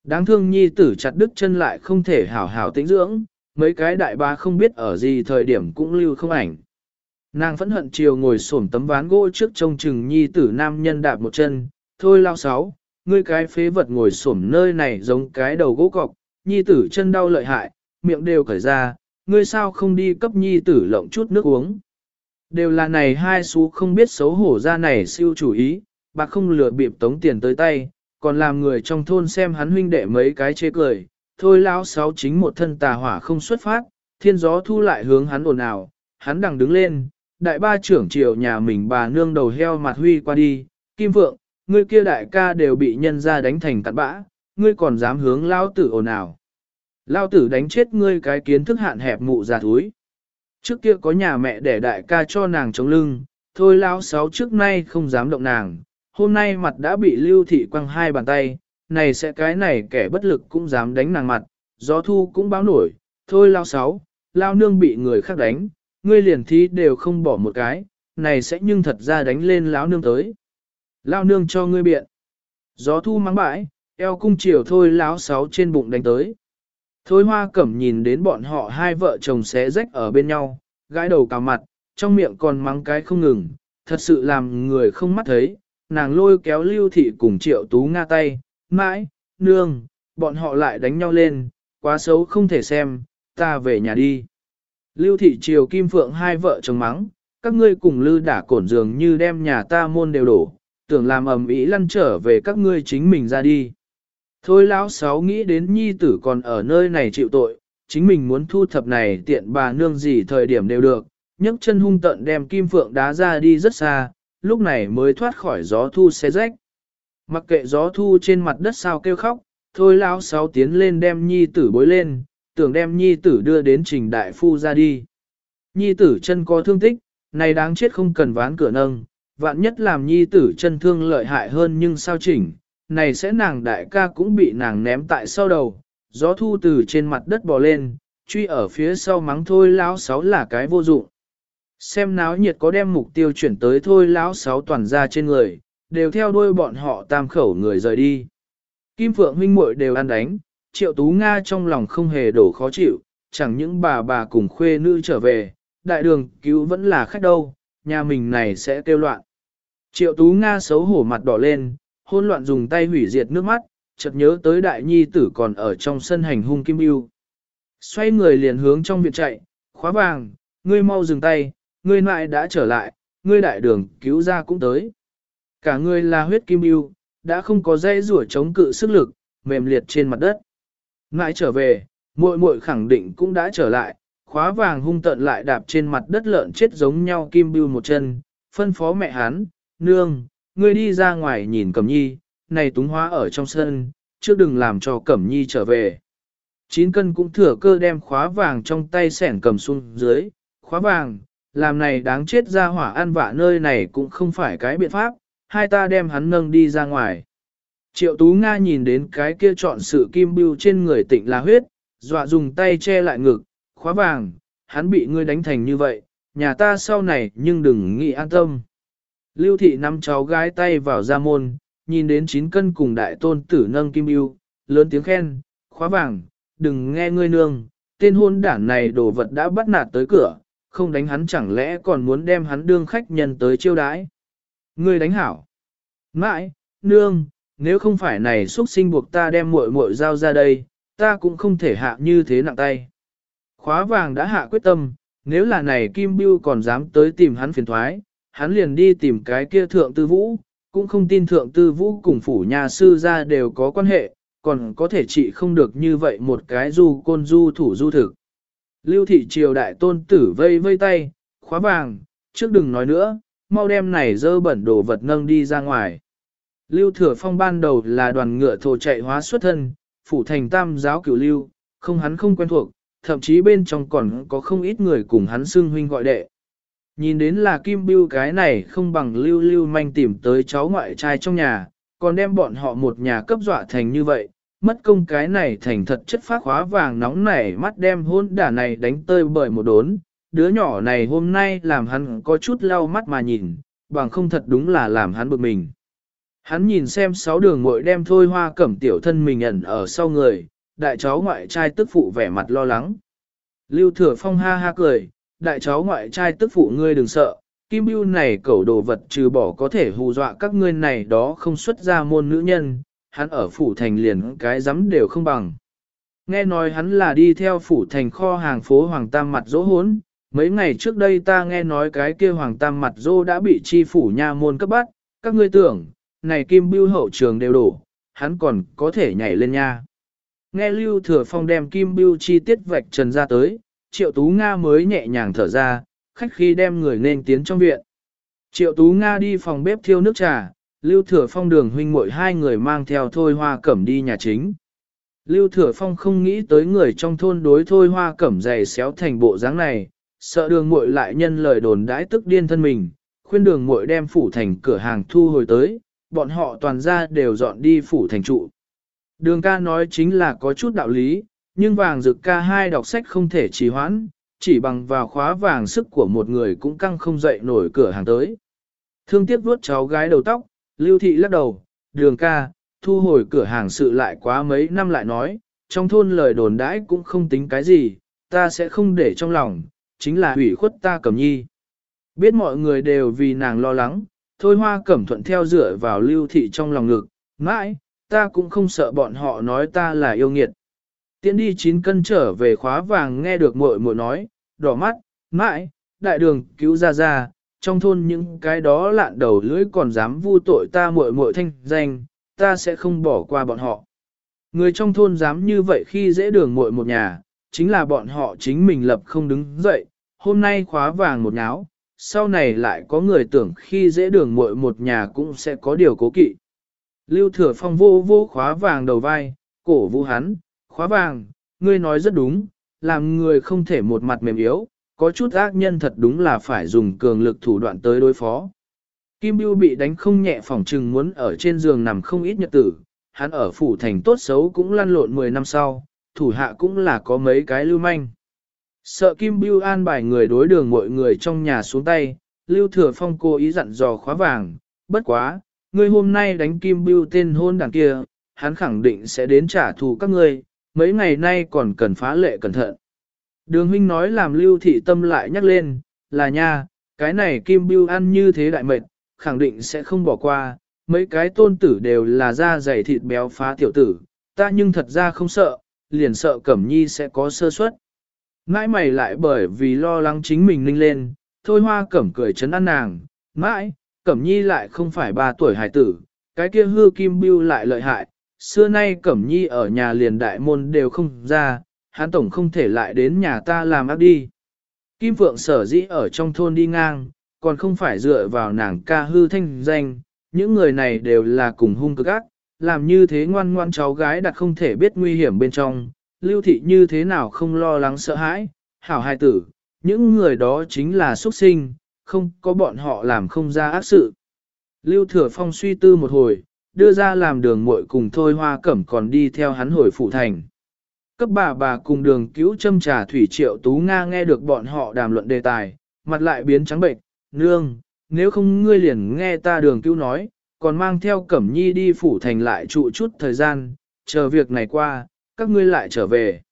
Đáng thương nhi tử chặt đứt chân lại không thể hảo hảo tĩnh dưỡng, mấy cái đại ba không biết ở gì thời điểm cũng lưu không ảnh. Nàng phẫn hận chiều ngồi xổm tấm ván gỗ trước trông chừng nhi tử nam nhân đạp một chân, thôi lao sáu, ngươi cái phế vật ngồi xổm nơi này giống cái đầu gỗ cọc, nhi tử chân đau lợi hại, miệng đều cởi ra, ngươi sao không đi cấp nhi tử lộng chút nước uống. Đều là này hai xú không biết xấu hổ ra này siêu chủ ý, bạc không lừa bịp tống tiền tới tay, còn làm người trong thôn xem hắn huynh đệ mấy cái chê cười, thôi lão sáu chính một thân tà hỏa không xuất phát, thiên gió thu lại hướng hắn ồn ào, hắn đằng đứng lên, đại ba trưởng triều nhà mình bà nương đầu heo mặt huy qua đi, kim vượng, ngươi kia đại ca đều bị nhân ra đánh thành cặn bã, ngươi còn dám hướng lao tử ồn ào. Lao tử đánh chết ngươi cái kiến thức hạn hẹp mụ già thúi. Trước kia có nhà mẹ để đại ca cho nàng chống lưng, thôi lao sáu trước nay không dám động nàng, hôm nay mặt đã bị lưu thị quăng hai bàn tay, này sẽ cái này kẻ bất lực cũng dám đánh nàng mặt, gió thu cũng báo nổi, thôi lao sáu, lao nương bị người khác đánh, ngươi liền thí đều không bỏ một cái, này sẽ nhưng thật ra đánh lên lão nương tới. Lao nương cho ngươi biện. Gió thu mắng bãi, eo cung chiều thôi láo sáu trên bụng đánh tới. Thôi hoa cẩm nhìn đến bọn họ hai vợ chồng xé rách ở bên nhau, gãi đầu cào mặt, trong miệng còn mắng cái không ngừng, thật sự làm người không mắt thấy, nàng lôi kéo lưu thị cùng triệu tú nga tay, mãi, nương, bọn họ lại đánh nhau lên, quá xấu không thể xem, ta về nhà đi. Lưu thị triều kim phượng hai vợ chồng mắng, các ngươi cùng lư đả cổn giường như đem nhà ta môn đều đổ, tưởng làm ầm ĩ lăn trở về các ngươi chính mình ra đi. Thôi lão sáu nghĩ đến nhi tử còn ở nơi này chịu tội, chính mình muốn thu thập này tiện bà nương gì thời điểm đều được, nhấc chân hung tận đem kim phượng đá ra đi rất xa, lúc này mới thoát khỏi gió thu xé rách. Mặc kệ gió thu trên mặt đất sao kêu khóc, thôi lão sáu tiến lên đem nhi tử bối lên, tưởng đem nhi tử đưa đến trình đại phu ra đi. Nhi tử chân có thương tích, này đáng chết không cần ván cửa nâng, vạn nhất làm nhi tử chân thương lợi hại hơn nhưng sao chỉnh, này sẽ nàng đại ca cũng bị nàng ném tại sau đầu, gió thu từ trên mặt đất bò lên, truy ở phía sau mắng thôi lão sáu là cái vô dụng. Xem náo nhiệt có đem mục tiêu chuyển tới thôi lão sáu toàn ra trên người, đều theo đuôi bọn họ tam khẩu người rời đi. Kim Phượng huynh muội đều ăn đánh, triệu tú Nga trong lòng không hề đổ khó chịu, chẳng những bà bà cùng khuê nữ trở về, đại đường cứu vẫn là khách đâu, nhà mình này sẽ kêu loạn. Triệu tú Nga xấu hổ mặt đỏ lên, hôn loạn dùng tay hủy diệt nước mắt, chợt nhớ tới đại nhi tử còn ở trong sân hành hung kim yêu. Xoay người liền hướng trong viện chạy, khóa vàng, ngươi mau dừng tay, ngươi lại đã trở lại, ngươi đại đường cứu ra cũng tới. Cả ngươi là huyết kim yêu, đã không có dây rủa chống cự sức lực, mềm liệt trên mặt đất. Ngại trở về, muội muội khẳng định cũng đã trở lại, khóa vàng hung tận lại đạp trên mặt đất lợn chết giống nhau kim bưu một chân, phân phó mẹ hắn, nương, ngươi đi ra ngoài nhìn Cẩm Nhi, này túng hóa ở trong sân, trước đừng làm cho Cẩm Nhi trở về. Chín cân cũng thừa cơ đem khóa vàng trong tay sẻn cầm xuống dưới, khóa vàng, làm này đáng chết ra hỏa ăn vạ nơi này cũng không phải cái biện pháp, hai ta đem hắn nâng đi ra ngoài. Triệu Tú Nga nhìn đến cái kia chọn sự kim bưu trên người tịnh là huyết, dọa dùng tay che lại ngực, khóa vàng, hắn bị ngươi đánh thành như vậy, nhà ta sau này nhưng đừng nghĩ an tâm. Lưu thị nắm cháu gái tay vào ra môn, nhìn đến chín cân cùng đại tôn tử nâng kim yêu, lớn tiếng khen, khóa vàng, đừng nghe ngươi nương, tên hôn đản này đồ vật đã bắt nạt tới cửa, không đánh hắn chẳng lẽ còn muốn đem hắn đương khách nhân tới chiêu đãi. Ngươi đánh hảo. Mãi, nương, nếu không phải này xuất sinh buộc ta đem muội muội giao ra đây, ta cũng không thể hạ như thế nặng tay. Khóa vàng đã hạ quyết tâm, nếu là này Kim Bưu còn dám tới tìm hắn phiền thoái, hắn liền đi tìm cái kia thượng tư vũ, cũng không tin thượng tư vũ cùng phủ nhà sư ra đều có quan hệ, còn có thể trị không được như vậy một cái du côn du thủ du thực. Lưu thị triều đại tôn tử vây vây tay, khóa vàng, trước đừng nói nữa, mau đem này dơ bẩn đồ vật nâng đi ra ngoài. Lưu thừa phong ban đầu là đoàn ngựa thổ chạy hóa xuất thân, phủ thành tam giáo cửu lưu, không hắn không quen thuộc, thậm chí bên trong còn có không ít người cùng hắn xưng huynh gọi đệ. Nhìn đến là Kim Bưu cái này không bằng lưu lưu manh tìm tới cháu ngoại trai trong nhà, còn đem bọn họ một nhà cấp dọa thành như vậy, mất công cái này thành thật chất phát khóa vàng nóng nảy mắt đem hôn đả này đánh tơi bởi một đốn, đứa nhỏ này hôm nay làm hắn có chút lau mắt mà nhìn, bằng không thật đúng là làm hắn bực mình. Hắn nhìn xem sáu đường muội đem thôi hoa cẩm tiểu thân mình ẩn ở sau người, đại cháu ngoại trai tức phụ vẻ mặt lo lắng. Lưu thừa phong ha ha cười, đại cháu ngoại trai tức phụ ngươi đừng sợ, kim bưu này cẩu đồ vật trừ bỏ có thể hù dọa các ngươi này đó không xuất ra môn nữ nhân, hắn ở phủ thành liền cái dám đều không bằng. Nghe nói hắn là đi theo phủ thành kho hàng phố Hoàng Tam mặt dỗ hốn, mấy ngày trước đây ta nghe nói cái kia Hoàng Tam mặt dỗ đã bị chi phủ nha môn cấp bắt, các ngươi tưởng, này kim bưu hậu trường đều đổ, hắn còn có thể nhảy lên nha. Nghe Lưu Thừa Phong đem kim bưu chi tiết vạch trần ra tới, Triệu Tú Nga mới nhẹ nhàng thở ra, khách khi đem người nên tiến trong viện. Triệu Tú Nga đi phòng bếp thiêu nước trà, Lưu Thừa Phong đường huynh muội hai người mang theo Thôi Hoa Cẩm đi nhà chính. Lưu Thừa Phong không nghĩ tới người trong thôn đối Thôi Hoa Cẩm dày xéo thành bộ dáng này, sợ đường muội lại nhân lời đồn đãi tức điên thân mình, khuyên đường muội đem phủ thành cửa hàng thu hồi tới, bọn họ toàn ra đều dọn đi phủ thành trụ. Đường ca nói chính là có chút đạo lý, nhưng vàng dược ca hai đọc sách không thể trì hoãn, chỉ bằng vào khóa vàng sức của một người cũng căng không dậy nổi cửa hàng tới. Thương tiếc vuốt cháu gái đầu tóc, lưu thị lắc đầu, đường ca, thu hồi cửa hàng sự lại quá mấy năm lại nói, trong thôn lời đồn đãi cũng không tính cái gì, ta sẽ không để trong lòng, chính là hủy khuất ta cầm nhi. Biết mọi người đều vì nàng lo lắng, thôi hoa cẩm thuận theo dựa vào lưu thị trong lòng ngực, mãi, ta cũng không sợ bọn họ nói ta là yêu nghiệt. Tiến đi 9 cân trở về khóa vàng nghe được muội muội nói, đỏ mắt, mãi, đại đường cứu ra ra, trong thôn những cái đó lạn đầu lưỡi còn dám vu tội ta muội muội thanh danh, ta sẽ không bỏ qua bọn họ. Người trong thôn dám như vậy khi dễ đường muội một nhà, chính là bọn họ chính mình lập không đứng dậy, hôm nay khóa vàng một nháo, sau này lại có người tưởng khi dễ đường muội một nhà cũng sẽ có điều cố kỵ. Lưu thừa phong vô vô khóa vàng đầu vai, cổ vũ hắn, khóa vàng, ngươi nói rất đúng, làm người không thể một mặt mềm yếu, có chút ác nhân thật đúng là phải dùng cường lực thủ đoạn tới đối phó. Kim Bưu bị đánh không nhẹ phòng trừng muốn ở trên giường nằm không ít nhật tử, hắn ở phủ thành tốt xấu cũng lăn lộn 10 năm sau, thủ hạ cũng là có mấy cái lưu manh. Sợ Kim Bưu an bài người đối đường mọi người trong nhà xuống tay, Lưu Thừa Phong cố ý dặn dò khóa vàng, bất quá, ngươi hôm nay đánh Kim Bưu tên hôn đàn kia, hắn khẳng định sẽ đến trả thù các ngươi, mấy ngày nay còn cần phá lệ cẩn thận. Đường huynh nói làm Lưu Thị Tâm lại nhắc lên, là nha, cái này Kim Bưu ăn như thế đại mệt, khẳng định sẽ không bỏ qua, mấy cái tôn tử đều là da dày thịt béo phá tiểu tử, ta nhưng thật ra không sợ, liền sợ Cẩm Nhi sẽ có sơ suất. Ngãi mày lại bởi vì lo lắng chính mình ninh lên, thôi hoa cẩm cười chấn an nàng, mãi, cẩm nhi lại không phải ba tuổi hải tử, cái kia hư kim bưu lại lợi hại, xưa nay cẩm nhi ở nhà liền đại môn đều không ra, hắn tổng không thể lại đến nhà ta làm ác đi. Kim Phượng sở dĩ ở trong thôn đi ngang, còn không phải dựa vào nàng ca hư thanh danh, những người này đều là cùng hung cực ác, làm như thế ngoan ngoan cháu gái đặt không thể biết nguy hiểm bên trong, lưu thị như thế nào không lo lắng sợ hãi, hảo hai tử, những người đó chính là xuất sinh, không có bọn họ làm không ra ác sự. Lưu Thừa Phong suy tư một hồi, đưa ra làm đường muội cùng thôi hoa cẩm còn đi theo hắn hồi phụ thành. Cấp bà bà cùng đường cứu châm trà thủy triệu tú Nga nghe được bọn họ đàm luận đề tài, mặt lại biến trắng bệnh, nương, nếu không ngươi liền nghe ta đường cứu nói, còn mang theo cẩm nhi đi phủ thành lại trụ chút thời gian, chờ việc này qua, các ngươi lại trở về.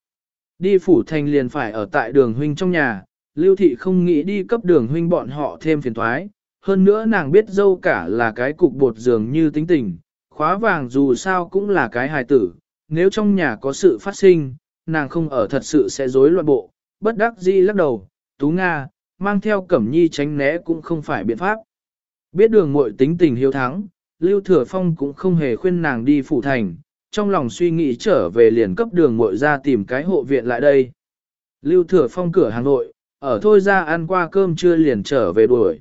Đi phủ thành liền phải ở tại đường huynh trong nhà, lưu thị không nghĩ đi cấp đường huynh bọn họ thêm phiền thoái, hơn nữa nàng biết dâu cả là cái cục bột dường như tính tình, khóa vàng dù sao cũng là cái hài tử, nếu trong nhà có sự phát sinh, nàng không ở thật sự sẽ rối loạn bộ, bất đắc dĩ lắc đầu, tú Nga, mang theo cẩm nhi tránh né cũng không phải biện pháp. Biết đường muội tính tình hiếu thắng, Lưu Thừa Phong cũng không hề khuyên nàng đi phủ thành, trong lòng suy nghĩ trở về liền cấp đường muội ra tìm cái hộ viện lại đây. Lưu Thừa Phong cửa hàng nội, ở thôi ra ăn qua cơm trưa liền trở về đuổi.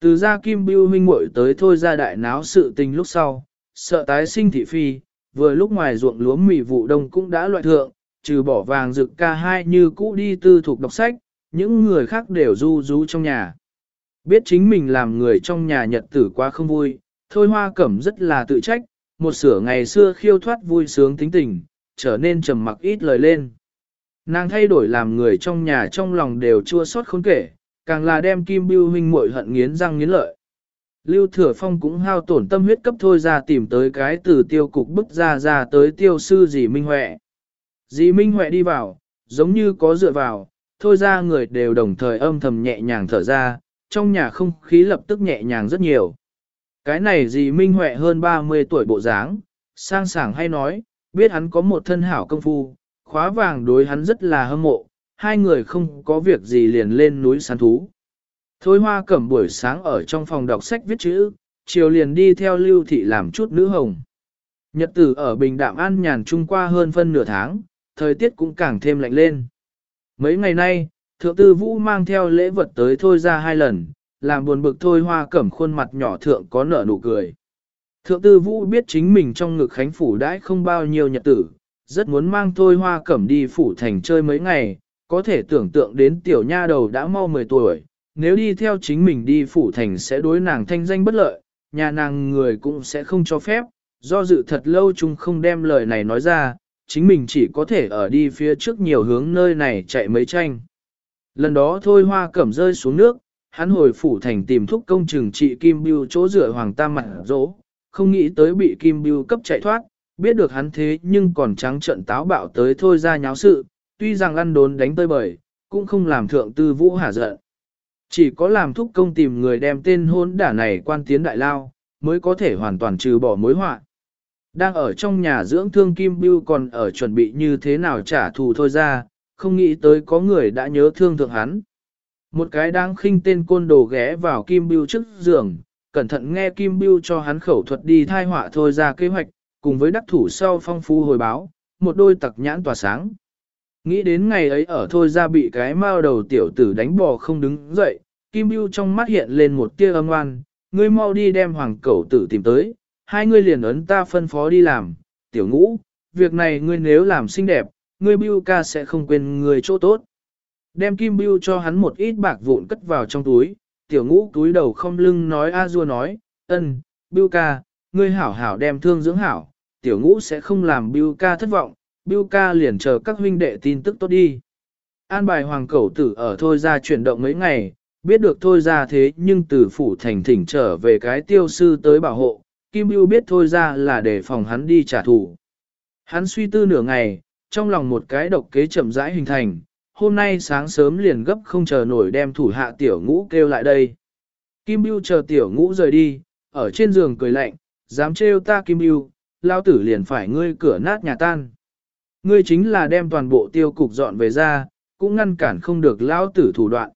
Từ ra Kim Bưu huynh muội tới thôi ra đại náo sự tình lúc sau, sợ tái sinh thị phi, vừa lúc ngoài ruộng lúa mì vụ đông cũng đã loại thượng, trừ bỏ vàng rực ca hai như cũ đi tư thuộc đọc sách, những người khác đều du rú trong nhà. Biết chính mình làm người trong nhà nhật tử quá không vui, thôi hoa cẩm rất là tự trách, một sửa ngày xưa khiêu thoát vui sướng tính tình, trở nên trầm mặc ít lời lên. Nàng thay đổi làm người trong nhà trong lòng đều chua xót khốn kể, càng là đem Kim Bưu huynh muội hận nghiến răng nghiến lợi. Lưu Thừa Phong cũng hao tổn tâm huyết cấp thôi ra tìm tới cái từ tiêu cục bức ra ra tới tiêu sư dì Minh Huệ. Dì Minh Huệ đi vào, giống như có dựa vào, thôi ra người đều đồng thời âm thầm nhẹ nhàng thở ra, trong nhà không khí lập tức nhẹ nhàng rất nhiều. Cái này dì Minh Huệ hơn 30 tuổi bộ dáng, sang sảng hay nói, biết hắn có một thân hảo công phu, khóa vàng đối hắn rất là hâm mộ, hai người không có việc gì liền lên núi săn thú. Thôi hoa cẩm buổi sáng ở trong phòng đọc sách viết chữ, chiều liền đi theo lưu thị làm chút nữ hồng. Nhật tử ở Bình Đạm An nhàn trung qua hơn phân nửa tháng, thời tiết cũng càng thêm lạnh lên. Mấy ngày nay, Thượng Tư Vũ mang theo lễ vật tới thôi ra hai lần, làm buồn bực thôi hoa cẩm khuôn mặt nhỏ thượng có nở nụ cười. Thượng Tư Vũ biết chính mình trong ngực khánh phủ đãi không bao nhiêu nhật tử, rất muốn mang thôi hoa cẩm đi phủ thành chơi mấy ngày, có thể tưởng tượng đến tiểu nha đầu đã mau 10 tuổi, nếu đi theo chính mình đi phủ thành sẽ đối nàng thanh danh bất lợi, nhà nàng người cũng sẽ không cho phép, do dự thật lâu chung không đem lời này nói ra, chính mình chỉ có thể ở đi phía trước nhiều hướng nơi này chạy mấy tranh. Lần đó thôi hoa cẩm rơi xuống nước, hắn hồi phủ thành tìm thúc công trừng trị Kim Biêu chỗ rửa hoàng tam mặt dỗ, không nghĩ tới bị Kim Biêu cấp chạy thoát, biết được hắn thế nhưng còn trắng trận táo bạo tới thôi ra nháo sự, tuy rằng ăn đốn đánh tơi bời, cũng không làm thượng tư vũ hả giận. Chỉ có làm thúc công tìm người đem tên hôn đả này quan tiến đại lao, mới có thể hoàn toàn trừ bỏ mối họa. Đang ở trong nhà dưỡng thương Kim Bưu còn ở chuẩn bị như thế nào trả thù thôi ra, không nghĩ tới có người đã nhớ thương thượng hắn. Một cái đang khinh tên côn đồ ghé vào Kim Bưu trước giường, cẩn thận nghe Kim Bưu cho hắn khẩu thuật đi thai họa thôi ra kế hoạch, cùng với đắc thủ sau phong phú hồi báo, một đôi tặc nhãn tỏa sáng. Nghĩ đến ngày ấy ở thôi ra bị cái mao đầu tiểu tử đánh bò không đứng dậy, Kim Bưu trong mắt hiện lên một tia âm oan, ngươi mau đi đem hoàng cẩu tử tìm tới, hai ngươi liền ấn ta phân phó đi làm, tiểu ngũ, việc này ngươi nếu làm xinh đẹp, ngươi Bưu ca sẽ không quên người chỗ tốt. Đem Kim Bưu cho hắn một ít bạc vụn cất vào trong túi, tiểu ngũ túi đầu không lưng nói a dua nói, ân, Bưu ca, ngươi hảo hảo đem thương dưỡng hảo, tiểu ngũ sẽ không làm Biêu ca thất vọng, Biêu ca liền chờ các huynh đệ tin tức tốt đi. An bài hoàng cẩu tử ở thôi ra chuyển động mấy ngày, biết được thôi ra thế nhưng từ phủ thành thỉnh trở về cái tiêu sư tới bảo hộ, Kim Biêu biết thôi ra là để phòng hắn đi trả thù. Hắn suy tư nửa ngày, trong lòng một cái độc kế chậm rãi hình thành, hôm nay sáng sớm liền gấp không chờ nổi đem thủ hạ tiểu ngũ kêu lại đây. Kim Biêu chờ tiểu ngũ rời đi, ở trên giường cười lạnh, dám trêu ta Kim Biêu lao tử liền phải ngươi cửa nát nhà tan. Ngươi chính là đem toàn bộ tiêu cục dọn về ra, cũng ngăn cản không được lao tử thủ đoạn.